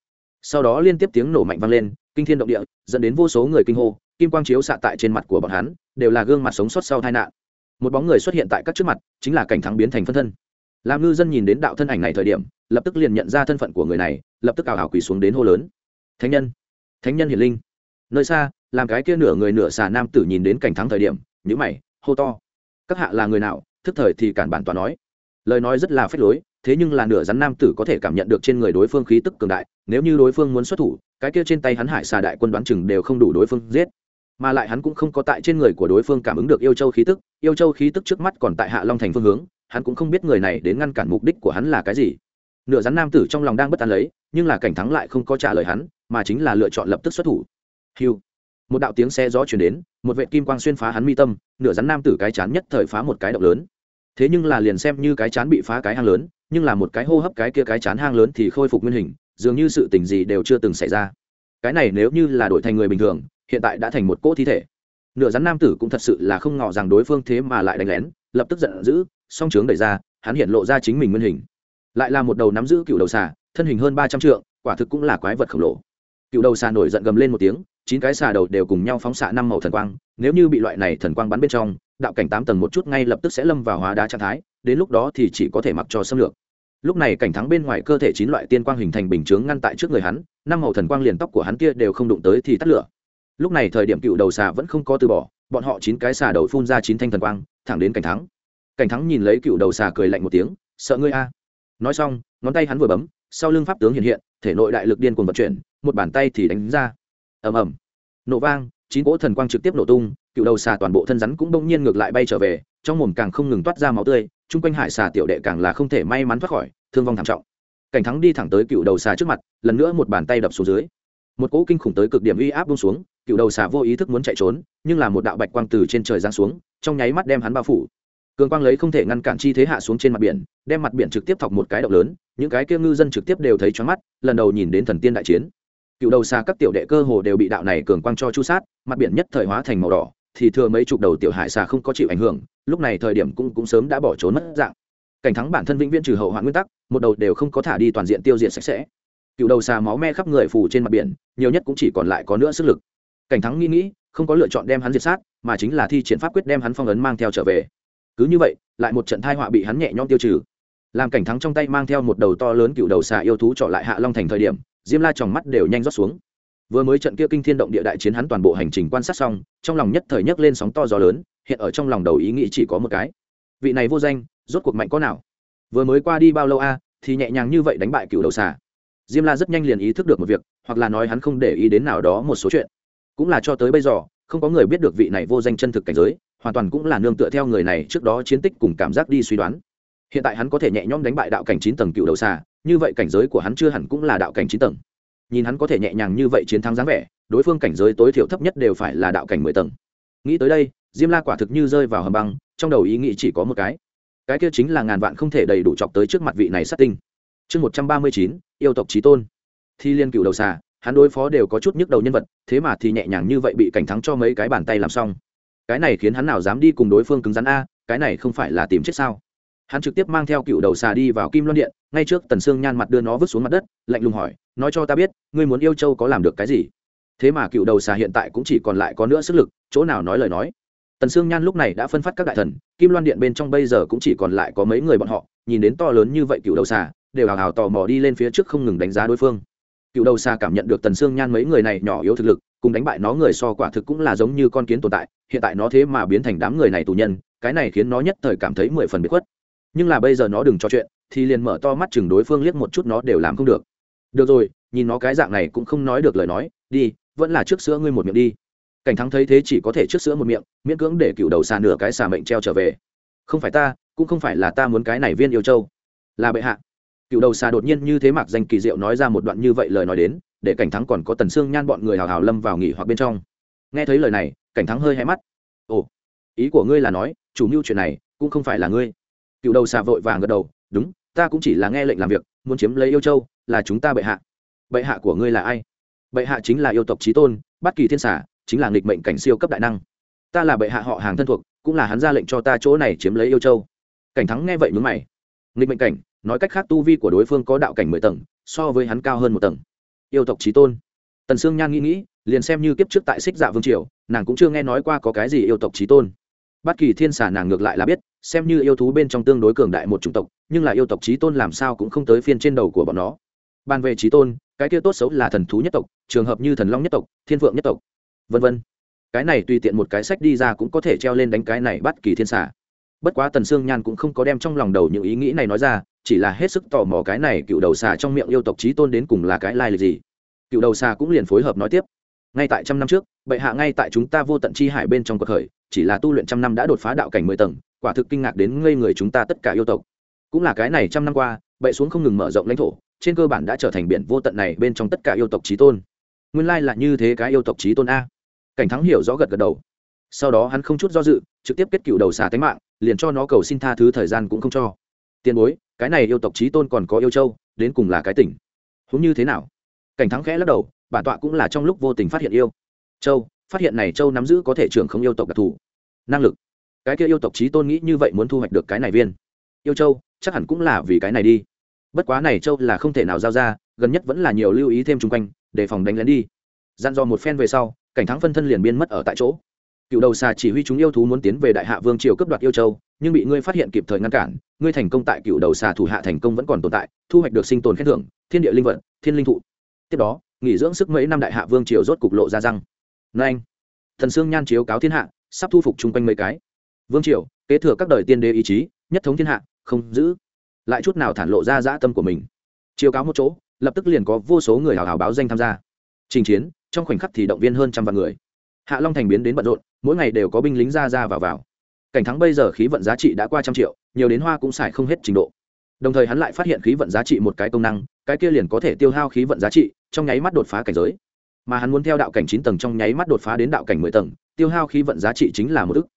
Sau đó liên tiếp tiếng nổ mạnh vang lên, kinh thiên động địa, dẫn đến vô số người kinh hô, kim quang chiếu xạ tại trên mặt của bọn hắn, đều là gương mặt sống sót sau tai nạn. Một bóng người xuất hiện tại các trước mặt, chính là cảnh thắng biến thành phân thân làm ngư dân nhìn đến đạo thân ảnh này thời điểm, lập tức liền nhận ra thân phận của người này, lập tức ảo ảo quỳ xuống đến hô lớn. Thánh nhân thánh nhân hiển linh. Nơi xa, làm cái kia nửa người nửa xà nam tử nhìn đến cảnh thắng thời điểm nhữ mày, hô to. Các hạ là người nào? Thức thời thì cản bản tòa nói. Lời nói rất là phép lối, thế nhưng là nửa rắn nam tử có thể cảm nhận được trên người đối phương khí tức cường đại, nếu như đối phương muốn xuất thủ, cái kia trên tay hắn hải xà đại quân đoán chừng đều không đủ đối phương giết. Mà lại hắn cũng không có tại trên người của đối phương cảm ứng được yêu châu khí tức, yêu châu khí tức trước mắt còn tại hạ long thành phương hướng hắn cũng không biết người này đến ngăn cản mục đích của hắn là cái gì. Nửa rắn nam tử trong lòng đang bất an lấy, nhưng là cảnh thắng lại không có trả lời hắn, mà chính là lựa chọn lập tức xuất thủ. Hiu một đạo tiếng xe gió chuyển đến, một vệ kim quang xuyên phá hắn mi tâm, nửa rắn nam tử cái chán nhất thời phá một cái động lớn. Thế nhưng là liền xem như cái chán bị phá cái hang lớn, nhưng là một cái hô hấp cái kia cái chán hang lớn thì khôi phục nguyên hình, dường như sự tình gì đều chưa từng xảy ra. Cái này nếu như là đổi thành người bình thường, hiện tại đã thành một cỗ thi thể. Nửa rắn nam tử cũng thật sự là không ngỏ rằng đối phương thế mà lại đánh lén, lập tức giận dữ song trướng đẩy ra, hắn hiện lộ ra chính mình nguyên hình. Lại là một đầu nắm giữ cựu đầu xà, thân hình hơn ba trăm trượng, quả thực cũng là quái vật khổng lồ. Cựu đầu xà nổi giận gầm lên một tiếng, chín cái xà đầu đều cùng nhau phóng xạ năm màu thần quang, nếu như bị loại này thần quang bắn bên trong, đạo cảnh tám tầng một chút ngay lập tức sẽ lâm vào hóa đá trạng thái, đến lúc đó thì chỉ có thể mặc cho xâm lược. Lúc này cảnh thắng bên ngoài cơ thể chín loại tiên quang hình thành bình chướng ngăn tại trước người hắn, năm màu thần quang liền tóc của hắn kia đều không đụng tới thì tắt lửa. Lúc này thời điểm cựu đầu xà vẫn không có từ bỏ, bọn họ chín cái xà đầu phun ra chín thanh thần quang, thẳng đến cảnh thắng cảnh thắng nhìn lấy cựu đầu xà cười lạnh một tiếng, sợ ngươi a. Nói xong, ngón tay hắn vừa bấm, sau lưng pháp tướng hiện hiện, thể nội đại lực điên cuồng vận chuyển, một bàn tay thì đánh ra. Ầm ầm. Nổ vang, chín cỗ thần quang trực tiếp nổ tung, cựu đầu xà toàn bộ thân rắn cũng bỗng nhiên ngược lại bay trở về, trong mồm càng không ngừng toát ra máu tươi, chung quanh hải xà tiểu đệ càng là không thể may mắn thoát khỏi, thương vong thảm trọng. Cảnh thắng đi thẳng tới cựu đầu xà trước mặt, lần nữa một bàn tay đập xuống dưới. Một cỗ kinh khủng tới cực điểm uy áp bung xuống, cựu đầu xà vô ý thức muốn chạy trốn, nhưng là một đạo bạch quang từ trên trời giáng xuống, trong nháy mắt đem hắn bao phủ cường quang lấy không thể ngăn cản chi thế hạ xuống trên mặt biển, đem mặt biển trực tiếp thọc một cái động lớn, những cái kia ngư dân trực tiếp đều thấy choáng mắt, lần đầu nhìn đến thần tiên đại chiến. Cựu đầu xa các tiểu đệ cơ hồ đều bị đạo này cường quang cho chu sát, mặt biển nhất thời hóa thành màu đỏ, thì thừa mấy chục đầu tiểu hải xà không có chịu ảnh hưởng, lúc này thời điểm cũng cũng sớm đã bỏ trốn mất dạng. Cảnh thắng bản thân vĩnh viễn trừ hậu hoạn nguyên tắc, một đầu đều không có thả đi toàn diện tiêu diệt sạch sẽ. Cựu đầu xà máu me khắp người phủ trên mặt biển, nhiều nhất cũng chỉ còn lại có nữa sức lực. Cảnh thắng nghĩ nghĩ, không có lựa chọn đem hắn diệt sát, mà chính là thi triển pháp quyết đem hắn phong ấn mang theo trở về cứ như vậy, lại một trận thai họa bị hắn nhẹ nhõm tiêu trừ. Làm cảnh thắng trong tay mang theo một đầu to lớn cựu đầu xà yêu thú trọ lại hạ long thành thời điểm, diêm la tròng mắt đều nhanh rót xuống. Vừa mới trận kia kinh thiên động địa đại chiến hắn toàn bộ hành trình quan sát xong, trong lòng nhất thời nhấc lên sóng to gió lớn, hiện ở trong lòng đầu ý nghĩ chỉ có một cái. Vị này vô danh, rốt cuộc mạnh có nào? Vừa mới qua đi bao lâu a, thì nhẹ nhàng như vậy đánh bại cựu đầu xà. Diêm la rất nhanh liền ý thức được một việc, hoặc là nói hắn không để ý đến nào đó một số chuyện. Cũng là cho tới bây giờ, không có người biết được vị này vô danh chân thực cảnh giới hoàn toàn cũng là nương tựa theo người này trước đó chiến tích cùng cảm giác đi suy đoán. Hiện tại hắn có thể nhẹ nhõm đánh bại đạo cảnh chín tầng cựu đầu xà như vậy cảnh giới của hắn chưa hẳn cũng là đạo cảnh chín tầng. Nhìn hắn có thể nhẹ nhàng như vậy chiến thắng dáng vẻ, đối phương cảnh giới tối thiểu thấp nhất đều phải là đạo cảnh mười tầng. Nghĩ tới đây, diêm la quả thực như rơi vào hầm băng, trong đầu ý nghĩ chỉ có một cái. Cái kia chính là ngàn vạn không thể đầy đủ chọc tới trước mặt vị này sát tinh. Chương một trăm ba mươi chín, yêu tộc trí tôn. Thi liên cựu đầu xà hắn đối phó đều có chút nhức đầu nhân vật, thế mà thì nhẹ nhàng như vậy bị cảnh thắng cho mấy cái bàn tay làm xong cái này khiến hắn nào dám đi cùng đối phương cứng rắn a, cái này không phải là tìm chết sao? Hắn trực tiếp mang theo cựu đầu xà đi vào kim loan điện, ngay trước tần sương nhan mặt đưa nó vứt xuống mặt đất, lạnh lùng hỏi, nói cho ta biết, ngươi muốn yêu châu có làm được cái gì? Thế mà cựu đầu xà hiện tại cũng chỉ còn lại có nữa sức lực, chỗ nào nói lời nói. Tần sương nhan lúc này đã phân phát các đại thần, kim loan điện bên trong bây giờ cũng chỉ còn lại có mấy người bọn họ, nhìn đến to lớn như vậy cựu đầu xà, đều hào hào tò mò đi lên phía trước không ngừng đánh giá đối phương. Cựu đầu xà cảm nhận được tần sương nhan mấy người này nhỏ yếu thực lực cùng đánh bại nó người so quả thực cũng là giống như con kiến tồn tại, hiện tại nó thế mà biến thành đám người này tù nhân, cái này khiến nó nhất thời cảm thấy mười phần bị khuất. Nhưng là bây giờ nó đừng cho chuyện, thì liền mở to mắt chừng đối phương liếc một chút nó đều làm không được. Được rồi, nhìn nó cái dạng này cũng không nói được lời nói, đi, vẫn là trước sữa ngươi một miệng đi. Cảnh thắng thấy thế chỉ có thể trước sữa một miệng, miễn cưỡng để cựu đầu xà nửa cái xà mệnh treo trở về. Không phải ta, cũng không phải là ta muốn cái này viên yêu châu. Là bệ hạ. Cựu đầu xà đột nhiên như thế mặc danh kỳ diệu nói ra một đoạn như vậy lời nói đến để cảnh thắng còn có tần xương nhan bọn người hào hào lâm vào nghỉ hoặc bên trong. Nghe thấy lời này, cảnh thắng hơi hé mắt. Ồ, ý của ngươi là nói, chủ mưu chuyện này cũng không phải là ngươi. Cựu đầu xà vội vàng gật đầu, đúng, ta cũng chỉ là nghe lệnh làm việc, muốn chiếm lấy yêu châu, là chúng ta bệ hạ. Bệ hạ của ngươi là ai? Bệ hạ chính là yêu tộc trí tôn bất kỳ thiên xà, chính là nghịch mệnh cảnh siêu cấp đại năng. Ta là bệ hạ họ hàng thân thuộc, cũng là hắn ra lệnh cho ta chỗ này chiếm lấy yêu châu. Cảnh thắng nghe vậy nhướng mày. Nghịch mệnh cảnh, nói cách khác tu vi của đối phương có đạo cảnh mười tầng, so với hắn cao hơn một tầng yêu tộc trí tôn. Tần sương nhan nghĩ nghĩ, liền xem như kiếp trước tại xích dạ vương triều, nàng cũng chưa nghe nói qua có cái gì yêu tộc trí tôn. Bất kỳ thiên xà nàng ngược lại là biết, xem như yêu thú bên trong tương đối cường đại một chủng tộc, nhưng là yêu tộc trí tôn làm sao cũng không tới phiên trên đầu của bọn nó. Bàn về trí tôn, cái kia tốt xấu là thần thú nhất tộc, trường hợp như thần long nhất tộc, thiên phượng nhất tộc, vân vân. Cái này tùy tiện một cái sách đi ra cũng có thể treo lên đánh cái này bất kỳ thiên xà. Bất quá tần sương nhan cũng không có đem trong lòng đầu những ý nghĩ này nói ra chỉ là hết sức tò mò cái này cựu đầu xà trong miệng yêu tộc trí tôn đến cùng là cái lai lịch gì. Cựu đầu xà cũng liền phối hợp nói tiếp. Ngay tại trăm năm trước, bệ hạ ngay tại chúng ta vô tận chi hải bên trong cuộc khởi, chỉ là tu luyện trăm năm đã đột phá đạo cảnh mười tầng, quả thực kinh ngạc đến ngây người chúng ta tất cả yêu tộc. Cũng là cái này trăm năm qua, bệ xuống không ngừng mở rộng lãnh thổ, trên cơ bản đã trở thành biển vô tận này bên trong tất cả yêu tộc trí tôn. Nguyên lai là như thế cái yêu tộc trí tôn a. Cảnh thắng hiểu rõ gật gật đầu. Sau đó hắn không chút do dự, trực tiếp kết cựu đầu xà tánh mạng, liền cho nó cầu xin tha thứ thời gian cũng không cho. Tiền bối cái này yêu tộc trí tôn còn có yêu châu, đến cùng là cái tỉnh. Húng như thế nào? Cảnh thắng khẽ lắc đầu, bản tọa cũng là trong lúc vô tình phát hiện yêu châu, phát hiện này châu nắm giữ có thể trưởng không yêu tộc đặc thù. Năng lực. Cái kia yêu tộc trí tôn nghĩ như vậy muốn thu hoạch được cái này viên. Yêu châu, chắc hẳn cũng là vì cái này đi. Bất quá này châu là không thể nào giao ra, gần nhất vẫn là nhiều lưu ý thêm chung quanh để phòng đánh lén đi. Dặn dò một phen về sau, cảnh thắng phân thân liền biên mất ở tại chỗ cựu đầu xà chỉ huy chúng yêu thú muốn tiến về đại hạ vương triều cấp đoạt yêu châu, nhưng bị ngươi phát hiện kịp thời ngăn cản, ngươi thành công tại cựu đầu xà thủ hạ thành công vẫn còn tồn tại, thu hoạch được sinh tồn khen thưởng, thiên địa linh vật, thiên linh thụ. Tiếp đó, nghỉ dưỡng sức mấy năm đại hạ vương triều rốt cục lộ ra răng. Anh thần sương nhan chiếu cáo thiên hạ, sắp thu phục chung quanh mấy cái. Vương triều, kế thừa các đời tiên đế ý chí, nhất thống thiên hạ, không giữ lại chút nào thản lộ ra dã tâm của mình. Chiếu cáo một chỗ, lập tức liền có vô số người hào hào báo danh tham gia. Trình chiến, trong khoảnh khắc thì động viên hơn trăm vạn người. Hạ long thành biến đến bận rộn mỗi ngày đều có binh lính ra ra vào vào. Cảnh thắng bây giờ khí vận giá trị đã qua trăm triệu, nhiều đến hoa cũng xài không hết trình độ. Đồng thời hắn lại phát hiện khí vận giá trị một cái công năng, cái kia liền có thể tiêu hao khí vận giá trị, trong nháy mắt đột phá cảnh giới. Mà hắn muốn theo đạo cảnh chín tầng trong nháy mắt đột phá đến đạo cảnh mười tầng, tiêu hao khí vận giá trị chính là một ức.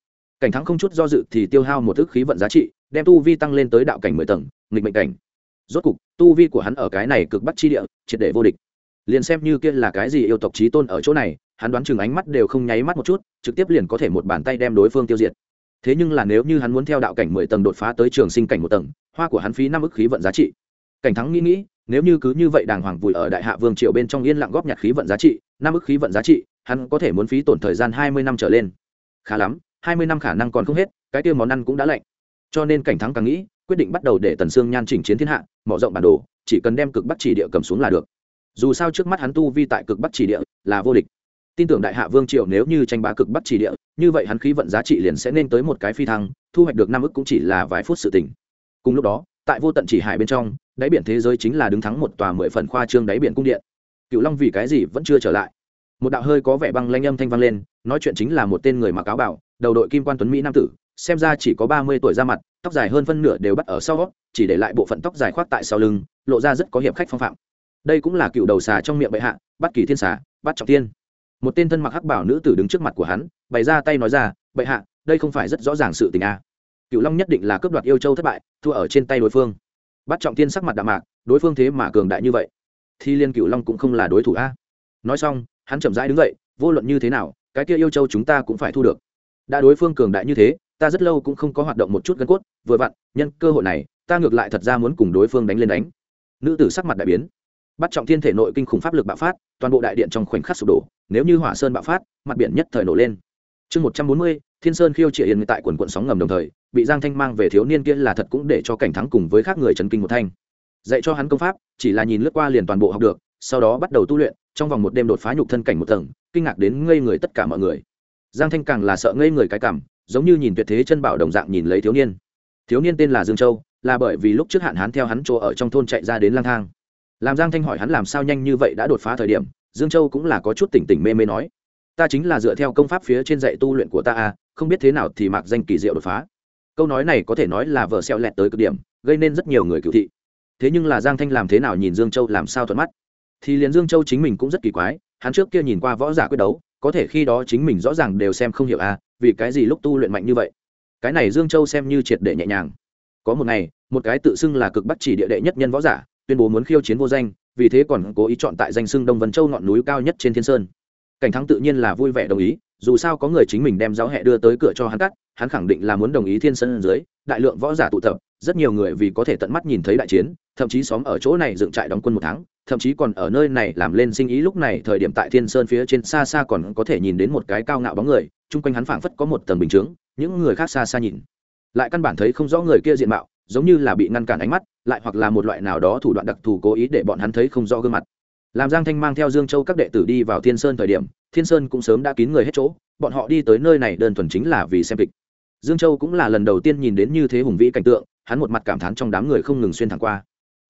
Cảnh thắng không chút do dự thì tiêu hao một ức khí vận giá trị, đem tu vi tăng lên tới đạo cảnh mười tầng, nghịch mệnh cảnh. Rốt cục, tu vi của hắn ở cái này cực bắc chi địa, triệt để vô địch. Liền xem như kia là cái gì yêu tộc trí tôn ở chỗ này hắn đoán chừng ánh mắt đều không nháy mắt một chút, trực tiếp liền có thể một bàn tay đem đối phương tiêu diệt. Thế nhưng là nếu như hắn muốn theo đạo cảnh mười tầng đột phá tới trường sinh cảnh một tầng, hoa của hắn phí năm ức khí vận giá trị. Cảnh thắng nghĩ nghĩ, nếu như cứ như vậy đàng hoàng vùi ở đại hạ vương triều bên trong yên lặng góp nhặt khí vận giá trị, năm ức khí vận giá trị, hắn có thể muốn phí tổn thời gian hai mươi năm trở lên. Khá lắm, hai mươi năm khả năng còn không hết, cái tiêu món ăn cũng đã lạnh. Cho nên cảnh thắng càng nghĩ, quyết định bắt đầu để tần sương nhan chỉnh chiến thiên hạ, mở rộng bản đồ, chỉ cần đem cực bắc chỉ địa cầm xuống là được. Dù sao trước mắt hắn tu vi tại cực bắc chỉ địa là vô địch tin tưởng đại hạ vương triều nếu như tranh bá cực bắt chỉ địa, như vậy hắn khí vận giá trị liền sẽ nên tới một cái phi thăng, thu hoạch được năm ức cũng chỉ là vài phút sự tỉnh cùng lúc đó, tại vô tận chỉ hải bên trong, đáy biển thế giới chính là đứng thắng một tòa mười phần khoa trương đáy biển cung điện. Cựu long vì cái gì vẫn chưa trở lại? Một đạo hơi có vẻ băng lanh âm thanh vang lên, nói chuyện chính là một tên người mặc áo bảo, đầu đội kim quan tuấn mỹ nam tử, xem ra chỉ có ba mươi tuổi ra mặt, tóc dài hơn phân nửa đều bắt ở sau chỉ để lại bộ phận tóc dài khoác tại sau lưng, lộ ra rất có hiệp khách phong phạm. Đây cũng là cựu đầu xà trong miệng bệ hạ, bắt kỳ thiên xà, bắt trọng tiên một tên thân mặc hắc bảo nữ tử đứng trước mặt của hắn, bày ra tay nói ra, bệ hạ, đây không phải rất rõ ràng sự tình a. À. cựu long nhất định là cướp đoạt yêu châu thất bại, thua ở trên tay đối phương. Bắt trọng tiên sắc mặt đạm mạc, đối phương thế mà cường đại như vậy, thì liên cựu long cũng không là đối thủ a. Nói xong, hắn chậm rãi đứng dậy, vô luận như thế nào, cái kia yêu châu chúng ta cũng phải thu được. Đã đối phương cường đại như thế, ta rất lâu cũng không có hoạt động một chút gân cốt, vừa vặn, nhân cơ hội này, ta ngược lại thật ra muốn cùng đối phương đánh lên đánh. Nữ tử sắc mặt đại biến bắt trọng thiên thể nội kinh khủng pháp lực bạo phát, toàn bộ đại điện trong khoảnh khắc sụp đổ, nếu như hỏa sơn bạo phát, mặt biển nhất thời nổ lên. Chương một trăm bốn mươi, thiên sơn khiêu trịa yên tại quần quận sóng ngầm đồng thời, bị giang thanh mang về thiếu niên kia là thật cũng để cho cảnh thắng cùng với khác người trần kinh một thanh. Dạy cho hắn công pháp, chỉ là nhìn lướt qua liền toàn bộ học được, sau đó bắt đầu tu luyện, trong vòng một đêm đột phá nhục thân cảnh một tầng, kinh ngạc đến ngây người tất cả mọi người. Giang thanh càng là sợ ngây người cái cảm, giống như nhìn tuyệt thế chân bảo đồng dạng nhìn lấy thiếu niên. Thiếu niên tên là dương châu, là bởi vì lúc trước hạn hán theo hắn chỗ ở trong thôn chạy ra đến lang thang làm giang thanh hỏi hắn làm sao nhanh như vậy đã đột phá thời điểm, dương châu cũng là có chút tỉnh tỉnh mê mê nói. Ta chính là dựa theo công pháp phía trên dạy tu luyện của ta à không biết thế nào thì mặc danh kỳ diệu đột phá. Câu nói này có thể nói là vợ xeo lẹt tới cực điểm, gây nên rất nhiều người cựu thị. Thế nhưng là giang thanh làm thế nào nhìn dương châu làm sao thuận mắt? Thì liền dương châu chính mình cũng rất kỳ quái, hắn trước kia nhìn qua võ giả quyết đấu, có thể khi đó chính mình rõ ràng đều xem không hiểu à vì cái gì lúc tu luyện mạnh như vậy? Cái này dương châu xem như triệt để nhẹ nhàng. Có một ngày, một cái tự xưng là cực bắt chỉ địa đệ nhất nhân võ giả tuyên bố muốn khiêu chiến vô danh, vì thế còn cố ý chọn tại danh sưng đông vân châu ngọn núi cao nhất trên thiên sơn. Cảnh thắng tự nhiên là vui vẻ đồng ý, dù sao có người chính mình đem giáo hẹ đưa tới cửa cho hắn cắt, hắn khẳng định là muốn đồng ý thiên sơn dưới, đại lượng võ giả tụ tập, rất nhiều người vì có thể tận mắt nhìn thấy đại chiến, thậm chí xóm ở chỗ này dựng trại đóng quân một tháng, thậm chí còn ở nơi này làm lên sinh ý lúc này thời điểm tại thiên sơn phía trên xa xa còn có thể nhìn đến một cái cao ngạo bóng người, chung quanh hắn phảng phất có một tầng bình chướng, những người khác xa xa nhìn. Lại căn bản thấy không rõ người kia diện mạo, giống như là bị ngăn cản ánh mắt lại hoặc là một loại nào đó thủ đoạn đặc thù cố ý để bọn hắn thấy không rõ gương mặt. Làm giang thanh mang theo dương châu các đệ tử đi vào thiên sơn thời điểm, thiên sơn cũng sớm đã kín người hết chỗ, bọn họ đi tới nơi này đơn thuần chính là vì xem kịch. Dương châu cũng là lần đầu tiên nhìn đến như thế hùng vĩ cảnh tượng, hắn một mặt cảm thán trong đám người không ngừng xuyên thẳng qua.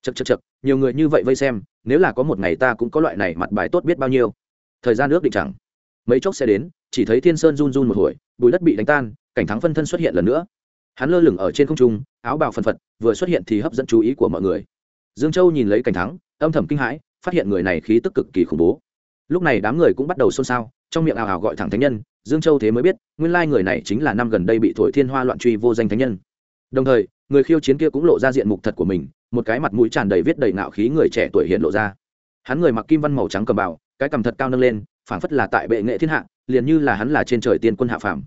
Chật chật chật nhiều người như vậy vây xem, nếu là có một ngày ta cũng có loại này mặt bài tốt biết bao nhiêu. Thời gian nước định chẳng. Mấy chốc sẽ đến, chỉ thấy thiên sơn run run một hồi bụi đất bị đánh tan, cảnh thắng phân thân xuất hiện lần nữa hắn lơ lửng ở trên không trung áo bào phân phật vừa xuất hiện thì hấp dẫn chú ý của mọi người. Dương châu nhìn lấy cảnh thắng âm thầm kinh hãi phát hiện người này khí tức cực kỳ khủng bố. Lúc này đám người cũng bắt đầu xôn xao trong miệng ào ào gọi thẳng thánh nhân dương châu thế mới biết nguyên lai người này chính là năm gần đây bị thổi thiên hoa loạn truy vô danh thánh nhân. Đồng thời người khiêu chiến kia cũng lộ ra diện mục thật của mình một cái mặt mũi tràn đầy viết đầy nạo khí người trẻ tuổi hiện lộ ra. Hắn người mặc kim văn màu trắng cầm bào, cái cầm thật cao nâng lên phảng phất là tại bệ nghệ thiên hạ liền như là hắn là trên trời tiên quân hạ phàm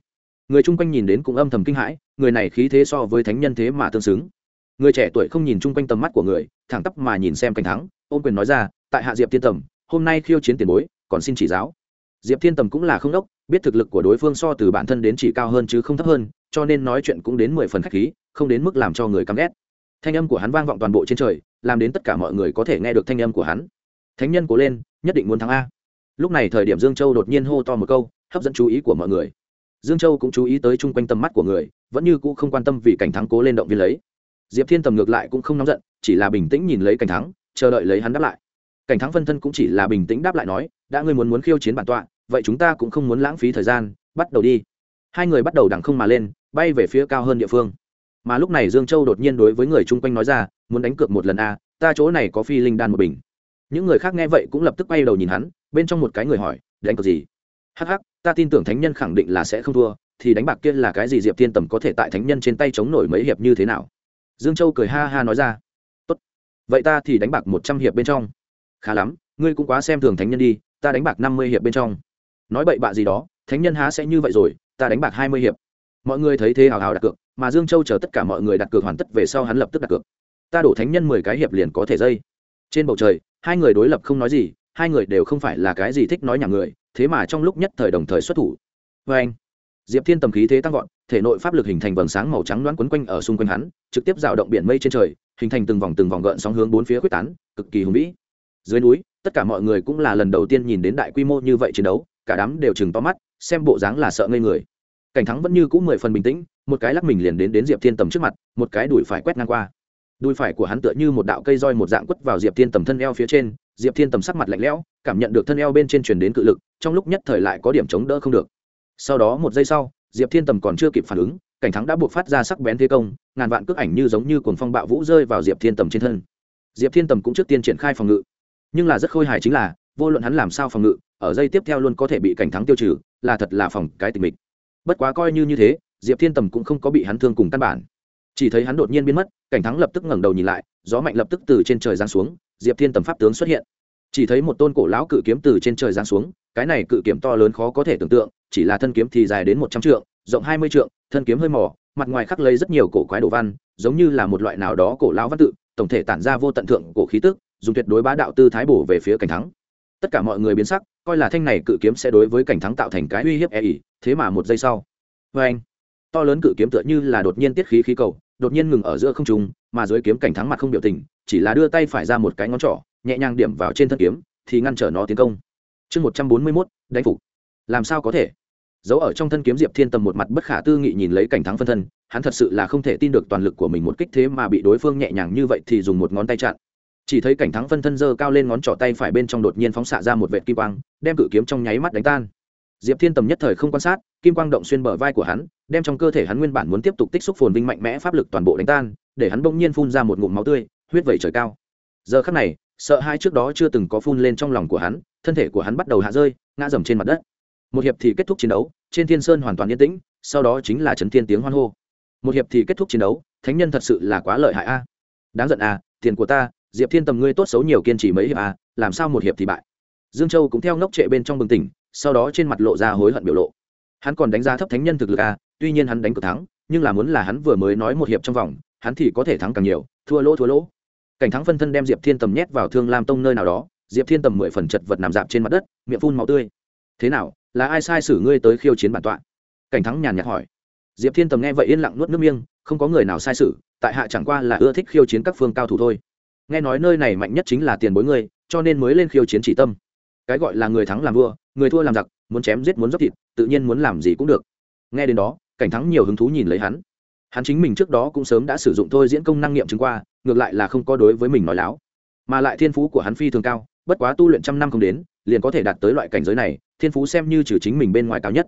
người chung quanh nhìn đến cũng âm thầm kinh hãi, người này khí thế so với thánh nhân thế mà tương xứng. Người trẻ tuổi không nhìn chung quanh tầm mắt của người, thẳng tắp mà nhìn xem cảnh thắng, ôn quyền nói ra, tại hạ diệp tiên tầm, hôm nay khiêu chiến tiền bối, còn xin chỉ giáo. Diệp thiên tầm cũng là không đốc, biết thực lực của đối phương so từ bản thân đến chỉ cao hơn chứ không thấp hơn, cho nên nói chuyện cũng đến mười phần khách khí, không đến mức làm cho người căm ghét. Thanh âm của hắn vang vọng toàn bộ trên trời, làm đến tất cả mọi người có thể nghe được thanh âm của hắn. Thánh nhân cố lên, nhất định muốn thắng a. Lúc này thời điểm dương châu đột nhiên hô to một câu, hấp dẫn chú ý của mọi người dương châu cũng chú ý tới chung quanh tầm mắt của người, vẫn như cũ không quan tâm vì cảnh thắng cố lên động viên lấy. Diệp thiên tầm ngược lại cũng không nóng giận, chỉ là bình tĩnh nhìn lấy cảnh thắng, chờ đợi lấy hắn đáp lại. Cảnh thắng phân thân cũng chỉ là bình tĩnh đáp lại nói, đã ngươi muốn muốn khiêu chiến bản tọa, vậy chúng ta cũng không muốn lãng phí thời gian, bắt đầu đi. Hai người bắt đầu đằng không mà lên, bay về phía cao hơn địa phương. Mà lúc này dương châu đột nhiên đối với người chung quanh nói ra, muốn đánh cược một lần a, ta chỗ này có phi linh đan một bình. Những người khác nghe vậy cũng lập tức bay đầu nhìn hắn, bên trong một cái người hỏi, đánh cược gì? Hắc hắc ta tin tưởng thánh nhân khẳng định là sẽ không thua, thì đánh bạc kia là cái gì diệp thiên tầm có thể tại thánh nhân trên tay chống nổi mấy hiệp như thế nào? Dương châu cười ha ha nói ra. Tốt. Vậy ta thì đánh bạc một trăm hiệp bên trong. Khá lắm, ngươi cũng quá xem thường thánh nhân đi, ta đánh bạc năm mươi hiệp bên trong. Nói bậy bạ gì đó, thánh nhân há sẽ như vậy rồi, ta đánh bạc hai mươi hiệp. Mọi người thấy thế hào hào đặt cược, mà dương châu chờ tất cả mọi người đặt cược hoàn tất về sau hắn lập tức đặt cược. Ta đổ thánh nhân mười cái hiệp liền có thể dây. Trên bầu trời, hai người đối lập không nói gì, hai người đều không phải là cái gì thích nói nhà người thế mà trong lúc nhất thời đồng thời xuất thủ. Vê anh, diệp thiên tầm khí thế tăng vọt, thể nội pháp lực hình thành vầng sáng màu trắng loãng quấn quanh ở xung quanh hắn, trực tiếp rào động biển mây trên trời, hình thành từng vòng từng vòng gợn sóng hướng bốn phía quyết tán, cực kỳ hùng vĩ. Dưới núi, tất cả mọi người cũng là lần đầu tiên nhìn đến đại quy mô như vậy chiến đấu, cả đám đều chừng to mắt, xem bộ dáng là sợ ngây người. Cảnh thắng vẫn như cũ mười phần bình tĩnh, một cái lắc mình liền đến đến diệp thiên tầm trước mặt, một cái đùi phải quét ngang qua. Đùi phải của hắn tựa như một đạo cây roi một dạng quất vào diệp thiên tầm thân eo phía trên diệp thiên tầm sắc mặt lạnh lẽo, cảm nhận được thân eo bên trên truyền đến cự lực, trong lúc nhất thời lại có điểm chống đỡ không được. Sau đó một giây sau, diệp thiên tầm còn chưa kịp phản ứng, cảnh thắng đã buộc phát ra sắc bén thế công, ngàn vạn cước ảnh như giống như cuồng phong bạo vũ rơi vào diệp thiên tầm trên thân. Diệp thiên tầm cũng trước tiên triển khai phòng ngự. Nhưng là rất khôi hài chính là, vô luận hắn làm sao phòng ngự, ở dây tiếp theo luôn có thể bị cảnh thắng tiêu trừ, là thật là phòng cái tình mình. Bất quá coi như như thế, diệp thiên tầm cũng không có bị hắn thương cùng căn bản. Chỉ thấy hắn đột nhiên biến mất, cảnh thắng lập tức ngẩng đầu nhìn lại, gió mạnh lập tức từ trên trời giáng xuống diệp thiên tầm pháp tướng xuất hiện. Chỉ thấy một tôn cổ lão cự kiếm từ trên trời giáng xuống, cái này cự kiếm to lớn khó có thể tưởng tượng, chỉ là thân kiếm thì dài đến một trăm trượng, rộng hai mươi trượng, thân kiếm hơi mỏ mặt ngoài khắc lấy rất nhiều cổ quái đồ văn, giống như là một loại nào đó cổ lão văn tự, tổng thể tản ra vô tận thượng cổ khí tức, dùng tuyệt đối bá đạo tư thái bổ về phía cảnh thắng. Tất cả mọi người biến sắc, coi là thanh này cự kiếm sẽ đối với cảnh thắng tạo thành cái uy hiếp e ỉ thế mà một giây sau vê anh to lớn cự kiếm tựa như là đột nhiên tiết khí khí cầu, đột nhiên ngừng ở giữa không trung mà dưới kiếm cảnh thắng mặt không biểu tình, chỉ là đưa tay phải ra một cái ngón trỏ, nhẹ nhàng điểm vào trên thân kiếm, thì ngăn trở nó tiến công. Chương một trăm bốn mươi mốt, đánh phục. Làm sao có thể? Giấu ở trong thân kiếm diệp thiên tầm một mặt bất khả tư nghị nhìn lấy cảnh thắng phân thân, hắn thật sự là không thể tin được toàn lực của mình một kích thế mà bị đối phương nhẹ nhàng như vậy thì dùng một ngón tay chặn. Chỉ thấy cảnh thắng phân thân dơ cao lên ngón trỏ tay phải bên trong đột nhiên phóng xạ ra một vệt kim quang, đem cự kiếm trong nháy mắt đánh tan. Diệp thiên tầm nhất thời không quan sát, kim quang động xuyên bờ vai của hắn, đem trong cơ thể hắn nguyên bản muốn tiếp tục tích xúc phồn vinh mạnh mẽ pháp lực toàn bộ đánh tan để hắn bỗng nhiên phun ra một ngụm máu tươi, huyết vẩy trời cao. Giờ khắc này, sợ hai trước đó chưa từng có phun lên trong lòng của hắn, thân thể của hắn bắt đầu hạ rơi, ngã dầm trên mặt đất. Một hiệp thì kết thúc chiến đấu, trên thiên sơn hoàn toàn yên tĩnh, sau đó chính là trấn thiên tiếng hoan hô. Một hiệp thì kết thúc chiến đấu, thánh nhân thật sự là quá lợi hại a. Đáng giận a, tiền của ta, diệp thiên tầm ngươi tốt xấu nhiều kiên trì mấy hiệp a, làm sao một hiệp thì bại? Dương châu cũng theo ngốc trệ bên trong bừng tỉnh, sau đó trên mặt lộ ra hối hận biểu lộ. Hắn còn đánh giá thấp thánh nhân thực lực a, tuy nhiên hắn đánh cực thắng, nhưng là muốn là hắn vừa mới nói một hiệp trong vòng hắn thì có thể thắng càng nhiều, thua lỗ thua lỗ. Cảnh thắng phân thân đem diệp thiên tầm nhét vào thương lam tông nơi nào đó, diệp thiên tầm mười phần chật vật nằm dạp trên mặt đất, miệng phun máu tươi. Thế nào, là ai sai xử ngươi tới khiêu chiến bản tọa? Cảnh thắng nhàn nhạt hỏi. Diệp thiên tầm nghe vậy yên lặng nuốt nước miêng không có người nào sai xử, tại hạ chẳng qua là ưa thích khiêu chiến các phương cao thủ thôi. Nghe nói nơi này mạnh nhất chính là tiền bối ngươi, cho nên mới lên khiêu chiến chỉ tâm. Cái gọi là người thắng làm vua, người thua làm giặc, muốn chém giết muốn dốc thịt, tự nhiên muốn làm gì cũng được. Nghe đến đó, cảnh thắng nhiều hứng thú nhìn lấy hắn hắn chính mình trước đó cũng sớm đã sử dụng thôi diễn công năng nghiệm chứng qua, ngược lại là không có đối với mình nói láo. Mà lại thiên phú của hắn phi thường cao, bất quá tu luyện trăm năm không đến, liền có thể đạt tới loại cảnh giới này, thiên phú xem như trừ chính mình bên ngoài cao nhất.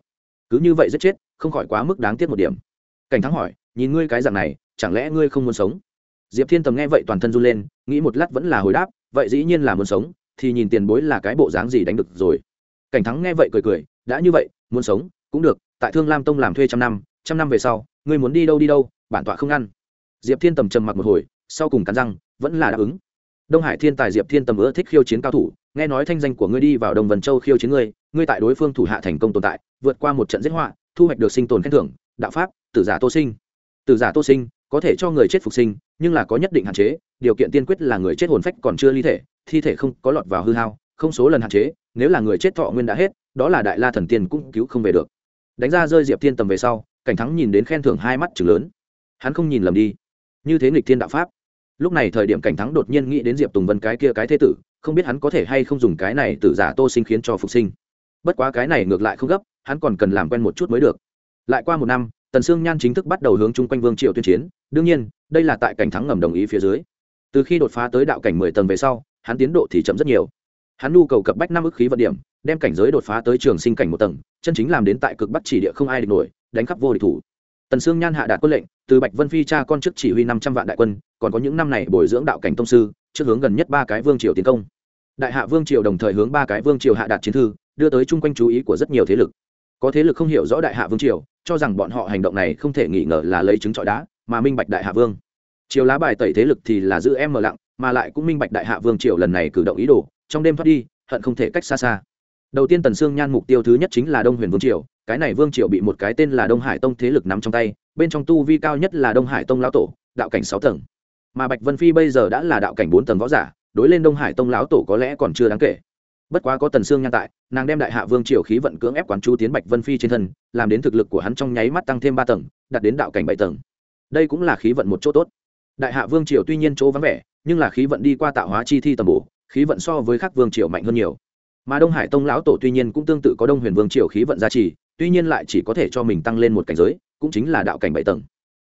Cứ như vậy rất chết, không khỏi quá mức đáng tiếc một điểm. Cảnh thắng hỏi, nhìn ngươi cái dạng này, chẳng lẽ ngươi không muốn sống? Diệp thiên tầm nghe vậy toàn thân run lên, nghĩ một lát vẫn là hồi đáp, vậy dĩ nhiên là muốn sống, thì nhìn tiền bối là cái bộ dáng gì đánh được rồi. Cảnh thắng nghe vậy cười cười, đã như vậy, muốn sống, cũng được, tại thương lam tông làm thuê trăm năm trăm năm về sau ngươi muốn đi đâu đi đâu, bản tọa không ngăn diệp thiên tầm trầm mặc một hồi, sau cùng cắn răng, vẫn là đáp ứng. Đông hải thiên tài diệp thiên tầm ưa thích khiêu chiến cao thủ, nghe nói thanh danh của ngươi đi vào đồng vần châu khiêu chiến ngươi ngươi tại đối phương thủ hạ thành công tồn tại, vượt qua một trận giết họa, thu hoạch được sinh tồn khen thưởng, đạo pháp, tử giả tô sinh. Tử giả tô sinh, có thể cho người chết phục sinh, nhưng là có nhất định hạn chế, điều kiện tiên quyết là người chết hồn phách còn chưa ly thể, thi thể không có lọt vào hư hao, không số lần hạn chế, nếu là người chết thọ nguyên đã hết, đó là đại la thần tiên cũng cứu không về được. Đánh ra rơi diệp thiên tầm về sau cảnh thắng nhìn đến khen thưởng hai mắt chừng lớn. Hắn không nhìn lầm đi. Như thế nghịch thiên đạo pháp. Lúc này thời điểm cảnh thắng đột nhiên nghĩ đến diệp tùng vân cái kia cái thế tử, không biết hắn có thể hay không dùng cái này tự giả tô sinh khiến cho phục sinh. Bất quá cái này ngược lại không gấp, hắn còn cần làm quen một chút mới được. Lại qua một năm, tần sương nhan chính thức bắt đầu hướng chung quanh vương triều tuyên chiến. Đương nhiên, đây là tại cảnh thắng ngầm đồng ý phía dưới. Từ khi đột phá tới đạo cảnh mười tầng về sau, hắn tiến độ thì chậm rất nhiều. Hắn nhu cầu cập bách năm ức khí vận điểm, đem cảnh giới đột phá tới trường sinh cảnh một tầng, chân chính làm đến tại cực bắc chỉ địa không ai địch nổi đánh khắp vô địch thủ. Tần sương nhan hạ đạt quân lệnh, từ bạch vân phi cha con trước chỉ huy năm trăm vạn đại quân, còn có những năm này bồi dưỡng đạo cảnh tông sư, trước hướng gần nhất ba cái vương triều tiến công. Đại hạ vương triều đồng thời hướng ba cái vương triều hạ đạt chiến thư, đưa tới chung quanh chú ý của rất nhiều thế lực. Có thế lực không hiểu rõ đại hạ vương triều, cho rằng bọn họ hành động này không thể nghi ngờ là lấy trứng trọi đá, mà minh bạch đại hạ vương. Triều lá bài tẩy thế lực thì là giữ em mờ lặng, mà lại cũng minh bạch đại hạ vương triều lần này cử động ý đồ, trong đêm thoát đi, hận không thể cách xa xa đầu tiên tần sương nhan mục tiêu thứ nhất chính là đông huyền vương triều, cái này vương triều bị một cái tên là đông hải tông thế lực nắm trong tay, bên trong tu vi cao nhất là đông hải tông lão tổ, đạo cảnh sáu tầng. Mà bạch vân phi bây giờ đã là đạo cảnh bốn tầng võ giả, đối lên đông hải tông lão tổ có lẽ còn chưa đáng kể. Bất quá có tần sương nhan tại, nàng đem đại hạ vương triều khí vận cưỡng ép quán chú tiến bạch vân phi trên thân, làm đến thực lực của hắn trong nháy mắt tăng thêm ba tầng, đạt đến đạo cảnh bảy tầng. Đây cũng là khí vận một chỗ tốt. Đại hạ vương triều tuy nhiên chỗ vắng vẻ, nhưng là khí vận đi qua tạo hóa chi thi tầm bổ, khí vận so với các vương triều mạnh hơn nhiều mà đông hải tông lão tổ tuy nhiên cũng tương tự có đông huyền vương triều khí vận gia trì, tuy nhiên lại chỉ có thể cho mình tăng lên một cảnh giới, cũng chính là đạo cảnh bảy tầng.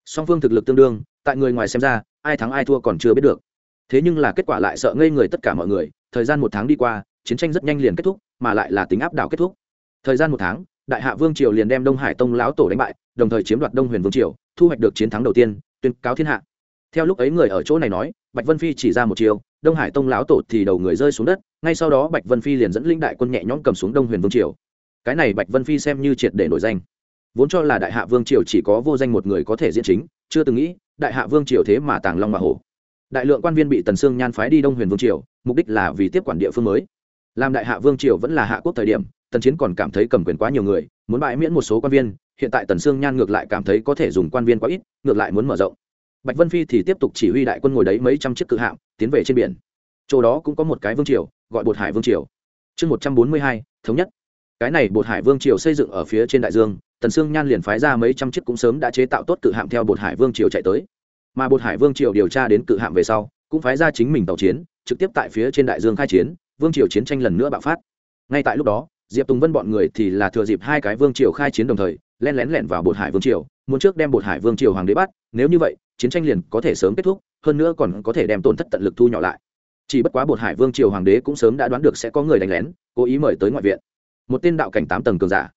Song phương thực lực tương đương, tại người ngoài xem ra, ai thắng ai thua còn chưa biết được. Thế nhưng là kết quả lại sợ ngây người tất cả mọi người, thời gian một tháng đi qua, chiến tranh rất nhanh liền kết thúc, mà lại là tính áp đảo kết thúc. Thời gian một tháng, đại hạ vương triều liền đem đông hải tông lão tổ đánh bại, đồng thời chiếm đoạt đông huyền vương triều, thu hoạch được chiến thắng đầu tiên, tuyên cáo thiên hạ. Theo lúc ấy người ở chỗ này nói, bạch vân phi chỉ ra một chiều đông hải tông lão tổ thì đầu người rơi xuống đất, ngay sau đó bạch vân phi liền dẫn linh đại quân nhẹ nhõm cầm xuống đông huyền vương triều. Cái này bạch vân phi xem như triệt để nổi danh. Vốn cho là đại hạ vương triều chỉ có vô danh một người có thể diễn chính, chưa từng nghĩ, đại hạ vương triều thế mà tàng long mà hổ. Đại lượng quan viên bị tần sương nhan phái đi đông huyền vương triều, mục đích là vì tiếp quản địa phương mới. Làm đại hạ vương triều vẫn là hạ quốc thời điểm, tần chiến còn cảm thấy cầm quyền quá nhiều người, muốn bãi miễn một số quan viên, hiện tại tần sương nhan ngược lại cảm thấy có thể dùng quan viên quá ít, ngược lại muốn mở rộng bạch vân phi thì tiếp tục chỉ huy đại quân ngồi đấy mấy trăm chiếc cự hạm, tiến về trên biển. Chỗ đó cũng có một cái vương triều, gọi bột hải vương triều. Chương một trăm bốn mươi hai, thống nhất. Cái này bột hải vương triều xây dựng ở phía trên đại dương, tần sương nhan liền phái ra mấy trăm chiếc cũng sớm đã chế tạo tốt cự hạm theo bột hải vương triều chạy tới. Mà bột hải vương triều điều tra đến cự hạm về sau, cũng phái ra chính mình tàu chiến, trực tiếp tại phía trên đại dương khai chiến, vương triều chiến tranh lần nữa bạo phát. Ngay tại lúc đó, diệp tùng vân bọn người thì là thừa dịp hai cái vương triều khai chiến đồng thời, len lén lẻn vào bột hải vương triều muốn trước đem bột hải vương triều hoàng đế bắt, nếu như vậy, chiến tranh liền có thể sớm kết thúc, hơn nữa còn có thể đem tổn thất tận lực thu nhỏ lại. Chỉ bất quá bột hải vương triều hoàng đế cũng sớm đã đoán được sẽ có người đánh lén, cố ý mời tới ngoại viện. Một tên đạo cảnh tám tầng cường giả.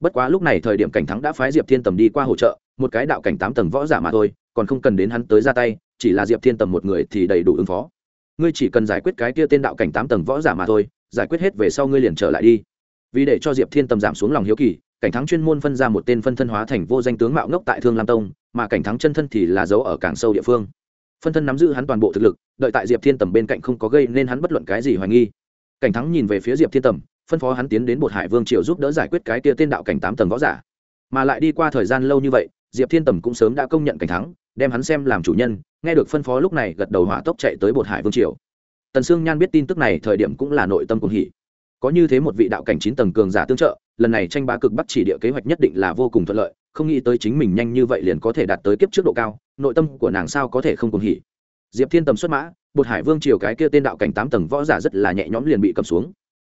Bất quá lúc này thời điểm cảnh thắng đã phái diệp thiên tầm đi qua hỗ trợ, một cái đạo cảnh tám tầng võ giả mà thôi, còn không cần đến hắn tới ra tay, chỉ là diệp thiên tầm một người thì đầy đủ ứng phó. Ngươi chỉ cần giải quyết cái kia tên đạo cảnh tám tầng võ giả mà thôi, giải quyết hết về sau ngươi liền trở lại đi. Vì để cho diệp thiên tầm giảm xuống lòng hiếu kỳ cảnh thắng chuyên môn phân ra một tên phân thân hóa thành vô danh tướng mạo ngốc tại thương lam tông, mà cảnh thắng chân thân thì là giấu ở càng sâu địa phương. Phân thân nắm giữ hắn toàn bộ thực lực, đợi tại diệp thiên tầm bên cạnh không có gây nên hắn bất luận cái gì hoài nghi. Cảnh thắng nhìn về phía diệp thiên tầm, phân phó hắn tiến đến bột hải vương triều giúp đỡ giải quyết cái tia tên đạo cảnh tám tầng võ giả. Mà lại đi qua thời gian lâu như vậy, diệp thiên tầm cũng sớm đã công nhận cảnh thắng, đem hắn xem làm chủ nhân, nghe được phân phó lúc này gật đầu hỏa tốc chạy tới bột hải vương triều. Tần sương nhan biết tin tức này, thời điểm cũng là nội tâm cuồng hỉ có như thế một vị đạo cảnh chín tầng cường giả tương trợ, lần này tranh bá cực bắc chỉ địa kế hoạch nhất định là vô cùng thuận lợi, không nghĩ tới chính mình nhanh như vậy liền có thể đạt tới kiếp trước độ cao, nội tâm của nàng sao có thể không cùng hỉ. Diệp thiên tầm xuất mã, bột hải vương triều cái kia tên đạo cảnh tám tầng võ giả rất là nhẹ nhõm liền bị cầm xuống.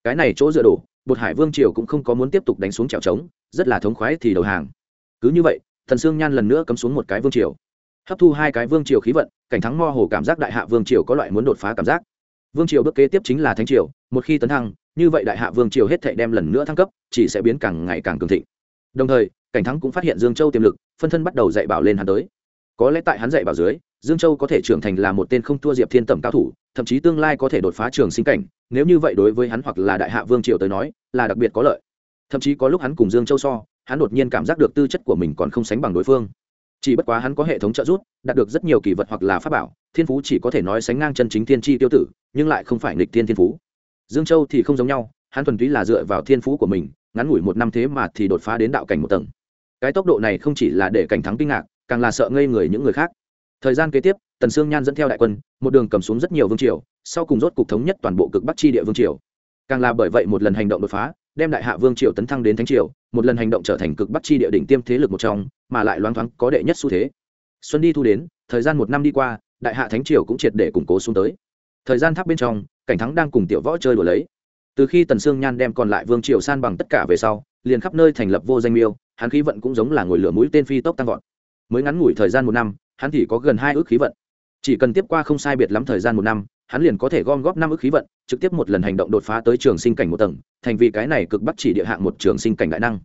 Cái này chỗ dựa đổ, bột hải vương triều cũng không có muốn tiếp tục đánh xuống trèo trống, rất là thống khoái thì đầu hàng. Cứ như vậy, thần sương nhan lần nữa cấm xuống một cái vương triều. Hấp thu hai cái vương triều khí vận, cảnh thắng mo hồ cảm giác đại hạ vương triều có loại muốn đột phá cảm giác. Vương triều bước kế tiếp chính là thánh triều, một khi tấn thăng như vậy đại hạ vương triều hết thệ đem lần nữa thăng cấp, chỉ sẽ biến càng ngày càng cường thịnh. Đồng thời, cảnh thắng cũng phát hiện dương châu tiềm lực, phân thân bắt đầu dạy bảo lên hắn tới. Có lẽ tại hắn dạy bảo dưới, dương châu có thể trưởng thành là một tên không thua diệp thiên tẩm cao thủ, thậm chí tương lai có thể đột phá trường sinh cảnh, nếu như vậy đối với hắn hoặc là đại hạ vương triều tới nói, là đặc biệt có lợi. Thậm chí có lúc hắn cùng dương châu so, hắn đột nhiên cảm giác được tư chất của mình còn không sánh bằng đối phương. Chỉ bất quá hắn có hệ thống trợ giúp, đạt được rất nhiều kỳ vật hoặc là pháp bảo, thiên phú chỉ có thể nói sánh ngang chân chính thiên tri tiêu tử, nhưng lại không phải nghịch thiên thiên phú dương châu thì không giống nhau, hắn thuần túy là dựa vào thiên phú của mình, ngắn ngủi một năm thế mà thì đột phá đến đạo cảnh một tầng. Cái tốc độ này không chỉ là để cảnh thắng kinh ngạc, càng là sợ ngây người những người khác. Thời gian kế tiếp, tần sương nhan dẫn theo đại quân, một đường cầm xuống rất nhiều vương triều, sau cùng rốt cục thống nhất toàn bộ cực bắc chi địa vương triều. Càng là bởi vậy một lần hành động đột phá, đem đại hạ vương triều tấn thăng đến thánh triều, một lần hành động trở thành cực bắc chi địa đỉnh tiêm thế lực một trong, mà lại loáng thoáng có đệ nhất xu thế. Xuân đi thu đến, thời gian một năm đi qua, đại hạ thánh triều cũng triệt để củng cố xuống tới. Thời gian tháp bên trong cảnh thắng đang cùng tiểu võ chơi đùa lấy. Từ khi tần sương nhan đem còn lại vương triều san bằng tất cả về sau, liền khắp nơi thành lập vô danh miêu, hắn khí vận cũng giống là ngồi lửa mũi tên phi tốc tăng vọt. Mới ngắn ngủi thời gian một năm, hắn thì có gần hai ước khí vận. Chỉ cần tiếp qua không sai biệt lắm thời gian một năm, hắn liền có thể gom góp năm ước khí vận, trực tiếp một lần hành động đột phá tới trường sinh cảnh một tầng, thành vì cái này cực bắt chỉ địa hạng một trường sinh cảnh đại năng.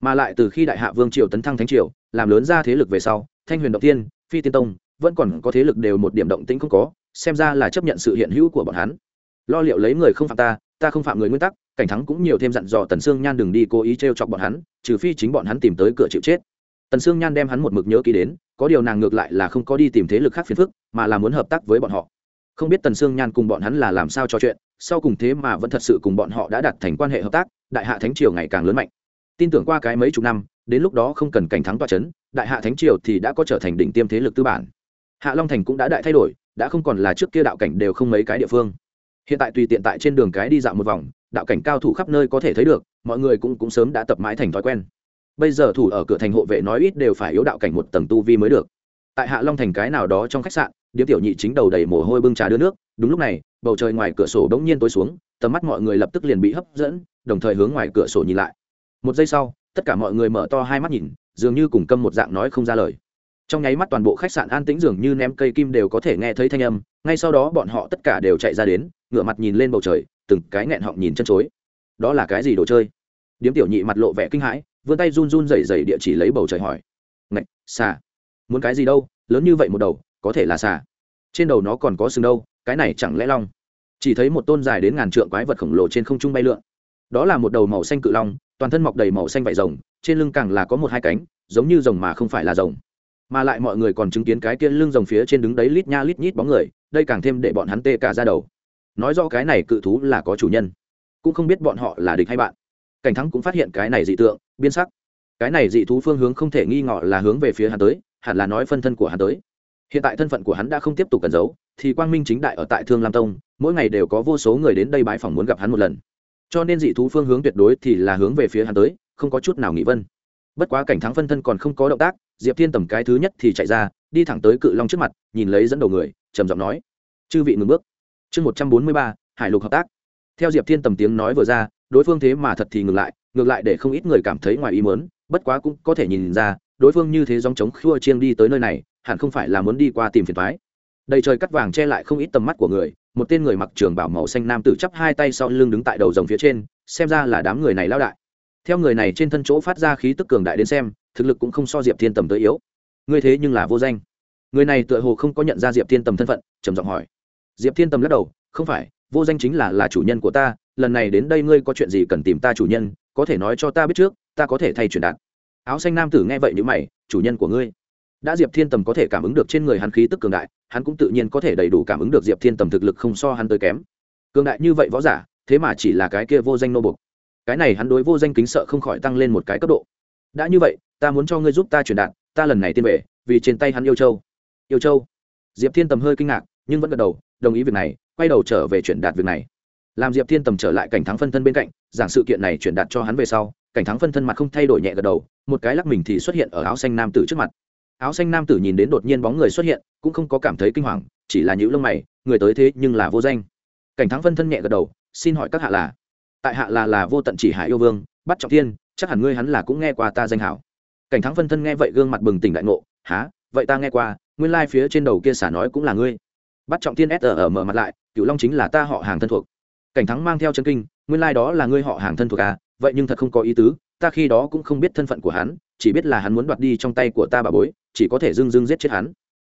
Mà lại từ khi đại hạ vương triều tấn thăng thánh triều, làm lớn ra thế lực về sau, thanh huyền động tiên, phi tiên tông, vẫn còn có thế lực đều một điểm động tĩnh không có, xem ra là chấp nhận sự hiện hữu của bọn hắn lo liệu lấy người không phạm ta ta không phạm người nguyên tắc, cảnh thắng cũng nhiều thêm dặn dò tần sương nhan đừng đi cố ý t r e o chọc bọn hắn, trừ phi chính bọn hắn tìm tới cửa chịu chết. Tần sương nhan đem hắn một mực nhớ ký đến, có điều nàng ngược lại là không có đi tìm thế lực khác phiền phức, mà là muốn hợp tác với bọn họ. Không biết tần sương nhan cùng bọn hắn là làm sao trò chuyện, sau cùng thế mà vẫn thật sự cùng bọn họ đã đặt thành quan hệ hợp tác, đại hạ thánh triều ngày càng lớn mạnh. Tin tưởng qua cái mấy chục năm, đến lúc đó không cần cảnh thắng toa c h ấ n đại hạ thánh triều thì đã có trở thành đỉnh tiêm thế lực tư bản. Hạ long thành cũng đã đại thay đổi, đã không còn là trước kia đạo cảnh đều không mấy cái địa phương hiện tại tùy tiện tại trên đường cái đi dạo một vòng, đạo cảnh cao thủ khắp nơi có thể thấy được, mọi người cũng cũng sớm đã tập mãi thành thói quen. Bây giờ thủ ở cửa thành hộ vệ nói ít đều phải yếu đạo cảnh một tầng tu vi mới được. Tại hạ long thành cái nào đó trong khách sạn, điếm tiểu nhị chính đầu đầy mồ hôi bưng trà đưa nước, đúng lúc này, bầu trời ngoài cửa sổ đống nhiên tối xuống, tầm mắt mọi người lập tức liền bị hấp dẫn, đồng thời hướng ngoài cửa sổ nhìn lại. Một giây sau, tất cả mọi người mở to hai mắt nhìn, dường như cùng câm một dạng nói không ra lời. Trong nháy mắt toàn bộ khách sạn an tĩnh dường như ném cây kim đều có thể nghe thấy thanh âm ngay sau đó bọn họ tất cả đều chạy ra đến, ngửa mặt nhìn lên bầu trời, từng cái nghẹn họng nhìn chân chối. Đó là cái gì đồ chơi? Điếm tiểu nhị mặt lộ vẻ kinh hãi, vươn tay run run rẩy rẩy địa chỉ lấy bầu trời hỏi. Ngạch, xà. Muốn cái gì đâu, lớn như vậy một đầu, có thể là xà. Trên đầu nó còn có sừng đâu, cái này chẳng lẽ long? Chỉ thấy một tôn dài đến ngàn trượng quái vật khổng lồ trên không trung bay lượn. Đó là một đầu màu xanh cự long, toàn thân mọc đầy màu xanh vải rồng, trên lưng càng là có một hai cánh, giống như rồng mà không phải là rồng mà lại mọi người còn chứng kiến cái kia lưng rồng phía trên đứng đấy lít nha lít nhít bóng người, đây càng thêm để bọn hắn tê cả ra đầu. Nói rõ cái này cự thú là có chủ nhân, cũng không biết bọn họ là địch hay bạn. Cảnh thắng cũng phát hiện cái này dị tượng biên sắc. Cái này dị thú phương hướng không thể nghi ngọ là hướng về phía hắn tới, hẳn là nói phân thân của hắn tới. Hiện tại thân phận của hắn đã không tiếp tục cần giấu, thì quang minh chính đại ở tại thương lam tông, mỗi ngày đều có vô số người đến đây bãi phòng muốn gặp hắn một lần. Cho nên dị thú phương hướng tuyệt đối thì là hướng về phía hắn tới, không có chút nào nghị vân bất quá cảnh thắng phân thân còn không có động tác, diệp thiên tầm cái thứ nhất thì chạy ra, đi thẳng tới cự long trước mặt, nhìn lấy dẫn đầu người, trầm giọng nói, chư vị ngừng bước. Chương một trăm bốn mươi ba, hải lục hợp tác. Theo diệp thiên tầm tiếng nói vừa ra, đối phương thế mà thật thì ngừng lại, ngược lại để không ít người cảm thấy ngoài ý mớn bất quá cũng có thể nhìn ra, đối phương như thế dòng chống khua chiêng đi tới nơi này, hẳn không phải là muốn đi qua tìm phiền thoái đầy trời cắt vàng che lại không ít tầm mắt của người, một tên người mặc trường bảo màu xanh nam tử chắp hai tay sau lưng đứng tại đầu dòng phía trên, xem ra là đám người này lao đại theo người này trên thân chỗ phát ra khí tức cường đại đến xem, thực lực cũng không so diệp thiên tầm tới yếu. Ngươi thế nhưng là vô danh. Người này tựa hồ không có nhận ra diệp thiên tầm thân phận, trầm giọng hỏi. Diệp thiên tầm lắc đầu, không phải, vô danh chính là là chủ nhân của ta, lần này đến đây ngươi có chuyện gì cần tìm ta chủ nhân, có thể nói cho ta biết trước, ta có thể thay truyền đạt. Áo xanh nam tử nghe vậy như mày, chủ nhân của ngươi. Đã diệp thiên tầm có thể cảm ứng được trên người hắn khí tức cường đại, hắn cũng tự nhiên có thể đầy đủ cảm ứng được diệp thiên tầm thực lực không so hắn tới kém. Cường đại như vậy võ giả, thế mà chỉ là cái kia vô danh nô bục cái này hắn đối vô danh kính sợ không khỏi tăng lên một cái cấp độ. Đã như vậy, ta muốn cho ngươi giúp ta truyền đạt, ta lần này tiên về, vì trên tay hắn yêu châu. Yêu châu. Diệp thiên tầm hơi kinh ngạc, nhưng vẫn gật đầu, đồng ý việc này, quay đầu trở về truyền đạt việc này. Làm diệp thiên tầm trở lại cảnh thắng phân thân bên cạnh, giảng sự kiện này truyền đạt cho hắn về sau, cảnh thắng phân thân mặt không thay đổi nhẹ gật đầu, một cái lắc mình thì xuất hiện ở áo xanh nam tử trước mặt. Áo xanh nam tử nhìn đến đột nhiên bóng người xuất hiện, cũng không có cảm thấy kinh hoàng, chỉ là những lông mày, người tới thế nhưng là vô danh. Cảnh thắng phân thân nhẹ gật đầu, xin hỏi các hạ là tại hạ là là vô tận chỉ hải yêu vương, bắt trọng thiên, chắc hẳn ngươi hắn là cũng nghe qua ta danh hảo. Cảnh thắng phân thân nghe vậy gương mặt bừng tỉnh đại ngộ há vậy ta nghe qua, nguyên lai phía trên đầu kia xả nói cũng là ngươi. Bắt trọng thiên s ở mở mặt lại cựu long chính là ta họ hàng thân thuộc. Cảnh thắng mang theo chân kinh, nguyên lai đó là ngươi họ hàng thân thuộc à? Vậy nhưng thật không có ý tứ, ta khi đó cũng không biết thân phận của hắn, chỉ biết là hắn muốn đoạt đi trong tay của ta bà bối, chỉ có thể dưng dưng giết chết hắn.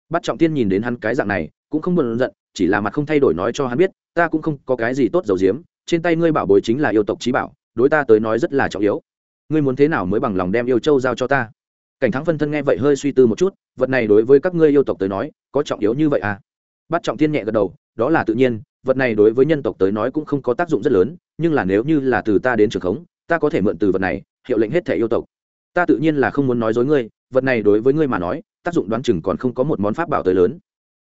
Bắt trọng tiên nhìn đến hắn cái dạng này, cũng không buồn giận, chỉ là mặt không thay đổi nói cho hắn biết, ta cũng không có cái gì tốt dầu diếm trên tay ngươi bảo bối chính là yêu tộc trí bảo, đối ta tới nói rất là trọng yếu. Ngươi muốn thế nào mới bằng lòng đem yêu châu giao cho ta? Cảnh thắng phân thân nghe vậy hơi suy tư một chút, vật này đối với các ngươi yêu tộc tới nói, có trọng yếu như vậy à? Bắt trọng tiên nhẹ gật đầu, đó là tự nhiên, vật này đối với nhân tộc tới nói cũng không có tác dụng rất lớn, nhưng là nếu như là từ ta đến trường khống, ta có thể mượn từ vật này, hiệu lệnh hết thể yêu tộc. Ta tự nhiên là không muốn nói dối ngươi, vật này đối với ngươi mà nói, tác dụng đoán chừng còn không có một món pháp bảo tới lớn.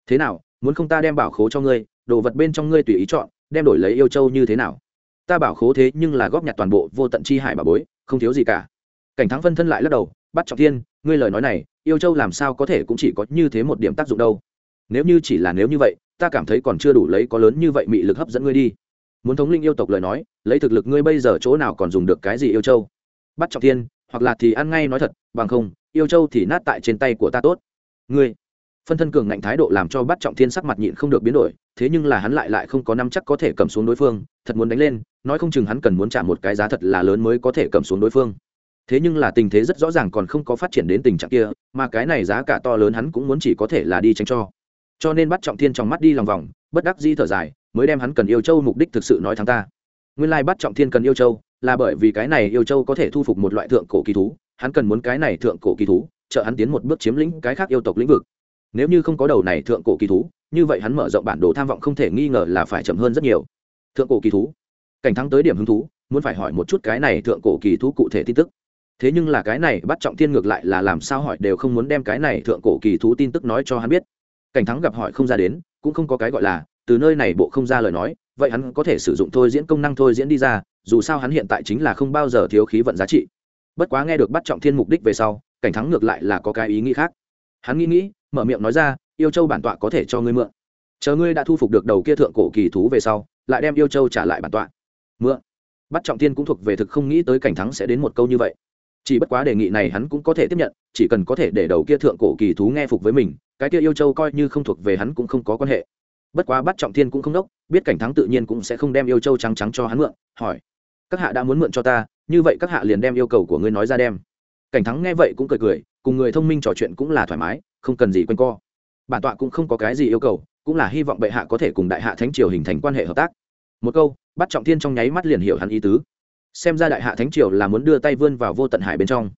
Thế nào, muốn không ta đem bảo khố cho ngươi, đồ vật bên trong ngươi tùy ý chọn đem đổi lấy yêu châu như thế nào? Ta bảo khố thế nhưng là góp nhặt toàn bộ vô tận chi hải bà bối, không thiếu gì cả. Cảnh thắng phân thân lại lắc đầu, bắt trọng thiên, ngươi lời nói này, yêu châu làm sao có thể cũng chỉ có như thế một điểm tác dụng đâu. Nếu như chỉ là nếu như vậy, ta cảm thấy còn chưa đủ lấy có lớn như vậy mị lực hấp dẫn ngươi đi. Muốn thống linh yêu tộc lời nói, lấy thực lực ngươi bây giờ chỗ nào còn dùng được cái gì yêu châu? Bắt trọng thiên, hoặc là thì ăn ngay nói thật, bằng không, yêu châu thì nát tại trên tay của ta tốt. Ngươi phân thân cường ngạnh thái độ làm cho bắt trọng thiên sắc mặt nhịn không được biến đổi, thế nhưng là hắn lại lại không có năm chắc có thể cầm xuống đối phương, thật muốn đánh lên, nói không chừng hắn cần muốn trả một cái giá thật là lớn mới có thể cầm xuống đối phương. Thế nhưng là tình thế rất rõ ràng còn không có phát triển đến tình trạng kia, mà cái này giá cả to lớn hắn cũng muốn chỉ có thể là đi tránh cho. Cho nên bắt trọng thiên trong mắt đi lòng vòng, bất đắc di thở dài, mới đem hắn cần yêu châu mục đích thực sự nói thắng ta. Nguyên lai bắt trọng thiên cần yêu châu, là bởi vì cái này yêu châu có thể thu phục một loại thượng cổ kỳ thú, hắn cần muốn cái này thượng cổ kỳ thú, trợ hắn tiến một bước chiếm lĩnh cái khác yêu tộc lĩnh vực nếu như không có đầu này thượng cổ kỳ thú, như vậy hắn mở rộng bản đồ tham vọng không thể nghi ngờ là phải chậm hơn rất nhiều. Thượng cổ kỳ thú? Cảnh thắng tới điểm hứng thú, muốn phải hỏi một chút cái này thượng cổ kỳ thú cụ thể tin tức. Thế nhưng là cái này bắt trọng thiên ngược lại là làm sao hỏi đều không muốn đem cái này thượng cổ kỳ thú tin tức nói cho hắn biết. Cảnh thắng gặp hỏi không ra đến, cũng không có cái gọi là, từ nơi này bộ không ra lời nói, vậy hắn có thể sử dụng thôi diễn công năng thôi diễn đi ra, dù sao hắn hiện tại chính là không bao giờ thiếu khí vận giá trị. Bất quá nghe được bắt trọng thiên mục đích về sau, cảnh thắng ngược lại là có cái ý nghĩ khác. Hắn nghĩ nghĩ mở miệng nói ra, yêu châu bản tọa có thể cho ngươi mượn. Chờ ngươi đã thu phục được đầu kia thượng cổ kỳ thú về sau, lại đem yêu châu trả lại bản tọa. Mượn. Bắt trọng thiên cũng thuộc về thực không nghĩ tới cảnh thắng sẽ đến một câu như vậy. Chỉ bất quá đề nghị này hắn cũng có thể tiếp nhận, chỉ cần có thể để đầu kia thượng cổ kỳ thú nghe phục với mình, cái kia yêu châu coi như không thuộc về hắn cũng không có quan hệ. Bất quá bắt trọng thiên cũng không đốc, biết cảnh thắng tự nhiên cũng sẽ không đem yêu châu trắng trắng cho hắn mượn, hỏi, các hạ đã muốn mượn cho ta, như vậy các hạ liền đem yêu cầu của ngươi nói ra đem. Cảnh thắng nghe vậy cũng cười cười, cùng người thông minh trò chuyện cũng là thoải mái không cần gì quanh co. Bản tọa cũng không có cái gì yêu cầu, cũng là hy vọng bệ hạ có thể cùng đại hạ thánh triều hình thành quan hệ hợp tác. Một câu, bắt trọng thiên trong nháy mắt liền hiểu hắn ý tứ. Xem ra đại hạ thánh triều là muốn đưa tay vươn vào vô tận hải bên trong.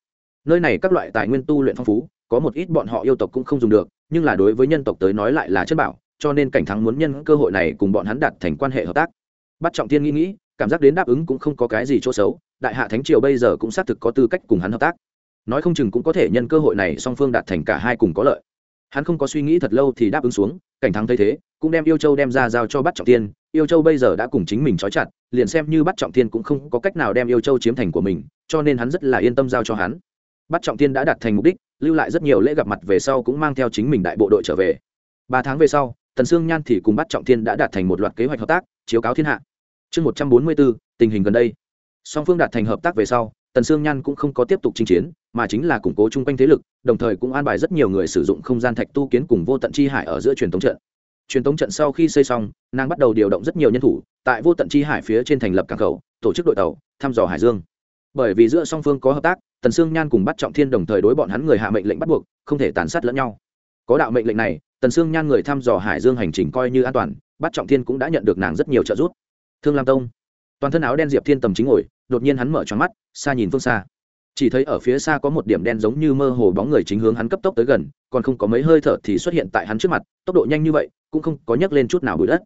Nơi này các loại tài nguyên tu luyện phong phú, có một ít bọn họ yêu tộc cũng không dùng được, nhưng là đối với nhân tộc tới nói lại là chất bảo, cho nên cảnh thắng muốn nhân cơ hội này cùng bọn hắn đạt thành quan hệ hợp tác. Bắt trọng thiên nghĩ nghĩ, cảm giác đến đáp ứng cũng không có cái gì chỗ xấu, đại hạ thánh triều bây giờ cũng xác thực có tư cách cùng hắn hợp tác nói không chừng cũng có thể nhân cơ hội này song phương đạt thành cả hai cùng có lợi. Hắn không có suy nghĩ thật lâu thì đáp ứng xuống, cảnh thắng thấy thế, cũng đem yêu châu đem ra giao cho bắt trọng tiên yêu châu bây giờ đã cùng chính mình trói chặt, liền xem như bắt trọng tiên cũng không có cách nào đem yêu châu chiếm thành của mình, cho nên hắn rất là yên tâm giao cho hắn. Bắt trọng tiên đã đạt thành mục đích, lưu lại rất nhiều lễ gặp mặt về sau cũng mang theo chính mình đại bộ đội trở về. Ba tháng về sau, tần sương nhan thì cùng bắt trọng tiên đã đạt thành một loạt kế hoạch hợp tác, chiếu cáo thiên hạ. Chương một trăm bốn mươi bốn, tình hình gần đây. Song phương đạt thành hợp tác về sau tần sương nhan cũng không có tiếp tục chinh chiến, mà chính là củng cố chung quanh thế lực, đồng thời cũng an bài rất nhiều người sử dụng không gian thạch tu kiến cùng vô tận chi hải ở giữa truyền thống trận. Truyền thống trận sau khi xây xong, nàng bắt đầu điều động rất nhiều nhân thủ, tại vô tận chi hải phía trên thành lập cảng khẩu, tổ chức đội tàu, thăm dò hải dương. Bởi vì giữa song phương có hợp tác, tần sương nhan cùng bắt trọng thiên đồng thời đối bọn hắn người hạ mệnh lệnh bắt buộc, không thể tàn sát lẫn nhau. Có đạo mệnh lệnh này, tần sương nhan người thăm dò hải dương hành trình coi như an toàn bắt trọng thiên cũng đã nhận được nàng rất nhiều trợ giúp. Thương lam tông. Toàn thân áo đen diệp thiên tầm chính ngồi đột nhiên hắn mở tròn mắt, xa nhìn phương xa. Chỉ thấy ở phía xa có một điểm đen giống như mơ hồ bóng người chính hướng hắn cấp tốc tới gần, còn không có mấy hơi thở thì xuất hiện tại hắn trước mặt, tốc độ nhanh như vậy, cũng không có nhấc lên chút nào bụi đất.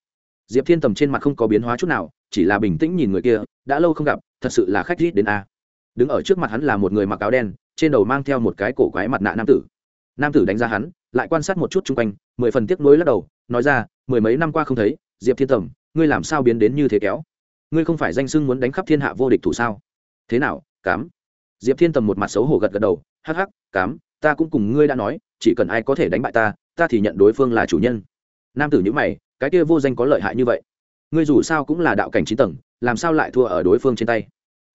Diệp thiên tầm trên mặt không có biến hóa chút nào, chỉ là bình tĩnh nhìn người kia, đã lâu không gặp, thật sự là khách rít đến a. Đứng ở trước mặt hắn là một người mặc áo đen, trên đầu mang theo một cái cổ quái mặt nạ nam tử. Nam tử đánh giá hắn, lại quan sát một chút chung quanh, mười phần tiếc nuối lắc đầu, nói ra, mười mấy năm qua không thấy, diệp thiên tầm, ngươi làm sao biến đến như thế kéo? Ngươi không phải danh sưng muốn đánh khắp thiên hạ vô địch thủ sao? Thế nào, cám? Diệp thiên tầm một mặt xấu hổ gật gật đầu, hắc hắc, cám, ta cũng cùng ngươi đã nói, chỉ cần ai có thể đánh bại ta ta thì nhận đối phương là chủ nhân. Nam tử nhữ mày, cái kia vô danh có lợi hại như vậy? Ngươi dù sao cũng là đạo cảnh chín tầng, làm sao lại thua ở đối phương trên tay?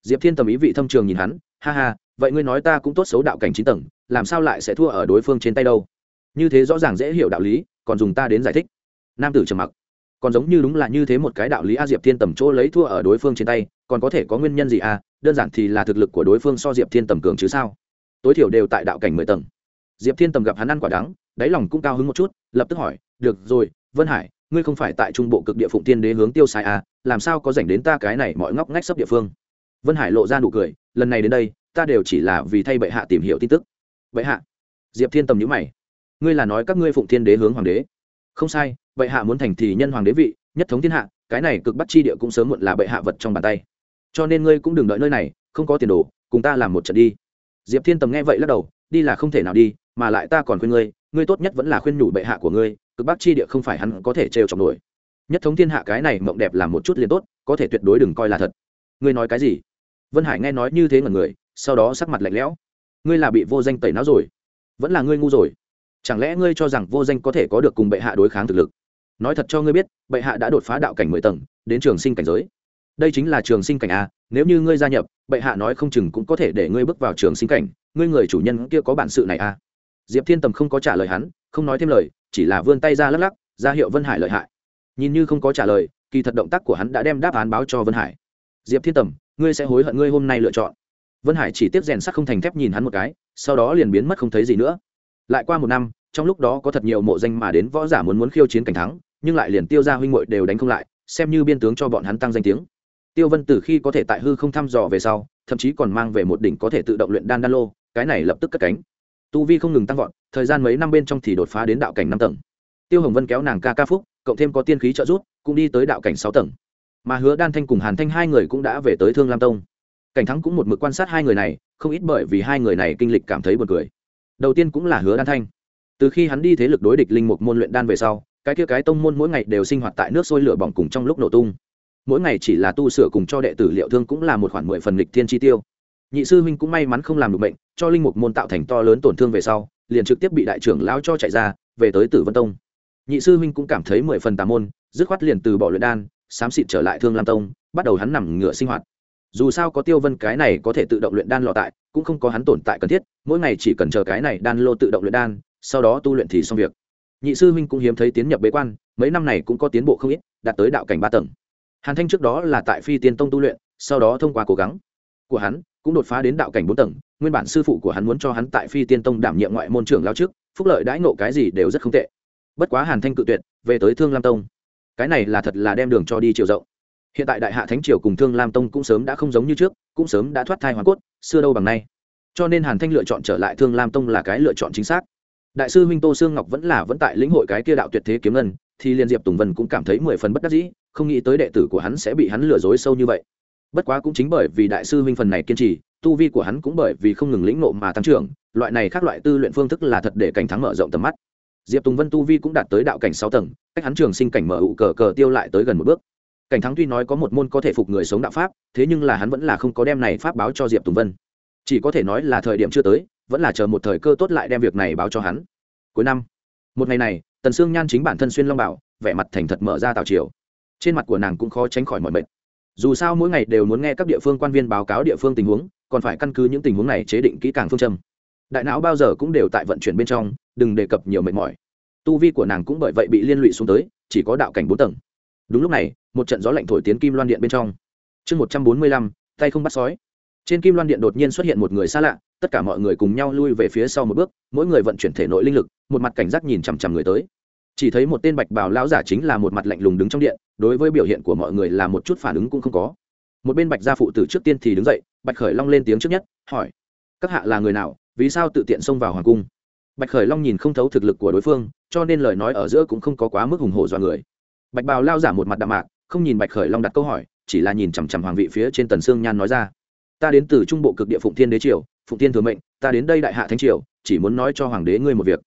Diệp thiên tầm ý vị thâm trường nhìn hắn, ha ha, vậy ngươi nói ta cũng tốt xấu đạo cảnh chín tầng, làm sao lại sẽ thua ở đối phương trên tay đâu? Như thế rõ ràng dễ hiểu đạo lý, còn dùng ta đến giải thích. Nam tử trầm mặc còn giống như đúng là như thế một cái đạo lý a diệp thiên tầm chỗ lấy thua ở đối phương trên tay, còn có thể có nguyên nhân gì a đơn giản thì là thực lực của đối phương so diệp thiên tầm cường chứ sao? Tối thiểu đều tại đạo cảnh mười tầng. Diệp thiên tầm gặp hắn ăn quả đắng, đáy lòng cũng cao hứng một chút, lập tức hỏi, được rồi, vân hải, ngươi không phải tại trung bộ cực địa phụng tiên đế hướng tiêu sai a à? làm sao có dành đến ta cái này mọi ngóc ngách sấp địa phương? Vân hải lộ ra nụ cười, lần này đến đây, ta đều chỉ là vì thay bệ hạ tìm hiểu tin tức. Bệ hạ? Diệp thiên tầm nhữ mày. Ngươi là nói các ngươi phụng thiên đế hướng hoàng đế? Không sai, bệ hạ muốn thành thì nhân hoàng đế vị, nhất thống thiên hạ, cái này cực bắt chi địa cũng sớm muộn là bệ hạ vật trong bàn tay. Cho nên ngươi cũng đừng đợi nơi này, không có tiền đồ, cùng ta làm một trận đi. Diệp thiên tầm nghe vậy lắc đầu, đi là không thể nào đi, mà lại ta còn khuyên ngươi ngươi tốt nhất vẫn là khuyên nhủ bệ hạ của ngươi, cực bắc chi địa không phải hắn có thể trêu chọc nổi. Nhất thống thiên hạ cái này mộng đẹp làm một chút liền tốt, có thể tuyệt đối đừng coi là thật. Ngươi nói cái gì? Vân hải nghe nói như thế ngần người, sau đó sắc mặt lạnh lẽo. Ngươi là bị vô danh tẩy não rồi, vẫn là ngươi ngu rồi chẳng lẽ ngươi cho rằng vô danh có thể có được cùng bệ hạ đối kháng thực lực? Nói thật cho ngươi biết, bệ hạ đã đột phá đạo cảnh mười tầng, đến trường sinh cảnh giới. Đây chính là trường sinh cảnh a, nếu như ngươi gia nhập, bệ hạ nói không chừng cũng có thể để ngươi bước vào trường sinh cảnh. Ngươi người chủ nhân kia có bản sự này a. Diệp thiên tầm không có trả lời hắn, không nói thêm lời, chỉ là vươn tay ra lắc lắc, ra hiệu vân hải lợi hại. Nhìn như không có trả lời, kỳ thật động tác của hắn đã đem đáp án báo cho vân hải. Diệp thiên tầm, ngươi sẽ hối hận ngươi hôm nay lựa chọn. Vân hải chỉ tiếp rèn sắc không thành thép nhìn hắn một cái, sau đó liền biến mất không thấy gì nữa. Lại qua một năm trong lúc đó có thật nhiều mộ danh mà đến võ giả muốn muốn khiêu chiến cảnh thắng, nhưng lại liền tiêu ra huynh muội đều đánh không lại, xem như biên tướng cho bọn hắn tăng danh tiếng. Tiêu vân từ khi có thể tại hư không thăm dò về sau, thậm chí còn mang về một đỉnh có thể tự động luyện đan đan lô, cái này lập tức cất cánh. Tu vi không ngừng tăng vọt, thời gian mấy năm bên trong thì đột phá đến đạo cảnh năm tầng. Tiêu hồng vân kéo nàng ca ca phúc, cộng thêm có tiên khí trợ giúp, cũng đi tới đạo cảnh sáu tầng. Mà hứa đan thanh cùng hàn thanh hai người cũng đã về tới thương lam tông. Cảnh thắng cũng một mực quan sát hai người này, không ít bởi vì hai người này kinh lịch cảm thấy buồn cười. Đầu tiên cũng là hứa đan thanh từ khi hắn đi thế lực đối địch linh mục môn luyện đan về sau, cái kia cái tông môn mỗi ngày đều sinh hoạt tại nước sôi lửa bỏng cùng trong lúc nổ tung. Mỗi ngày chỉ là tu sửa cùng cho đệ tử liệu thương cũng là một khoản mười phần lịch thiên chi tiêu. Nhị sư huynh cũng may mắn không làm được bệnh, cho linh mục môn tạo thành to lớn tổn thương về sau, liền trực tiếp bị đại trưởng lao cho chạy ra, về tới tử vân tông. Nhị sư huynh cũng cảm thấy mười phần tà môn, dứt khoát liền từ bỏ luyện đan, xám xịt trở lại thương lam tông, bắt đầu hắn nằm ngửa sinh hoạt. Dù sao có tiêu vân cái này có thể tự động luyện đan lọ tại, cũng không có hắn tồn tại cần thiết, mỗi ngày chỉ cần chờ cái này đan lô tự động luyện đan sau đó tu luyện thì xong việc. Nhị sư huynh cũng hiếm thấy tiến nhập bế quan, mấy năm này cũng có tiến bộ không ít, đạt tới đạo cảnh ba tầng. Hàn thanh trước đó là tại phi tiên tông tu luyện, sau đó thông qua cố gắng của hắn, cũng đột phá đến đạo cảnh bốn tầng. Nguyên bản sư phụ của hắn muốn cho hắn tại phi tiên tông đảm nhiệm ngoại môn trưởng lao trước, phúc lợi đãi nộ cái gì đều rất không tệ. Bất quá hàn thanh cự tuyệt, về tới thương lam tông. Cái này là thật là đem đường cho đi chiều rộng. Hiện tại đại hạ thánh triều cùng thương lam tông cũng sớm đã không giống như trước, cũng sớm đã thoát thai hoàn cốt, xưa đâu bằng nay. Cho nên hàn thanh lựa chọn trở lại thương lam tông là cái lựa chọn chính xác đại sư huynh tô sương ngọc vẫn là vẫn tại lĩnh hội cái kia đạo tuyệt thế kiếm ngân, thì liên diệp tùng vân cũng cảm thấy mười phần bất đắc dĩ, không nghĩ tới đệ tử của hắn sẽ bị hắn lừa dối sâu như vậy. Bất quá cũng chính bởi vì đại sư huynh phần này kiên trì, tu vi của hắn cũng bởi vì không ngừng lĩnh nộ mà tăng trưởng, loại này khác loại tư luyện phương thức là thật để cảnh thắng mở rộng tầm mắt. Diệp tùng vân tu vi cũng đạt tới đạo cảnh sáu tầng, cách hắn trường sinh cảnh mở ụ cờ cờ tiêu lại tới gần một bước. Cảnh thắng tuy nói có một môn có thể phục người sống đạo pháp, thế nhưng là hắn vẫn là không có đem này pháp báo cho diệp tùng vân. Chỉ có thể nói là thời điểm chưa tới vẫn là chờ một thời cơ tốt lại đem việc này báo cho hắn. Cuối năm, một ngày này, tần sương nhan chính bản thân xuyên long bảo, vẻ mặt thành thật mở ra tào triều. Trên mặt của nàng cũng khó tránh khỏi mọi mệt. Dù sao mỗi ngày đều muốn nghe các địa phương quan viên báo cáo địa phương tình huống, còn phải căn cứ những tình huống này chế định kỹ càng phương châm. Đại não bao giờ cũng đều tại vận chuyển bên trong, đừng đề cập nhiều mệt mỏi. Tu vi của nàng cũng bởi vậy bị liên lụy xuống tới, chỉ có đạo cảnh bốn tầng. Đúng lúc này, một trận gió lạnh thổi tiến kim loan điện bên trong. Chương một trăm bốn mươi lăm, tay không bắt sói. Trên kim loan điện đột nhiên xuất hiện một người xa lạ tất cả mọi người cùng nhau lui về phía sau một bước, mỗi người vận chuyển thể nội linh lực, một mặt cảnh giác nhìn chằm chằm người tới. Chỉ thấy một tên bạch bào lão giả chính là một mặt lạnh lùng đứng trong điện, đối với biểu hiện của mọi người là một chút phản ứng cũng không có. Một bên bạch gia phụ tử trước tiên thì đứng dậy, bạch khởi long lên tiếng trước nhất, hỏi, các hạ là người nào, vì sao tự tiện xông vào hoàng cung? Bạch khởi long nhìn không thấu thực lực của đối phương, cho nên lời nói ở giữa cũng không có quá mức hùng hổ dọa người. Bạch bào lao giả một mặt đạm mạc, không nhìn bạch khởi long đặt câu hỏi, chỉ là nhìn chằm chằm hoàng vị phía trên tần sương nhan nói ra, ta đến từ trung bộ cực địa phụng thiên đế triều phụng thiên thừa mệnh, ta đến đây đại hạ thánh triều, chỉ muốn nói cho hoàng đế ngươi một việc.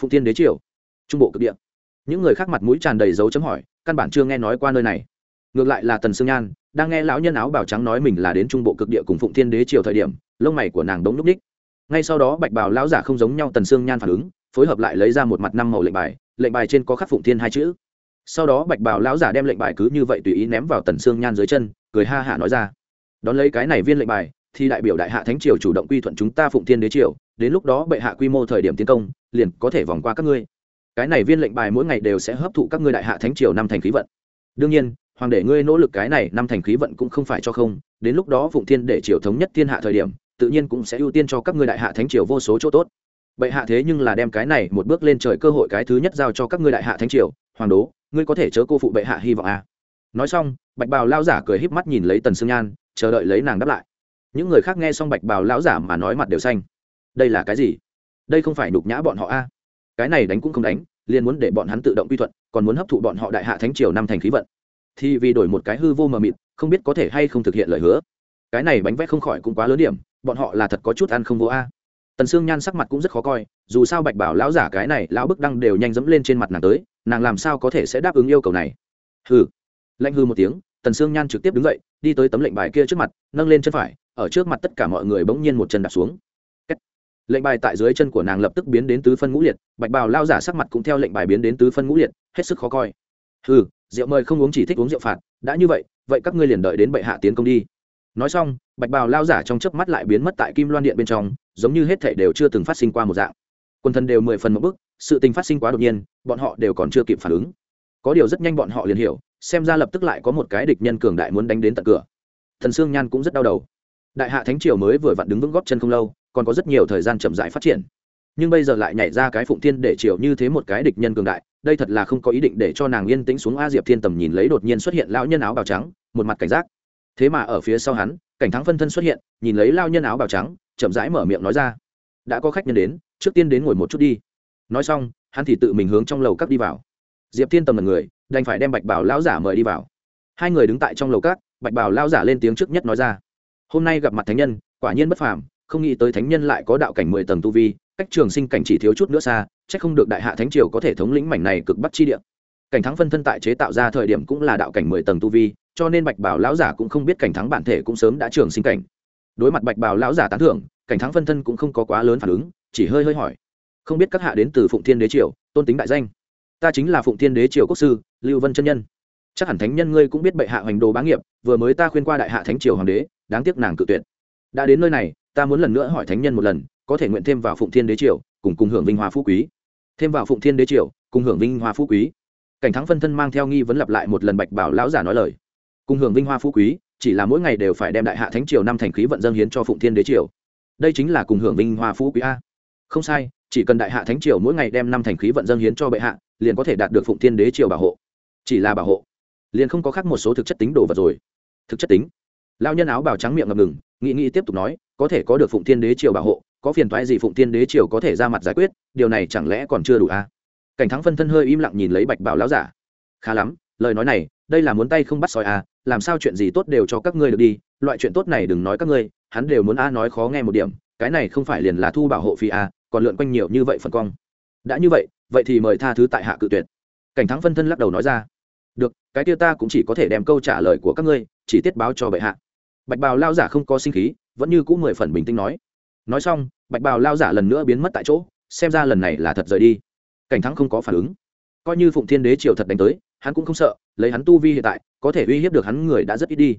Phụng thiên đế triều, trung bộ cực địa. Những người khác mặt mũi tràn đầy dấu chấm hỏi, căn bản chưa nghe nói qua nơi này. Ngược lại là tần sương nhan, đang nghe lão nhân áo bào trắng nói mình là đến trung bộ cực địa cùng phụng thiên đế triều thời điểm, lông mày của nàng đống núp ních. Ngay sau đó bạch bào lão giả không giống nhau tần sương nhan phản ứng, phối hợp lại lấy ra một mặt năm màu lệnh bài lệnh bài trên có khắc phụng thiên hai chữ. Sau đó bạch bào lão giả đem lệnh bài cứ như vậy tùy ý ném vào tần sương nhan dưới chân, cười ha hả nói ra. Đón lấy cái này viên lệnh bài thì đại biểu đại hạ thánh triều chủ động quy thuận chúng ta phụng thiên đế triều, đến lúc đó bệ hạ quy mô thời điểm tiến công, liền có thể vòng qua các ngươi. Cái này viên lệnh bài mỗi ngày đều sẽ hấp thụ các ngươi đại hạ thánh triều năm thành khí vận. Đương nhiên, hoàng để ngươi nỗ lực cái này năm thành khí vận cũng không phải cho không, đến lúc đó phụng thiên để triều thống nhất thiên hạ thời điểm, tự nhiên cũng sẽ ưu tiên cho các ngươi đại hạ thánh triều vô số chỗ tốt. Bệ hạ thế nhưng là đem cái này một bước lên trời cơ hội cái thứ nhất giao cho các ngươi đại hạ thánh triều, hoàng đố, ngươi có thể chớ cô phụ bệ hạ hy vọng à. nói xong, bạch bào lao giả cười híp mắt nhìn lấy tần sương nhan, chờ đợi lấy nàng đáp lại những người khác nghe xong bạch bào lão giả mà nói mặt đều xanh. Đây là cái gì? Đây không phải nhục nhã bọn họ a? À. cái này đánh cũng không đánh, liền muốn để bọn hắn tự động quy thuận, còn muốn hấp thụ bọn họ đại hạ thánh triều năm thành khí vận. Thì vì đổi một cái hư vô mờ mịt, không biết có thể hay không thực hiện lời hứa. Cái này bánh vẽ không khỏi cũng quá lớn điểm, bọn họ là thật có chút ăn không vô a. Tần sương nhan sắc mặt cũng rất khó coi, dù sao bạch bảo lão giả cái này, lão bức đăng đều nhanh dẫm lên trên mặt nàng tới, nàng làm sao có thể sẽ đáp ứng yêu cầu này? Hừ. Lạnh hư một tiếng, tần sương nhan trực tiếp đứng dậy, đi tới tấm lệnh bài kia trước mặt, nâng lên chân phải ở trước mặt tất cả mọi người bỗng nhiên một chân đạp xuống. Lệnh bài tại dưới chân của nàng lập tức biến đến tứ phân ngũ liệt, bạch bào lao giả sắc mặt cũng theo lệnh bài biến đến tứ phân ngũ liệt, hết sức khó coi. Hừ, rượu mời không uống chỉ thích uống rượu phạt, đã như vậy vậy các ngươi liền đợi đến bệ hạ tiến công đi. Nói xong, bạch bào lao giả trong chớp mắt lại biến mất tại kim loan điện bên trong, giống như hết thảy đều chưa từng phát sinh qua một dạng. Quân thân đều mười phần một bức sự tình phát sinh quá đột nhiên, bọn họ đều còn chưa kịp phản ứng. Có điều rất nhanh bọn họ liền hiểu, xem ra lập tức lại có một cái địch nhân cường đại muốn đánh đến tận cửa. Thần sương nhan cũng rất đau đầu đại hạ thánh triều mới vừa vặn đứng vững góp chân không lâu, còn có rất nhiều thời gian chậm rãi phát triển. Nhưng bây giờ lại nhảy ra cái phụng thiên để triều như thế một cái địch nhân cường đại, đây thật là không có ý định để cho nàng yên tĩnh xuống a diệp thiên tầm nhìn lấy đột nhiên xuất hiện lão nhân áo bào trắng, một mặt cảnh giác. Thế mà ở phía sau hắn, cảnh thắng phân thân xuất hiện, nhìn lấy lao nhân áo bào trắng, chậm rãi mở miệng nói ra. Đã có khách nhân đến, trước tiên đến ngồi một chút đi. Nói xong, hắn thì tự mình hướng trong lầu các đi vào. Diệp thiên tầm là người, đành phải đem bạch bảo lão giả mời đi vào. Hai người đứng tại trong lầu các, bạch bảo lão giả lên tiếng trước nhất nói ra hôm nay gặp mặt thánh nhân, quả nhiên bất phàm, không nghĩ tới thánh nhân lại có đạo cảnh mười tầng tu vi, cách trường sinh cảnh chỉ thiếu chút nữa xa, chắc không được đại hạ thánh triều có thể thống lĩnh mảnh này cực bắc chi địa. Cảnh thắng phân thân tại chế tạo ra thời điểm cũng là đạo cảnh mười tầng tu vi, cho nên bạch bảo lão giả cũng không biết cảnh thắng bản thể cũng sớm đã trường sinh cảnh. Đối mặt bạch bảo lão giả tán thưởng, cảnh thắng phân thân cũng không có quá lớn phản ứng, chỉ hơi hơi hỏi. Không biết các hạ đến từ phụng thiên đế triều, tôn tính đại danh. Ta chính là phụng thiên đế triều quốc sư, lưu vân chân nhân chắc hẳn thánh nhân ngươi cũng biết bệ hạ hoành đồ bá nghiệp, vừa mới ta khuyên qua đại hạ thánh triều hoàng đế, đáng tiếc nàng cự tuyệt. Đã đến nơi này, ta muốn lần nữa hỏi thánh nhân một lần, có thể nguyện thêm vào phụng thiên đế triều, cùng cùng hưởng vinh hoa phú quý. Thêm vào phụng thiên đế triều, cùng hưởng vinh hoa phú quý. Cảnh thắng phân thân mang theo nghi vấn lặp lại một lần bạch bảo lão giả nói lời. Cùng hưởng vinh hoa phú quý, chỉ là mỗi ngày đều phải đem đại hạ thánh triều năm thành khí vận dâng hiến cho phụng thiên đế triều. Đây chính là cùng hưởng vinh hoa phú quý a. Không sai, chỉ cần đại hạ thánh triều mỗi ngày đem năm thành khí vận dâng hiến cho bệ hạ, liền có thể đạt được phụng thiên đế triều bảo hộ. Chỉ là bảo hộ liền không có khác một số thực chất tính đồ vật rồi. Thực chất tính? Lao nhân áo bào trắng miệng ngập ngừng nghị nghị tiếp tục nói, có thể có được phụng thiên đế triều bảo hộ, có phiền thoái gì phụng thiên đế triều có thể ra mặt giải quyết, điều này chẳng lẽ còn chưa đủ à? cảnh thắng phân thân hơi im lặng nhìn lấy bạch bảo lão giả. Khá lắm, lời nói này, đây là muốn tay không bắt sói à làm sao chuyện gì tốt đều cho các ngươi được đi, loại chuyện tốt này đừng nói các ngươi, hắn đều muốn a nói khó nghe một điểm, cái này không phải liền là thu bảo hộ phi a à, còn lượn quanh nhiều như vậy phần cong. Đã như vậy vậy thì mời tha thứ tại hạ cự tuyệt. Cảnh thắng phân thân lắc đầu nói ra được, cái kia ta cũng chỉ có thể đem câu trả lời của các ngươi, chỉ tiết báo cho bệ hạ. Bạch bào lao giả không có sinh khí, vẫn như cũng mười phần bình tĩnh nói. Nói xong, bạch bào lao giả lần nữa biến mất tại chỗ, xem ra lần này là thật rời đi. Cảnh thắng không có phản ứng. Coi như phụng thiên đế triều thật đánh tới, hắn cũng không sợ, lấy hắn tu vi hiện tại, có thể uy hiếp được hắn người đã rất ít đi.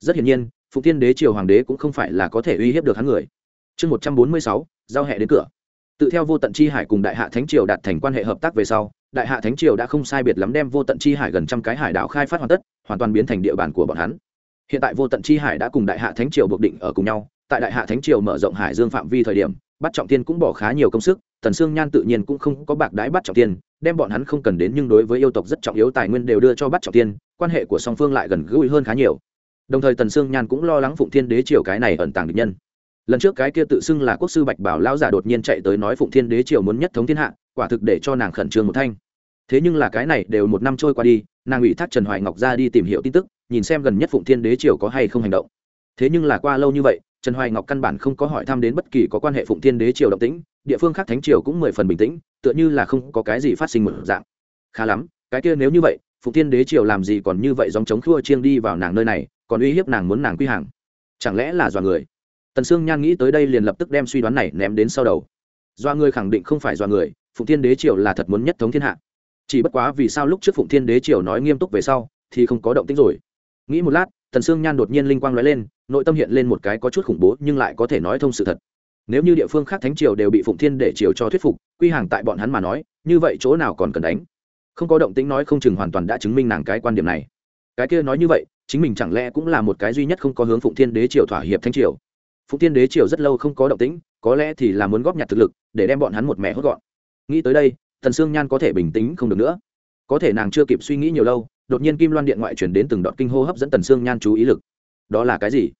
Rất hiển nhiên, phụng thiên đế triều hoàng đế cũng không phải là có thể uy hiếp được hắn người. Chương một trăm bốn mươi sáu, giao hẹ đến cửa tự theo vô tận chi hải cùng đại hạ thánh triều đạt thành quan hệ hợp tác về sau, đại hạ thánh triều đã không sai biệt lắm đem vô tận chi hải gần trăm cái hải đảo khai phát hoàn tất, hoàn toàn biến thành địa bàn của bọn hắn. Hiện tại vô tận chi hải đã cùng đại hạ thánh triều buộc định ở cùng nhau, tại đại hạ thánh triều mở rộng hải dương phạm vi thời điểm bắt trọng tiên cũng bỏ khá nhiều công sức, tần sương nhan tự nhiên cũng không có bạc đái bắt trọng tiên đem bọn hắn không cần đến nhưng đối với yêu tộc rất trọng yếu tài nguyên đều đưa cho bắt trọng tiên quan hệ của song phương lại gần gũi hơn khá nhiều. Đồng thời tần sương nhan cũng lo lắng phụng thiên đế triều cái này ẩn tàng địch nhân lần trước cái kia tự xưng là quốc sư bạch bảo lão giả đột nhiên chạy tới nói phụng thiên đế triều muốn nhất thống thiên hạ, quả thực để cho nàng khẩn trương một thanh. Thế nhưng là cái này đều một năm trôi qua đi, nàng ủy thác trần hoài ngọc ra đi tìm hiểu tin tức, nhìn xem gần nhất phụng thiên đế triều có hay không hành động. Thế nhưng là qua lâu như vậy, trần hoài ngọc căn bản không có hỏi thăm đến bất kỳ có quan hệ phụng thiên đế triều động tĩnh, địa phương khác thánh triều cũng mười phần bình tĩnh, tựa như là không có cái gì phát sinh một dạng. Khá lắm, cái kia nếu như vậy, phụng thiên đế triều làm gì còn như vậy dòng chống khua chiêng đi vào nàng nơi này, còn uy hiếp nàng muốn nàng quy hàng. Chẳng lẽ là dọa người? Tần sương nhan nghĩ tới đây liền lập tức đem suy đoán này ném đến sau đầu. Do người khẳng định không phải do người, phụng thiên đế triều là thật muốn nhất thống thiên hạ. Chỉ bất quá vì sao lúc trước phụng thiên đế triều nói nghiêm túc về sau, thì không có động tĩnh rồi. Nghĩ một lát, tần sương nhan đột nhiên linh quang nói lên, nội tâm hiện lên một cái có chút khủng bố nhưng lại có thể nói thông sự thật. Nếu như địa phương khác thánh triều đều bị phụng thiên để triều cho thuyết phục, quy hàng tại bọn hắn mà nói, như vậy chỗ nào còn cần đánh? Không có động tĩnh nói không chừng hoàn toàn đã chứng minh nàng cái quan điểm này. Cái kia nói như vậy, chính mình chẳng lẽ cũng là một cái duy nhất không có hướng phụng thiên đế triều thỏa hiệp thánh triều? Phụng thiên đế triều rất lâu không có động tĩnh, có lẽ thì là muốn góp nhặt thực lực, để đem bọn hắn một mẹ hốt gọn. Nghĩ tới đây thần sương nhan có thể bình tĩnh không được nữa. Có thể nàng chưa kịp suy nghĩ nhiều lâu, đột nhiên kim loan điện ngoại chuyển đến từng đoạn kinh hô hấp dẫn tần sương nhan chú ý lực. Đó là cái gì?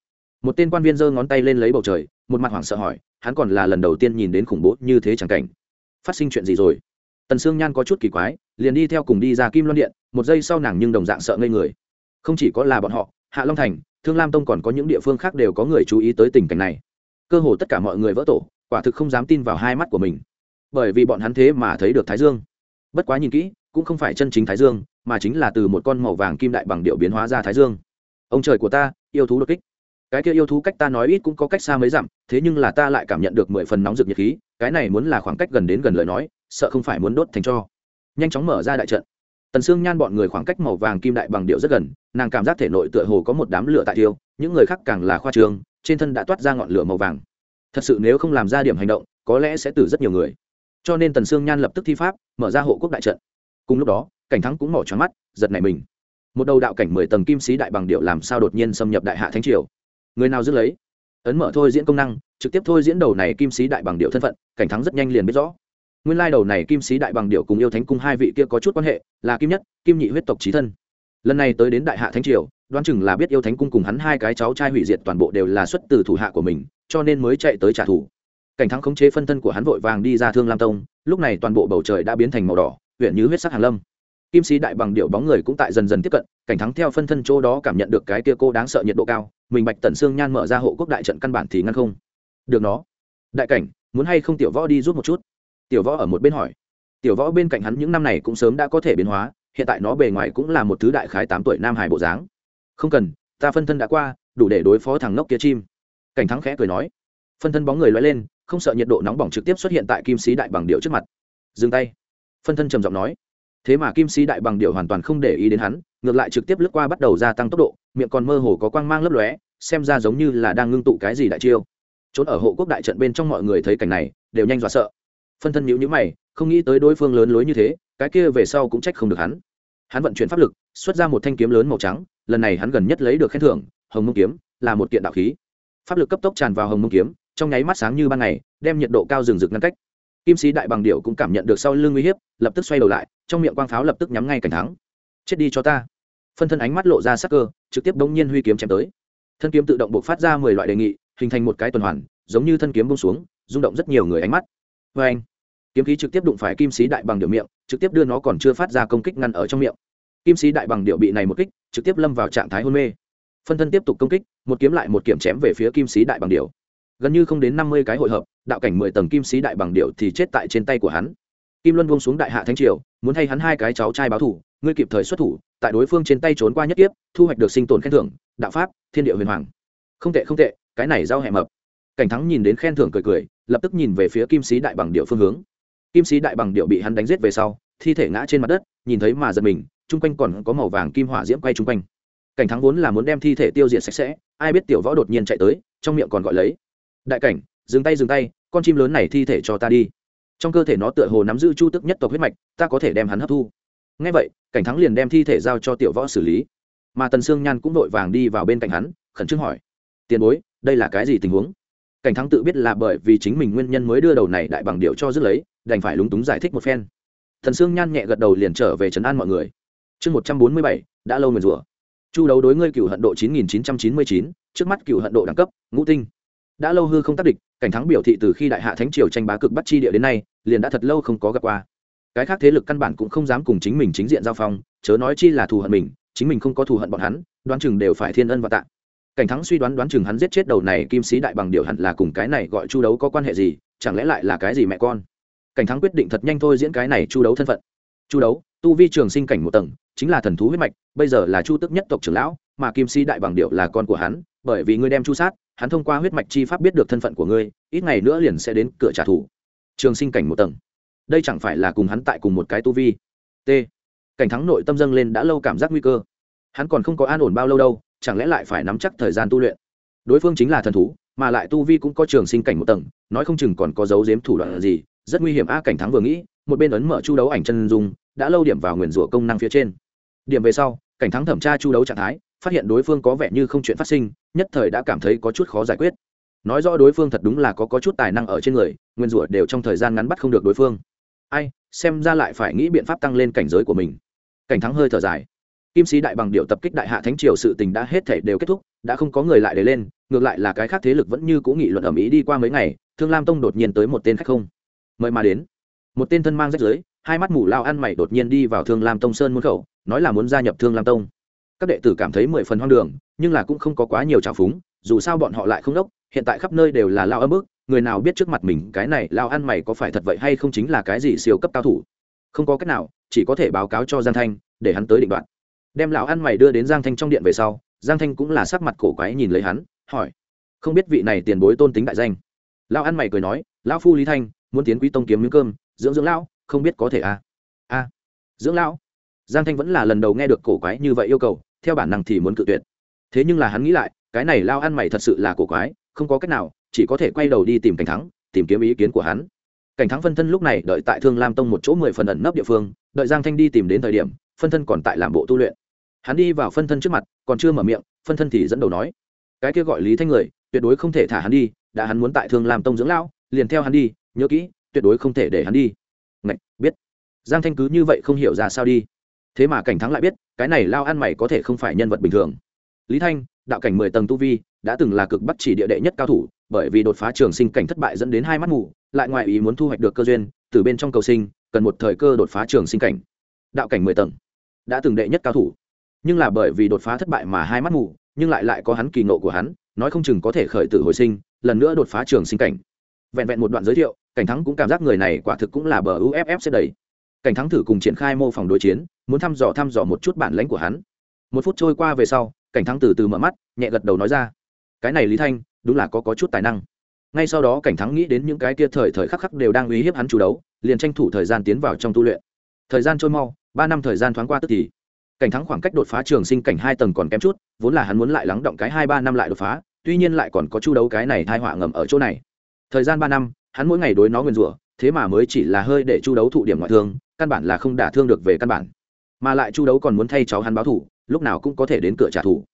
Một tên quan viên giơ ngón tay lên lấy bầu trời, một mặt hoảng sợ hỏi, hắn còn là lần đầu tiên nhìn đến khủng bố như thế chẳng cảnh. Phát sinh chuyện gì rồi? Tần sương nhan có chút kỳ quái, liền đi theo cùng đi ra kim loan điện, một giây sau nàng nhưng đồng dạng sợ ngây người. Không chỉ có là bọn họ, hạ long thành thương lam tông còn có những địa phương khác đều có người chú ý tới tình cảnh này. Cơ hồ tất cả mọi người vỡ tổ, quả thực không dám tin vào hai mắt của mình. Bởi vì bọn hắn thế mà thấy được thái dương. Bất quá nhìn kỹ, cũng không phải chân chính thái dương, mà chính là từ một con màu vàng kim đại bằng điệu biến hóa ra thái dương. Ông trời của ta, yêu thú đột kích. Cái kia yêu thú cách ta nói ít cũng có cách xa mấy dặm, thế nhưng là ta lại cảm nhận được mười phần nóng rực nhiệt khí, cái này muốn là khoảng cách gần đến gần lời nói, sợ không phải muốn đốt thành cho. Nhanh chóng mở ra đại trận tần sương nhan bọn người khoảng cách màu vàng kim đại bằng điệu rất gần, nàng cảm giác thể nội tựa hồ có một đám lửa tại tiêu những người khác càng là khoa trường trên thân đã toát ra ngọn lửa màu vàng. Thật sự nếu không làm ra điểm hành động, có lẽ sẽ tử rất nhiều người. Cho nên tần sương nhan lập tức thi pháp, mở ra hộ quốc đại trận. Cùng lúc đó, cảnh thắng cũng mỏ tròn mắt, giật nảy mình. Một đầu đạo cảnh mười tầng kim sĩ đại bằng điệu làm sao đột nhiên xâm nhập đại hạ thánh triều? Người nào dứt lấy? Ấn mở thôi diễn công năng, trực tiếp thôi diễn đầu này kim sĩ đại bằng điệu thân phận, cảnh thắng rất nhanh liền biết rõ nguyên lai đầu này kim sĩ đại bằng điệu cùng yêu thánh cung hai vị kia có chút quan hệ, là kim nhất, kim nhị huyết tộc trí thân. Lần này tới đến đại hạ thánh triều, đoán chừng là biết yêu thánh cung cùng hắn hai cái cháu trai hủy diệt toàn bộ đều là xuất từ thủ hạ của mình, cho nên mới chạy tới trả thù. Cảnh thắng khống chế phân thân của hắn vội vàng đi ra thương lam tông, lúc này toàn bộ bầu trời đã biến thành màu đỏ, huyện như huyết sắc hàn lâm. Kim sĩ đại bằng điệu bóng người cũng tại dần dần tiếp cận, cảnh thắng theo phân thân chỗ đó cảm nhận được cái kia cô đáng sợ nhiệt độ cao, mình bạch tần xương nhan mở ra hộ quốc đại trận căn bản thì ngăn không được nó. Đại cảnh, muốn hay không tiểu võ đi rút một chút? Tiểu võ ở một bên hỏi. Tiểu võ bên cạnh hắn những năm này cũng sớm đã có thể biến hóa, hiện tại nó bề ngoài cũng là một thứ đại khái tám tuổi nam hải bộ dáng. Không cần, ta phân thân đã qua, đủ để đối phó thằng ngốc kia chim. Cảnh thắng khẽ cười nói. Phân thân bóng người loay lên, không sợ nhiệt độ nóng bỏng trực tiếp xuất hiện tại kim sĩ đại bằng điệu trước mặt. Dừng tay. Phân thân trầm giọng nói. Thế mà kim sĩ đại bằng điệu hoàn toàn không để ý đến hắn, ngược lại trực tiếp lướt qua bắt đầu gia tăng tốc độ, miệng còn mơ hồ có quang mang lấp lóe, xem ra giống như là đang ngưng tụ cái gì đại chiêu. Trốn ở hộ quốc đại trận bên trong mọi người thấy cảnh này, đều nhanh dọa sợ phân thân nhữ nhữ mày, không nghĩ tới đối phương lớn lối như thế, cái kia về sau cũng trách không được hắn. Hắn vận chuyển pháp lực, xuất ra một thanh kiếm lớn màu trắng, lần này hắn gần nhất lấy được khen thưởng, hồng mông kiếm, là một kiện đạo khí. Pháp lực cấp tốc tràn vào hồng mông kiếm, trong nháy mắt sáng như ban ngày, đem nhiệt độ cao rừng rực ngăn cách. Kim sĩ đại bằng điệu cũng cảm nhận được sau lưng uy hiếp, lập tức xoay đầu lại, trong miệng quang pháo lập tức nhắm ngay cảnh thắng. Chết đi cho ta. Phân thân ánh mắt lộ ra sắc cơ, trực tiếp đống nhiên huy kiếm chém tới. Thân kiếm tự động buộc phát ra mười loại đề nghị, hình thành một cái tuần hoàn, giống như thân kiếm bông xuống, rung động rất nhiều người ánh mắt vê anh, kiếm khí trực tiếp đụng phải kim sĩ đại bằng điệu miệng, trực tiếp đưa nó còn chưa phát ra công kích ngăn ở trong miệng. Kim sĩ đại bằng điệu bị này một kích, trực tiếp lâm vào trạng thái hôn mê. Phân thân tiếp tục công kích, một kiếm lại một kiếm chém về phía kim sĩ đại bằng điệu gần như không đến năm mươi cái hội hợp, đạo cảnh mười tầng kim sĩ đại bằng điệu thì chết tại trên tay của hắn. Kim luân buông xuống đại hạ thánh triều, muốn thay hắn hai cái cháu trai báo thủ, ngươi kịp thời xuất thủ, tại đối phương trên tay trốn qua nhất tiếp thu hoạch được sinh tồn khen thưởng, đạo pháp, thiên địa huyền hoàng. Không tệ không tệ, cái này giao hẹ mập. Cảnh thắng nhìn đến khen thưởng cười cười lập tức nhìn về phía kim sĩ đại bằng điệu phương hướng. Kim sĩ đại bằng điệu bị hắn đánh giết về sau, thi thể ngã trên mặt đất, nhìn thấy mà giật mình, chung quanh còn có màu vàng kim hỏa diễm quay chung quanh. Cảnh thắng vốn là muốn đem thi thể tiêu diệt sạch sẽ, ai biết tiểu võ đột nhiên chạy tới, trong miệng còn gọi lấy. Đại cảnh, dừng tay dừng tay, con chim lớn này thi thể cho ta đi. Trong cơ thể nó tựa hồ nắm giữ chu tức nhất tộc huyết mạch, ta có thể đem hắn hấp thu. Ngay vậy, cảnh thắng liền đem thi thể giao cho tiểu võ xử lý. Mà tần sương nhan cũng vội vàng đi vào bên cạnh hắn, khẩn trương hỏi, tiền bối, đây là cái gì tình huống? Cảnh thắng tự biết là bởi vì chính mình nguyên nhân mới đưa đầu này đại bằng điệu cho dứt lấy, đành phải lúng túng giải thích một phen. Thần sương nhan nhẹ gật đầu liền trở về trấn an mọi người. Chương một trăm bốn mươi bảy, đã lâu nguyền rủa. Chu đấu đối ngươi cựu hận độ chín nghìn chín trăm chín mươi chín, trước mắt cựu hận độ đẳng cấp, ngũ tinh. Đã lâu hư không tác địch, cảnh thắng biểu thị từ khi đại hạ thánh triều tranh bá cực bắt chi địa đến nay, liền đã thật lâu không có gặp qua. Cái khác thế lực căn bản cũng không dám cùng chính mình chính diện giao phong, chớ nói chi là thù hận mình, chính mình không có thù hận bọn hắn, đoán chừng đều phải thiên ân và tạ cảnh thắng suy đoán đoán chừng hắn giết chết đầu này kim sĩ đại bằng điều hẳn là cùng cái này gọi chu đấu có quan hệ gì, chẳng lẽ lại là cái gì mẹ con? Cảnh thắng quyết định thật nhanh thôi diễn cái này chu đấu thân phận. Chu đấu, tu vi trường sinh cảnh một tầng, chính là thần thú huyết mạch, bây giờ là chu tức nhất tộc trưởng lão, mà kim sĩ đại bằng điệu là con của hắn, bởi vì ngươi đem chu sát, hắn thông qua huyết mạch chi pháp biết được thân phận của ngươi, ít ngày nữa liền sẽ đến cửa trả thù. Trường sinh cảnh một tầng. Đây chẳng phải là cùng hắn tại cùng một cái tu vi. T. Cảnh thắng nội tâm dâng lên đã lâu cảm giác nguy cơ. Hắn còn không có an ổn bao lâu đâu chẳng lẽ lại phải nắm chắc thời gian tu luyện? Đối phương chính là thần thú mà lại tu vi cũng có trường sinh cảnh một tầng nói không chừng còn có dấu dếm thủ đoạn gì rất nguy hiểm a cảnh thắng vừa nghĩ một bên ấn mở chu đấu ảnh chân dung đã lâu điểm vào nguyền rủa công năng phía trên. Điểm về sau cảnh thắng thẩm tra chu đấu trạng thái phát hiện đối phương có vẻ như không chuyện phát sinh nhất thời đã cảm thấy có chút khó giải quyết. Nói rõ đối phương thật đúng là có, có chút tài năng ở trên người nguyên rủa đều trong thời gian ngắn bắt không được đối phương. Ai xem ra lại phải nghĩ biện pháp tăng lên cảnh giới của mình. Cảnh thắng hơi thở dài kim sĩ đại bằng điệu tập kích đại hạ thánh triều sự tình đã hết thể đều kết thúc, đã không có người lại để lên, ngược lại là cái khác thế lực vẫn như cũ nghị luận ở mỹ đi qua mấy ngày, thương lam tông đột nhiên tới một tên khách không. Mời mà đến. Một tên thân mang rách giới hai mắt mù lao ăn mày đột nhiên đi vào thương lam tông sơn môn khẩu, nói là muốn gia nhập thương lam tông. Các đệ tử cảm thấy mười phần hoang đường, nhưng là cũng không có quá nhiều trào phúng, dù sao bọn họ lại không đốc, hiện tại khắp nơi đều là lao âm ức, người nào biết trước mặt mình cái này lao ăn mày có phải thật vậy hay không chính là cái gì siêu cấp cao thủ. Không có cách nào, chỉ có thể báo cáo cho giang thanh, để hắn tới định đoạn đem lão ăn mày đưa đến giang thanh trong điện về sau, giang thanh cũng là sắc mặt cổ quái nhìn lấy hắn, hỏi, không biết vị này tiền bối tôn tính đại danh? Lão ăn mày cười nói, lão phu lý thanh, muốn tiến quý tông kiếm miếng cơm, dưỡng dưỡng lão, không biết có thể à? A, dưỡng lão? Giang thanh vẫn là lần đầu nghe được cổ quái như vậy yêu cầu, theo bản năng thì muốn cự tuyệt. Thế nhưng là hắn nghĩ lại, cái này lao ăn mày thật sự là cổ quái, không có cách nào, chỉ có thể quay đầu đi tìm cảnh thắng, tìm kiếm ý kiến của hắn. Cảnh thắng phân thân lúc này đợi tại thương lam tông một chỗ mười phần ẩn nấp địa phương, đợi giang thanh đi tìm đến thời điểm, phân thân còn tại làm bộ tu luyện hắn đi vào phân thân trước mặt, còn chưa mở miệng, phân thân thì dẫn đầu nói, cái kia gọi lý thanh người, tuyệt đối không thể thả hắn đi, đã hắn muốn tại thương làm tông dưỡng lão, liền theo hắn đi, nhớ kỹ, tuyệt đối không thể để hắn đi. Ngạch, biết. Giang thanh cứ như vậy không hiểu ra sao đi. Thế mà cảnh thắng lại biết, cái này lao ăn mày có thể không phải nhân vật bình thường. Lý thanh, đạo cảnh mười tầng tu vi, đã từng là cực bắt chỉ địa đệ nhất cao thủ, bởi vì đột phá trường sinh cảnh thất bại dẫn đến hai mắt mù, lại ngoài ý muốn thu hoạch được cơ duyên, từ bên trong cầu sinh, cần một thời cơ đột phá trường sinh cảnh. Đạo cảnh mười tầng, đã từng đệ nhất cao thủ nhưng là bởi vì đột phá thất bại mà hai mắt mù nhưng lại lại có hắn kỳ nộ của hắn nói không chừng có thể khởi tử hồi sinh lần nữa đột phá trường sinh cảnh. Vẹn vẹn một đoạn giới thiệu cảnh thắng cũng cảm giác người này quả thực cũng là bờ uff sẽ đầy. Cảnh thắng thử cùng triển khai mô phỏng đối chiến muốn thăm dò thăm dò một chút bản lãnh của hắn. Một phút trôi qua về sau cảnh thắng từ từ mở mắt nhẹ gật đầu nói ra cái này lý thanh đúng là có, có chút tài năng. Ngay sau đó cảnh thắng nghĩ đến những cái kia thời thời khắc khắc đều đang uy hiếp hắn chủ đấu liền tranh thủ thời gian tiến vào trong tu luyện. Thời gian trôi mau ba năm thời gian thoáng qua tức thì cảnh thắng khoảng cách đột phá trường sinh cảnh hai tầng còn kém chút, vốn là hắn muốn lại lắng động cái hai ba năm lại đột phá, tuy nhiên lại còn có chu đấu cái này thai họa ngầm ở chỗ này. Thời gian ba năm, hắn mỗi ngày đối nó nguyền rủa, thế mà mới chỉ là hơi để chu đấu thụ điểm ngoại thương, căn bản là không đả thương được về căn bản. Mà lại chu đấu còn muốn thay cháu hắn báo thủ, lúc nào cũng có thể đến cửa trả thù.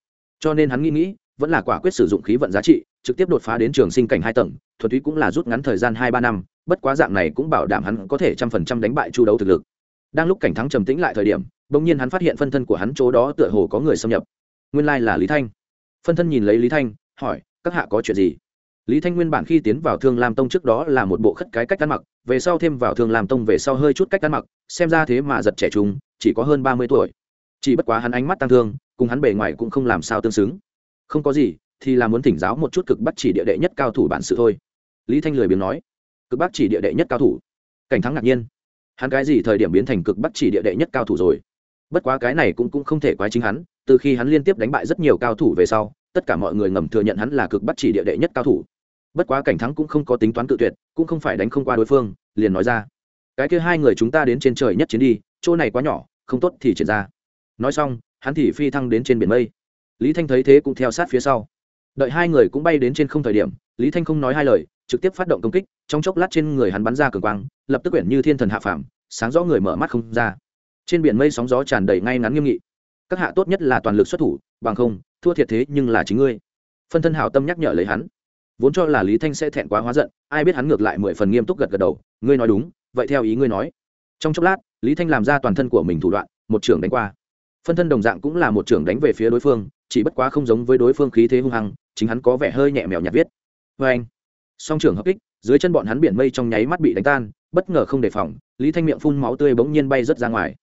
Cho nên hắn nghĩ nghĩ, vẫn là quả quyết sử dụng khí vận giá trị, trực tiếp đột phá đến trường sinh cảnh hai tầng, thuần túy cũng là rút ngắn thời gian hai ba năm, bất quá dạng này cũng bảo đảm hắn có thể trăm phần trăm đánh bại chu đấu thực lực. Đang lúc cảnh thắng trầm tĩnh lại thời điểm bỗng nhiên hắn phát hiện phân thân của hắn chỗ đó tựa hồ có người xâm nhập. Nguyên lai là lý thanh. Phân thân nhìn lấy lý thanh, hỏi, các hạ có chuyện gì? Lý thanh nguyên bản khi tiến vào thương lam tông trước đó là một bộ khất cái cách ăn mặc, về sau thêm vào thương lam tông về sau hơi chút cách ăn mặc, xem ra thế mà giật trẻ trung, chỉ có hơn ba mươi tuổi. Chỉ bất quá hắn ánh mắt tăng thương, cùng hắn bề ngoài cũng không làm sao tương xứng. Không có gì, thì là muốn thỉnh giáo một chút cực bắt chỉ địa đệ nhất cao thủ bản sự thôi. Lý thanh lười biếng nói. Cực bắt chỉ địa đệ nhất cao thủ? Cảnh thắng ngạc nhiên. Hắn cái gì thời điểm biến thành cực bắt chỉ địa đệ nhất cao thủ rồi? Bất quá cái này cũng cũng không thể quái chính hắn, từ khi hắn liên tiếp đánh bại rất nhiều cao thủ về sau, tất cả mọi người ngầm thừa nhận hắn là cực bắt chỉ địa đệ nhất cao thủ. Bất quá cảnh thắng cũng không có tính toán cự tuyệt, cũng không phải đánh không qua đối phương, liền nói ra. Cái kia hai người chúng ta đến trên trời nhất chiến đi, chỗ này quá nhỏ, không tốt thì triển ra. Nói xong, hắn thì phi thăng đến trên biển mây. Lý thanh thấy thế cũng theo sát phía sau. Đợi hai người cũng bay đến trên không thời điểm, lý thanh không nói hai lời, trực tiếp phát động công kích, trong chốc lát trên người hắn bắn ra cường quang, lập tức quyển như thiên thần hạ phàm, sáng rõ người mở mắt không ra trên biển mây sóng gió tràn đầy ngay ngắn nghiêm nghị. Các hạ tốt nhất là toàn lực xuất thủ, bằng không, thua thiệt thế nhưng là chính ngươi. Phân thân hảo tâm nhắc nhở lấy hắn. Vốn cho là lý thanh sẽ thẹn quá hóa giận, ai biết hắn ngược lại mười phần nghiêm túc gật gật đầu, ngươi nói đúng, vậy theo ý ngươi nói. Trong chốc lát, lý thanh làm ra toàn thân của mình thủ đoạn, một trưởng đánh qua. Phân thân đồng dạng cũng là một trưởng đánh về phía đối phương, chỉ bất quá không giống với đối phương khí thế hung hăng, chính hắn có vẻ hơi nhẹ mèo nhạt viết. Vê anh, song trưởng hợp kích, dưới chân bọn hắn biển mây trong nháy mắt bị đánh tan, bất ngờ không đề phòng, lý thanh miệng phun máu tươi bỗng nhiên bay rớt ra ngoài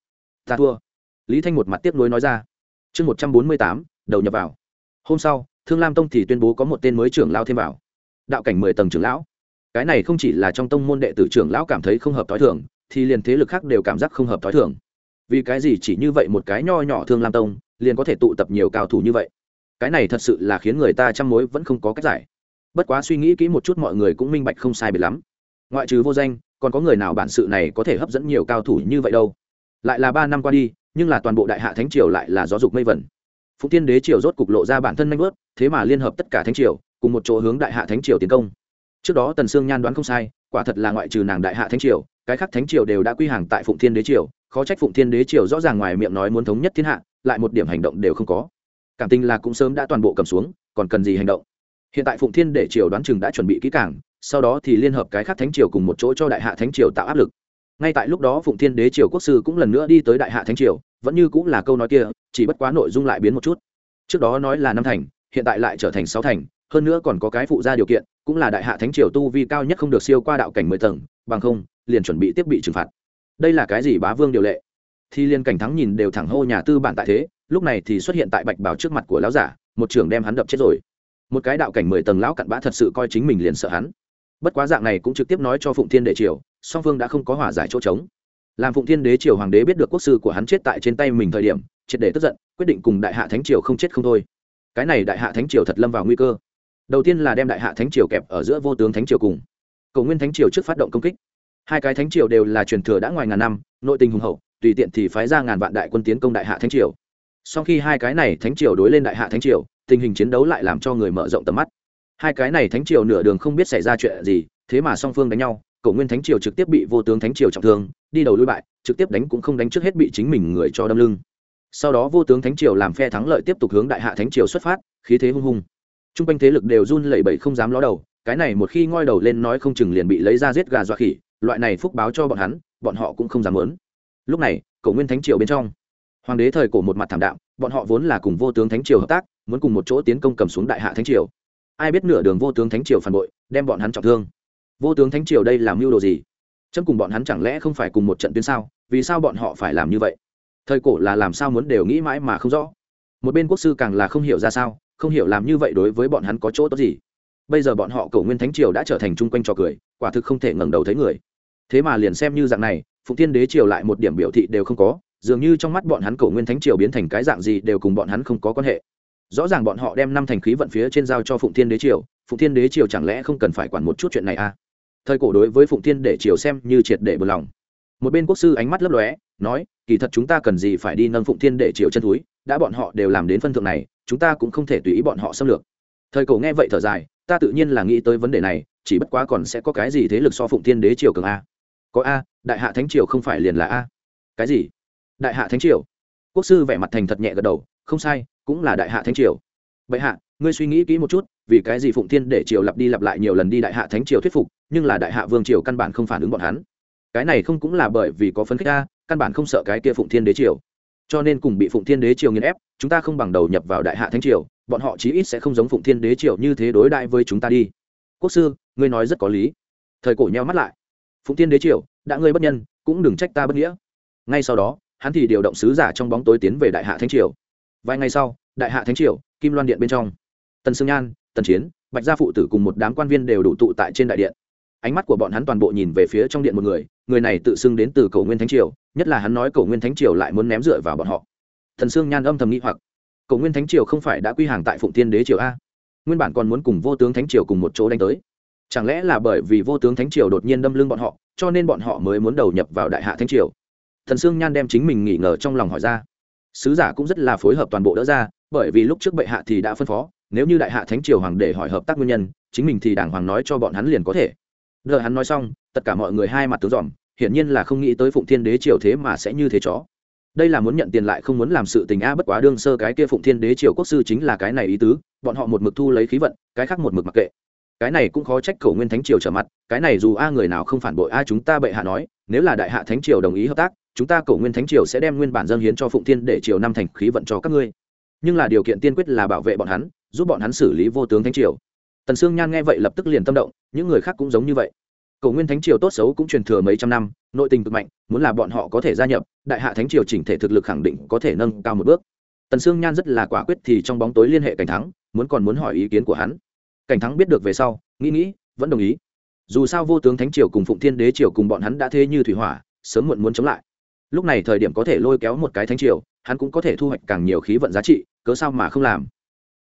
ta thua. Lý thanh một mặt tiếp nối nói ra. Chương một trăm bốn mươi tám, đầu nhập vào. Hôm sau, thương lam tông thì tuyên bố có một tên mới trưởng lao thêm vào. Đạo cảnh mười tầng trưởng lão. Cái này không chỉ là trong tông môn đệ tử trưởng lão cảm thấy không hợp t h o i thường, thì liền thế lực khác đều cảm giác không hợp t h o i thường. Vì cái gì chỉ như vậy một cái nho nhỏ thương lam tông, liền có thể tụ tập nhiều cao thủ như vậy? Cái này thật sự là khiến người ta chăm mối vẫn không có cách giải. Bất quá suy nghĩ kỹ một chút mọi người cũng minh bạch không sai biệt lắm. Ngoại trừ vô danh, còn có người nào bản sự này có thể hấp dẫn nhiều cao thủ như vậy đâu? Lại là ba năm qua đi, nhưng là toàn bộ đại hạ thánh triều lại là gió dục mây vẩn phụng tiên đế triều rốt cục lộ ra bản thân nanh vớt thế mà liên hợp tất cả thánh triều, cùng một chỗ hướng đại hạ thánh triều tiến công. Trước đó tần sương nhan đoán không sai, quả thật là ngoại trừ nàng đại hạ thánh triều, cái khác thánh triều đều đã quy hàng tại phụng thiên đế triều, khó trách phụng thiên đế triều rõ ràng ngoài miệng nói muốn thống nhất thiên hạ, lại một điểm hành động đều không có. Cảm tình là cũng sớm đã toàn bộ cầm xuống, còn cần gì hành động? Hiện tại phụng thiên đế triều đoán chừng đã chuẩn bị kỹ càng, sau đó thì liên hợp cái khác thánh triều cùng một chỗ cho đại hạ thánh triều tạo áp lực ngay tại lúc đó phụng thiên đế triều quốc sư cũng lần nữa đi tới đại hạ thánh triều, vẫn như cũng là câu nói kia, chỉ bất quá nội dung lại biến một chút. Trước đó nói là năm thành, hiện tại lại trở thành sáu thành, hơn nữa còn có cái phụ ra điều kiện, cũng là đại hạ thánh triều tu vi cao nhất không được siêu qua đạo cảnh mười tầng, bằng không, liền chuẩn bị tiếp bị trừng phạt. Đây là cái gì bá vương điều lệ? Thì liên cảnh thắng nhìn đều thẳng hô nhà tư bản tại thế, lúc này thì xuất hiện tại bạch bảo trước mặt của lão giả, một trưởng đem hắn đập chết rồi. Một cái đạo cảnh mười tầng lão cặn bã thật sự coi chính mình liền sợ hắn. Bất quá dạng này cũng trực tiếp nói cho phụng thiên đệ triều song phương đã không có hòa giải chỗ trống. Làm phụng thiên đế triều hoàng đế biết được quốc sư của hắn chết tại trên tay mình thời điểm, triệt để tức giận, quyết định cùng đại hạ thánh triều không chết không thôi. Cái này đại hạ thánh triều thật lâm vào nguy cơ. Đầu tiên là đem đại hạ thánh triều kẹp ở giữa vô tướng thánh triều cùng. Cầu nguyên thánh triều trước phát động công kích. Hai cái thánh triều đều là truyền thừa đã ngoài ngàn năm, nội tình hùng hậu, tùy tiện thì phái ra ngàn vạn đại quân tiến công đại hạ thánh triều. Sau khi hai cái này thánh triều đối lên đại hạ thánh triều, tình hình chiến đấu lại làm cho người mở rộng tầm mắt. Hai cái này thánh triều nửa đường không biết xảy ra chuyện gì, thế mà song phương đánh nhau cổ nguyên thánh triều trực tiếp bị vô tướng thánh triều trọng thương, đi đầu lui bại, trực tiếp đánh cũng không đánh trước hết bị chính mình người cho đâm lưng. Sau đó vô tướng thánh triều làm phe thắng lợi tiếp tục hướng đại hạ thánh triều xuất phát, khí thế hung hung. T r u n g quanh thế lực đều run lẩy bẩy không dám ló đầu, cái này một khi ngoi đầu lên nói không chừng liền bị lấy ra giết gà dọa khỉ, loại này phúc báo cho bọn hắn, bọn họ cũng không dám lớn lúc này, cổ nguyên thánh triều bên trong, hoàng đế thời cổ một mặt thảm đạm, bọn họ vốn là cùng vô tướng thánh triều hợp tác, muốn cùng một chỗ tiến công cầm xuống đại hạ thánh triều. Ai biết nửa đường vô tướng thánh triều phản bội, đem bọn hắn trọng thương vô tướng thánh triều đây làm mưu đồ gì? Chấm cùng bọn hắn chẳng lẽ không phải cùng một trận tuyến sao? Vì sao bọn họ phải làm như vậy? Thời cổ là làm sao muốn đều nghĩ mãi mà không rõ. Một bên quốc sư càng là không hiểu ra sao, không hiểu làm như vậy đối với bọn hắn có chỗ tốt gì. Bây giờ bọn họ cầu nguyên thánh triều đã trở thành chung quanh trò cười, quả thực không thể ngẩng đầu thấy người. Thế mà liền xem như dạng này, phụng tiên đế triều lại một điểm biểu thị đều không có, dường như trong mắt bọn hắn cầu nguyên thánh triều biến thành cái dạng gì đều cùng bọn hắn không có quan hệ. Rõ ràng bọn họ đem năm thành khí vận phía trên giao cho phụng thiên đế triều, phụng thiên đế triều chẳng lẽ không cần phải quản một chút chuyện này à? Thời cổ đối với phụng thiên để triều xem như triệt để bừa lòng. Một bên quốc sư ánh mắt lấp lóe, nói, kỳ thật chúng ta cần gì phải đi nâng phụng thiên để triều chân túi đã bọn họ đều làm đến phân thượng này, chúng ta cũng không thể tùy ý bọn họ xâm lược. Thời cổ nghe vậy thở dài, ta tự nhiên là nghĩ tới vấn đề này, chỉ bất quá còn sẽ có cái gì thế lực so phụng thiên đế triều cường a? Có a, đại hạ thánh triều không phải liền là a? Cái gì? Đại hạ thánh triều. Quốc sư vẻ mặt thành thật nhẹ gật đầu, không sai, cũng là đại hạ thánh triều. Bệ hạ, ngươi suy nghĩ kỹ một chút, vì cái gì phụng thiên để triều lặp đi lặp lại nhiều lần đi đại hạ thánh triều thuyết phục nhưng là đại hạ vương triều căn bản không phản ứng bọn hắn. Cái này không cũng là bởi vì có phấn khích a, căn bản không sợ cái kia phụng thiên đế triều. Cho nên cùng bị phụng thiên đế triều nghiền ép, chúng ta không bằng đầu nhập vào đại hạ thánh triều, bọn họ chí ít sẽ không giống phụng thiên đế triều như thế đối đại với chúng ta đi. Quốc sư, ngươi nói rất có lý. Thời cổ nheo mắt lại. Phụng thiên đế triều, đã ngươi bất nhân, cũng đừng trách ta bất nghĩa. Ngay sau đó, hắn thì điều động sứ giả trong bóng tối tiến về đại hạ thánh triều. Vài ngày sau, đại hạ thánh triều, kim loan điện bên trong. Tần sương nhan, tần chiến, bạch gia phụ tử cùng một đám quan viên đều đủ tụ tại trên đại điện ánh mắt của bọn hắn toàn bộ nhìn về phía trong điện một người người này tự xưng đến từ cầu nguyên thánh triều, nhất là hắn nói cầu nguyên thánh triều lại muốn ném dựa vào bọn họ. Thần sương nhan âm thầm nghĩ hoặc cầu nguyên thánh triều không phải đã quy hàng tại phụng tiên đế triều a? Nguyên bản còn muốn cùng vô tướng thánh triều cùng một chỗ đánh tới. Chẳng lẽ là bởi vì vô tướng thánh triều đột nhiên đâm lưng bọn họ, cho nên bọn họ mới muốn đầu nhập vào đại hạ thánh triều? Thần sương nhan đem chính mình nghỉ ngờ trong lòng hỏi ra. Sứ giả cũng rất là phối hợp toàn bộ đỡ ra, bởi vì lúc trước bệ hạ thì đã phân phó, nếu như đại hạ thánh triều hoàng để hỏi hợp tác nguyên nhân, chính mình thì đàng hoàng nói cho bọn hắn liền có thể đợi hắn nói xong, tất cả mọi người hai mặt tướng dòm, hiển nhiên là không nghĩ tới phụng thiên đế triều thế mà sẽ như thế chó. Đây là muốn nhận tiền lại không muốn làm sự tình a bất quá đương sơ cái kia phụng thiên đế triều quốc sư chính là cái này ý tứ, bọn họ một mực thu lấy khí vận, cái khác một mực mặc kệ. Cái này cũng khó trách khẩu nguyên thánh triều trở mặt, cái này dù a người nào không phản bội a, chúng ta bệ hạ nói, nếu là đại hạ thánh triều đồng ý hợp tác, chúng ta cầu nguyên thánh triều sẽ đem nguyên bản dân hiến cho phụng thiên để triều năm thành khí vận cho các ngươi. Nhưng là điều kiện tiên quyết là bảo vệ bọn hắn, giúp bọn hắn xử lý vô tướng thánh triều tần sương nhan nghe vậy lập tức liền tâm động, những người khác cũng giống như vậy. Cầu nguyên thánh triều tốt xấu cũng truyền thừa mấy trăm năm, nội tình cực mạnh, muốn là bọn họ có thể gia nhập, đại hạ thánh triều chỉnh thể thực lực khẳng định có thể nâng cao một bước. Tần sương nhan rất là quả quyết thì trong bóng tối liên hệ cảnh thắng, muốn còn muốn hỏi ý kiến của hắn. Cảnh thắng biết được về sau, nghĩ nghĩ, vẫn đồng ý. Dù sao vô tướng thánh triều cùng phụng thiên đế triều cùng bọn hắn đã thế như thủy hỏa, sớm muộn muốn chống lại. Lúc này thời điểm có thể lôi kéo một cái thánh triều, hắn cũng có thể thu hoạch càng nhiều khí vận giá trị, cớ sao mà không làm?